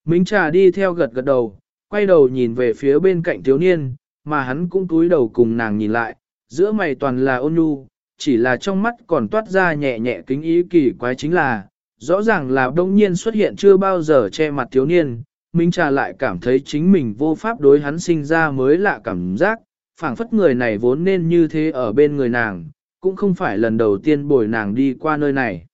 minh trà đi theo gật gật đầu, quay đầu nhìn về phía bên cạnh thiếu niên, mà hắn cũng túi đầu cùng nàng nhìn lại, giữa mày toàn là ôn nhu, chỉ là trong mắt còn toát ra nhẹ nhẹ kính ý kỳ quái chính là, rõ ràng là đông nhiên xuất hiện chưa bao giờ che mặt thiếu niên, Minh Trà lại cảm thấy chính mình vô pháp đối hắn sinh ra mới lạ cảm giác, phảng phất người này vốn nên như thế ở bên người nàng, cũng không phải lần đầu tiên bồi nàng đi qua nơi này.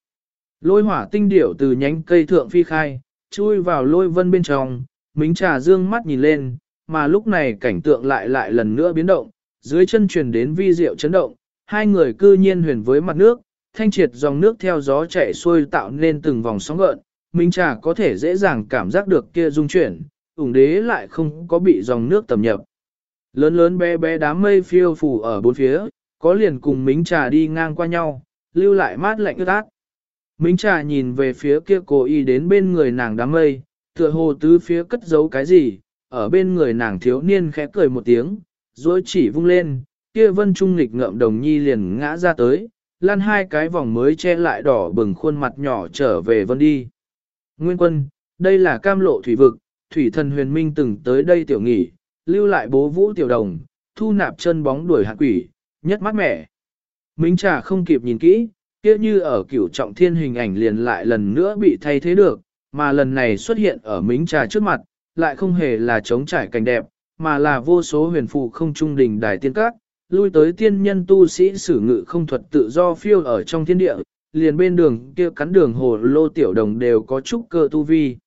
Lôi hỏa tinh điểu từ nhánh cây thượng phi khai, chui vào lôi vân bên trong, Minh trà dương mắt nhìn lên, mà lúc này cảnh tượng lại lại lần nữa biến động, dưới chân truyền đến vi diệu chấn động, hai người cư nhiên huyền với mặt nước, thanh triệt dòng nước theo gió chảy xuôi tạo nên từng vòng sóng gợn, Minh Trà có thể dễ dàng cảm giác được kia dung chuyển, ủng đế lại không có bị dòng nước tầm nhập. Lớn lớn bé bé đám mây phiêu phủ ở bốn phía, có liền cùng Minh Trà đi ngang qua nhau, lưu lại mát lạnh ướt át. Minh Trà nhìn về phía kia cố ý đến bên người nàng đám mây, tựa hồ tứ phía cất giấu cái gì, ở bên người nàng thiếu niên khẽ cười một tiếng, rồi chỉ vung lên, kia vân trung nghịch ngợm đồng nhi liền ngã ra tới, lăn hai cái vòng mới che lại đỏ bừng khuôn mặt nhỏ trở về vân đi. Nguyên quân, đây là cam lộ thủy vực, thủy thần huyền minh từng tới đây tiểu nghỉ, lưu lại bố vũ tiểu đồng, thu nạp chân bóng đuổi hạt quỷ, nhất mắt mẻ. Minh trà không kịp nhìn kỹ, kia như ở cửu trọng thiên hình ảnh liền lại lần nữa bị thay thế được, mà lần này xuất hiện ở Minh trà trước mặt, lại không hề là chống trải cảnh đẹp, mà là vô số huyền phụ không trung đình đài tiên các, lui tới tiên nhân tu sĩ sử ngự không thuật tự do phiêu ở trong thiên địa, liền bên đường kia cắn đường hồ lô tiểu đồng đều có chút cơ tu vi.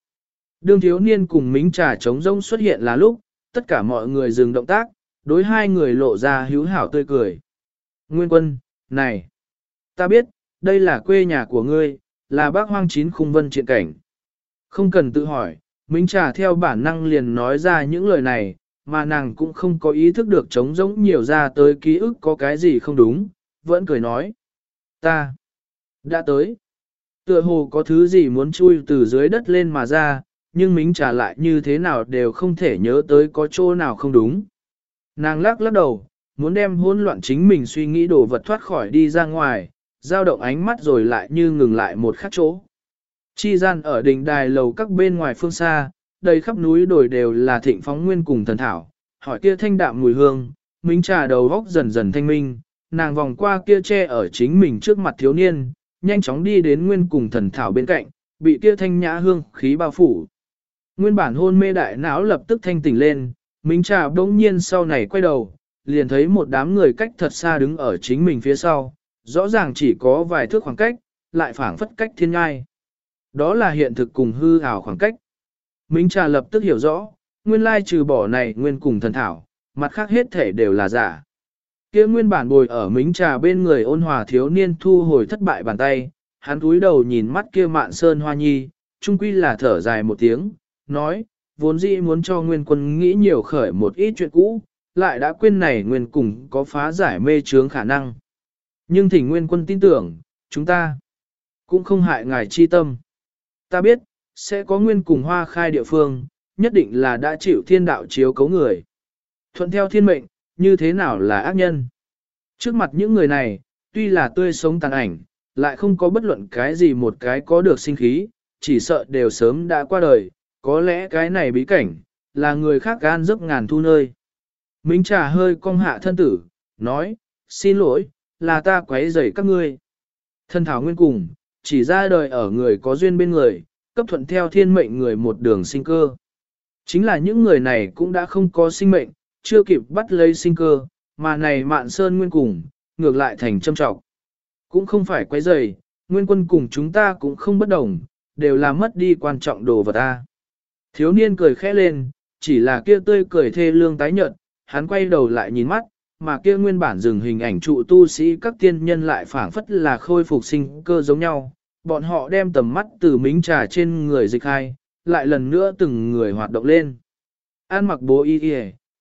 Đường thiếu niên cùng mính trà trống rông xuất hiện là lúc, tất cả mọi người dừng động tác, đối hai người lộ ra hữu hảo tươi cười. Nguyên quân, này, ta biết, đây là quê nhà của ngươi, là bác hoang chín khung vân triện cảnh. Không cần tự hỏi, Minh Trà theo bản năng liền nói ra những lời này, mà nàng cũng không có ý thức được trống rỗng nhiều ra tới ký ức có cái gì không đúng, vẫn cười nói. Ta, đã tới. Tựa hồ có thứ gì muốn chui từ dưới đất lên mà ra, nhưng Mính trả lại như thế nào đều không thể nhớ tới có chỗ nào không đúng. Nàng lắc lắc đầu, muốn đem hỗn loạn chính mình suy nghĩ đồ vật thoát khỏi đi ra ngoài, dao động ánh mắt rồi lại như ngừng lại một khắc chỗ. Chi gian ở đỉnh đài lầu các bên ngoài phương xa, đầy khắp núi đồi đều là thịnh phóng nguyên cùng thần thảo, hỏi kia thanh đạm mùi hương, minh trà đầu góc dần dần thanh minh, nàng vòng qua kia che ở chính mình trước mặt thiếu niên, nhanh chóng đi đến nguyên cùng thần thảo bên cạnh, bị kia thanh nhã hương khí bao phủ. Nguyên bản hôn mê đại não lập tức thanh tỉnh lên, Minh Trà bỗng nhiên sau này quay đầu, liền thấy một đám người cách thật xa đứng ở chính mình phía sau, rõ ràng chỉ có vài thước khoảng cách, lại phảng phất cách thiên ngai. Đó là hiện thực cùng hư ảo khoảng cách. Minh Trà lập tức hiểu rõ, nguyên lai trừ bỏ này nguyên cùng thần thảo, mặt khác hết thể đều là giả. Kia nguyên bản bồi ở mính trà bên người ôn hòa thiếu niên thu hồi thất bại bàn tay, hắn túi đầu nhìn mắt kia mạn sơn hoa nhi, trung quy là thở dài một tiếng, nói, vốn dĩ muốn cho nguyên quân nghĩ nhiều khởi một ít chuyện cũ, lại đã quên này nguyên cùng có phá giải mê trướng khả năng. Nhưng thỉnh nguyên quân tin tưởng, chúng ta cũng không hại ngài chi tâm. Ta biết, sẽ có nguyên cùng hoa khai địa phương, nhất định là đã chịu thiên đạo chiếu cấu người. Thuận theo thiên mệnh, như thế nào là ác nhân. Trước mặt những người này, tuy là tươi sống tàn ảnh, lại không có bất luận cái gì một cái có được sinh khí, chỉ sợ đều sớm đã qua đời, có lẽ cái này bí cảnh, là người khác gan giấc ngàn thu nơi. Minh trà hơi cong hạ thân tử, nói, xin lỗi, là ta quấy rầy các ngươi. Thân thảo nguyên cùng, chỉ ra đời ở người có duyên bên người, cấp thuận theo thiên mệnh người một đường sinh cơ. Chính là những người này cũng đã không có sinh mệnh, chưa kịp bắt lấy sinh cơ, mà này mạn sơn nguyên cùng, ngược lại thành châm trọng. Cũng không phải quấy rầy, nguyên quân cùng chúng ta cũng không bất đồng, đều là mất đi quan trọng đồ vật ta. Thiếu niên cười khẽ lên, chỉ là kia tươi cười thê lương tái nhợt, hắn quay đầu lại nhìn mắt, mà kia nguyên bản dừng hình ảnh trụ tu sĩ các tiên nhân lại phảng phất là khôi phục sinh cơ giống nhau. Bọn họ đem tầm mắt từ mính trà trên người dịch hai, lại lần nữa từng người hoạt động lên. An mặc bố y y,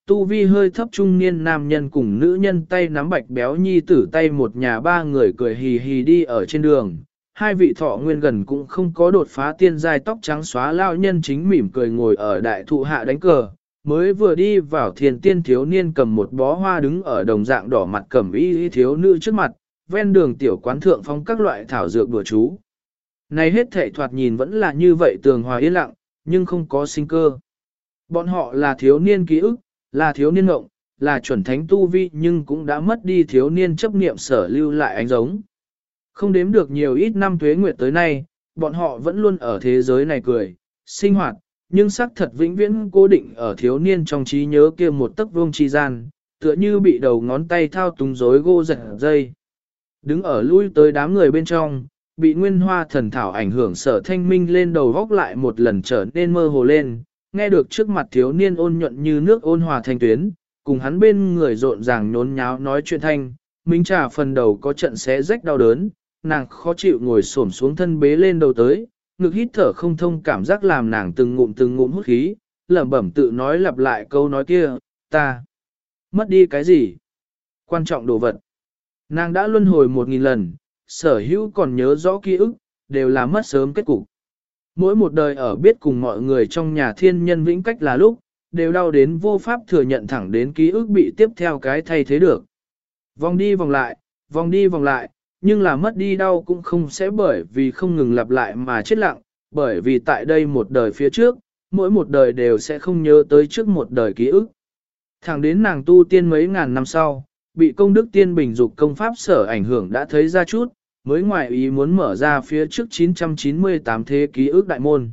tu vi hơi thấp trung niên nam nhân cùng nữ nhân tay nắm bạch béo nhi tử tay một nhà ba người cười hì hì đi ở trên đường. Hai vị thọ nguyên gần cũng không có đột phá tiên giai tóc trắng xóa lao nhân chính mỉm cười ngồi ở đại thụ hạ đánh cờ. Mới vừa đi vào thiền tiên thiếu niên cầm một bó hoa đứng ở đồng dạng đỏ mặt cầm y thiếu nữ trước mặt, ven đường tiểu quán thượng phong các loại thảo dược đùa chú. Này hết thể thoạt nhìn vẫn là như vậy tường hòa yên lặng, nhưng không có sinh cơ. Bọn họ là thiếu niên ký ức, là thiếu niên ngộng, là chuẩn thánh tu vi nhưng cũng đã mất đi thiếu niên chấp niệm sở lưu lại ánh giống. Không đếm được nhiều ít năm tuế nguyệt tới nay, bọn họ vẫn luôn ở thế giới này cười, sinh hoạt, nhưng xác thật vĩnh viễn cố định ở thiếu niên trong trí nhớ kia một tấc vương chi gian, tựa như bị đầu ngón tay thao túng rối gô giật dây. Đứng ở lui tới đám người bên trong, bị nguyên hoa thần thảo ảnh hưởng sở thanh minh lên đầu góc lại một lần trở nên mơ hồ lên, nghe được trước mặt thiếu niên ôn nhuận như nước ôn hòa thanh tuyến, cùng hắn bên người rộn ràng nhốn nháo nói chuyện thanh, minh trà phần đầu có trận xé rách đau đớn, nàng khó chịu ngồi xổm xuống thân bế lên đầu tới, ngực hít thở không thông cảm giác làm nàng từng ngụm từng ngụm hút khí, lẩm bẩm tự nói lặp lại câu nói kia, ta mất đi cái gì? Quan trọng đồ vật. Nàng đã luân hồi một nghìn lần, sở hữu còn nhớ rõ ký ức, đều là mất sớm kết cục. Mỗi một đời ở biết cùng mọi người trong nhà thiên nhân vĩnh cách là lúc, đều đau đến vô pháp thừa nhận thẳng đến ký ức bị tiếp theo cái thay thế được. Vòng đi vòng lại, vòng đi vòng lại, nhưng là mất đi đau cũng không sẽ bởi vì không ngừng lặp lại mà chết lặng, bởi vì tại đây một đời phía trước, mỗi một đời đều sẽ không nhớ tới trước một đời ký ức. Thẳng đến nàng tu tiên mấy ngàn năm sau, bị công đức tiên bình dục công pháp sở ảnh hưởng đã thấy ra chút, mới ngoại ý muốn mở ra phía trước 998 thế ký ức đại môn.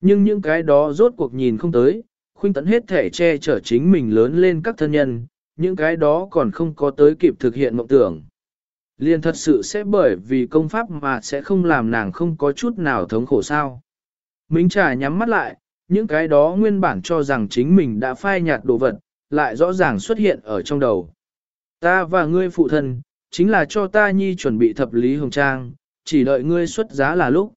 Nhưng những cái đó rốt cuộc nhìn không tới, khuynh tấn hết thể che chở chính mình lớn lên các thân nhân, những cái đó còn không có tới kịp thực hiện mộng tưởng liền thật sự sẽ bởi vì công pháp mà sẽ không làm nàng không có chút nào thống khổ sao. Minh trà nhắm mắt lại, những cái đó nguyên bản cho rằng chính mình đã phai nhạt đồ vật, lại rõ ràng xuất hiện ở trong đầu. Ta và ngươi phụ thân, chính là cho ta nhi chuẩn bị thập lý hồng trang, chỉ đợi ngươi xuất giá là lúc.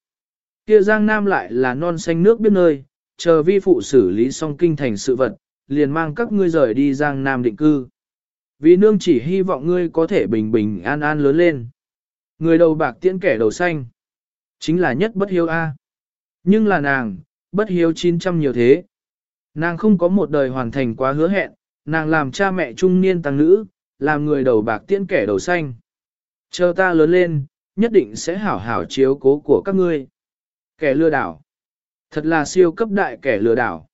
Kia Giang Nam lại là non xanh nước biết nơi, chờ vi phụ xử lý xong kinh thành sự vật, liền mang các ngươi rời đi Giang Nam định cư. Vì nương chỉ hy vọng ngươi có thể bình bình an an lớn lên. Người đầu bạc tiễn kẻ đầu xanh. Chính là nhất bất hiếu A. Nhưng là nàng, bất hiếu 900 nhiều thế. Nàng không có một đời hoàn thành quá hứa hẹn, nàng làm cha mẹ trung niên tăng nữ, làm người đầu bạc tiễn kẻ đầu xanh. Chờ ta lớn lên, nhất định sẽ hảo hảo chiếu cố của các ngươi. Kẻ lừa đảo. Thật là siêu cấp đại kẻ lừa đảo.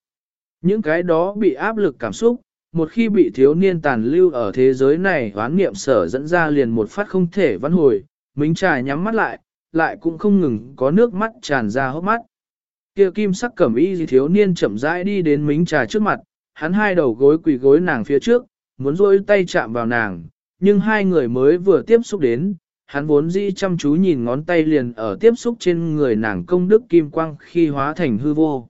Những cái đó bị áp lực cảm xúc, một khi bị thiếu niên tàn lưu ở thế giới này hoán niệm sở dẫn ra liền một phát không thể vãn hồi, Mính trà nhắm mắt lại, lại cũng không ngừng có nước mắt tràn ra hốc mắt. Kia kim sắc cẩm y gì thiếu niên chậm rãi đi đến Mính trà trước mặt, hắn hai đầu gối quỳ gối nàng phía trước, muốn rôi tay chạm vào nàng, nhưng hai người mới vừa tiếp xúc đến, hắn vốn dĩ chăm chú nhìn ngón tay liền ở tiếp xúc trên người nàng công đức kim quang khi hóa thành hư vô.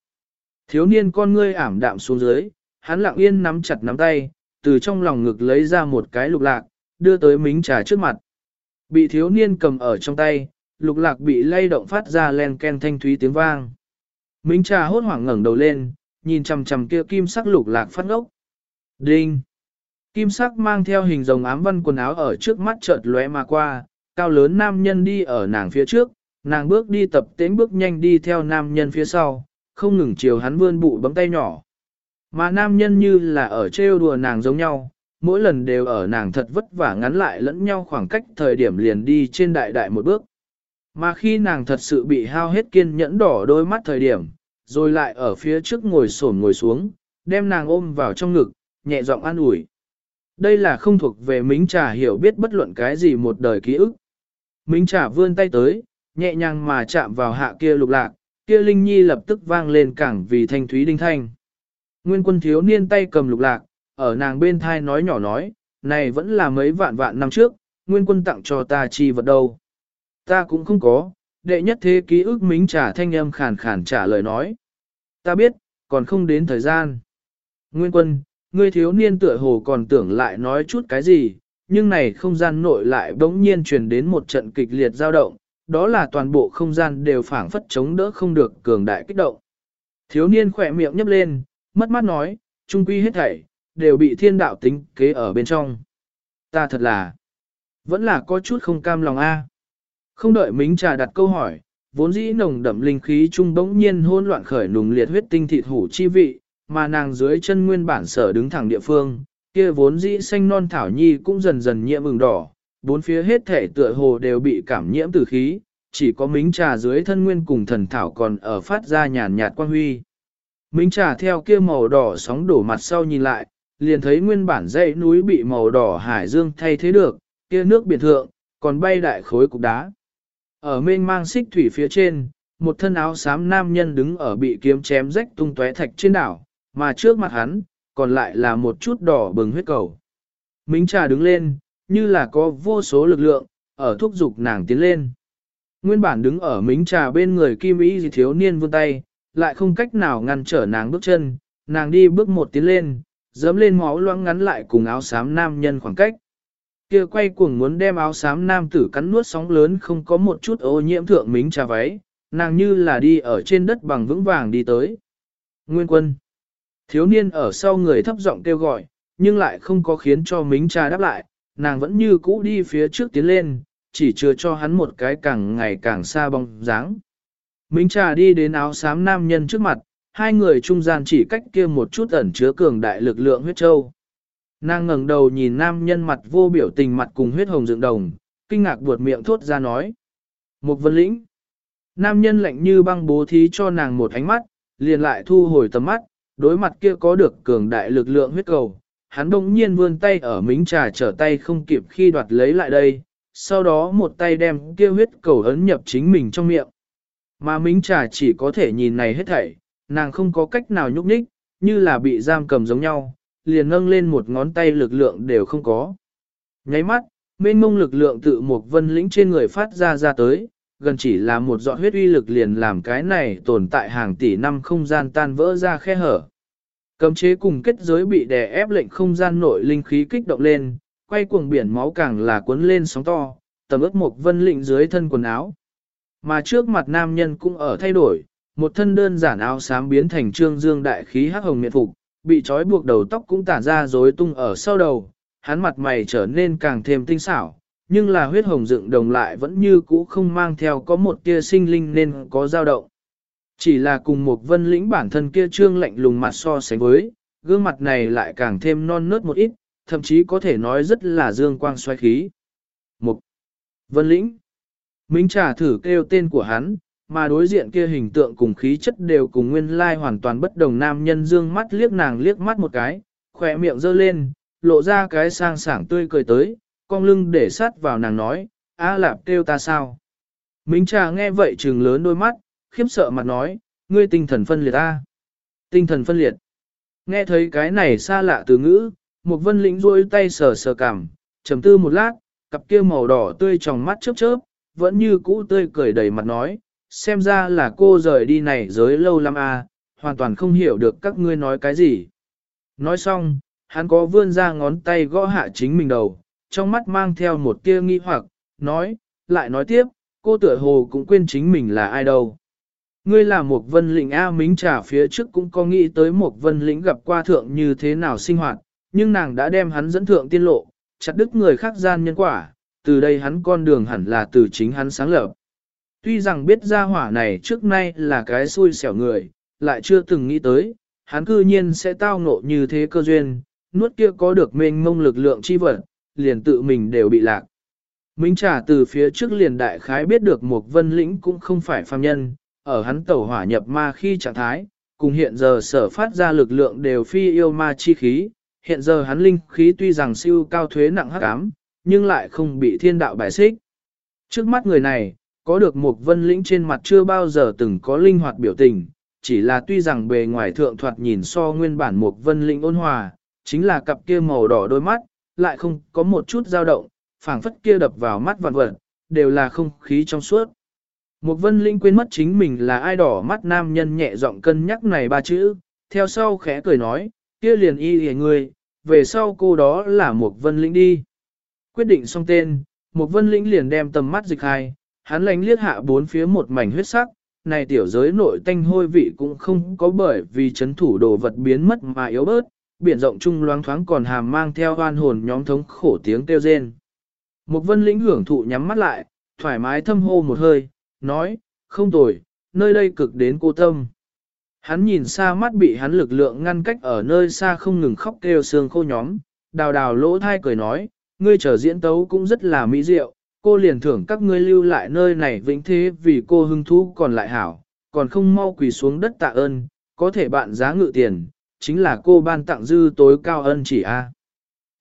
Thiếu niên con ngươi ảm đạm xuống dưới, hắn lặng yên nắm chặt nắm tay, từ trong lòng ngực lấy ra một cái lục lạc, đưa tới mính trà trước mặt. Bị thiếu niên cầm ở trong tay, lục lạc bị lay động phát ra len ken thanh thúy tiếng vang. Mính trà hốt hoảng ngẩng đầu lên, nhìn chằm chằm kia kim sắc lục lạc phát ngốc. Đinh! Kim sắc mang theo hình rồng ám văn quần áo ở trước mắt chợt lóe mà qua, cao lớn nam nhân đi ở nàng phía trước, nàng bước đi tập tễnh bước nhanh đi theo nam nhân phía sau, không ngừng chiều hắn vươn bụ bấm tay nhỏ. Mà nam nhân như là ở trêu đùa nàng giống nhau, mỗi lần đều ở nàng thật vất vả ngắn lại lẫn nhau khoảng cách thời điểm liền đi trên đại đại một bước. Mà khi nàng thật sự bị hao hết kiên nhẫn đỏ đôi mắt thời điểm, rồi lại ở phía trước ngồi xổm ngồi xuống, đem nàng ôm vào trong ngực, nhẹ giọng an ủi. Đây là không thuộc về Mính Trà hiểu biết bất luận cái gì một đời ký ức. Mính Trà vươn tay tới, nhẹ nhàng mà chạm vào hạ kia lục lạc, kia Linh Nhi lập tức vang lên cảng vì thanh thúy đinh thanh. Nguyên quân thiếu niên tay cầm lục lạc, ở nàng bên thai nói nhỏ nói, này vẫn là mấy vạn vạn năm trước, nguyên quân tặng cho ta chi vật đâu. Ta cũng không có, đệ nhất thế ký ức mính trả thanh âm khàn khàn trả lời nói. Ta biết, còn không đến thời gian. Nguyên quân, ngươi thiếu niên tựa hồ còn tưởng lại nói chút cái gì, nhưng này không gian nội lại bỗng nhiên truyền đến một trận kịch liệt dao động, đó là toàn bộ không gian đều phảng phất chống đỡ không được cường đại kích động. Thiếu niên khỏe miệng nhấp lên, mất mát nói, trung quy hết thảy, đều bị thiên đạo tính kế ở bên trong. Ta thật là, vẫn là có chút không cam lòng a. Không đợi Mính Trà đặt câu hỏi, vốn dĩ nồng đậm linh khí trung bỗng nhiên hỗn loạn khởi nùng liệt huyết tinh thịt hủ chi vị, mà nàng dưới chân nguyên bản sở đứng thẳng địa phương, kia vốn dĩ xanh non thảo nhi cũng dần dần nhiễm ửng đỏ, bốn phía hết thể tựa hồ đều bị cảm nhiễm tử khí, chỉ có mính trà dưới thân nguyên cùng thần thảo còn ở phát ra nhàn nhạt quang huy. Mính trà theo kia màu đỏ sóng đổ mặt sau nhìn lại, liền thấy nguyên bản dãy núi bị màu đỏ hải dương thay thế được, kia nước biển thượng, còn bay đại khối cục đá. Ở mênh mang xích thủy phía trên, một thân áo xám nam nhân đứng ở bị kiếm chém rách tung tóe thạch trên đảo, mà trước mặt hắn, còn lại là một chút đỏ bừng huyết cầu. Mính trà đứng lên, như là có vô số lực lượng, ở thúc giục nàng tiến lên. Nguyên bản đứng ở mính trà bên người kim ý gì thiếu niên vươn tay, lại không cách nào ngăn trở nàng bước chân, nàng đi bước một tiến lên, dấm lên máu loãng ngắn lại cùng áo xám nam nhân khoảng cách. Kia quay cuồng muốn đem áo xám nam tử cắn nuốt sóng lớn không có một chút ô nhiễm thượng mính trà váy, nàng như là đi ở trên đất bằng vững vàng đi tới. Nguyên quân. Thiếu niên ở sau người thấp giọng kêu gọi, nhưng lại không có khiến cho mính trà đáp lại, nàng vẫn như cũ đi phía trước tiến lên, chỉ chưa cho hắn một cái càng ngày càng xa bóng dáng. Minh trà đi đến áo xám nam nhân trước mặt, hai người trung gian chỉ cách kia một chút ẩn chứa cường đại lực lượng huyết châu. Nàng ngẩng đầu nhìn nam nhân mặt vô biểu tình mặt cùng huyết hồng dựng đồng, kinh ngạc buột miệng thốt ra nói. Một vân lĩnh. Nam nhân lạnh như băng bố thí cho nàng một ánh mắt, liền lại thu hồi tầm mắt, đối mặt kia có được cường đại lực lượng huyết cầu. Hắn đông nhiên vươn tay ở mính trà trở tay không kịp khi đoạt lấy lại đây, sau đó một tay đem kia huyết cầu ấn nhập chính mình trong miệng. Mà mính trà chỉ có thể nhìn này hết thảy, nàng không có cách nào nhúc nhích, như là bị giam cầm giống nhau, liền nâng lên một ngón tay lực lượng đều không có. Nháy mắt, mênh mông lực lượng tự một vân lĩnh trên người phát ra ra tới, gần chỉ là một giọt huyết uy lực liền làm cái này tồn tại hàng tỷ năm không gian tan vỡ ra khe hở. Cấm chế cùng kết giới bị đè ép lệnh không gian nội linh khí kích động lên, quay cuồng biển máu càng là cuốn lên sóng to, tầm ước một vân lĩnh dưới thân quần áo. Mà trước mặt nam nhân cũng ở thay đổi, một thân đơn giản áo xám biến thành trương dương đại khí hắc hồng miện phục, bị trói buộc đầu tóc cũng tản ra rối tung ở sau đầu, hắn mặt mày trở nên càng thêm tinh xảo, nhưng là huyết hồng dựng đồng lại vẫn như cũ không mang theo có một tia sinh linh nên có dao động. Chỉ là cùng một vân lĩnh bản thân kia trương lạnh lùng mặt so sánh với, gương mặt này lại càng thêm non nớt một ít, thậm chí có thể nói rất là dương quang xoay khí. Một vân lĩnh, Minh Trà thử kêu tên của hắn, mà đối diện kia hình tượng cùng khí chất đều cùng nguyên lai hoàn toàn bất đồng nam nhân dương mắt liếc nàng liếc mắt một cái, khỏe miệng giơ lên, lộ ra cái sang sảng tươi cười tới, con lưng để sát vào nàng nói, A lạp kêu ta sao? Minh trà nghe vậy trừng lớn đôi mắt, khiếp sợ mặt nói, ngươi tinh thần phân liệt a Tinh thần phân liệt. Nghe thấy cái này xa lạ từ ngữ, một vân lĩnh rôi tay sờ sờ cảm, trầm tư một lát, cặp kia màu đỏ tươi trong mắt chớp chớp, vẫn như cũ tươi cười đầy mặt nói, xem ra là cô rời đi này giới lâu lắm à, hoàn toàn không hiểu được các ngươi nói cái gì. Nói xong, hắn có vươn ra ngón tay gõ hạ chính mình đầu, trong mắt mang theo một tia nghi hoặc, nói, lại nói tiếp, cô tựa hồ cũng quên chính mình là ai đâu. Ngươi là một vân lĩnh A Mính Trà phía trước cũng có nghĩ tới một vân lĩnh gặp qua thượng như thế nào sinh hoạt, nhưng nàng đã đem hắn dẫn thượng tiên lộ, chặt đứt người khác gian nhân quả, từ đây hắn con đường hẳn là từ chính hắn sáng lập. Tuy rằng biết ra hỏa này trước nay là cái xui xẻo người, lại chưa từng nghĩ tới, hắn cư nhiên sẽ tao ngộ như thế cơ duyên, nuốt kia có được mênh mông lực lượng chi vật, liền tự mình đều bị lạc. Minh trả từ phía trước liền đại khái biết được một vân lĩnh cũng không phải phàm nhân, ở hắn tẩu hỏa nhập ma khi trạng thái, cùng hiện giờ sở phát ra lực lượng đều phi yêu ma chi khí, hiện giờ hắn linh khí tuy rằng siêu cao thuế nặng hắc ám, nhưng lại không bị thiên đạo bài xích. Trước mắt người này, có được một vân lĩnh trên mặt chưa bao giờ từng có linh hoạt biểu tình, chỉ là tuy rằng bề ngoài thượng thoạt nhìn so nguyên bản một vân lĩnh ôn hòa, chính là cặp kia màu đỏ đôi mắt, lại không có một chút dao động, phảng phất kia đập vào mắt vạn vật, đều là không khí trong suốt. Một vân linh quên mất chính mình là ai đỏ mắt nam nhân nhẹ giọng cân nhắc này ba chữ, theo sau khẽ cười nói, kia liền y hề ngươi, về sau cô đó là một vân linh đi. Quyết định xong tên, một vân lĩnh liền đem tầm mắt dịch hai, hắn lánh liếc hạ bốn phía một mảnh huyết sắc, này tiểu giới nội tanh hôi vị cũng không có bởi vì chấn thủ đồ vật biến mất mà yếu bớt, biển rộng trung loáng thoáng còn hàm mang theo oan hồn nhóm thống khổ tiếng kêu rên. Một vân lĩnh hưởng thụ nhắm mắt lại, thoải mái thâm hô một hơi, nói, không tồi, nơi đây cực đến cô tâm. Hắn nhìn xa mắt bị hắn lực lượng ngăn cách ở nơi xa không ngừng khóc kêu xương khô nhóm, đào đào lỗ thai cười nói, ngươi trở diễn tấu cũng rất là mỹ diệu, cô liền thưởng các ngươi lưu lại nơi này vĩnh thế vì cô hưng thú còn lại hảo, còn không mau quỳ xuống đất tạ ơn, có thể bạn giá ngự tiền, chính là cô ban tặng dư tối cao ân chỉ a.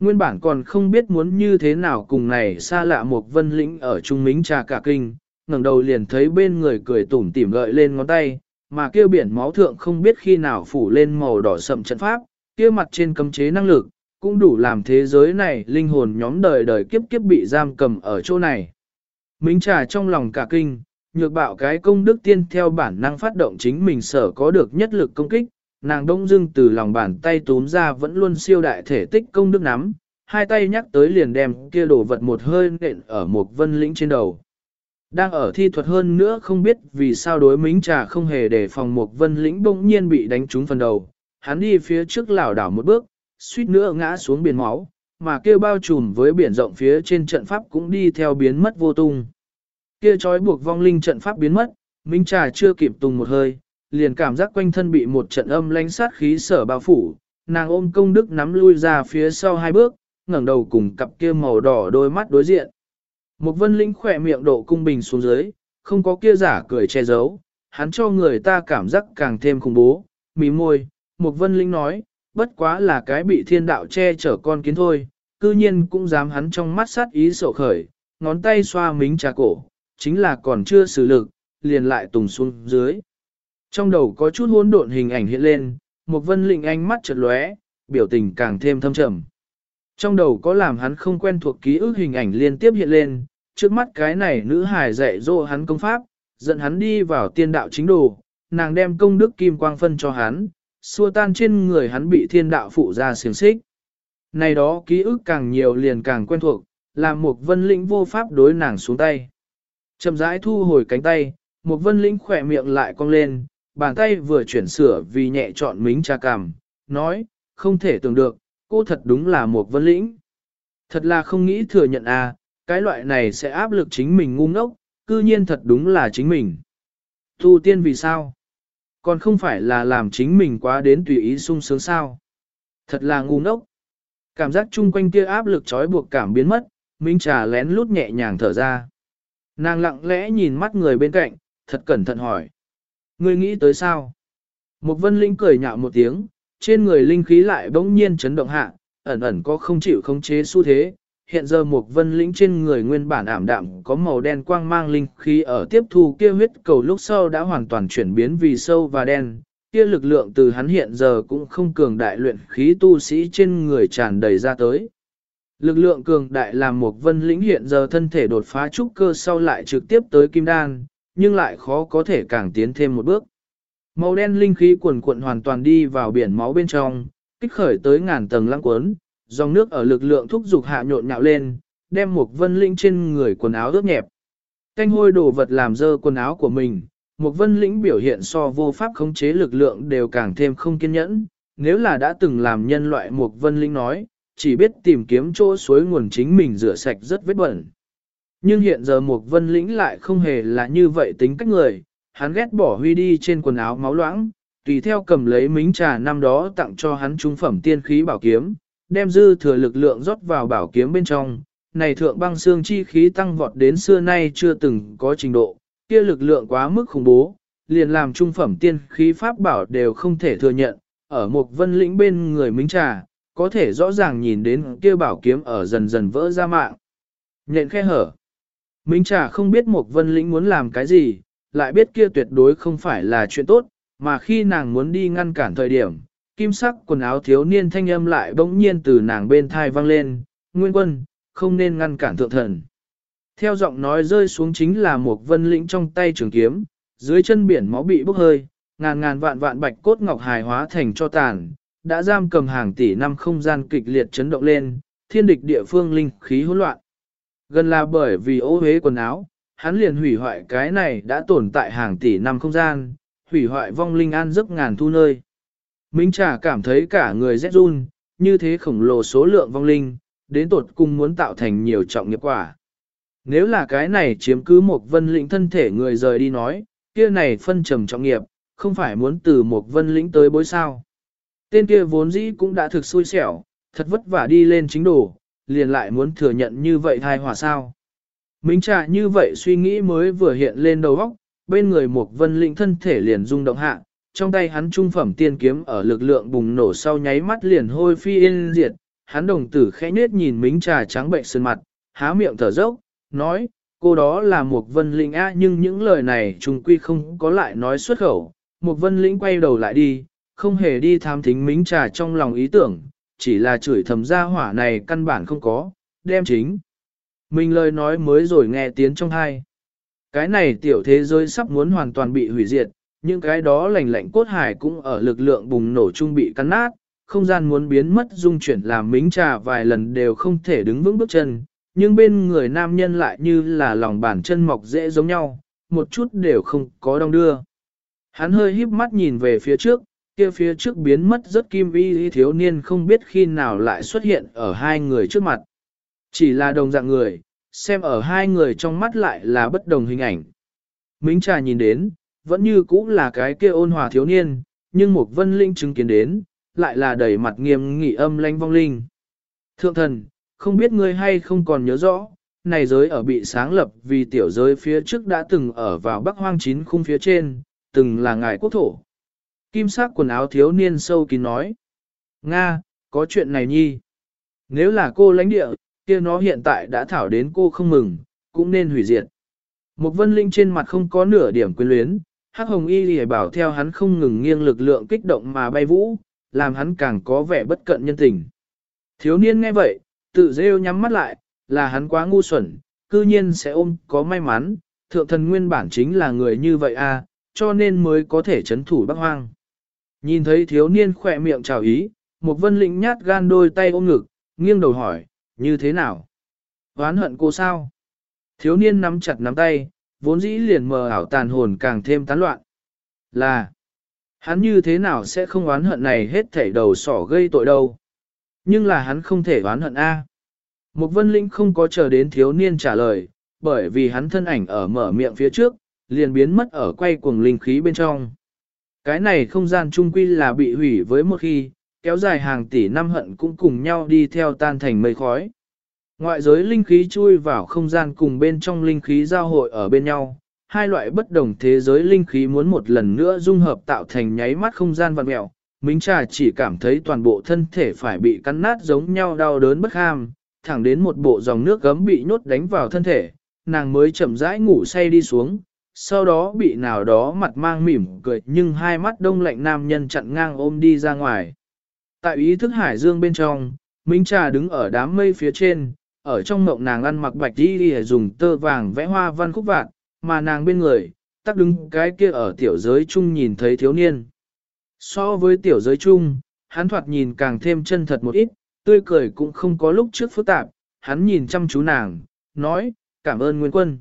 Nguyên bản còn không biết muốn như thế nào cùng này xa lạ một vân lĩnh ở Trung Mính trà cả kinh, ngẩng đầu liền thấy bên người cười tủm tỉm gợi lên ngón tay, mà kêu biển máu thượng không biết khi nào phủ lên màu đỏ sậm trận pháp, kia mặt trên cấm chế năng lực, cũng đủ làm thế giới này linh hồn nhóm đời đời kiếp kiếp bị giam cầm ở chỗ này. Mính trà trong lòng cả kinh, nhược bạo cái công đức tiên theo bản năng phát động chính mình sở có được nhất lực công kích, nàng đông dưng từ lòng bàn tay túm ra vẫn luôn siêu đại thể tích công đức nắm, hai tay nhắc tới liền đem kia đổ vật một hơi nện ở một vân lĩnh trên đầu. Đang ở thi thuật hơn nữa không biết vì sao đối mính trà không hề để phòng một vân lĩnh bỗng nhiên bị đánh trúng phần đầu, hắn đi phía trước lảo đảo một bước, suýt nữa ngã xuống biển máu, mà kia bao trùm với biển rộng phía trên trận pháp cũng đi theo biến mất vô tung. Kia trói buộc vong linh trận pháp biến mất, Minh Trà chưa kịp tùng một hơi, liền cảm giác quanh thân bị một trận âm lánh sát khí sở bao phủ, nàng ôm công đức nắm lui ra phía sau hai bước, ngẩng đầu cùng cặp kia màu đỏ đôi mắt đối diện. Một vân linh khỏe miệng độ cung bình xuống dưới, không có kia giả cười che giấu, hắn cho người ta cảm giác càng thêm khủng bố, mí môi, một vân linh nói, bất quá là cái bị thiên đạo che chở con kiến thôi, cư nhiên cũng dám hắn trong mắt sát ý sổ khởi, ngón tay xoa mính trà cổ, chính là còn chưa xử lực, liền lại tùng xuống dưới. Trong đầu có chút hỗn độn hình ảnh hiện lên, một vân lịnh ánh mắt chợt lóe, biểu tình càng thêm thâm trầm. Trong đầu có làm hắn không quen thuộc ký ức hình ảnh liên tiếp hiện lên, trước mắt cái này nữ hài dạy dỗ hắn công pháp, dẫn hắn đi vào tiên đạo chính đồ, nàng đem công đức kim quang phân cho hắn, xua tan trên người hắn bị thiên đạo phụ ra xiềng xích. Này đó ký ức càng nhiều liền càng quen thuộc, làm một vân lĩnh vô pháp đối nàng xuống tay. Chậm rãi thu hồi cánh tay, một vân lĩnh khỏe miệng lại cong lên, bàn tay vừa chuyển sửa vì nhẹ chọn mính trà cằm, nói, không thể tưởng được, cô thật đúng là một vân lĩnh. Thật là không nghĩ thừa nhận à, cái loại này sẽ áp lực chính mình ngu ngốc, cư nhiên thật đúng là chính mình. Thu tiên vì sao? Còn không phải là làm chính mình quá đến tùy ý sung sướng sao? Thật là ngu ngốc. Cảm giác chung quanh kia áp lực trói buộc cảm biến mất, Minh Trà lén lút nhẹ nhàng thở ra. Nàng lặng lẽ nhìn mắt người bên cạnh, thật cẩn thận hỏi. người nghĩ tới sao? Một vân linh cười nhạo một tiếng, trên người linh khí lại bỗng nhiên chấn động hạ, ẩn ẩn có không chịu khống chế xu thế. Hiện giờ một vân lĩnh trên người nguyên bản ảm đạm có màu đen quang mang linh khí ở tiếp thu kia huyết cầu lúc sau đã hoàn toàn chuyển biến vì sâu và đen. Kia lực lượng từ hắn hiện giờ cũng không cường đại luyện khí tu sĩ trên người tràn đầy ra tới. Lực lượng cường đại làm một vân lĩnh hiện giờ thân thể đột phá trúc cơ sau lại trực tiếp tới kim đan, nhưng lại khó có thể càng tiến thêm một bước. Màu đen linh khí cuồn cuộn hoàn toàn đi vào biển máu bên trong, kích khởi tới ngàn tầng lăng cuốn, dòng nước ở lực lượng thúc dục hạ nhộn nhạo lên, đem một vân linh trên người quần áo ướt nhẹp. Canh hôi đồ vật làm dơ quần áo của mình, một vân linh biểu hiện so vô pháp khống chế lực lượng đều càng thêm không kiên nhẫn, nếu là đã từng làm nhân loại một vân linh nói, chỉ biết tìm kiếm chỗ suối nguồn chính mình rửa sạch rất vết bẩn. Nhưng hiện giờ Mục Vân Lĩnh lại không hề là như vậy tính cách người, hắn ghét bỏ huy đi trên quần áo máu loãng, tùy theo cầm lấy mính trà năm đó tặng cho hắn trung phẩm tiên khí bảo kiếm, đem dư thừa lực lượng rót vào bảo kiếm bên trong, này thượng băng xương chi khí tăng vọt đến xưa nay chưa từng có trình độ, kia lực lượng quá mức khủng bố, liền làm trung phẩm tiên khí pháp bảo đều không thể thừa nhận, ở một vân lĩnh bên người minh trà, có thể rõ ràng nhìn đến kia bảo kiếm ở dần dần vỡ ra mạng. Nhện khe hở. Minh Trà không biết một vân lĩnh muốn làm cái gì, lại biết kia tuyệt đối không phải là chuyện tốt, mà khi nàng muốn đi ngăn cản thời điểm, kim sắc quần áo thiếu niên thanh âm lại bỗng nhiên từ nàng bên thai vang lên, nguyên quân, không nên ngăn cản thượng thần. Theo giọng nói rơi xuống chính là một vân lĩnh trong tay trường kiếm, dưới chân biển máu bị bốc hơi, ngàn ngàn vạn vạn bạch cốt ngọc hài hóa thành cho tàn, đã giam cầm hàng tỷ năm không gian kịch liệt chấn động lên, thiên địch địa phương linh khí hỗn loạn. Gần là bởi vì ô hế quần áo, hắn liền hủy hoại cái này đã tồn tại hàng tỷ năm không gian, hủy hoại vong linh an giấc ngàn thu nơi. Minh Trà cảm thấy cả người rét run, như thế khổng lồ số lượng vong linh, đến tột cùng muốn tạo thành nhiều trọng nghiệp quả. Nếu là cái này chiếm cứ một vân lĩnh thân thể người rời đi nói, kia này phân trầm trọng nghiệp, không phải muốn từ một vân lĩnh tới bối sao. Tên kia vốn dĩ cũng đã thực xui xẻo, thật vất vả đi lên chính đồ, liền lại muốn thừa nhận như vậy thai hòa sao. Minh trà như vậy suy nghĩ mới vừa hiện lên đầu óc, bên người một vân lĩnh thân thể liền rung động hạ, trong tay hắn trung phẩm tiên kiếm ở lực lượng bùng nổ sau nháy mắt liền hôi phi yên diệt, hắn đồng tử khẽ nết nhìn mính trà trắng bệnh sơn mặt, há miệng thở dốc, nói, cô đó là một vân lĩnh a nhưng những lời này Trung quy không có lại nói xuất khẩu, một vân lĩnh quay đầu lại đi, không hề đi tham thính mính trà trong lòng ý tưởng, chỉ là chửi thầm ra hỏa này căn bản không có, đem chính. Mình lời nói mới rồi nghe tiếng trong hai. Cái này tiểu thế giới sắp muốn hoàn toàn bị hủy diệt, những cái đó lành lạnh cốt hải cũng ở lực lượng bùng nổ trung bị cắn nát, không gian muốn biến mất dung chuyển làm mính trà vài lần đều không thể đứng vững bước chân, nhưng bên người nam nhân lại như là lòng bàn chân mọc dễ giống nhau, một chút đều không có đong đưa. Hắn hơi híp mắt nhìn về phía trước, kia phía trước biến mất rất kim vi thiếu niên không biết khi nào lại xuất hiện ở hai người trước mặt. Chỉ là đồng dạng người, xem ở hai người trong mắt lại là bất đồng hình ảnh. Mính trà nhìn đến, vẫn như cũ là cái kia ôn hòa thiếu niên, nhưng một vân linh chứng kiến đến, lại là đầy mặt nghiêm nghị âm lanh vong linh. Thượng thần, không biết ngươi hay không còn nhớ rõ, này giới ở bị sáng lập vì tiểu giới phía trước đã từng ở vào bắc hoang chín khung phía trên, từng là ngài quốc thổ. Kim sắc quần áo thiếu niên sâu kín nói. Nga, có chuyện này nhi. Nếu là cô lãnh địa, kia nó hiện tại đã thảo đến cô không mừng, cũng nên hủy diệt. Một vân linh trên mặt không có nửa điểm quyến luyến, hắc hồng y lìa bảo theo hắn không ngừng nghiêng lực lượng kích động mà bay vũ, làm hắn càng có vẻ bất cận nhân tình. Thiếu niên nghe vậy, tự rêu nhắm mắt lại, là hắn quá ngu xuẩn, cư nhiên sẽ ôm có may mắn, thượng thần nguyên bản chính là người như vậy à, cho nên mới có thể chấn thủ Bắc Hoang. Nhìn thấy thiếu niên khỏe miệng chào ý, một vân lĩnh nhát gan đôi tay ôm ngực, nghiêng đầu hỏi, như thế nào? oán hận cô sao? Thiếu niên nắm chặt nắm tay, vốn dĩ liền mờ ảo tàn hồn càng thêm tán loạn. Là, hắn như thế nào sẽ không oán hận này hết thảy đầu sỏ gây tội đâu. Nhưng là hắn không thể oán hận A. Một vân linh không có chờ đến thiếu niên trả lời, bởi vì hắn thân ảnh ở mở miệng phía trước, liền biến mất ở quay cuồng linh khí bên trong. Cái này không gian trung quy là bị hủy với một khi, kéo dài hàng tỷ năm hận cũng cùng nhau đi theo tan thành mây khói. Ngoại giới linh khí chui vào không gian cùng bên trong linh khí giao hội ở bên nhau, hai loại bất đồng thế giới linh khí muốn một lần nữa dung hợp tạo thành nháy mắt không gian vặn mẹo. Minh Trà chỉ cảm thấy toàn bộ thân thể phải bị cắn nát giống nhau đau đớn bất ham, thẳng đến một bộ dòng nước gấm bị nhốt đánh vào thân thể, nàng mới chậm rãi ngủ say đi xuống, sau đó bị nào đó mặt mang mỉm cười nhưng hai mắt đông lạnh nam nhân chặn ngang ôm đi ra ngoài. Tại ý thức hải dương bên trong, Minh Trà đứng ở đám mây phía trên, ở trong mộng nàng ăn mặc bạch đi đi dùng tơ vàng vẽ hoa văn khúc vạn, mà nàng bên người, tắc đứng cái kia ở tiểu giới chung nhìn thấy thiếu niên. So với tiểu giới chung, hắn thoạt nhìn càng thêm chân thật một ít, tươi cười cũng không có lúc trước phức tạp, hắn nhìn chăm chú nàng, nói, cảm ơn Nguyên Quân.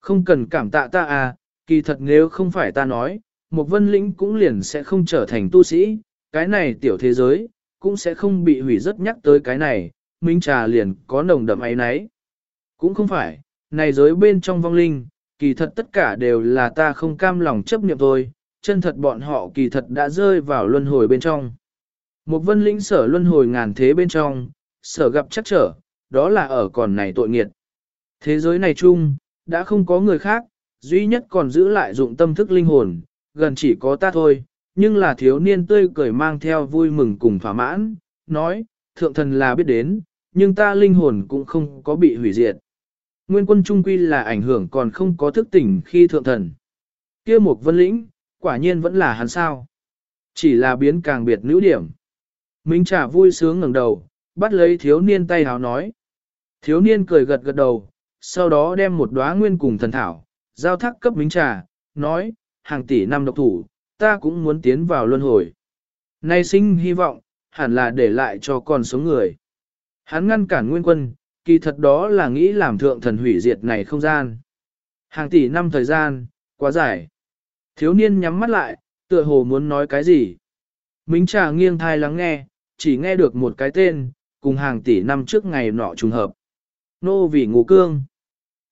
Không cần cảm tạ ta à, kỳ thật nếu không phải ta nói, một vân lĩnh cũng liền sẽ không trở thành tu sĩ, cái này tiểu thế giới, cũng sẽ không bị hủy rất nhắc tới cái này, Minh Trà liền có nồng đậm ấy nấy. Cũng không phải, này giới bên trong vong linh, kỳ thật tất cả đều là ta không cam lòng chấp niệm thôi, chân thật bọn họ kỳ thật đã rơi vào luân hồi bên trong. Một vân linh sở luân hồi ngàn thế bên trong, sở gặp chắc trở, đó là ở còn này tội nghiệt. Thế giới này chung, đã không có người khác, duy nhất còn giữ lại dụng tâm thức linh hồn, gần chỉ có ta thôi, nhưng là thiếu niên tươi cười mang theo vui mừng cùng thỏa mãn, nói, thượng thần là biết đến, nhưng ta linh hồn cũng không có bị hủy diệt. Nguyên quân trung quy là ảnh hưởng còn không có thức tỉnh khi thượng thần. kia một vân lĩnh, quả nhiên vẫn là hắn sao. Chỉ là biến càng biệt nữ điểm. Minh trả vui sướng ngẩng đầu, bắt lấy thiếu niên tay háo nói. Thiếu niên cười gật gật đầu, sau đó đem một đóa nguyên cùng thần thảo, giao thác cấp Minh trà, nói, hàng tỷ năm độc thủ, ta cũng muốn tiến vào luân hồi. Nay sinh hy vọng, hẳn là để lại cho con sống người. Hắn ngăn cản nguyên quân, kỳ thật đó là nghĩ làm thượng thần hủy diệt này không gian. Hàng tỷ năm thời gian, quá dài. Thiếu niên nhắm mắt lại, tựa hồ muốn nói cái gì. Mính trà nghiêng thai lắng nghe, chỉ nghe được một cái tên, cùng hàng tỷ năm trước ngày nọ trùng hợp. Nô vì ngũ cương.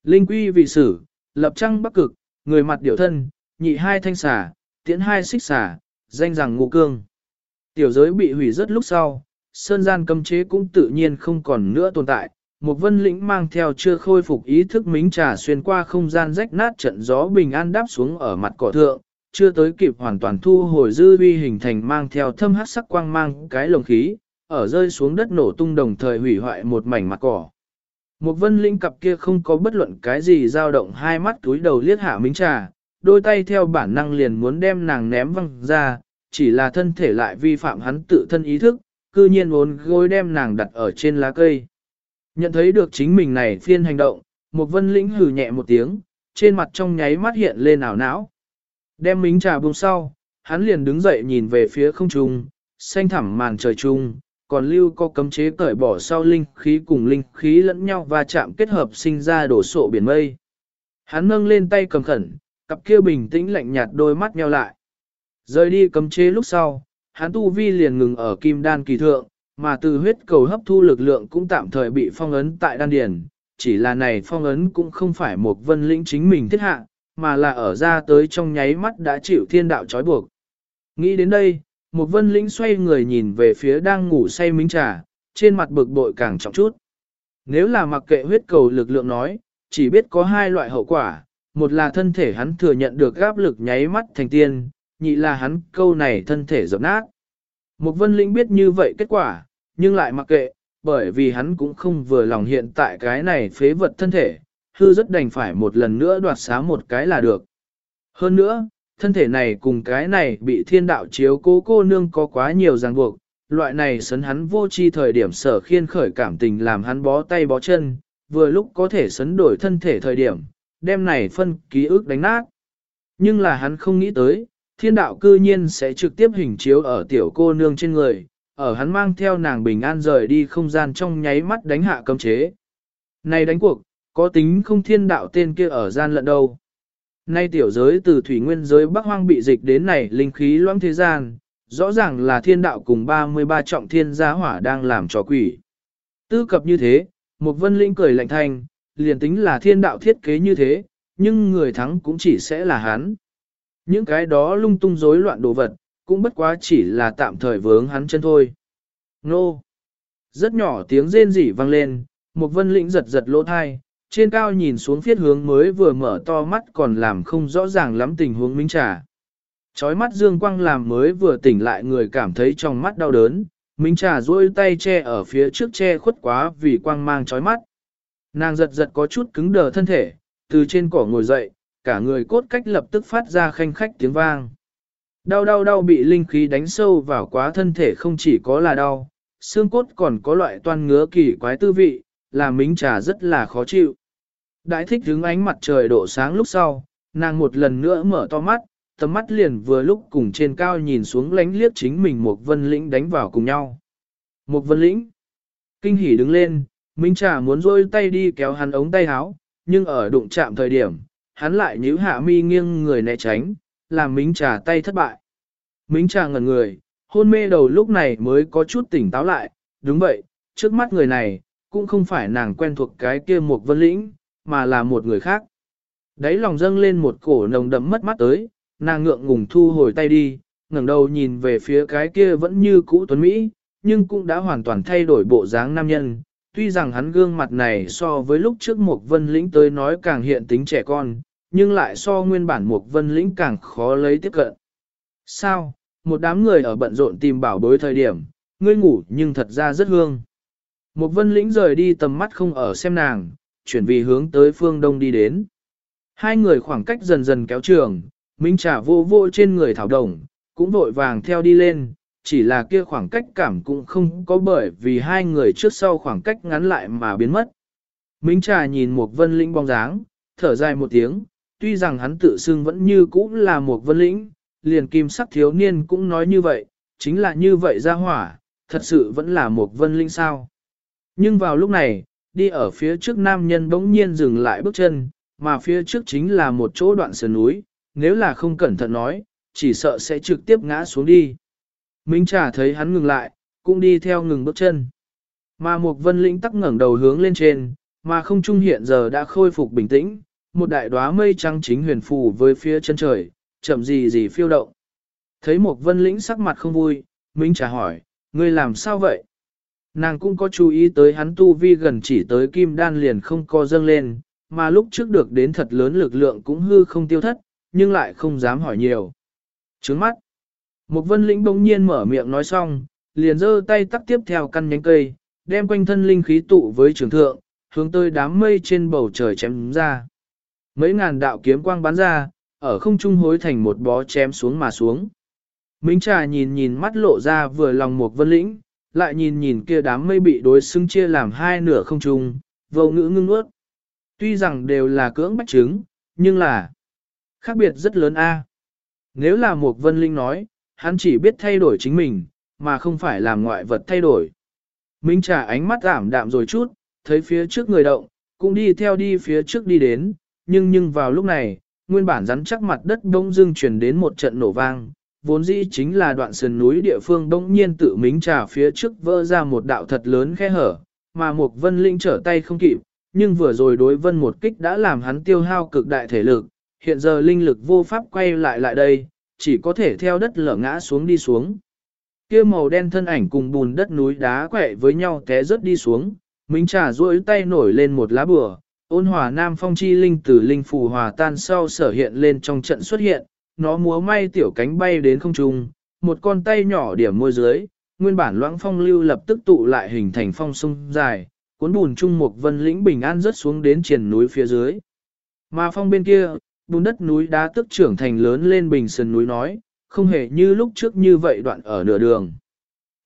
Linh quy vì sử, lập trăng bắc cực, người mặt điệu thân, nhị hai thanh xà, tiễn hai xích xà, danh rằng ngũ cương. Tiểu giới bị hủy rất lúc sau, sơn gian cấm chế cũng tự nhiên không còn nữa tồn tại. Một vân lĩnh mang theo chưa khôi phục ý thức mính trà xuyên qua không gian rách nát trận gió bình an đáp xuống ở mặt cỏ thượng, chưa tới kịp hoàn toàn thu hồi dư vi hình thành mang theo thâm hát sắc quang mang cái lồng khí, ở rơi xuống đất nổ tung đồng thời hủy hoại một mảnh mặt cỏ. Một vân linh cặp kia không có bất luận cái gì dao động hai mắt túi đầu liếc hạ mính trà, đôi tay theo bản năng liền muốn đem nàng ném văng ra, chỉ là thân thể lại vi phạm hắn tự thân ý thức, cư nhiên uốn gối đem nàng đặt ở trên lá cây. Nhận thấy được chính mình này phiên hành động, một vân lĩnh hừ nhẹ một tiếng, trên mặt trong nháy mắt hiện lên ảo não. Đem mính trà buông sau, hắn liền đứng dậy nhìn về phía không trung, xanh thẳm màn trời trung, còn lưu có cấm chế cởi bỏ sau linh khí cùng linh khí lẫn nhau và chạm kết hợp sinh ra đổ sộ biển mây. Hắn nâng lên tay cầm khẩn, cặp kia bình tĩnh lạnh nhạt đôi mắt nheo lại. Rời đi cấm chế lúc sau, hắn tu vi liền ngừng ở kim đan kỳ thượng, mà từ huyết cầu hấp thu lực lượng cũng tạm thời bị phong ấn tại đan điền. Chỉ là này phong ấn cũng không phải một vân lĩnh chính mình thiết hạ, mà là ở ra tới trong nháy mắt đã chịu thiên đạo trói buộc. Nghĩ đến đây, một vân lĩnh xoay người nhìn về phía đang ngủ say minh trà, trên mặt bực bội càng trọng chút. Nếu là mặc kệ huyết cầu lực lượng nói, chỉ biết có hai loại hậu quả, một là thân thể hắn thừa nhận được áp lực nháy mắt thành tiên, nhị là hắn câu này thân thể dập nát. Một vân linh biết như vậy kết quả, nhưng lại mặc kệ, bởi vì hắn cũng không vừa lòng hiện tại cái này phế vật thân thể, hư rất đành phải một lần nữa đoạt xá một cái là được. Hơn nữa, thân thể này cùng cái này bị thiên đạo chiếu cố cô nương có quá nhiều ràng buộc, loại này sấn hắn vô chi thời điểm sở khiên khởi cảm tình làm hắn bó tay bó chân, vừa lúc có thể sấn đổi thân thể thời điểm, đem này phân ký ức đánh nát. Nhưng là hắn không nghĩ tới, thiên đạo cư nhiên sẽ trực tiếp hình chiếu ở tiểu cô nương trên người, ở hắn mang theo nàng bình an rời đi không gian trong nháy mắt đánh hạ cấm chế. Này đánh cuộc, có tính không thiên đạo tên kia ở gian lận đâu. Nay tiểu giới từ thủy nguyên giới bắc hoang bị dịch đến này linh khí loãng thế gian, rõ ràng là thiên đạo cùng 33 trọng thiên gia hỏa đang làm trò quỷ. Tư cập như thế, một vân linh cười lạnh thanh, liền tính là thiên đạo thiết kế như thế, nhưng người thắng cũng chỉ sẽ là hắn. Những cái đó lung tung rối loạn đồ vật, cũng bất quá chỉ là tạm thời vướng hắn chân thôi. Nô! Rất nhỏ tiếng rên rỉ vang lên, một vân lĩnh giật giật lỗ thai, trên cao nhìn xuống phiết hướng mới vừa mở to mắt còn làm không rõ ràng lắm tình huống minh trà. Chói mắt dương quang làm mới vừa tỉnh lại người cảm thấy trong mắt đau đớn, Minh trà duỗi tay che ở phía trước che khuất quá vì quang mang chói mắt. Nàng giật giật có chút cứng đờ thân thể, từ trên cỏ ngồi dậy, cả người cốt cách lập tức phát ra khanh khách tiếng vang. Đau đau đau bị linh khí đánh sâu vào quá thân thể không chỉ có là đau, xương cốt còn có loại toan ngứa kỳ quái tư vị, làm mính trà rất là khó chịu. Đại thích hướng ánh mặt trời độ sáng lúc sau, nàng một lần nữa mở to mắt, tầm mắt liền vừa lúc cùng trên cao nhìn xuống lánh liếc chính mình một vân lĩnh đánh vào cùng nhau. Một vân lĩnh, kinh hỉ đứng lên, Minh Trà muốn rôi tay đi kéo hắn ống tay áo, nhưng ở đụng chạm thời điểm, hắn lại nhíu hạ mi nghiêng người né tránh, làm Minh Trà tay thất bại. Minh Trà ngẩn người, hôn mê đầu lúc này mới có chút tỉnh táo lại, đúng vậy, trước mắt người này, cũng không phải nàng quen thuộc cái kia một vân lĩnh, mà là một người khác. Đấy lòng dâng lên một cổ nồng đậm mất mắt tới, nàng ngượng ngùng thu hồi tay đi, ngẩng đầu nhìn về phía cái kia vẫn như cũ tuấn Mỹ, nhưng cũng đã hoàn toàn thay đổi bộ dáng nam nhân. Tuy rằng hắn gương mặt này so với lúc trước một vân lĩnh tới nói càng hiện tính trẻ con, nhưng lại so nguyên bản một vân lĩnh càng khó lấy tiếp cận. Sao, một đám người ở bận rộn tìm bảo bối thời điểm, ngươi ngủ nhưng thật ra rất hương. Một vân lĩnh rời đi tầm mắt không ở xem nàng, chuyển vì hướng tới phương đông đi đến. Hai người khoảng cách dần dần kéo trường, Minh trả vô vô trên người thảo đồng, cũng vội vàng theo đi lên, chỉ là kia khoảng cách cảm cũng không có bởi vì hai người trước sau khoảng cách ngắn lại mà biến mất. Minh trà nhìn một vân lĩnh bóng dáng, thở dài một tiếng, tuy rằng hắn tự xưng vẫn như cũ là một vân lĩnh, liền kim sắc thiếu niên cũng nói như vậy, chính là như vậy ra hỏa, thật sự vẫn là một vân linh sao. Nhưng vào lúc này, đi ở phía trước nam nhân bỗng nhiên dừng lại bước chân, mà phía trước chính là một chỗ đoạn sườn núi, nếu là không cẩn thận nói, chỉ sợ sẽ trực tiếp ngã xuống đi. Minh Trà thấy hắn ngừng lại, cũng đi theo ngừng bước chân. Mà Mục vân lĩnh tắc ngẩng đầu hướng lên trên, mà không trung hiện giờ đã khôi phục bình tĩnh, một đại đóa mây trắng chính huyền phù với phía chân trời, chậm gì gì phiêu động. Thấy Mục vân lĩnh sắc mặt không vui, Minh Trà hỏi, ngươi làm sao vậy? Nàng cũng có chú ý tới hắn tu vi gần chỉ tới kim đan liền không co dâng lên, mà lúc trước được đến thật lớn lực lượng cũng hư không tiêu thất, nhưng lại không dám hỏi nhiều. Trướng mắt. Một vân lĩnh bỗng nhiên mở miệng nói xong, liền giơ tay tắt tiếp theo căn nhánh cây, đem quanh thân linh khí tụ với trường thượng, hướng tới đám mây trên bầu trời chém ra. Mấy ngàn đạo kiếm quang bắn ra, ở không trung hối thành một bó chém xuống mà xuống. Minh trà nhìn nhìn mắt lộ ra vừa lòng một vân lĩnh, lại nhìn nhìn kia đám mây bị đối xứng chia làm hai nửa không trung, vô ngữ ngưng ướt. Tuy rằng đều là cưỡng bách trứng, nhưng là khác biệt rất lớn a. Nếu là một vân linh nói, hắn chỉ biết thay đổi chính mình, mà không phải làm ngoại vật thay đổi. Minh trà ánh mắt ảm đạm rồi chút, thấy phía trước người động, cũng đi theo đi phía trước đi đến, nhưng nhưng vào lúc này, nguyên bản rắn chắc mặt đất bỗng dưng truyền đến một trận nổ vang, vốn dĩ chính là đoạn sườn núi địa phương bỗng nhiên tự mính trà phía trước vỡ ra một đạo thật lớn khe hở, mà một vân linh trở tay không kịp, nhưng vừa rồi đối vân một kích đã làm hắn tiêu hao cực đại thể lực, hiện giờ linh lực vô pháp quay lại lại đây, chỉ có thể theo đất lở ngã xuống đi xuống. kia màu đen thân ảnh cùng bùn đất núi đá quẹ với nhau té rớt đi xuống, Minh trà duỗi tay nổi lên một lá bùa, ôn hòa nam phong chi linh tử linh phù hòa tan sau sở hiện lên trong trận xuất hiện, nó múa may tiểu cánh bay đến không trung, một con tay nhỏ điểm môi dưới, nguyên bản loãng phong lưu lập tức tụ lại hình thành phong sông dài, cuốn bùn trung một vân lĩnh bình an rớt xuống đến triển núi phía dưới. Mà phong bên kia, bùn đất núi đá tức trưởng thành lớn lên bình sườn núi nói, không hề như lúc trước như vậy đoạn ở nửa đường.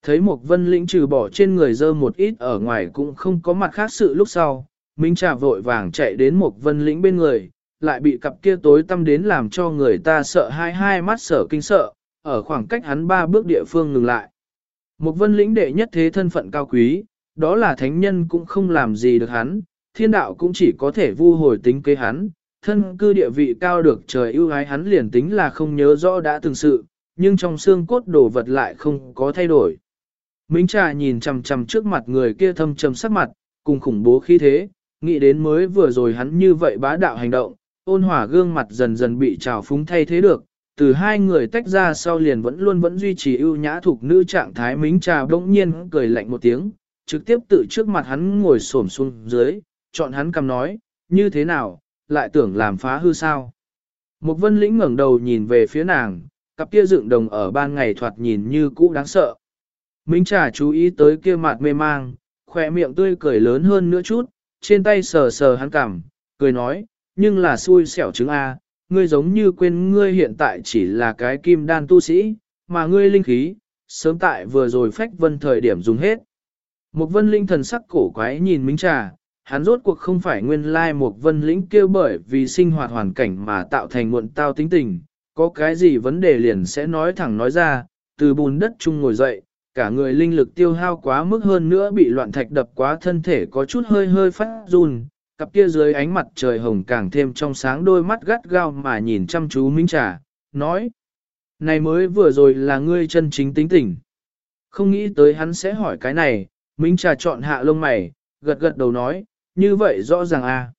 Thấy một vân lĩnh trừ bỏ trên người dơ một ít ở ngoài cũng không có mặt khác sự lúc sau, Minh Trà vội vàng chạy đến một vân lĩnh bên người, lại bị cặp kia tối tâm đến làm cho người ta sợ hai hai mắt sở kinh sợ, ở khoảng cách hắn ba bước địa phương ngừng lại. Một vân lĩnh đệ nhất thế thân phận cao quý, đó là thánh nhân cũng không làm gì được hắn, thiên đạo cũng chỉ có thể vu hồi tính kế hắn, thân cư địa vị cao được trời ưu ái hắn liền tính là không nhớ rõ đã từng sự, nhưng trong xương cốt đồ vật lại không có thay đổi. Minh Trà nhìn chằm chằm trước mặt người kia thâm trầm sắc mặt, cùng khủng bố khí thế, nghĩ đến mới vừa rồi hắn như vậy bá đạo hành động, ôn hòa gương mặt dần dần bị trào phúng thay thế được, từ hai người tách ra sau liền vẫn luôn vẫn duy trì ưu nhã thuộc nữ trạng thái Minh Trà bỗng nhiên cười lạnh một tiếng, trực tiếp tự trước mặt hắn ngồi xổm xuống dưới, chọn hắn cầm nói, như thế nào, lại tưởng làm phá hư sao. Một vân lĩnh ngẩng đầu nhìn về phía nàng, cặp kia dựng đồng ở ban ngày thoạt nhìn như cũ đáng sợ. Minh Trà chú ý tới kia mặt mê mang, khỏe miệng tươi cười lớn hơn nữa chút, trên tay sờ sờ hắn cảm, cười nói, nhưng là xui xẻo chứng A, ngươi giống như quên ngươi hiện tại chỉ là cái kim đan tu sĩ, mà ngươi linh khí, sớm tại vừa rồi phách vân thời điểm dùng hết. Một vân linh thần sắc cổ quái nhìn Minh Trà, hắn rốt cuộc không phải nguyên lai một vân lĩnh kêu bởi vì sinh hoạt hoàn cảnh mà tạo thành muộn tao tính tình, có cái gì vấn đề liền sẽ nói thẳng nói ra, từ bùn đất chung ngồi dậy, cả người linh lực tiêu hao quá mức hơn nữa bị loạn thạch đập quá thân thể có chút hơi hơi phát run, cặp kia dưới ánh mặt trời hồng càng thêm trong sáng đôi mắt gắt gao mà nhìn chăm chú Minh Trà, nói. Này mới vừa rồi là ngươi chân chính tính tỉnh. Không nghĩ tới hắn sẽ hỏi cái này, Minh Trà chọn hạ lông mày, gật gật đầu nói, như vậy rõ ràng a à.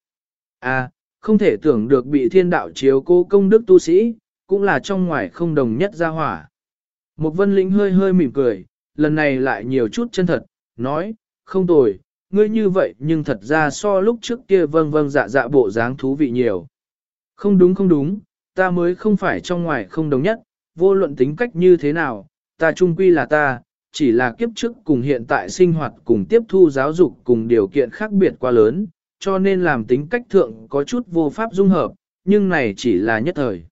À, không thể tưởng được bị thiên đạo chiếu cô công đức tu sĩ, cũng là trong ngoài không đồng nhất ra hỏa. Một vân lĩnh hơi hơi mỉm cười, lần này lại nhiều chút chân thật, nói, không tồi, ngươi như vậy nhưng thật ra so lúc trước kia vâng vâng dạ dạ bộ dáng thú vị nhiều. Không đúng không đúng, ta mới không phải trong ngoài không đồng nhất, vô luận tính cách như thế nào, ta trung quy là ta, chỉ là kiếp trước cùng hiện tại sinh hoạt cùng tiếp thu giáo dục cùng điều kiện khác biệt quá lớn, cho nên làm tính cách thượng có chút vô pháp dung hợp, nhưng này chỉ là nhất thời.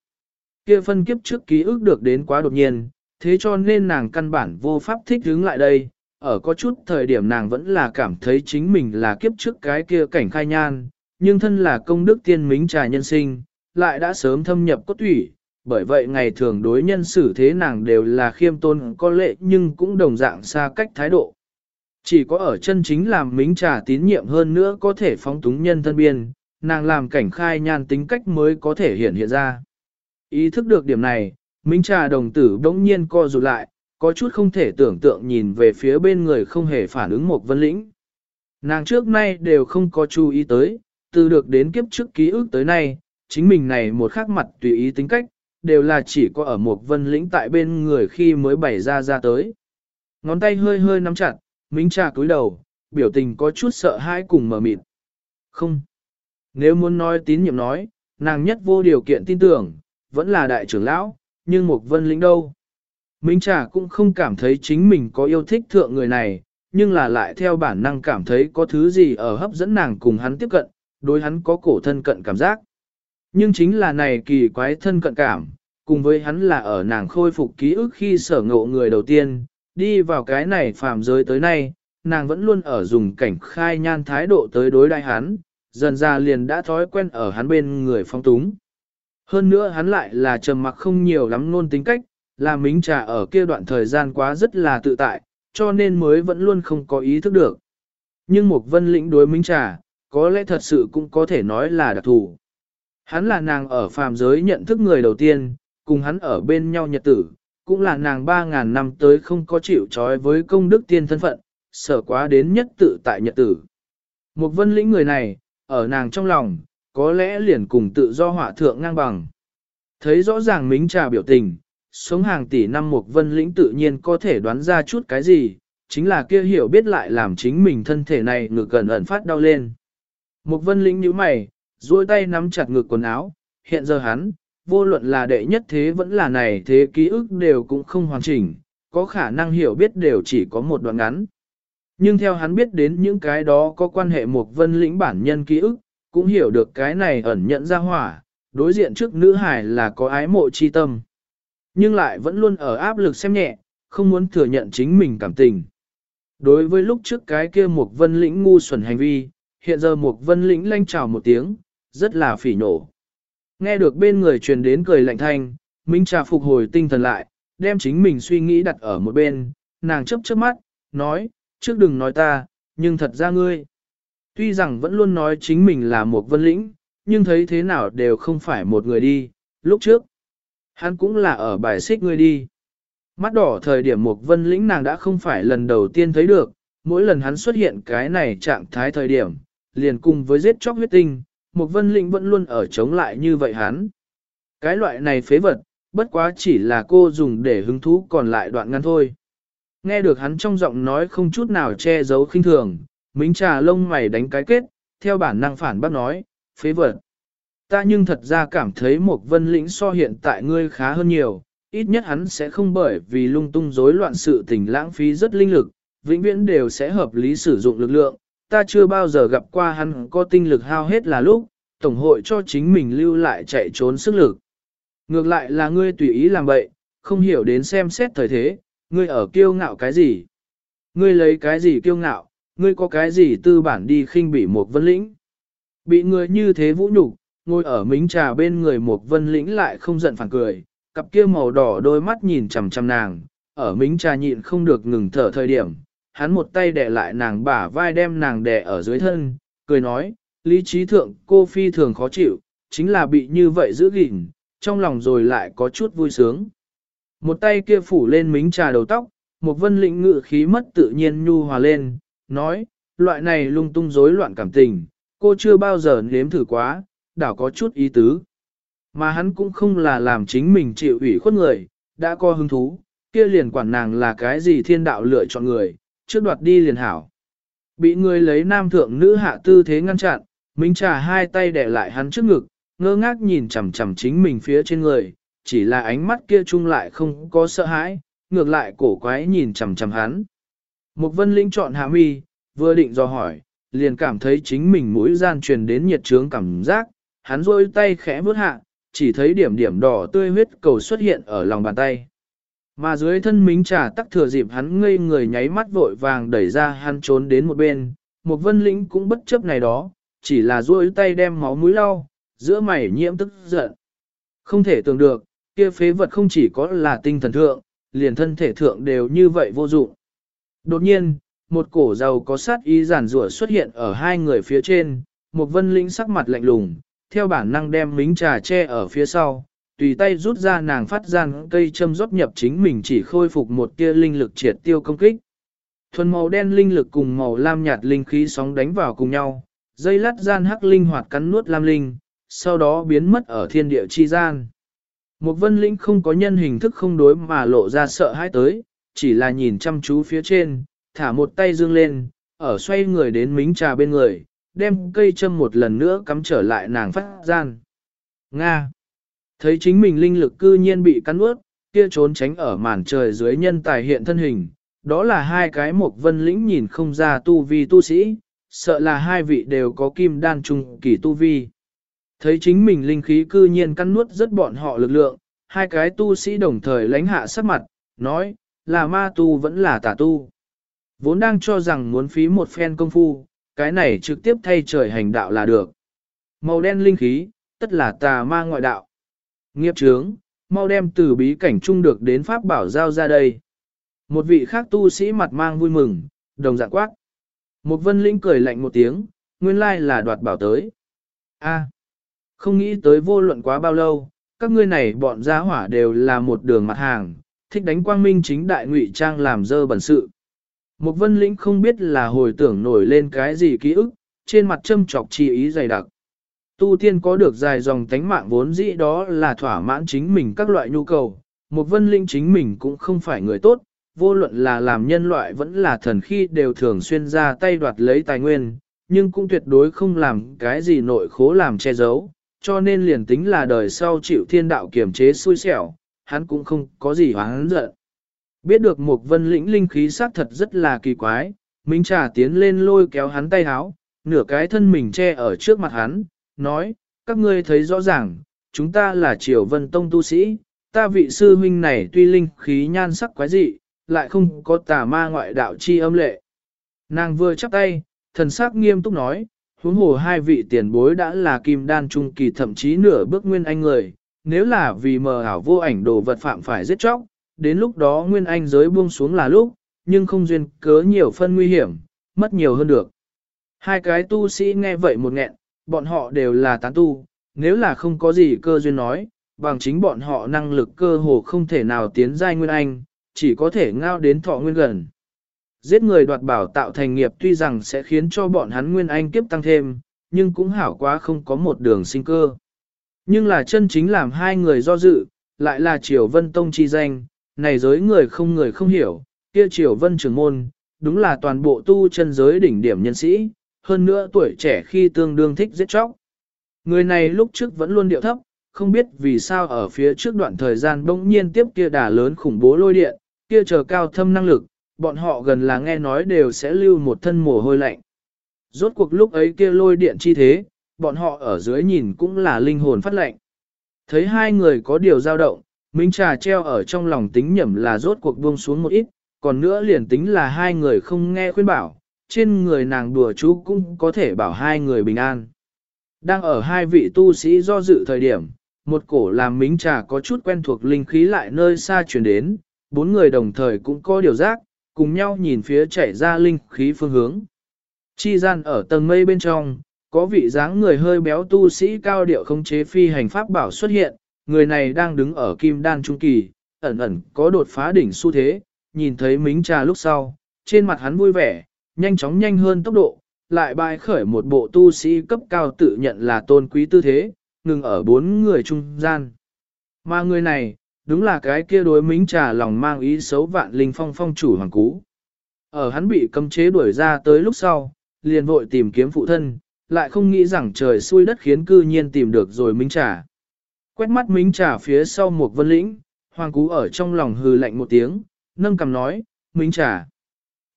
Kia phân kiếp trước ký ức được đến quá đột nhiên, thế cho nên nàng căn bản vô pháp thích hướng lại đây, ở có chút thời điểm nàng vẫn là cảm thấy chính mình là kiếp trước cái kia cảnh khai nhan, nhưng thân là công đức tiên mính trà nhân sinh, lại đã sớm thâm nhập cốt thủy, bởi vậy ngày thường đối nhân xử thế nàng đều là khiêm tôn có lệ nhưng cũng đồng dạng xa cách thái độ. Chỉ có ở chân chính làm mính trà tín nhiệm hơn nữa có thể phóng túng nhân thân biên, nàng làm cảnh khai nhan tính cách mới có thể hiện hiện ra. Ý thức được điểm này, Minh trà đồng tử bỗng nhiên co rụt lại, có chút không thể tưởng tượng nhìn về phía bên người không hề phản ứng một vân lĩnh. Nàng trước nay đều không có chú ý tới, từ được đến kiếp trước ký ức tới nay, chính mình này một khắc mặt tùy ý tính cách, đều là chỉ có ở một vân lĩnh tại bên người khi mới bày ra ra tới. Ngón tay hơi hơi nắm chặt, Minh trà cúi đầu, biểu tình có chút sợ hãi cùng mở mịt. Không. Nếu muốn nói tín nhiệm nói, nàng nhất vô điều kiện tin tưởng, vẫn là đại trưởng lão, nhưng một vân lĩnh đâu. Minh Trà cũng không cảm thấy chính mình có yêu thích thượng người này, nhưng là lại theo bản năng cảm thấy có thứ gì ở hấp dẫn nàng cùng hắn tiếp cận, đối hắn có cổ thân cận cảm giác. Nhưng chính là này kỳ quái thân cận cảm, cùng với hắn là ở nàng khôi phục ký ức khi sở ngộ người đầu tiên, đi vào cái này phàm giới tới nay, nàng vẫn luôn ở dùng cảnh khai nhan thái độ tới đối đại hắn, dần ra liền đã thói quen ở hắn bên người phong túng. Hơn nữa hắn lại là trầm mặc không nhiều lắm luôn tính cách, là mính trà ở kia đoạn thời gian quá rất là tự tại, cho nên mới vẫn luôn không có ý thức được. Nhưng một vân lĩnh đối mính trà, có lẽ thật sự cũng có thể nói là đặc thù. Hắn là nàng ở phàm giới nhận thức người đầu tiên, cùng hắn ở bên nhau nhật tử, cũng là nàng 3.000 năm tới không có chịu trói với công đức tiên thân phận, sở quá đến nhất tự tại nhật tử. Một vân lĩnh người này, ở nàng trong lòng, có lẽ liền cùng tự do hỏa thượng ngang bằng. Thấy rõ ràng mính trà biểu tình, sống hàng tỷ năm một vân lĩnh tự nhiên có thể đoán ra chút cái gì, chính là kia hiểu biết lại làm chính mình thân thể này ngược gần ẩn phát đau lên. Một vân lĩnh nhíu mày, duỗi tay nắm chặt ngực quần áo, hiện giờ hắn, vô luận là đệ nhất thế vẫn là này thế ký ức đều cũng không hoàn chỉnh, có khả năng hiểu biết đều chỉ có một đoạn ngắn. Nhưng theo hắn biết đến những cái đó có quan hệ một vân lĩnh bản nhân ký ức, cũng hiểu được cái này ẩn nhận ra hỏa, đối diện trước nữ hải là có ái mộ chi tâm. Nhưng lại vẫn luôn ở áp lực xem nhẹ, không muốn thừa nhận chính mình cảm tình. Đối với lúc trước cái kia một vân lĩnh ngu xuẩn hành vi, hiện giờ một vân lĩnh lanh trào một tiếng, rất là phỉ nổ. Nghe được bên người truyền đến cười lạnh thanh, Minh Trà phục hồi tinh thần lại, đem chính mình suy nghĩ đặt ở một bên, nàng chấp chớp mắt, nói, trước đừng nói ta, nhưng thật ra ngươi. Tuy rằng vẫn luôn nói chính mình là một vân lĩnh, nhưng thấy thế nào đều không phải một người đi, lúc trước. Hắn cũng là ở bài xích ngươi đi. Mắt đỏ thời điểm một vân lĩnh nàng đã không phải lần đầu tiên thấy được, mỗi lần hắn xuất hiện cái này trạng thái thời điểm, liền cùng với giết chóc huyết tinh, một vân lĩnh vẫn luôn ở chống lại như vậy hắn. Cái loại này phế vật, bất quá chỉ là cô dùng để hứng thú còn lại đoạn ngắn thôi. Nghe được hắn trong giọng nói không chút nào che giấu khinh thường, mính trà lông mày đánh cái kết, theo bản năng phản bác nói, phế vật. Ta nhưng thật ra cảm thấy một vân lĩnh so hiện tại ngươi khá hơn nhiều, ít nhất hắn sẽ không bởi vì lung tung rối loạn sự tình lãng phí rất linh lực, vĩnh viễn đều sẽ hợp lý sử dụng lực lượng. Ta chưa bao giờ gặp qua hắn có tinh lực hao hết là lúc, Tổng hội cho chính mình lưu lại chạy trốn sức lực. Ngược lại là ngươi tùy ý làm vậy, không hiểu đến xem xét thời thế, ngươi ở kiêu ngạo cái gì? Ngươi lấy cái gì kiêu ngạo, ngươi có cái gì tư bản đi khinh bỉ một vân lĩnh? Bị người như thế vũ nhục, ngồi ở mính trà bên người một vân lĩnh lại không giận phản cười, cặp kia màu đỏ đôi mắt nhìn chằm chằm nàng, ở mính trà nhịn không được ngừng thở thời điểm, hắn một tay đè lại nàng bả vai đem nàng đè ở dưới thân, cười nói, lý trí thượng cô phi thường khó chịu, chính là bị như vậy giữ gìn, trong lòng rồi lại có chút vui sướng. Một tay kia phủ lên mính trà đầu tóc, một vân lĩnh ngự khí mất tự nhiên nhu hòa lên, nói, loại này lung tung rối loạn cảm tình, cô chưa bao giờ nếm thử quá, đảo có chút ý tứ. Mà hắn cũng không là làm chính mình chịu ủy khuất người, đã có hứng thú, kia liền quản nàng là cái gì thiên đạo lựa chọn người, trước đoạt đi liền hảo. Bị người lấy nam thượng nữ hạ tư thế ngăn chặn, Minh Trà hai tay đè lại hắn trước ngực, ngơ ngác nhìn chằm chằm chính mình phía trên người, chỉ là ánh mắt kia chung lại không có sợ hãi, ngược lại cổ quái nhìn chằm chằm hắn. Một vân linh chọn hạ mi, vừa định do hỏi, liền cảm thấy chính mình mũi gian truyền đến nhiệt trướng cảm giác, hắn rôi tay khẽ bước hạ, chỉ thấy điểm điểm đỏ tươi huyết cầu xuất hiện ở lòng bàn tay. Mà dưới thân mính trà tắc thừa dịp hắn ngây người nháy mắt vội vàng đẩy ra hắn trốn đến một bên, một vân lĩnh cũng bất chấp này đó, chỉ là duỗi tay đem máu mũi lau, giữa mày nhiễm tức giận. Không thể tưởng được, kia phế vật không chỉ có là tinh thần thượng, liền thân thể thượng đều như vậy vô dụng. Đột nhiên, một cổ giàu có sát ý giản rủa xuất hiện ở hai người phía trên, một vân lĩnh sắc mặt lạnh lùng, theo bản năng đem mính trà che ở phía sau, tùy tay rút ra nàng phát gian cây châm rót nhập chính mình chỉ khôi phục một tia linh lực triệt tiêu công kích. Thuần màu đen linh lực cùng màu lam nhạt linh khí sóng đánh vào cùng nhau, dây lát gian hắc linh hoạt cắn nuốt lam linh, sau đó biến mất ở thiên địa chi gian. Một vân linh không có nhân hình thức không đối mà lộ ra sợ hãi tới, chỉ là nhìn chăm chú phía trên, thả một tay dương lên, ở xoay người đến mính trà bên người, đem cây châm một lần nữa cắm trở lại nàng phát gian. Nga! Thấy chính mình linh lực cư nhiên bị cắn ướt, kia trốn tránh ở màn trời dưới nhân tài hiện thân hình, đó là hai cái một vân lĩnh nhìn không ra tu vi tu sĩ, sợ là hai vị đều có kim đan trung kỳ tu vi. Thấy chính mình linh khí cư nhiên cắn nuốt rất bọn họ lực lượng, hai cái tu sĩ đồng thời lánh hạ sắc mặt, nói, là ma tu vẫn là tà tu. Vốn đang cho rằng muốn phí một phen công phu, cái này trực tiếp thay trời hành đạo là được. Màu đen linh khí, tất là tà ma ngoại đạo. Nghiệp trướng, mau đem từ bí cảnh chung được đến pháp bảo giao ra đây. Một vị khác tu sĩ mặt mang vui mừng, đồng dạng quát. Một vân linh cười lạnh một tiếng, nguyên lai là đoạt bảo tới. A, không nghĩ tới vô luận quá bao lâu, các ngươi này bọn gia hỏa đều là một đường mặt hàng, thích đánh quang minh chính đại ngụy trang làm dơ bẩn sự. Một vân lĩnh không biết là hồi tưởng nổi lên cái gì ký ức, trên mặt châm trọc chi ý dày đặc. Tu tiên có được dài dòng tánh mạng vốn dĩ đó là thỏa mãn chính mình các loại nhu cầu. Một vân linh chính mình cũng không phải người tốt, vô luận là làm nhân loại vẫn là thần khi đều thường xuyên ra tay đoạt lấy tài nguyên, nhưng cũng tuyệt đối không làm cái gì nội khố làm che giấu, cho nên liền tính là đời sau chịu thiên đạo kiểm chế xui xẻo, hắn cũng không có gì hoáng giận. Biết được một vân lĩnh linh khí xác thật rất là kỳ quái, Minh Trà tiến lên lôi kéo hắn tay háo, nửa cái thân mình che ở trước mặt hắn, nói, các ngươi thấy rõ ràng, chúng ta là triều vân tông tu sĩ, ta vị sư huynh này tuy linh khí nhan sắc quái dị, lại không có tà ma ngoại đạo chi âm lệ. Nàng vừa chắp tay, thần sắc nghiêm túc nói, huống hồ hai vị tiền bối đã là kim đan trung kỳ thậm chí nửa bước nguyên anh người, nếu là vì mờ ảo vô ảnh đồ vật phạm phải giết chóc, đến lúc đó nguyên anh giới buông xuống là lúc, nhưng không duyên cớ nhiều phân nguy hiểm, mất nhiều hơn được. Hai cái tu sĩ nghe vậy một nghẹn, bọn họ đều là tán tu, nếu là không có gì cơ duyên nói, bằng chính bọn họ năng lực cơ hồ không thể nào tiến giai nguyên anh, chỉ có thể ngao đến thọ nguyên gần. Giết người đoạt bảo tạo thành nghiệp tuy rằng sẽ khiến cho bọn hắn nguyên anh kiếp tăng thêm, nhưng cũng hảo quá không có một đường sinh cơ. Nhưng là chân chính làm hai người do dự, lại là Triều Vân Tông chi danh, này giới người không người không hiểu, kia Triều Vân trưởng môn, đúng là toàn bộ tu chân giới đỉnh điểm nhân sĩ, hơn nữa tuổi trẻ khi tương đương thích giết chóc. Người này lúc trước vẫn luôn điệu thấp, không biết vì sao ở phía trước đoạn thời gian bỗng nhiên tiếp kia đà lớn khủng bố lôi điện, kia chờ cao thâm năng lực, bọn họ gần là nghe nói đều sẽ lưu một thân mồ hôi lạnh. Rốt cuộc lúc ấy kia lôi điện chi thế, bọn họ ở dưới nhìn cũng là linh hồn phát lạnh. Thấy hai người có điều dao động, Minh Trà treo ở trong lòng tính nhẩm là rốt cuộc buông xuống một ít, còn nữa liền tính là hai người không nghe khuyên bảo, trên người nàng đùa chú cũng có thể bảo hai người bình an. Đang ở hai vị tu sĩ do dự thời điểm, một cổ làm mính Trà có chút quen thuộc linh khí lại nơi xa chuyển đến, bốn người đồng thời cũng có điều giác, cùng nhau nhìn phía chảy ra linh khí phương hướng. Chi gian ở tầng mây bên trong, có vị dáng người hơi béo tu sĩ cao điệu không chế phi hành pháp bảo xuất hiện, người này đang đứng ở kim đan trung kỳ, ẩn ẩn có đột phá đỉnh xu thế, nhìn thấy mính trà lúc sau, trên mặt hắn vui vẻ, nhanh chóng nhanh hơn tốc độ, lại bài khởi một bộ tu sĩ cấp cao tự nhận là tôn quý tư thế, ngừng ở bốn người trung gian. Mà người này, đúng là cái kia đối mính trà lòng mang ý xấu vạn linh phong phong chủ hoàng cú. Ở hắn bị cấm chế đuổi ra tới lúc sau, liền vội tìm kiếm phụ thân, lại không nghĩ rằng trời xui đất khiến cư nhiên tìm được rồi mính trà. Quét mắt mính trà phía sau một vân lĩnh, hoàng cú ở trong lòng hừ lạnh một tiếng, nâng cầm nói, mính trà.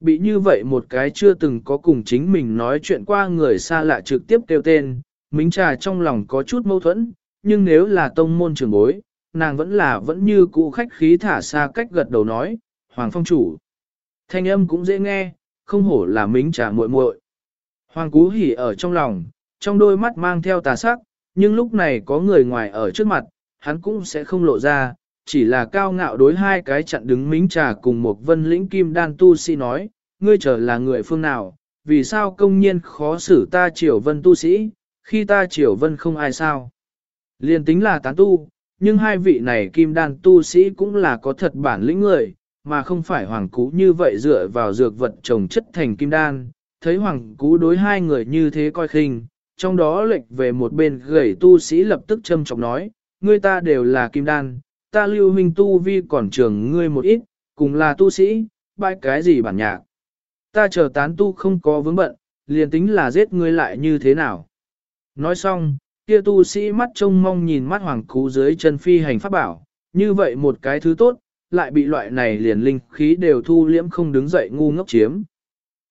Bị như vậy một cái chưa từng có cùng chính mình nói chuyện qua người xa lạ trực tiếp kêu tên, mính trà trong lòng có chút mâu thuẫn, nhưng nếu là tông môn trường bối, nàng vẫn là vẫn như cũ khách khí thả xa cách gật đầu nói, Hoàng Phong chủ. Thanh âm cũng dễ nghe, không hổ là mính trà muội muội. Hoàng Cú hỉ ở trong lòng, trong đôi mắt mang theo tà sắc, nhưng lúc này có người ngoài ở trước mặt, hắn cũng sẽ không lộ ra, chỉ là cao ngạo đối hai cái chặn đứng mính trà cùng một vân lĩnh kim đan tu sĩ nói, ngươi trở là người phương nào, vì sao công nhiên khó xử ta triều vân tu sĩ, khi ta triều vân không ai sao. Liên tính là tán tu, nhưng hai vị này kim đan tu sĩ cũng là có thật bản lĩnh người, mà không phải hoàng cú như vậy dựa vào dược vật trồng chất thành kim đan. Thấy hoàng cú đối hai người như thế coi khinh, trong đó lệch về một bên gầy tu sĩ lập tức châm trọng nói, ngươi ta đều là kim đan, ta lưu huynh tu vi còn trường ngươi một ít, cùng là tu sĩ, bãi cái gì bản nhạc. Ta chờ tán tu không có vướng bận, liền tính là giết ngươi lại như thế nào. Nói xong, kia tu sĩ mắt trông mong nhìn mắt hoàng cú dưới chân phi hành pháp bảo, như vậy một cái thứ tốt, lại bị loại này liền linh khí đều thu liễm không đứng dậy ngu ngốc chiếm.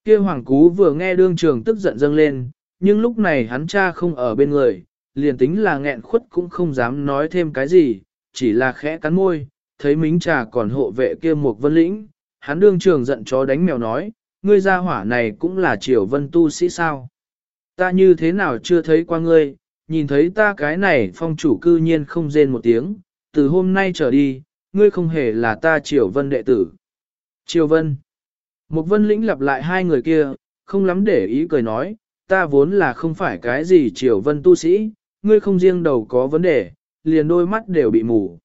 Kia hoàng cú vừa nghe đương trường tức giận dâng lên, nhưng lúc này hắn cha không ở bên người, liền tính là nghẹn khuất cũng không dám nói thêm cái gì, chỉ là khẽ cắn môi, thấy mính trà còn hộ vệ kia một vân lĩnh, hắn đương trường giận chó đánh mèo nói, ngươi gia hỏa này cũng là triều vân tu sĩ sao. Ta như thế nào chưa thấy qua ngươi, nhìn thấy ta cái này phong chủ cư nhiên không rên một tiếng, từ hôm nay trở đi, ngươi không hề là ta triều vân đệ tử. Triều vân. Một vân lĩnh lặp lại hai người kia, không lắm để ý cười nói, ta vốn là không phải cái gì triều vân tu sĩ, ngươi không riêng đầu có vấn đề, liền đôi mắt đều bị mù.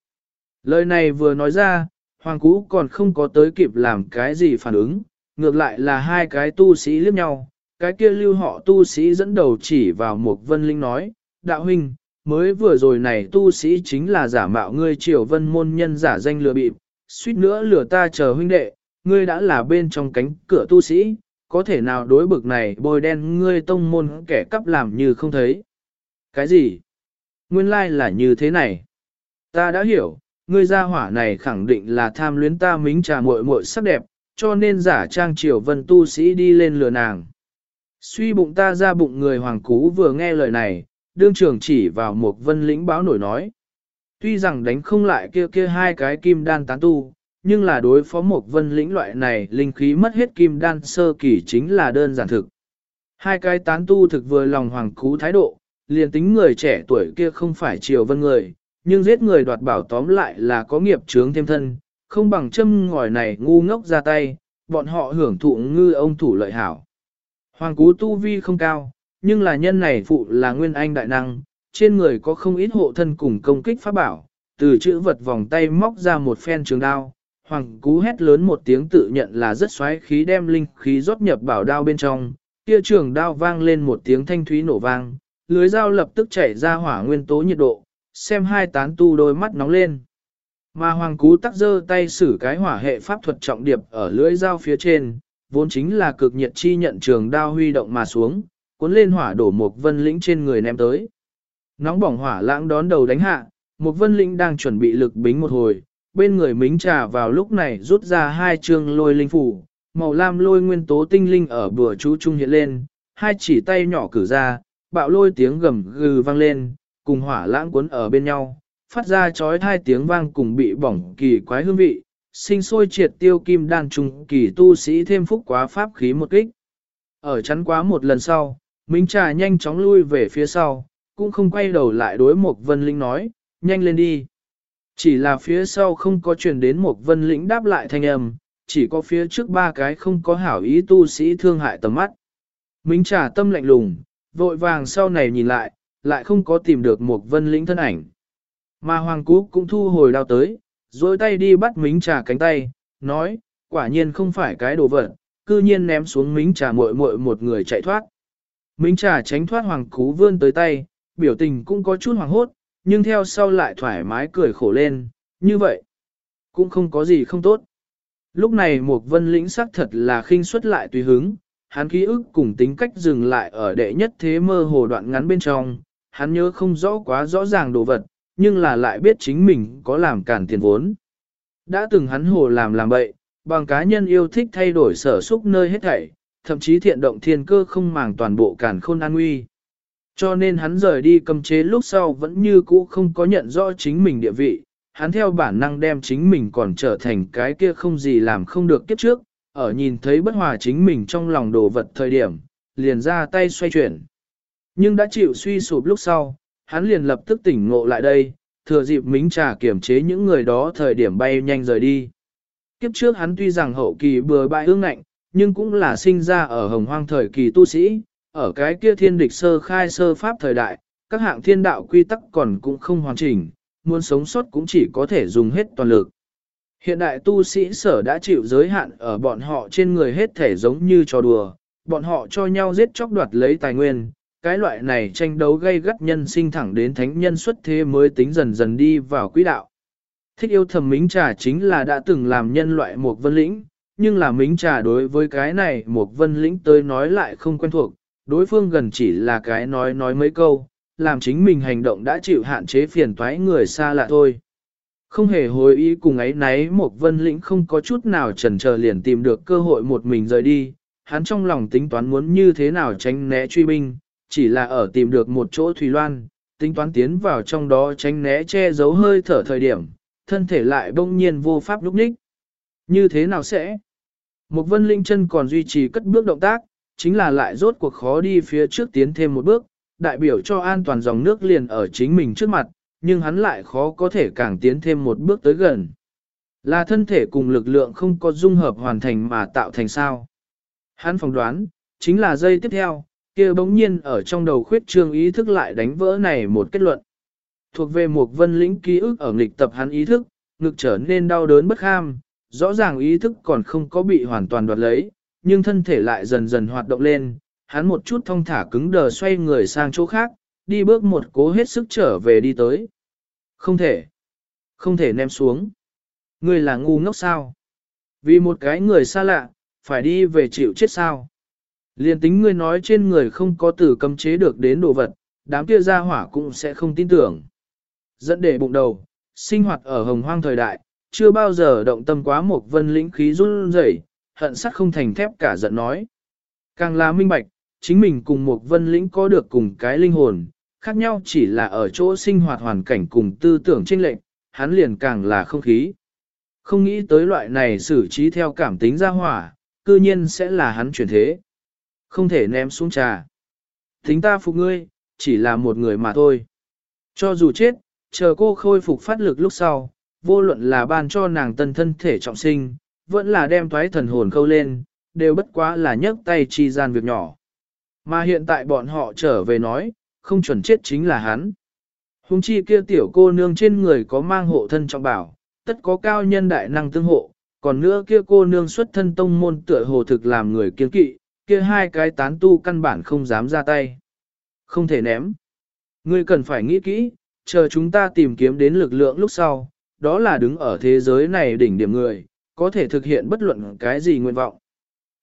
Lời này vừa nói ra, Hoàng Cú còn không có tới kịp làm cái gì phản ứng, ngược lại là hai cái tu sĩ liếc nhau, cái kia lưu họ tu sĩ dẫn đầu chỉ vào một vân linh nói, đạo huynh, mới vừa rồi này tu sĩ chính là giả mạo ngươi triều vân môn nhân giả danh lừa bịp, suýt nữa lừa ta chờ huynh đệ, ngươi đã là bên trong cánh cửa tu sĩ, có thể nào đối bực này bôi đen ngươi tông môn kẻ cắp làm như không thấy. Cái gì? Nguyên lai là như thế này. Ta đã hiểu, ngươi gia hỏa này khẳng định là tham luyến ta mính trà muội muội sắc đẹp, cho nên giả trang triều vân tu sĩ đi lên lừa nàng. Suy bụng ta ra bụng người hoàng cú vừa nghe lời này, đương trường chỉ vào một vân lĩnh báo nổi nói. Tuy rằng đánh không lại kia kia hai cái kim đan tán tu, nhưng là đối phó một vân lĩnh loại này linh khí mất hết kim đan sơ kỳ chính là đơn giản thực. Hai cái tán tu thực vừa lòng hoàng cú thái độ, liền tính người trẻ tuổi kia không phải triều vân người, nhưng giết người đoạt bảo tóm lại là có nghiệp chướng thêm thân, không bằng châm ngòi này ngu ngốc ra tay, bọn họ hưởng thụ ngư ông thủ lợi hảo. Hoàng cú tu vi không cao, nhưng là nhân này phụ là nguyên anh đại năng, trên người có không ít hộ thân cùng công kích pháp bảo, từ chữ vật vòng tay móc ra một phen trường đao. Hoàng cú hét lớn một tiếng tự nhận là rất xoáy khí đem linh khí rót nhập bảo đao bên trong, kia trường đao vang lên một tiếng thanh thúy nổ vang, lưới dao lập tức chảy ra hỏa nguyên tố nhiệt độ, xem hai tán tu đôi mắt nóng lên. Mà hoàng cú tắc giơ tay xử cái hỏa hệ pháp thuật trọng điệp ở lưỡi dao phía trên, vốn chính là cực nhiệt chi nhận trường đao huy động mà xuống, cuốn lên hỏa đổ một vân lĩnh trên người ném tới. Nóng bỏng hỏa lãng đón đầu đánh hạ, một vân lĩnh đang chuẩn bị lực bính một hồi, bên người mính trà vào lúc này rút ra hai chương lôi linh phủ, màu lam lôi nguyên tố tinh linh ở bừa chú trung hiện lên, hai chỉ tay nhỏ cử ra, bạo lôi tiếng gầm gừ vang lên, cùng hỏa lãng cuốn ở bên nhau, phát ra chói hai tiếng vang cùng bị bỏng kỳ quái hương vị, sinh sôi triệt tiêu kim đan trùng kỳ tu sĩ thêm phúc quá pháp khí một kích. Ở chắn quá một lần sau, Minh Trà nhanh chóng lui về phía sau, cũng không quay đầu lại đối một vân linh nói, nhanh lên đi. Chỉ là phía sau không có truyền đến một vân lĩnh đáp lại thanh âm, chỉ có phía trước ba cái không có hảo ý tu sĩ thương hại tầm mắt. Minh Trà tâm lạnh lùng, vội vàng sau này nhìn lại, lại không có tìm được một vân lĩnh thân ảnh. Mà Hoàng cúc cũng thu hồi đao tới, dối tay đi bắt mính trà cánh tay, nói, quả nhiên không phải cái đồ vật, cư nhiên ném xuống mính trà muội muội một người chạy thoát. Mính trà tránh thoát Hoàng Cú vươn tới tay, biểu tình cũng có chút hoàng hốt, nhưng theo sau lại thoải mái cười khổ lên, như vậy, cũng không có gì không tốt. Lúc này một vân lĩnh sắc thật là khinh suất lại tùy hứng, hắn ký ức cùng tính cách dừng lại ở đệ nhất thế mơ hồ đoạn ngắn bên trong, hắn nhớ không rõ quá rõ ràng đồ vật, nhưng là lại biết chính mình có làm cản tiền vốn. Đã từng hắn hồ làm làm bậy, bằng cá nhân yêu thích thay đổi sở xúc nơi hết thảy, thậm chí thiện động thiên cơ không màng toàn bộ cản khôn an nguy. Cho nên hắn rời đi cầm chế lúc sau vẫn như cũ không có nhận rõ chính mình địa vị, hắn theo bản năng đem chính mình còn trở thành cái kia không gì làm không được kiếp trước, ở nhìn thấy bất hòa chính mình trong lòng đồ vật thời điểm, liền ra tay xoay chuyển. Nhưng đã chịu suy sụp lúc sau, hắn liền lập tức tỉnh ngộ lại đây, thừa dịp mính trà kiểm chế những người đó thời điểm bay nhanh rời đi. Kiếp trước hắn tuy rằng hậu kỳ bừa bãi ương ngạnh, nhưng cũng là sinh ra ở hồng hoang thời kỳ tu sĩ, ở cái kia thiên địch sơ khai sơ pháp thời đại, các hạng thiên đạo quy tắc còn cũng không hoàn chỉnh, muốn sống sót cũng chỉ có thể dùng hết toàn lực. Hiện đại tu sĩ sở đã chịu giới hạn ở bọn họ trên người hết thể giống như trò đùa, bọn họ cho nhau giết chóc đoạt lấy tài nguyên, cái loại này tranh đấu gây gắt nhân sinh thẳng đến thánh nhân xuất thế mới tính dần dần đi vào quỹ đạo. Thích yêu thầm mính trà chính là đã từng làm nhân loại một vân lĩnh, nhưng là mính trà đối với cái này một vân lĩnh tới nói lại không quen thuộc, đối phương gần chỉ là cái nói nói mấy câu, làm chính mình hành động đã chịu hạn chế phiền toái người xa lạ thôi. Không hề hối ý cùng ấy náy một vân lĩnh không có chút nào chần chờ liền tìm được cơ hội một mình rời đi, hắn trong lòng tính toán muốn như thế nào tránh né truy binh, chỉ là ở tìm được một chỗ thủy loan, tính toán tiến vào trong đó tránh né che giấu hơi thở thời điểm, thân thể lại bỗng nhiên vô pháp lúc ních. Như thế nào sẽ? Một vân linh chân còn duy trì cất bước động tác, chính là lại rốt cuộc khó đi phía trước tiến thêm một bước, đại biểu cho an toàn dòng nước liền ở chính mình trước mặt, nhưng hắn lại khó có thể càng tiến thêm một bước tới gần. Là thân thể cùng lực lượng không có dung hợp hoàn thành mà tạo thành sao. Hắn phỏng đoán, chính là giây tiếp theo, kia bỗng nhiên ở trong đầu khuyết trương ý thức lại đánh vỡ này một kết luận. Thuộc về một vân lĩnh ký ức ở nghịch tập hắn ý thức, ngực trở nên đau đớn bất kham, rõ ràng ý thức còn không có bị hoàn toàn đoạt lấy, nhưng thân thể lại dần dần hoạt động lên, hắn một chút thông thả cứng đờ xoay người sang chỗ khác, đi bước một cố hết sức trở về đi tới. Không thể, không thể ném xuống. Ngươi là ngu ngốc sao? Vì một cái người xa lạ, phải đi về chịu chết sao? Liên tính ngươi nói trên người không có tử cấm chế được đến đồ vật, đám kia ra hỏa cũng sẽ không tin tưởng. Dẫn để bụng đầu, sinh hoạt ở hồng hoang thời đại, chưa bao giờ động tâm quá một vân lĩnh khí run rẩy, hận sắt không thành thép cả giận nói. Càng là minh bạch, chính mình cùng một vân lĩnh có được cùng cái linh hồn, khác nhau chỉ là ở chỗ sinh hoạt hoàn cảnh cùng tư tưởng chênh lệch, hắn liền càng là không khí. Không nghĩ tới loại này xử trí theo cảm tính ra hỏa, cư nhiên sẽ là hắn chuyển thế. Không thể ném xuống trà. Tính ta phục ngươi, chỉ là một người mà thôi. Cho dù chết, chờ cô khôi phục phát lực lúc sau, vô luận là ban cho nàng tân thân thể trọng sinh, vẫn là đem thoái thần hồn khâu lên, đều bất quá là nhấc tay chi gian việc nhỏ. Mà hiện tại bọn họ trở về nói, không chuẩn chết chính là hắn. Hùng chi kia tiểu cô nương trên người có mang hộ thân trọng bảo, tất có cao nhân đại năng tương hộ, còn nữa kia cô nương xuất thân tông môn tựa hồ thực làm người kiên kỵ, kia hai cái tán tu căn bản không dám ra tay. Không thể ném. Ngươi cần phải nghĩ kỹ, chờ chúng ta tìm kiếm đến lực lượng lúc sau, đó là đứng ở thế giới này đỉnh điểm người, có thể thực hiện bất luận cái gì nguyện vọng.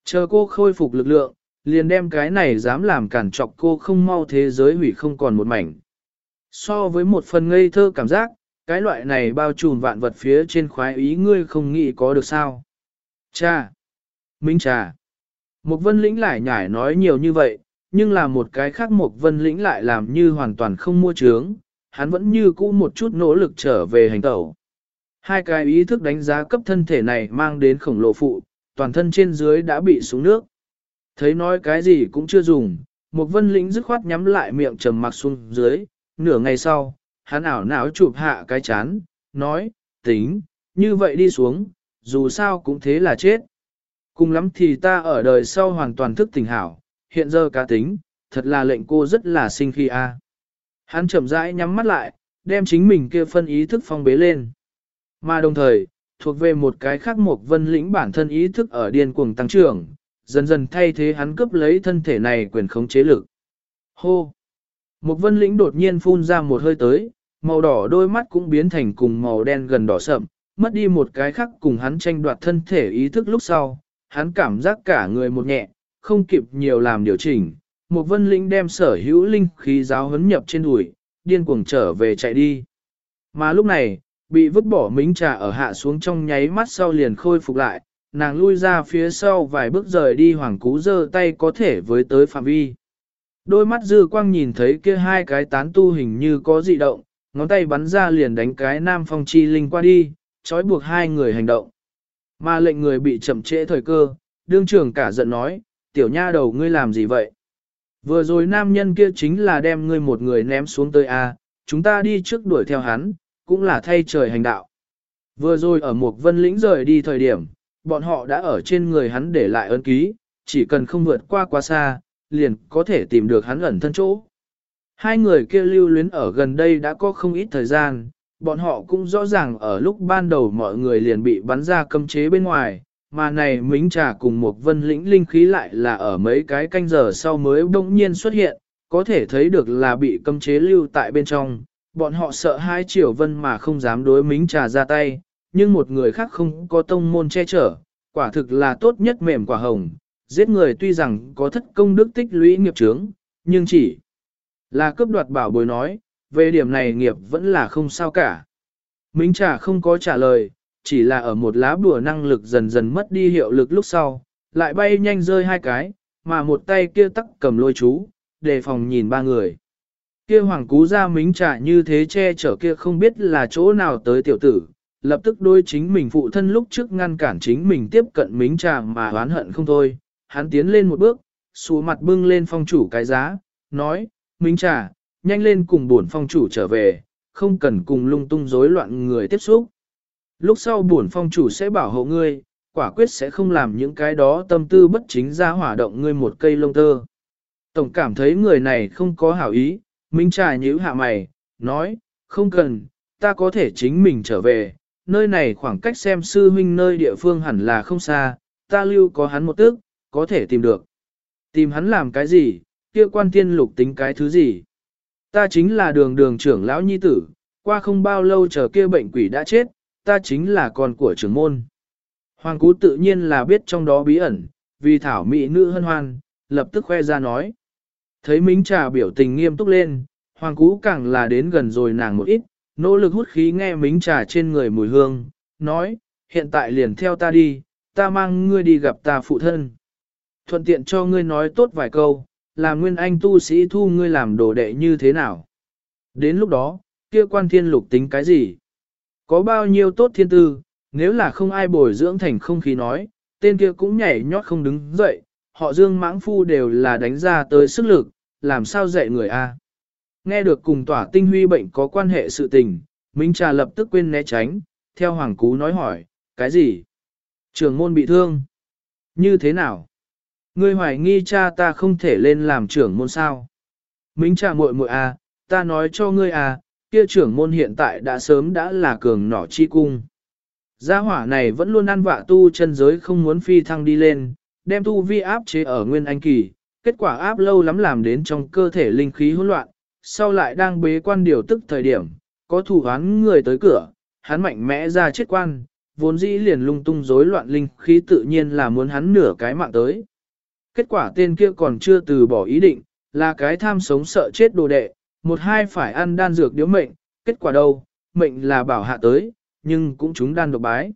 Chờ cô khôi phục lực lượng, liền đem cái này dám làm cản trọc cô không mau thế giới hủy không còn một mảnh. So với một phần ngây thơ cảm giác, cái loại này bao trùm vạn vật phía trên khoái ý ngươi không nghĩ có được sao. Cha! Minh trà! Một vân lĩnh lại nhải nói nhiều như vậy, nhưng là một cái khác một vân lĩnh lại làm như hoàn toàn không mua trướng, hắn vẫn như cũ một chút nỗ lực trở về hành tẩu. Hai cái ý thức đánh giá cấp thân thể này mang đến khổng lồ phụ, toàn thân trên dưới đã bị xuống nước. Thấy nói cái gì cũng chưa dùng, một vân lĩnh dứt khoát nhắm lại miệng trầm mặc xuống dưới, nửa ngày sau, hắn ảo não chụp hạ cái chán, nói, tính, như vậy đi xuống, dù sao cũng thế là chết. Cùng lắm thì ta ở đời sau hoàn toàn thức tỉnh hảo, hiện giờ cá tính, thật là lệnh cô rất là sinh khi a. Hắn chậm rãi nhắm mắt lại, đem chính mình kia phân ý thức phong bế lên. Mà đồng thời, thuộc về một cái khác một vân lĩnh bản thân ý thức ở điên cuồng tăng trưởng, dần dần thay thế hắn cướp lấy thân thể này quyền khống chế lực. Hô! Một vân lĩnh đột nhiên phun ra một hơi tới, màu đỏ đôi mắt cũng biến thành cùng màu đen gần đỏ sậm, mất đi một cái khác cùng hắn tranh đoạt thân thể ý thức lúc sau, hắn cảm giác cả người một nhẹ, không kịp nhiều làm điều chỉnh. Một vân lĩnh đem sở hữu linh khí giáo huấn nhập trên đùi, điên cuồng trở về chạy đi. Mà lúc này, bị vứt bỏ mính trà ở hạ xuống trong nháy mắt sau liền khôi phục lại, nàng lui ra phía sau vài bước rời đi hoàng cú giơ tay có thể với tới phạm vi. Đôi mắt dư quang nhìn thấy kia hai cái tán tu hình như có dị động, ngón tay bắn ra liền đánh cái nam phong chi linh qua đi, trói buộc hai người hành động. Mà lệnh người bị chậm trễ thời cơ, đương trưởng cả giận nói, tiểu nha đầu ngươi làm gì vậy? Vừa rồi nam nhân kia chính là đem ngươi một người ném xuống tới A, chúng ta đi trước đuổi theo hắn, cũng là thay trời hành đạo. Vừa rồi ở một vân lĩnh rời đi thời điểm, bọn họ đã ở trên người hắn để lại ấn ký, chỉ cần không vượt qua quá xa, liền có thể tìm được hắn ẩn thân chỗ. Hai người kia lưu luyến ở gần đây đã có không ít thời gian, bọn họ cũng rõ ràng ở lúc ban đầu mọi người liền bị bắn ra cấm chế bên ngoài, mà này mính trà cùng một vân lĩnh linh khí lại là ở mấy cái canh giờ sau mới bỗng nhiên xuất hiện, có thể thấy được là bị cấm chế lưu tại bên trong. Bọn họ sợ hai triều vân mà không dám đối mính trà ra tay, nhưng một người khác không có tông môn che chở, quả thực là tốt nhất mềm quả hồng. Giết người tuy rằng có thất công đức tích lũy nghiệp chướng, nhưng chỉ là cướp đoạt bảo bối nói, về điểm này nghiệp vẫn là không sao cả. Mính trà không có trả lời, chỉ là ở một lá bùa năng lực dần dần mất đi hiệu lực lúc sau, lại bay nhanh rơi hai cái, mà một tay kia tắc cầm lôi chú, đề phòng nhìn ba người. Kia hoàng cú ra mính trà như thế che chở kia không biết là chỗ nào tới tiểu tử, lập tức đôi chính mình phụ thân lúc trước ngăn cản chính mình tiếp cận mính trà mà oán hận không thôi. Hắn tiến lên một bước, xù mặt bưng lên phong chủ cái giá, nói, mính trà, nhanh lên cùng buồn phong chủ trở về, không cần cùng lung tung rối loạn người tiếp xúc. Lúc sau buồn phong chủ sẽ bảo hộ ngươi, quả quyết sẽ không làm những cái đó tâm tư bất chính ra hỏa động ngươi một cây lông tơ. Tổng cảm thấy người này không có hảo ý, Minh Trà nhíu hạ mày, nói, không cần, ta có thể chính mình trở về, nơi này khoảng cách xem sư huynh nơi địa phương hẳn là không xa, ta lưu có hắn một tức, có thể tìm được. Tìm hắn làm cái gì, kia quan tiên lục tính cái thứ gì. Ta chính là đường đường trưởng lão nhi tử, qua không bao lâu chờ kia bệnh quỷ đã chết, ta chính là con của trưởng môn. Hoàng cú tự nhiên là biết trong đó bí ẩn, vì thảo mỹ nữ hân hoan, lập tức khoe ra nói. Thấy Mính Trà biểu tình nghiêm túc lên, Hoàng cú càng là đến gần rồi nàng một ít, nỗ lực hút khí nghe Mính Trà trên người mùi hương, nói, hiện tại liền theo ta đi, ta mang ngươi đi gặp ta phụ thân. Thuận tiện cho ngươi nói tốt vài câu, là nguyên anh tu sĩ thu ngươi làm đồ đệ như thế nào. Đến lúc đó, kia quan thiên lục tính cái gì? Có bao nhiêu tốt thiên tư, nếu là không ai bồi dưỡng thành không khí nói, tên kia cũng nhảy nhót không đứng dậy, họ dương mãng phu đều là đánh ra tới sức lực, làm sao dạy người a? Nghe được cùng tỏa tinh huy bệnh có quan hệ sự tình, Minh Trà lập tức quên né tránh, theo Hoàng Cú nói hỏi, cái gì? Trường môn bị thương. Như thế nào? Ngươi hoài nghi cha ta không thể lên làm trưởng môn sao? Minh Trà muội muội à, ta nói cho ngươi à, kia trưởng môn hiện tại đã sớm đã là cường nỏ chi cung. Gia hỏa này vẫn luôn ăn vạ tu chân giới không muốn phi thăng đi lên, đem tu vi áp chế ở nguyên anh kỳ, kết quả áp lâu lắm làm đến trong cơ thể linh khí hỗn loạn, sau lại đang bế quan điều tức thời điểm, có thủ án người tới cửa, hắn mạnh mẽ ra chết quan, vốn dĩ liền lung tung rối loạn linh khí tự nhiên là muốn hắn nửa cái mạng tới. Kết quả tên kia còn chưa từ bỏ ý định, là cái tham sống sợ chết đồ đệ, một hai phải ăn đan dược điếu mệnh, kết quả đâu, mệnh là bảo hạ tới, nhưng cũng chúng đan độc bái.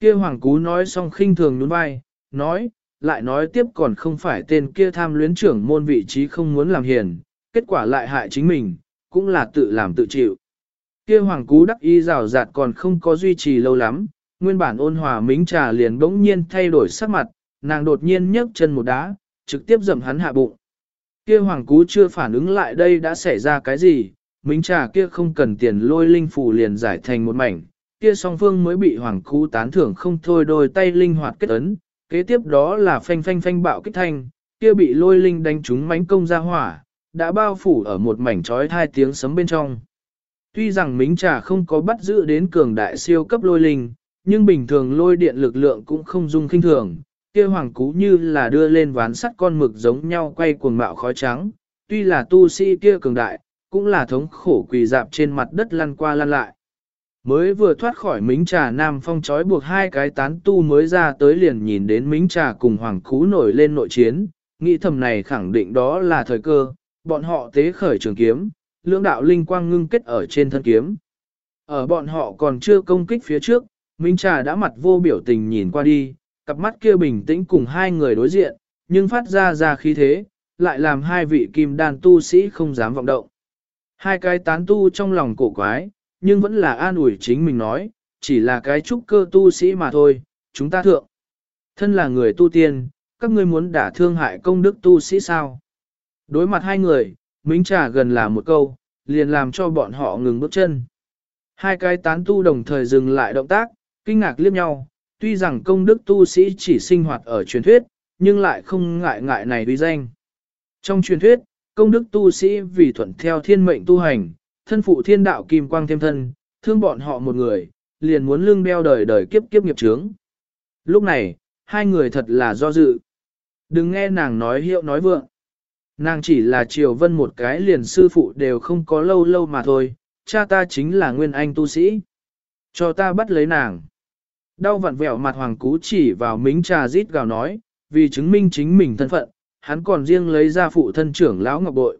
Kia hoàng cú nói xong khinh thường nhún vai, nói, lại nói tiếp còn không phải tên kia tham luyến trưởng môn vị trí không muốn làm hiền, kết quả lại hại chính mình, cũng là tự làm tự chịu. Kia hoàng cú đắc y rào rạt còn không có duy trì lâu lắm, nguyên bản ôn hòa mính trà liền bỗng nhiên thay đổi sắc mặt, nàng đột nhiên nhấc chân một đá, trực tiếp dầm hắn hạ bụng. Kia hoàng cú chưa phản ứng lại đây đã xảy ra cái gì, mính trà kia không cần tiền lôi linh phù liền giải thành một mảnh, kia song phương mới bị hoàng cú tán thưởng không thôi đôi tay linh hoạt kết ấn, kế tiếp đó là phanh phanh phanh bạo kích thanh, kia bị lôi linh đánh trúng mánh công ra hỏa, đã bao phủ ở một mảnh trói thai tiếng sấm bên trong. Tuy rằng mính trà không có bắt giữ đến cường đại siêu cấp lôi linh, nhưng bình thường lôi điện lực lượng cũng không dung kinh thường, kia hoàng cú như là đưa lên ván sắt con mực giống nhau quay cuồng mạo khói trắng, tuy là tu sĩ kia cường đại, cũng là thống khổ quỳ dạp trên mặt đất lăn qua lăn lại. Mới vừa thoát khỏi mính trà nam phong trói buộc hai cái tán tu mới ra tới liền nhìn đến mính trà cùng hoàng cú nổi lên nội chiến, nghĩ thầm này khẳng định đó là thời cơ, bọn họ tế khởi trường kiếm, lưỡng đạo linh quang ngưng kết ở trên thân kiếm. Ở bọn họ còn chưa công kích phía trước, Minh Trà đã mặt vô biểu tình nhìn qua đi, cặp mắt kia bình tĩnh cùng hai người đối diện, nhưng phát ra ra khí thế, lại làm hai vị kim đàn tu sĩ không dám vọng động. Hai cái tán tu trong lòng cổ quái, nhưng vẫn là an ủi chính mình nói, chỉ là cái trúc cơ tu sĩ mà thôi, chúng ta thượng. Thân là người tu tiên, các ngươi muốn đả thương hại công đức tu sĩ sao? Đối mặt hai người, Minh Trà gần là một câu, liền làm cho bọn họ ngừng bước chân. Hai cái tán tu đồng thời dừng lại động tác, kinh ngạc liếc nhau, tuy rằng công đức tu sĩ chỉ sinh hoạt ở truyền thuyết, nhưng lại không ngại ngại này uy danh. Trong truyền thuyết, công đức tu sĩ vì thuận theo thiên mệnh tu hành, thân phụ thiên đạo kim quang thêm thân, thương bọn họ một người, liền muốn lương đeo đời đời kiếp kiếp nghiệp chướng. Lúc này, hai người thật là do dự. Đừng nghe nàng nói hiệu nói vượng. Nàng chỉ là triều vân một cái liền sư phụ đều không có lâu lâu mà thôi, cha ta chính là nguyên anh tu sĩ. Cho ta bắt lấy nàng. Đau vặn vẹo mặt hoàng cú chỉ vào mính trà rít gào nói, vì chứng minh chính mình thân phận, hắn còn riêng lấy ra phụ thân trưởng lão ngọc bội.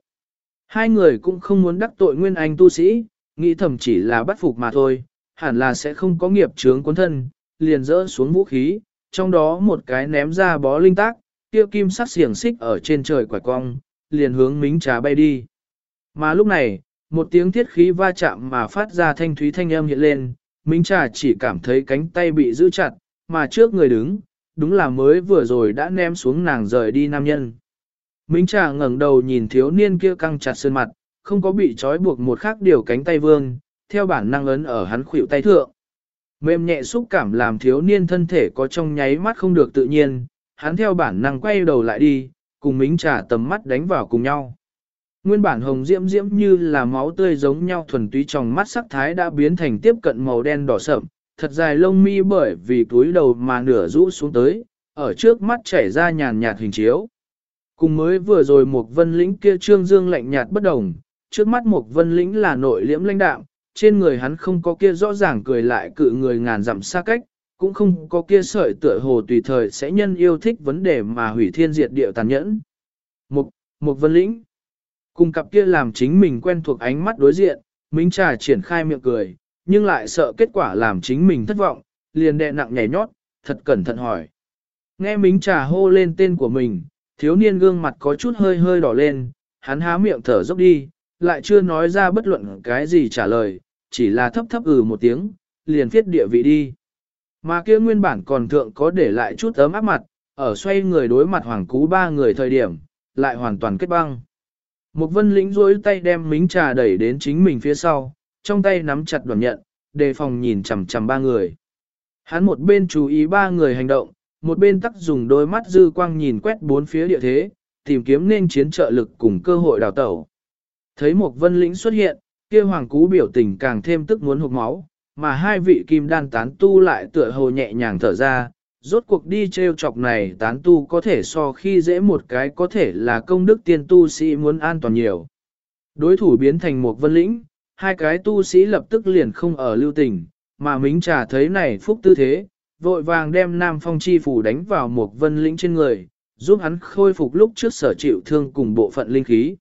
Hai người cũng không muốn đắc tội nguyên anh tu sĩ, nghĩ thầm chỉ là bắt phục mà thôi, hẳn là sẽ không có nghiệp chướng cuốn thân, liền rỡ xuống vũ khí, trong đó một cái ném ra bó linh tác, tiêu kim sắc xiềng xích ở trên trời quải cong, liền hướng mính trà bay đi. Mà lúc này, một tiếng thiết khí va chạm mà phát ra thanh thúy thanh âm hiện lên, Mính Trà chỉ cảm thấy cánh tay bị giữ chặt, mà trước người đứng, đúng là mới vừa rồi đã ném xuống nàng rời đi nam nhân. Mính Trà ngẩng đầu nhìn thiếu niên kia căng chặt sơn mặt, không có bị trói buộc một khác điều cánh tay vương, theo bản năng ấn ở hắn khuỷu tay thượng. Mềm nhẹ xúc cảm làm thiếu niên thân thể có trong nháy mắt không được tự nhiên, hắn theo bản năng quay đầu lại đi, cùng mính Trà tầm mắt đánh vào cùng nhau. Nguyên bản hồng diễm diễm như là máu tươi giống nhau thuần túy trong mắt sắc thái đã biến thành tiếp cận màu đen đỏ sậm, thật dài lông mi bởi vì túi đầu mà nửa rũ xuống tới, ở trước mắt chảy ra nhàn nhạt hình chiếu. Cùng mới vừa rồi một vân lĩnh kia trương dương lạnh nhạt bất đồng, trước mắt một vân lĩnh là nội liễm lãnh đạm, trên người hắn không có kia rõ ràng cười lại cự người ngàn dặm xa cách, cũng không có kia sợi tựa hồ tùy thời sẽ nhân yêu thích vấn đề mà hủy thiên diệt địa tàn nhẫn. Một, một vân lĩnh. Cùng cặp kia làm chính mình quen thuộc ánh mắt đối diện, Minh Trà triển khai miệng cười, nhưng lại sợ kết quả làm chính mình thất vọng, liền đè nặng nhảy nhót, thật cẩn thận hỏi. Nghe Minh Trà hô lên tên của mình, thiếu niên gương mặt có chút hơi hơi đỏ lên, hắn há miệng thở dốc đi, lại chưa nói ra bất luận cái gì trả lời, chỉ là thấp thấp ừ một tiếng, liền viết địa vị đi. Mà kia nguyên bản còn thượng có để lại chút ấm áp mặt, ở xoay người đối mặt hoàng cú ba người thời điểm, lại hoàn toàn kết băng. Một vân lĩnh rối tay đem mính trà đẩy đến chính mình phía sau, trong tay nắm chặt đoàn nhận, đề phòng nhìn chằm chằm ba người. Hắn một bên chú ý ba người hành động, một bên tắc dùng đôi mắt dư quang nhìn quét bốn phía địa thế, tìm kiếm nên chiến trợ lực cùng cơ hội đào tẩu. Thấy một vân lĩnh xuất hiện, kia hoàng cú biểu tình càng thêm tức muốn hụt máu, mà hai vị kim đan tán tu lại tựa hồ nhẹ nhàng thở ra, rốt cuộc đi treo chọc này tán tu có thể so khi dễ một cái có thể là công đức tiên tu sĩ muốn an toàn nhiều. Đối thủ biến thành một vân lĩnh, hai cái tu sĩ lập tức liền không ở lưu tình, mà mính trà thấy này phúc tư thế, vội vàng đem nam phong chi phủ đánh vào một vân lĩnh trên người, giúp hắn khôi phục lúc trước sở chịu thương cùng bộ phận linh khí.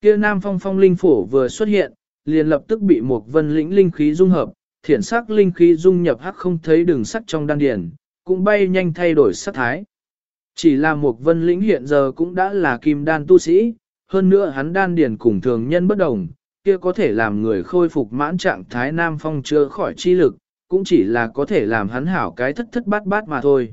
Kia nam phong phong linh phổ vừa xuất hiện, liền lập tức bị một vân lĩnh linh khí dung hợp, thiển sắc linh khí dung nhập hắc không thấy đường sắc trong đan điển, cũng bay nhanh thay đổi sắc thái. Chỉ là một vân lĩnh hiện giờ cũng đã là kim đan tu sĩ, hơn nữa hắn đan điển cùng thường nhân bất đồng, kia có thể làm người khôi phục mãn trạng thái nam phong chưa khỏi chi lực, cũng chỉ là có thể làm hắn hảo cái thất thất bát bát mà thôi.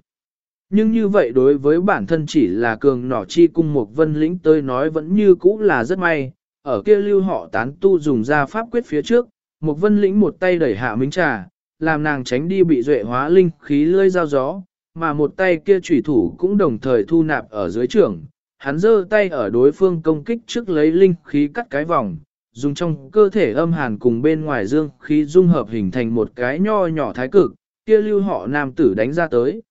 Nhưng như vậy đối với bản thân chỉ là cường nỏ chi cung một vân lĩnh tới nói vẫn như cũ là rất may, ở kia lưu họ tán tu dùng ra pháp quyết phía trước, một vân lĩnh một tay đẩy hạ minh trà, làm nàng tránh đi bị duệ hóa linh khí lơi dao gió, mà một tay kia chủy thủ cũng đồng thời thu nạp ở dưới trường, hắn giơ tay ở đối phương công kích trước lấy linh khí cắt cái vòng, dùng trong cơ thể âm hàn cùng bên ngoài dương khí dung hợp hình thành một cái nho nhỏ thái cực, kia lưu họ nam tử đánh ra tới.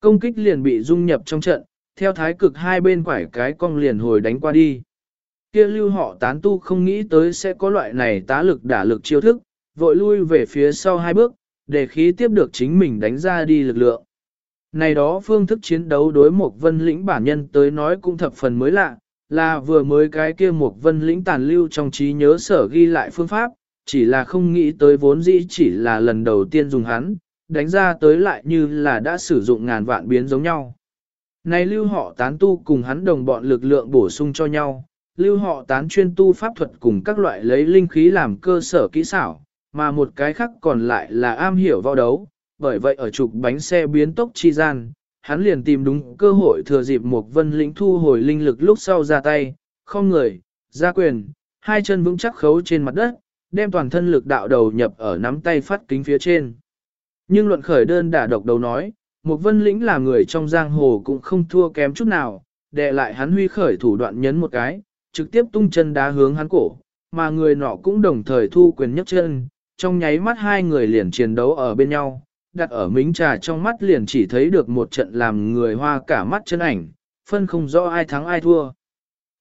Công kích liền bị dung nhập trong trận, theo thái cực hai bên quải cái cong liền hồi đánh qua đi. Kia lưu họ tán tu không nghĩ tới sẽ có loại này tá lực đả lực chiêu thức, vội lui về phía sau hai bước, để khí tiếp được chính mình đánh ra đi lực lượng. Này đó phương thức chiến đấu đối một vân lĩnh bản nhân tới nói cũng thập phần mới lạ, là vừa mới cái kia một vân lĩnh tàn lưu trong trí nhớ sở ghi lại phương pháp, chỉ là không nghĩ tới vốn dĩ chỉ là lần đầu tiên dùng hắn, đánh ra tới lại như là đã sử dụng ngàn vạn biến giống nhau. Này lưu họ tán tu cùng hắn đồng bọn lực lượng bổ sung cho nhau, lưu họ tán chuyên tu pháp thuật cùng các loại lấy linh khí làm cơ sở kỹ xảo, mà một cái khác còn lại là am hiểu võ đấu, bởi vậy ở trục bánh xe biến tốc chi gian, hắn liền tìm đúng cơ hội thừa dịp một vân lĩnh thu hồi linh lực lúc sau ra tay, không người, ra quyền, hai chân vững chắc khấu trên mặt đất, đem toàn thân lực đạo đầu nhập ở nắm tay phát kính phía trên. Nhưng luận khởi đơn đả độc đầu nói, một vân lĩnh là người trong giang hồ cũng không thua kém chút nào, đệ lại hắn huy khởi thủ đoạn nhấn một cái, trực tiếp tung chân đá hướng hắn cổ, mà người nọ cũng đồng thời thu quyền nhấc chân, trong nháy mắt hai người liền chiến đấu ở bên nhau, đặt ở mính trà trong mắt liền chỉ thấy được một trận làm người hoa cả mắt chân ảnh, phân không rõ ai thắng ai thua.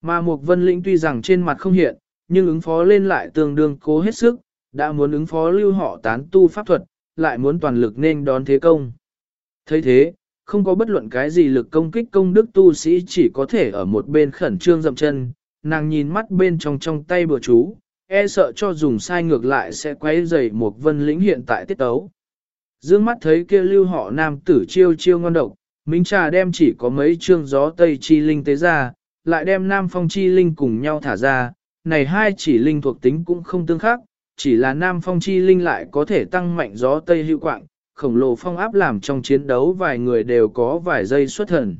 Mà Mục vân lĩnh tuy rằng trên mặt không hiện, nhưng ứng phó lên lại tương đương cố hết sức, đã muốn ứng phó lưu họ tán tu pháp thuật, lại muốn toàn lực nên đón thế công. thấy thế, không có bất luận cái gì lực công kích công đức tu sĩ chỉ có thể ở một bên khẩn trương dậm chân, nàng nhìn mắt bên trong trong tay bừa chú, e sợ cho dùng sai ngược lại sẽ quấy rầy một vân lĩnh hiện tại tiết tấu. Dương mắt thấy kia lưu họ nam tử chiêu chiêu ngon độc, Minh Trà đem chỉ có mấy chương gió tây chi linh tế ra, lại đem nam phong chi linh cùng nhau thả ra, này hai chỉ linh thuộc tính cũng không tương khắc, chỉ là Nam Phong Chi Linh lại có thể tăng mạnh gió Tây hữu quạng, khổng lồ phong áp làm trong chiến đấu vài người đều có vài giây xuất thần.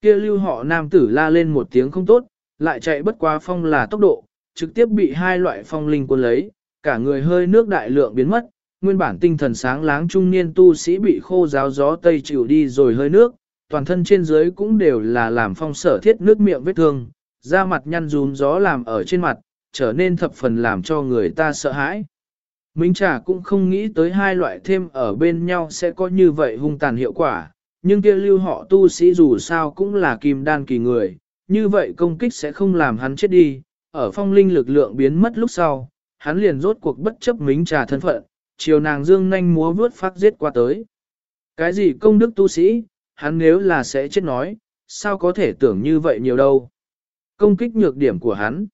Kia lưu họ nam tử la lên một tiếng không tốt, lại chạy bất quá phong là tốc độ, trực tiếp bị hai loại phong linh quân lấy, cả người hơi nước đại lượng biến mất, nguyên bản tinh thần sáng láng trung niên tu sĩ bị khô giáo gió tây chịu đi rồi hơi nước, toàn thân trên dưới cũng đều là làm phong sở thiết nước miệng vết thương, da mặt nhăn rúm gió làm ở trên mặt, trở nên thập phần làm cho người ta sợ hãi. Minh Trà cũng không nghĩ tới hai loại thêm ở bên nhau sẽ có như vậy hung tàn hiệu quả, nhưng kia lưu họ tu sĩ dù sao cũng là kim đan kỳ người, như vậy công kích sẽ không làm hắn chết đi, ở phong linh lực lượng biến mất lúc sau, hắn liền rốt cuộc bất chấp Minh Trà thân phận, chiều nàng dương nhanh múa vướt phát giết qua tới. Cái gì công đức tu sĩ, hắn nếu là sẽ chết nói, sao có thể tưởng như vậy nhiều đâu. Công kích nhược điểm của hắn.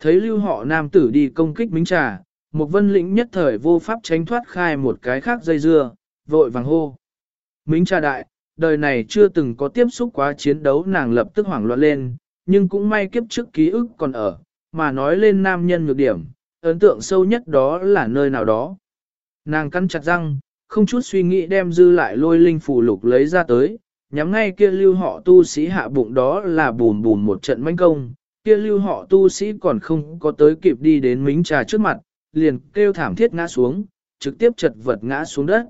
Thấy lưu họ nam tử đi công kích Minh Trà, một vân lĩnh nhất thời vô pháp tránh thoát khai một cái khác dây dưa, vội vàng hô. Mính trà đại, đời này chưa từng có tiếp xúc quá chiến đấu nàng lập tức hoảng loạn lên, nhưng cũng may kiếp trước ký ức còn ở, mà nói lên nam nhân nhược điểm, ấn tượng sâu nhất đó là nơi nào đó. Nàng cắn chặt răng, không chút suy nghĩ đem dư lại lôi linh phù lục lấy ra tới, nhắm ngay kia lưu họ tu sĩ hạ bụng đó là bùn bùn một trận manh công, kia lưu họ tu sĩ còn không có tới kịp đi đến mính trà trước mặt, liền kêu thảm thiết ngã xuống, trực tiếp chật vật ngã xuống đất.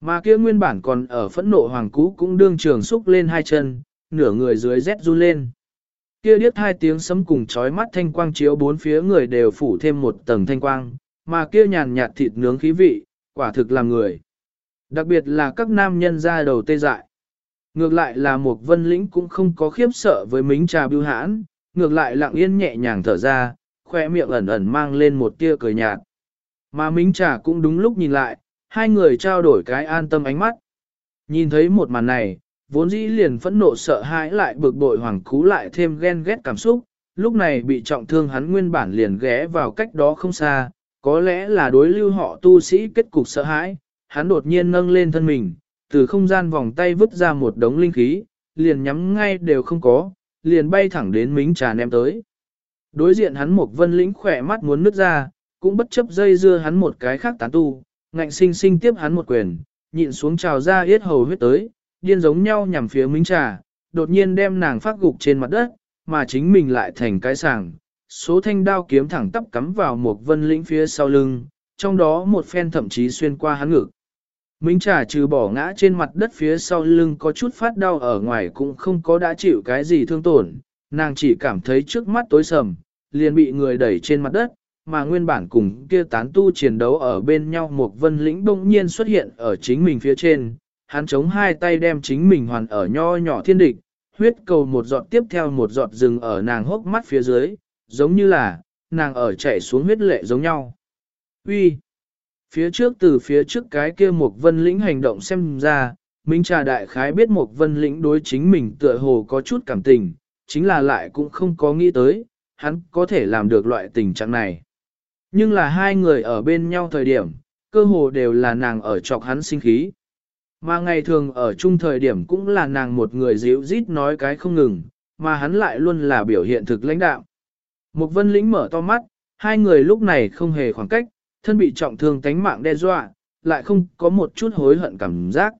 Mà kia nguyên bản còn ở phẫn nộ hoàng cũ cũng đương trường xúc lên hai chân, nửa người dưới rét run lên. Kia điếc hai tiếng sấm cùng chói mắt thanh quang chiếu bốn phía người đều phủ thêm một tầng thanh quang, mà kia nhàn nhạt thịt nướng khí vị, quả thực làm người. Đặc biệt là các nam nhân ra đầu tê dại. Ngược lại là một vân lĩnh cũng không có khiếp sợ với mính trà bưu hãn, ngược lại lặng yên nhẹ nhàng thở ra, khoe miệng ẩn ẩn mang lên một tia cười nhạt. Mà Mính Trà cũng đúng lúc nhìn lại, hai người trao đổi cái an tâm ánh mắt. Nhìn thấy một màn này, vốn dĩ liền phẫn nộ sợ hãi lại bực bội hoàng cú lại thêm ghen ghét cảm xúc, lúc này bị trọng thương hắn nguyên bản liền ghé vào cách đó không xa, có lẽ là đối lưu họ tu sĩ kết cục sợ hãi, hắn đột nhiên nâng lên thân mình, từ không gian vòng tay vứt ra một đống linh khí, liền nhắm ngay đều không có, liền bay thẳng đến mính trà ném tới. Đối diện hắn một vân lĩnh khỏe mắt muốn nứt ra, cũng bất chấp dây dưa hắn một cái khác tán tu, ngạnh sinh sinh tiếp hắn một quyền, nhịn xuống trào ra yết hầu huyết tới, điên giống nhau nhằm phía Minh Trà, đột nhiên đem nàng phát gục trên mặt đất, mà chính mình lại thành cái sàng. Số thanh đao kiếm thẳng tắp cắm vào một vân lĩnh phía sau lưng, trong đó một phen thậm chí xuyên qua hắn ngực. Minh Trà trừ bỏ ngã trên mặt đất phía sau lưng có chút phát đau ở ngoài cũng không có đã chịu cái gì thương tổn, nàng chỉ cảm thấy trước mắt tối sầm, liền bị người đẩy trên mặt đất, mà nguyên bản cùng kia tán tu chiến đấu ở bên nhau một vân lĩnh bỗng nhiên xuất hiện ở chính mình phía trên, hắn chống hai tay đem chính mình hoàn ở nho nhỏ thiên địch, huyết cầu một giọt tiếp theo một giọt rừng ở nàng hốc mắt phía dưới, giống như là, nàng ở chảy xuống huyết lệ giống nhau. Uy, Phía trước từ phía trước cái kia một vân lĩnh hành động xem ra, Minh Trà Đại Khái biết một vân lĩnh đối chính mình tựa hồ có chút cảm tình, chính là lại cũng không có nghĩ tới, hắn có thể làm được loại tình trạng này. Nhưng là hai người ở bên nhau thời điểm, cơ hồ đều là nàng ở chọc hắn sinh khí. Mà ngày thường ở chung thời điểm cũng là nàng một người dịu rít nói cái không ngừng, mà hắn lại luôn là biểu hiện thực lãnh đạo. Một vân lĩnh mở to mắt, hai người lúc này không hề khoảng cách, thân bị trọng thương tánh mạng đe dọa, lại không có một chút hối hận cảm giác.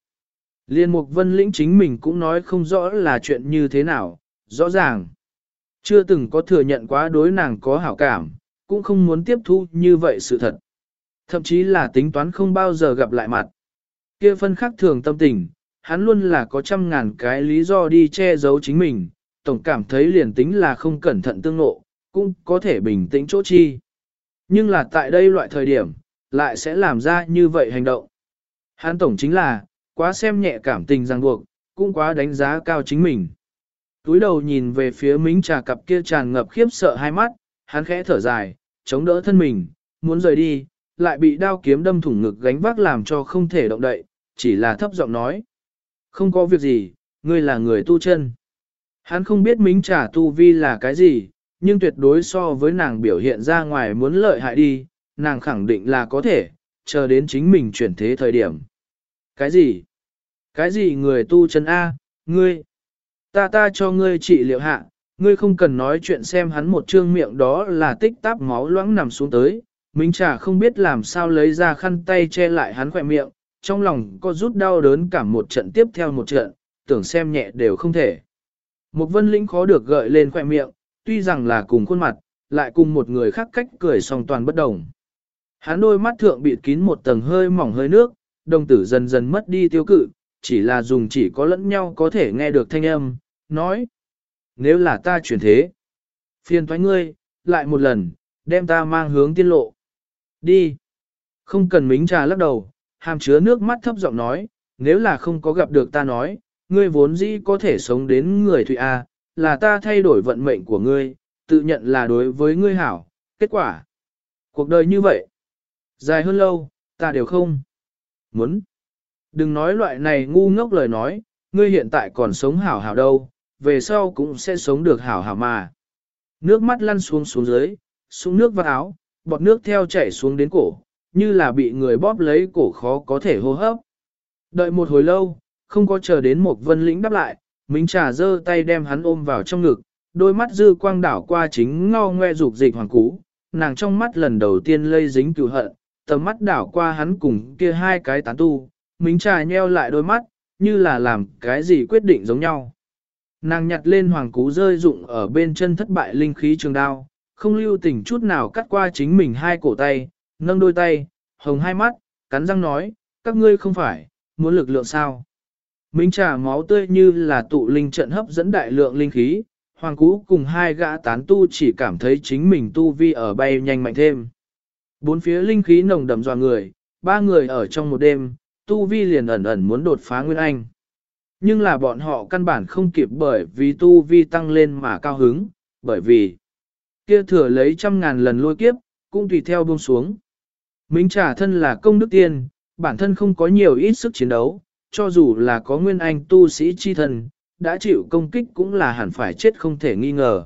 Liên mục vân lĩnh chính mình cũng nói không rõ là chuyện như thế nào, rõ ràng. Chưa từng có thừa nhận quá đối nàng có hảo cảm, cũng không muốn tiếp thu như vậy sự thật. Thậm chí là tính toán không bao giờ gặp lại mặt. Kia phân khắc thường tâm tình, hắn luôn là có trăm ngàn cái lý do đi che giấu chính mình, tổng cảm thấy liền tính là không cẩn thận tương ngộ, cũng có thể bình tĩnh chỗ chi. Nhưng là tại đây loại thời điểm, lại sẽ làm ra như vậy hành động. Hắn tổng chính là, quá xem nhẹ cảm tình ràng buộc, cũng quá đánh giá cao chính mình túi đầu nhìn về phía mính trà cặp kia tràn ngập khiếp sợ hai mắt, hắn khẽ thở dài, chống đỡ thân mình, muốn rời đi, lại bị đao kiếm đâm thủng ngực gánh vác làm cho không thể động đậy, chỉ là thấp giọng nói. Không có việc gì, ngươi là người tu chân. Hắn không biết mính trả tu vi là cái gì, nhưng tuyệt đối so với nàng biểu hiện ra ngoài muốn lợi hại đi, nàng khẳng định là có thể, chờ đến chính mình chuyển thế thời điểm. Cái gì? Cái gì người tu chân A, ngươi? Ta ta cho ngươi trị liệu hạ, ngươi không cần nói chuyện xem hắn một trương miệng đó là tích táp máu loãng nằm xuống tới, Minh Trà không biết làm sao lấy ra khăn tay che lại hắn khỏe miệng, trong lòng có rút đau đớn cả một trận tiếp theo một trận, tưởng xem nhẹ đều không thể. Một vân lĩnh khó được gợi lên khỏe miệng, tuy rằng là cùng khuôn mặt, lại cùng một người khác cách cười song toàn bất đồng. Hắn đôi mắt thượng bịt kín một tầng hơi mỏng hơi nước, đồng tử dần dần mất đi tiêu cự, chỉ là dùng chỉ có lẫn nhau có thể nghe được thanh âm, nói. Nếu là ta chuyển thế, phiền thoái ngươi, lại một lần, đem ta mang hướng tiên lộ. Đi. Không cần mính trà lắc đầu, hàm chứa nước mắt thấp giọng nói, nếu là không có gặp được ta nói, ngươi vốn dĩ có thể sống đến người Thụy A, là ta thay đổi vận mệnh của ngươi, tự nhận là đối với ngươi hảo, kết quả. Cuộc đời như vậy, dài hơn lâu, ta đều không muốn. Đừng nói loại này ngu ngốc lời nói, ngươi hiện tại còn sống hảo hảo đâu, về sau cũng sẽ sống được hảo hảo mà. Nước mắt lăn xuống xuống dưới, xuống nước vào áo, bọt nước theo chảy xuống đến cổ, như là bị người bóp lấy cổ khó có thể hô hấp. Đợi một hồi lâu, không có chờ đến một vân lĩnh đáp lại, Minh Trà giơ tay đem hắn ôm vào trong ngực, đôi mắt dư quang đảo qua chính ngao ngoe dục dịch hoàng cú, nàng trong mắt lần đầu tiên lây dính cựu hận, tầm mắt đảo qua hắn cùng kia hai cái tán tu, Minh Trà nheo lại đôi mắt, như là làm cái gì quyết định giống nhau. Nàng nhặt lên hoàng cú rơi rụng ở bên chân thất bại linh khí trường đao, không lưu tình chút nào cắt qua chính mình hai cổ tay, nâng đôi tay, hồng hai mắt, cắn răng nói, các ngươi không phải, muốn lực lượng sao. Minh trà máu tươi như là tụ linh trận hấp dẫn đại lượng linh khí, hoàng cú cùng hai gã tán tu chỉ cảm thấy chính mình tu vi ở bay nhanh mạnh thêm. Bốn phía linh khí nồng đậm dò người, ba người ở trong một đêm, tu vi liền ẩn ẩn muốn đột phá Nguyên Anh. Nhưng là bọn họ căn bản không kịp bởi vì tu vi tăng lên mà cao hứng, bởi vì kia thừa lấy trăm ngàn lần lôi kiếp, cũng tùy theo buông xuống. Minh trả thân là công đức tiên, bản thân không có nhiều ít sức chiến đấu, cho dù là có nguyên anh tu sĩ chi thân, đã chịu công kích cũng là hẳn phải chết không thể nghi ngờ.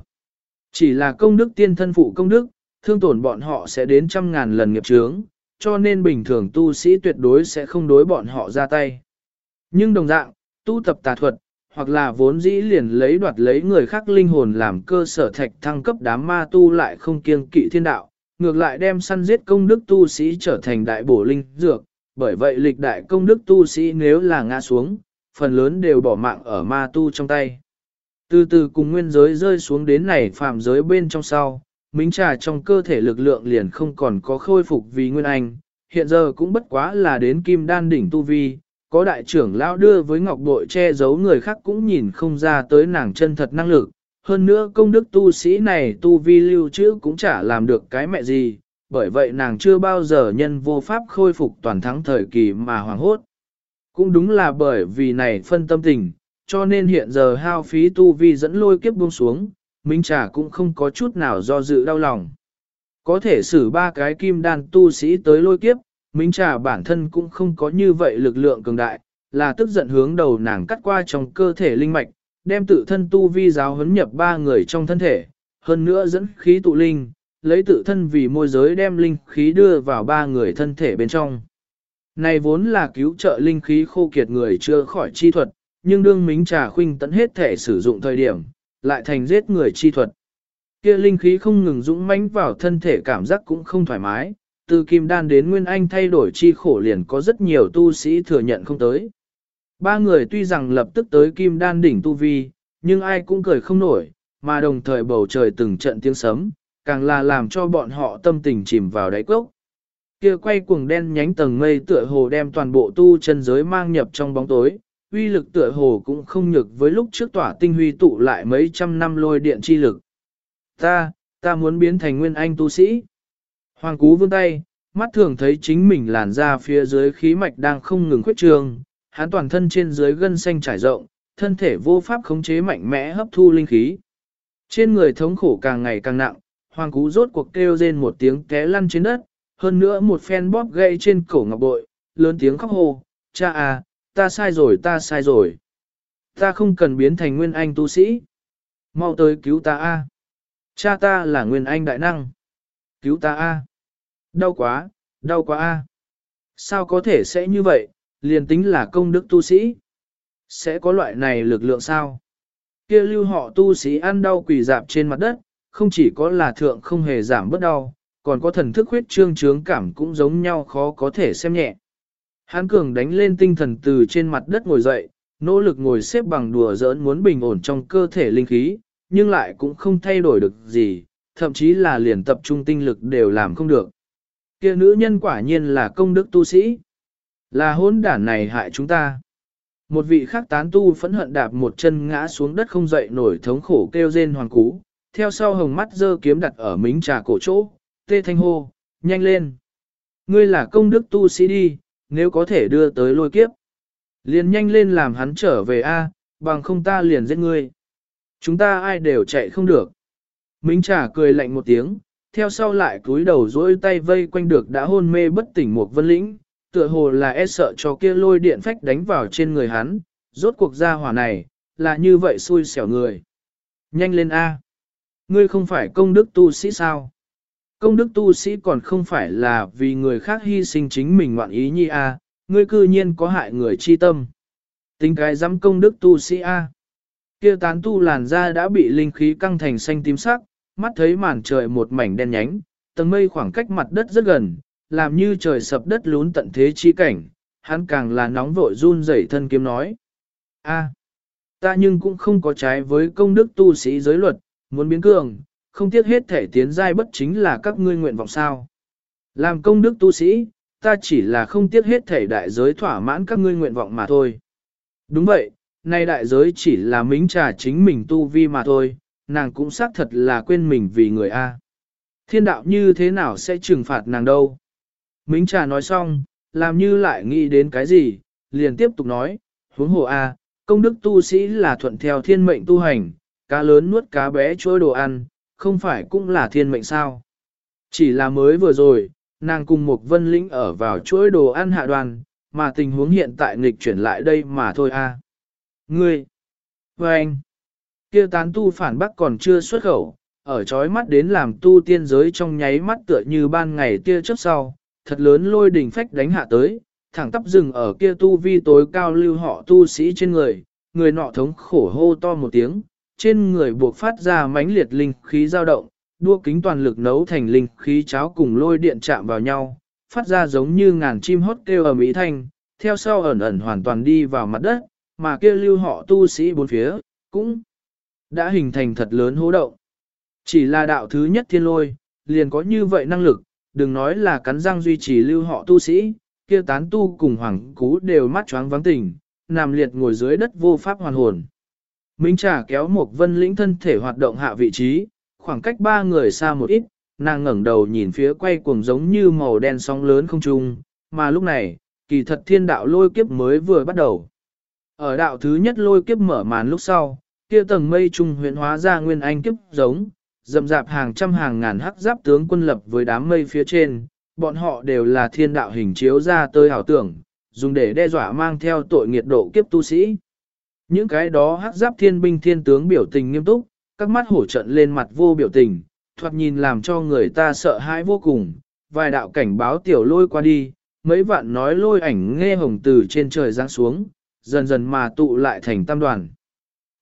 Chỉ là công đức tiên thân phụ công đức, thương tổn bọn họ sẽ đến trăm ngàn lần nghiệp chướng, cho nên bình thường tu sĩ tuyệt đối sẽ không đối bọn họ ra tay. Nhưng đồng dạng, tu tập tà thuật, hoặc là vốn dĩ liền lấy đoạt lấy người khác linh hồn làm cơ sở thạch thăng cấp đám ma tu lại không kiêng kỵ thiên đạo, ngược lại đem săn giết công đức tu sĩ trở thành đại bổ linh dược, bởi vậy lịch đại công đức tu sĩ nếu là ngã xuống, phần lớn đều bỏ mạng ở ma tu trong tay. Từ từ cùng nguyên giới rơi xuống đến này phạm giới bên trong sau, minh trà trong cơ thể lực lượng liền không còn có khôi phục vì nguyên anh, hiện giờ cũng bất quá là đến kim đan đỉnh tu vi, có đại trưởng lão đưa với ngọc bội che giấu người khác cũng nhìn không ra tới nàng chân thật năng lực. Hơn nữa công đức tu sĩ này tu vi lưu trữ cũng chả làm được cái mẹ gì, bởi vậy nàng chưa bao giờ nhân vô pháp khôi phục toàn thắng thời kỳ mà hoàng hốt. Cũng đúng là bởi vì này phân tâm tình, cho nên hiện giờ hao phí tu vi dẫn lôi kiếp buông xuống, Minh Trà cũng không có chút nào do dự đau lòng. Có thể xử ba cái kim đan tu sĩ tới lôi kiếp, Minh Trà bản thân cũng không có như vậy lực lượng cường đại, là tức giận hướng đầu nàng cắt qua trong cơ thể linh mạch, đem tự thân tu vi giáo huấn nhập ba người trong thân thể, hơn nữa dẫn khí tụ linh, lấy tự thân vì môi giới đem linh khí đưa vào ba người thân thể bên trong. Này vốn là cứu trợ linh khí khô kiệt người chưa khỏi chi thuật, nhưng đương Minh Trà khuynh tận hết thể sử dụng thời điểm, lại thành giết người chi thuật. Kia linh khí không ngừng dũng mãnh vào thân thể cảm giác cũng không thoải mái, từ kim đan đến nguyên anh thay đổi chi khổ liền có rất nhiều tu sĩ thừa nhận không tới. Ba người tuy rằng lập tức tới kim đan đỉnh tu vi, nhưng ai cũng cười không nổi, mà đồng thời bầu trời từng trận tiếng sấm, càng là làm cho bọn họ tâm tình chìm vào đáy cốc. Kia quay cuồng đen nhánh tầng mây tựa hồ đem toàn bộ tu chân giới mang nhập trong bóng tối, uy lực tựa hồ cũng không nhược với lúc trước tỏa tinh huy tụ lại mấy trăm năm lôi điện chi lực. Ta, ta muốn biến thành nguyên anh tu sĩ. Hoàng cú vươn tay, mắt thường thấy chính mình làn ra phía dưới khí mạch đang không ngừng khuyết trường, hắn toàn thân trên dưới gân xanh trải rộng, thân thể vô pháp khống chế mạnh mẽ hấp thu linh khí. Trên người thống khổ càng ngày càng nặng, hoàng cú rốt cuộc kêu rên một tiếng té lăn trên đất, hơn nữa một phen bóp gãy trên cổ ngọc bội, lớn tiếng khóc hô: cha à, ta sai rồi ta sai rồi. Ta không cần biến thành nguyên anh tu sĩ. Mau tới cứu ta a. Cha ta là nguyên anh đại năng. Cứu ta a. Đau quá, đau quá a. Sao có thể sẽ như vậy, liền tính là công đức tu sĩ. Sẽ có loại này lực lượng sao? Kia lưu họ tu sĩ ăn đau quỳ dạp trên mặt đất, không chỉ có là thượng không hề giảm bớt đau, còn có thần thức huyết trương trướng cảm cũng giống nhau khó có thể xem nhẹ. Hán cường đánh lên tinh thần từ trên mặt đất ngồi dậy, nỗ lực ngồi xếp bằng đùa giỡn muốn bình ổn trong cơ thể linh khí, nhưng lại cũng không thay đổi được gì, thậm chí là liền tập trung tinh lực đều làm không được. Kia nữ nhân quả nhiên là công đức tu sĩ. Là hôn đản này hại chúng ta. Một vị khác tán tu phẫn hận đạp một chân ngã xuống đất không dậy nổi thống khổ kêu rên hoàng cú, theo sau hồng mắt dơ kiếm đặt ở mính trà cổ chỗ, tê thanh hô, nhanh lên. Ngươi là công đức tu sĩ đi, nếu có thể đưa tới lôi kiếp. Liền nhanh lên làm hắn trở về A, bằng không ta liền giết ngươi. Chúng ta ai đều chạy không được. Mính trà cười lạnh một tiếng, theo sau lại cúi đầu dỗi tay vây quanh được đã hôn mê bất tỉnh một vân lĩnh, tựa hồ là e sợ cho kia lôi điện phách đánh vào trên người hắn, rốt cuộc gia hỏa này, là như vậy xui xẻo người. Nhanh lên A. Ngươi không phải công đức tu sĩ sao? Công đức tu sĩ còn không phải là vì người khác hy sinh chính mình ngoạn ý nhi A, ngươi cư nhiên có hại người chi tâm. Tính cái dám công đức tu sĩ A. Kia tán tu làn da đã bị linh khí căng thành xanh tím sắc, mắt thấy màn trời một mảnh đen nhánh, tầng mây khoảng cách mặt đất rất gần, làm như trời sập đất lún tận thế chi cảnh, hắn càng là nóng vội run rẩy thân kiếm nói. A, ta nhưng cũng không có trái với công đức tu sĩ giới luật, muốn biến cường, không tiếc hết thể tiến giai bất chính là các ngươi nguyện vọng sao. Làm công đức tu sĩ, ta chỉ là không tiếc hết thể đại giới thỏa mãn các ngươi nguyện vọng mà thôi. Đúng vậy, nay đại giới chỉ là mính trà chính mình tu vi mà thôi, nàng cũng xác thật là quên mình vì người A. Thiên đạo như thế nào sẽ trừng phạt nàng đâu? Mính trà nói xong, làm như lại nghĩ đến cái gì, liền tiếp tục nói, huống hồ A, công đức tu sĩ là thuận theo thiên mệnh tu hành, cá lớn nuốt cá bé chối đồ ăn, không phải cũng là thiên mệnh sao. Chỉ là mới vừa rồi, nàng cùng một vân lĩnh ở vào chuỗi đồ ăn hạ đoàn, mà tình huống hiện tại nghịch chuyển lại đây mà thôi a. Ngươi! Và anh! Kia tán tu phản bác còn chưa xuất khẩu, ở chói mắt đến làm tu tiên giới trong nháy mắt tựa như ban ngày tia trước sau, thật lớn lôi đỉnh phách đánh hạ tới, thẳng tắp rừng ở kia tu vi tối cao lưu họ tu sĩ trên người, người nọ thống khổ hô to một tiếng, trên người buộc phát ra mãnh liệt linh khí dao động, đua kính toàn lực nấu thành linh khí cháo cùng lôi điện chạm vào nhau, phát ra giống như ngàn chim hót kêu ở mỹ thanh, theo sau ẩn ẩn hoàn toàn đi vào mặt đất, mà kia lưu họ tu sĩ bốn phía, cũng đã hình thành thật lớn hố động. Chỉ là đạo thứ nhất thiên lôi, liền có như vậy năng lực, đừng nói là cắn răng duy trì lưu họ tu sĩ, kia tán tu cùng hoàng cú đều mắt choáng vắng tỉnh, nằm liệt ngồi dưới đất vô pháp hoàn hồn. Minh Trà kéo một vân lĩnh thân thể hoạt động hạ vị trí, khoảng cách ba người xa một ít, nàng ngẩng đầu nhìn phía quay cuồng giống như màu đen sóng lớn không trung, mà lúc này, kỳ thật thiên đạo lôi kiếp mới vừa bắt đầu. Ở đạo thứ nhất lôi kiếp mở màn lúc sau, kia tầng mây trung huyện hóa ra nguyên anh kiếp giống, dầm dạp hàng trăm hàng ngàn hắc giáp tướng quân lập với đám mây phía trên, bọn họ đều là thiên đạo hình chiếu ra tới hảo tưởng, dùng để đe dọa mang theo tội nghiệt độ kiếp tu sĩ. Những cái đó hắc giáp thiên binh thiên tướng biểu tình nghiêm túc, các mắt hổ trận lên mặt vô biểu tình, thoạt nhìn làm cho người ta sợ hãi vô cùng, vài đạo cảnh báo tiểu lôi qua đi, mấy vạn nói lôi ảnh nghe hồng từ trên trời giáng xuống, dần dần mà tụ lại thành tam đoàn.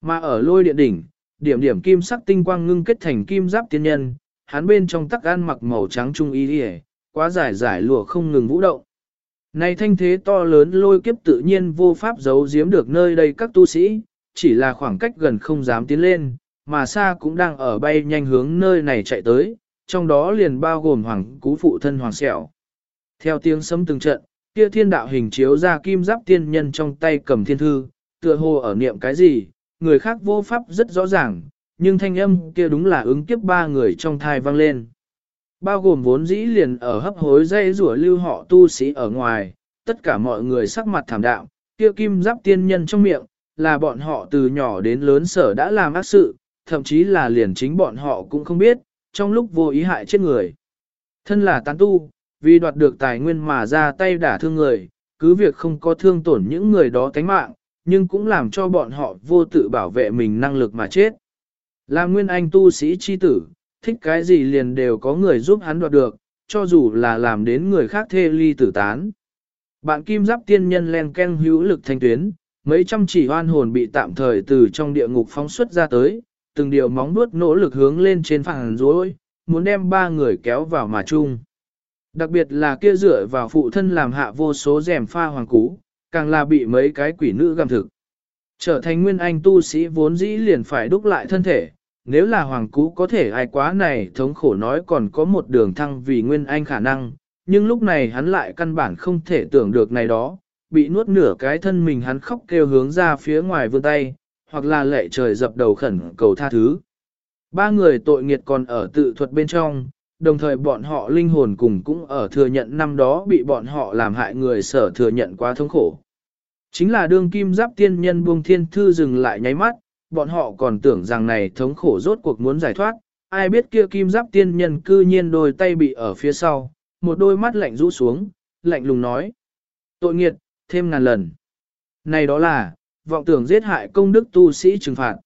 Mà ở lôi điện đỉnh, điểm điểm kim sắc tinh quang ngưng kết thành kim giáp tiên nhân, hắn bên trong tắc ăn mặc màu trắng trung y đi quá dài dài lụa không ngừng vũ động. Này thanh thế to lớn lôi kiếp tự nhiên vô pháp giấu giếm được nơi đây các tu sĩ, chỉ là khoảng cách gần không dám tiến lên, mà xa cũng đang ở bay nhanh hướng nơi này chạy tới, trong đó liền bao gồm hoàng cú phụ thân hoàng sẹo. Theo tiếng sấm từng trận, kia thiên đạo hình chiếu ra kim giáp tiên nhân trong tay cầm thiên thư, tựa hồ ở niệm cái gì, người khác vô pháp rất rõ ràng, nhưng thanh âm kia đúng là ứng kiếp ba người trong thai vang lên. Bao gồm vốn dĩ liền ở hấp hối dây rủa lưu họ tu sĩ ở ngoài, tất cả mọi người sắc mặt thảm đạo, kia kim giáp tiên nhân trong miệng, là bọn họ từ nhỏ đến lớn sở đã làm ác sự, thậm chí là liền chính bọn họ cũng không biết, trong lúc vô ý hại chết người. Thân là tán tu, vì đoạt được tài nguyên mà ra tay đả thương người, cứ việc không có thương tổn những người đó tánh mạng, nhưng cũng làm cho bọn họ vô tự bảo vệ mình năng lực mà chết. Là nguyên anh tu sĩ chi tử, thích cái gì liền đều có người giúp hắn đoạt được, cho dù là làm đến người khác thê ly tử tán. Bạn kim giáp tiên nhân len ken hữu lực thanh tuyến, mấy trăm chỉ hoan hồn bị tạm thời từ trong địa ngục phóng xuất ra tới, từng điều móng nuốt nỗ lực hướng lên trên phẳng rối, muốn đem ba người kéo vào mà chung. Đặc biệt là kia dựa vào phụ thân làm hạ vô số rèm pha hoàng cú, càng là bị mấy cái quỷ nữ gặm thực. Trở thành nguyên anh tu sĩ vốn dĩ liền phải đúc lại thân thể, nếu là hoàng cũ có thể ai quá này thống khổ nói còn có một đường thăng vì nguyên anh khả năng, nhưng lúc này hắn lại căn bản không thể tưởng được này đó, bị nuốt nửa cái thân mình hắn khóc kêu hướng ra phía ngoài vươn tay, hoặc là lệ trời dập đầu khẩn cầu tha thứ. Ba người tội nghiệt còn ở tự thuật bên trong, đồng thời bọn họ linh hồn cùng cũng ở thừa nhận năm đó bị bọn họ làm hại người sở thừa nhận quá thống khổ. Chính là đương kim giáp tiên nhân buông thiên thư dừng lại nháy mắt, bọn họ còn tưởng rằng này thống khổ rốt cuộc muốn giải thoát, ai biết kia kim giáp tiên nhân cư nhiên đôi tay bị ở phía sau, một đôi mắt lạnh rũ xuống, lạnh lùng nói. Tội nghiệt, thêm ngàn lần. Này đó là, vọng tưởng giết hại công đức tu sĩ trừng phạt.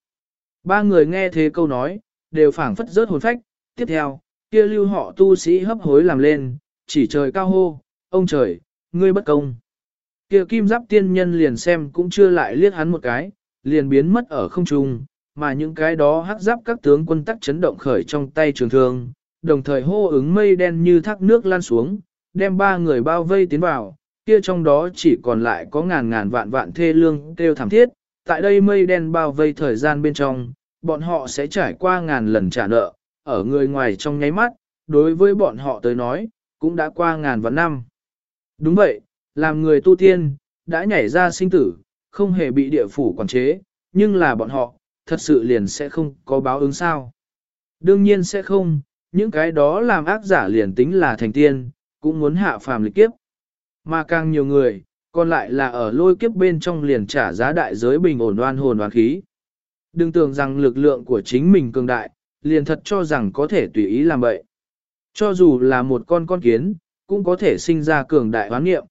Ba người nghe thế câu nói, đều phảng phất rớt hồn phách, tiếp theo, kia lưu họ tu sĩ hấp hối làm lên, chỉ trời cao hô, ông trời, ngươi bất công. Kia kim giáp tiên nhân liền xem cũng chưa lại liếc hắn một cái, liền biến mất ở không trung, mà những cái đó hắc giáp các tướng quân tắc chấn động khởi trong tay trường thương, đồng thời hô ứng mây đen như thác nước lan xuống, đem ba người bao vây tiến vào, kia trong đó chỉ còn lại có ngàn ngàn vạn vạn thê lương kêu thảm thiết, tại đây mây đen bao vây thời gian bên trong, bọn họ sẽ trải qua ngàn lần trả nợ, ở người ngoài trong nháy mắt, đối với bọn họ tới nói, cũng đã qua ngàn vạn năm. Đúng vậy, làm người tu tiên, đã nhảy ra sinh tử, không hề bị địa phủ quản chế, nhưng là bọn họ, thật sự liền sẽ không có báo ứng sao. Đương nhiên sẽ không, những cái đó làm ác giả liền tính là thành tiên, cũng muốn hạ phàm lịch kiếp. Mà càng nhiều người, còn lại là ở lôi kiếp bên trong liền trả giá đại giới bình ổn đoan hồn đoán khí. Đừng tưởng rằng lực lượng của chính mình cường đại, liền thật cho rằng có thể tùy ý làm vậy. Cho dù là một con con kiến, cũng có thể sinh ra cường đại hoán nghiệm.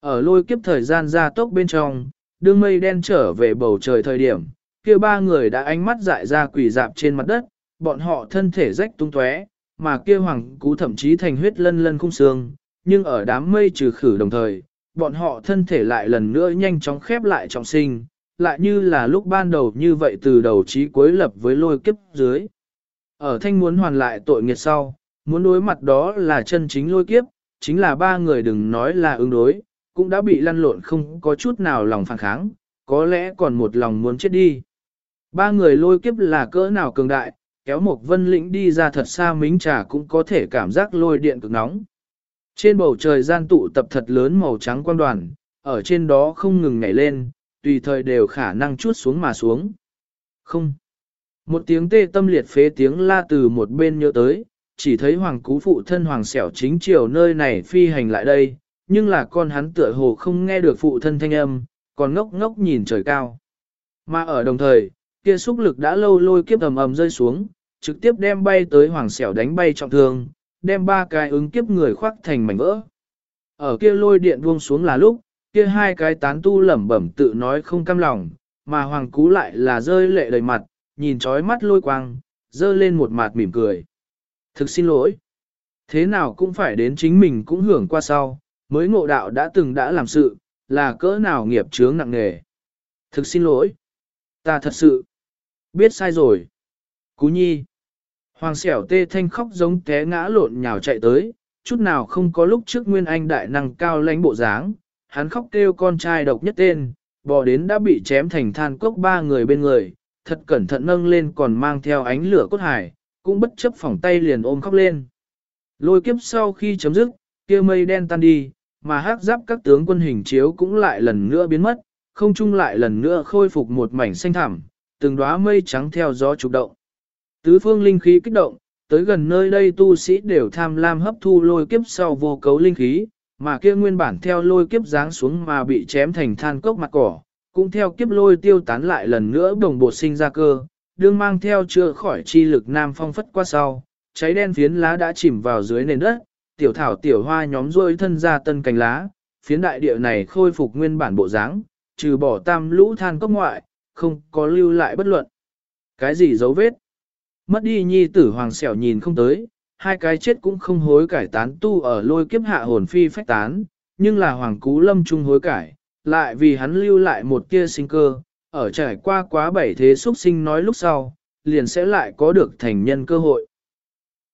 Ở lôi kiếp thời gian ra tốc bên trong, đương mây đen trở về bầu trời thời điểm, kia ba người đã ánh mắt dại ra quỷ dạp trên mặt đất, bọn họ thân thể rách tung tóe, mà kia hoàng cú thậm chí thành huyết lân lân khung xương, nhưng ở đám mây trừ khử đồng thời, bọn họ thân thể lại lần nữa nhanh chóng khép lại trọng sinh, lại như là lúc ban đầu như vậy từ đầu chí cuối lập với lôi kiếp dưới. Ở thanh muốn hoàn lại tội nghiệt sau, muốn đối mặt đó là chân chính lôi kiếp, chính là ba người đừng nói là ứng đối, cũng đã bị lăn lộn không có chút nào lòng phản kháng, có lẽ còn một lòng muốn chết đi. Ba người lôi kiếp là cỡ nào cường đại, kéo một vân lĩnh đi ra thật xa mính trà cũng có thể cảm giác lôi điện cực nóng. Trên bầu trời gian tụ tập thật lớn màu trắng quang đoàn, ở trên đó không ngừng nhảy lên, tùy thời đều khả năng chút xuống mà xuống. Không. Một tiếng tê tâm liệt phế tiếng la từ một bên nhớ tới, chỉ thấy hoàng cú phụ thân hoàng xẻo chính chiều nơi này phi hành lại đây, nhưng là con hắn tựa hồ không nghe được phụ thân thanh âm, còn ngốc ngốc nhìn trời cao. Mà ở đồng thời, kia xúc lực đã lâu lôi kiếp ầm ầm rơi xuống, trực tiếp đem bay tới hoàng xẻo đánh bay trọng thương, đem ba cái ứng kiếp người khoác thành mảnh vỡ. Ở kia lôi điện buông xuống là lúc, kia hai cái tán tu lẩm bẩm tự nói không cam lòng, mà hoàng cú lại là rơi lệ đầy mặt, nhìn trói mắt lôi quang, dơ lên một mặt mỉm cười. Thực xin lỗi. Thế nào cũng phải đến chính mình cũng hưởng qua sau, mới ngộ đạo đã từng đã làm sự, là cỡ nào nghiệp chướng nặng nề. Thực xin lỗi. Ta thật sự biết sai rồi. Cú nhi. Hoàng xẻo tê thanh khóc giống té ngã lộn nhào chạy tới, chút nào không có lúc trước nguyên anh đại năng cao lãnh bộ dáng, hắn khóc kêu con trai độc nhất tên, bò đến đã bị chém thành than cốc ba người bên người, thật cẩn thận nâng lên còn mang theo ánh lửa cốt hải, cũng bất chấp phòng tay liền ôm khóc lên. Lôi kiếp sau khi chấm dứt, kia mây đen tan đi, mà hắc giáp các tướng quân hình chiếu cũng lại lần nữa biến mất, không chung lại lần nữa khôi phục một mảnh xanh thẳm, từng đóa mây trắng theo gió trục động. Tứ phương linh khí kích động, tới gần nơi đây tu sĩ đều tham lam hấp thu lôi kiếp sau vô cấu linh khí, mà kia nguyên bản theo lôi kiếp giáng xuống mà bị chém thành than cốc mặt cỏ, cũng theo kiếp lôi tiêu tán lại lần nữa đồng bộ sinh ra cơ, đương mang theo chưa khỏi chi lực nam phong phất qua sau, cháy đen phiến lá đã chìm vào dưới nền đất, tiểu thảo tiểu hoa nhóm rôi thân ra tân cành lá, phiến đại địa này khôi phục nguyên bản bộ dáng, trừ bỏ tam lũ than cốc ngoại, không có lưu lại bất luận. Cái gì dấu vết? Mất đi nhi tử hoàng xẻo nhìn không tới, hai cái chết cũng không hối cải tán tu ở lôi kiếp hạ hồn phi phách tán, nhưng là hoàng cú lâm trung hối cải, lại vì hắn lưu lại một kia sinh cơ, ở trải qua quá bảy thế xuất sinh nói lúc sau, liền sẽ lại có được thành nhân cơ hội.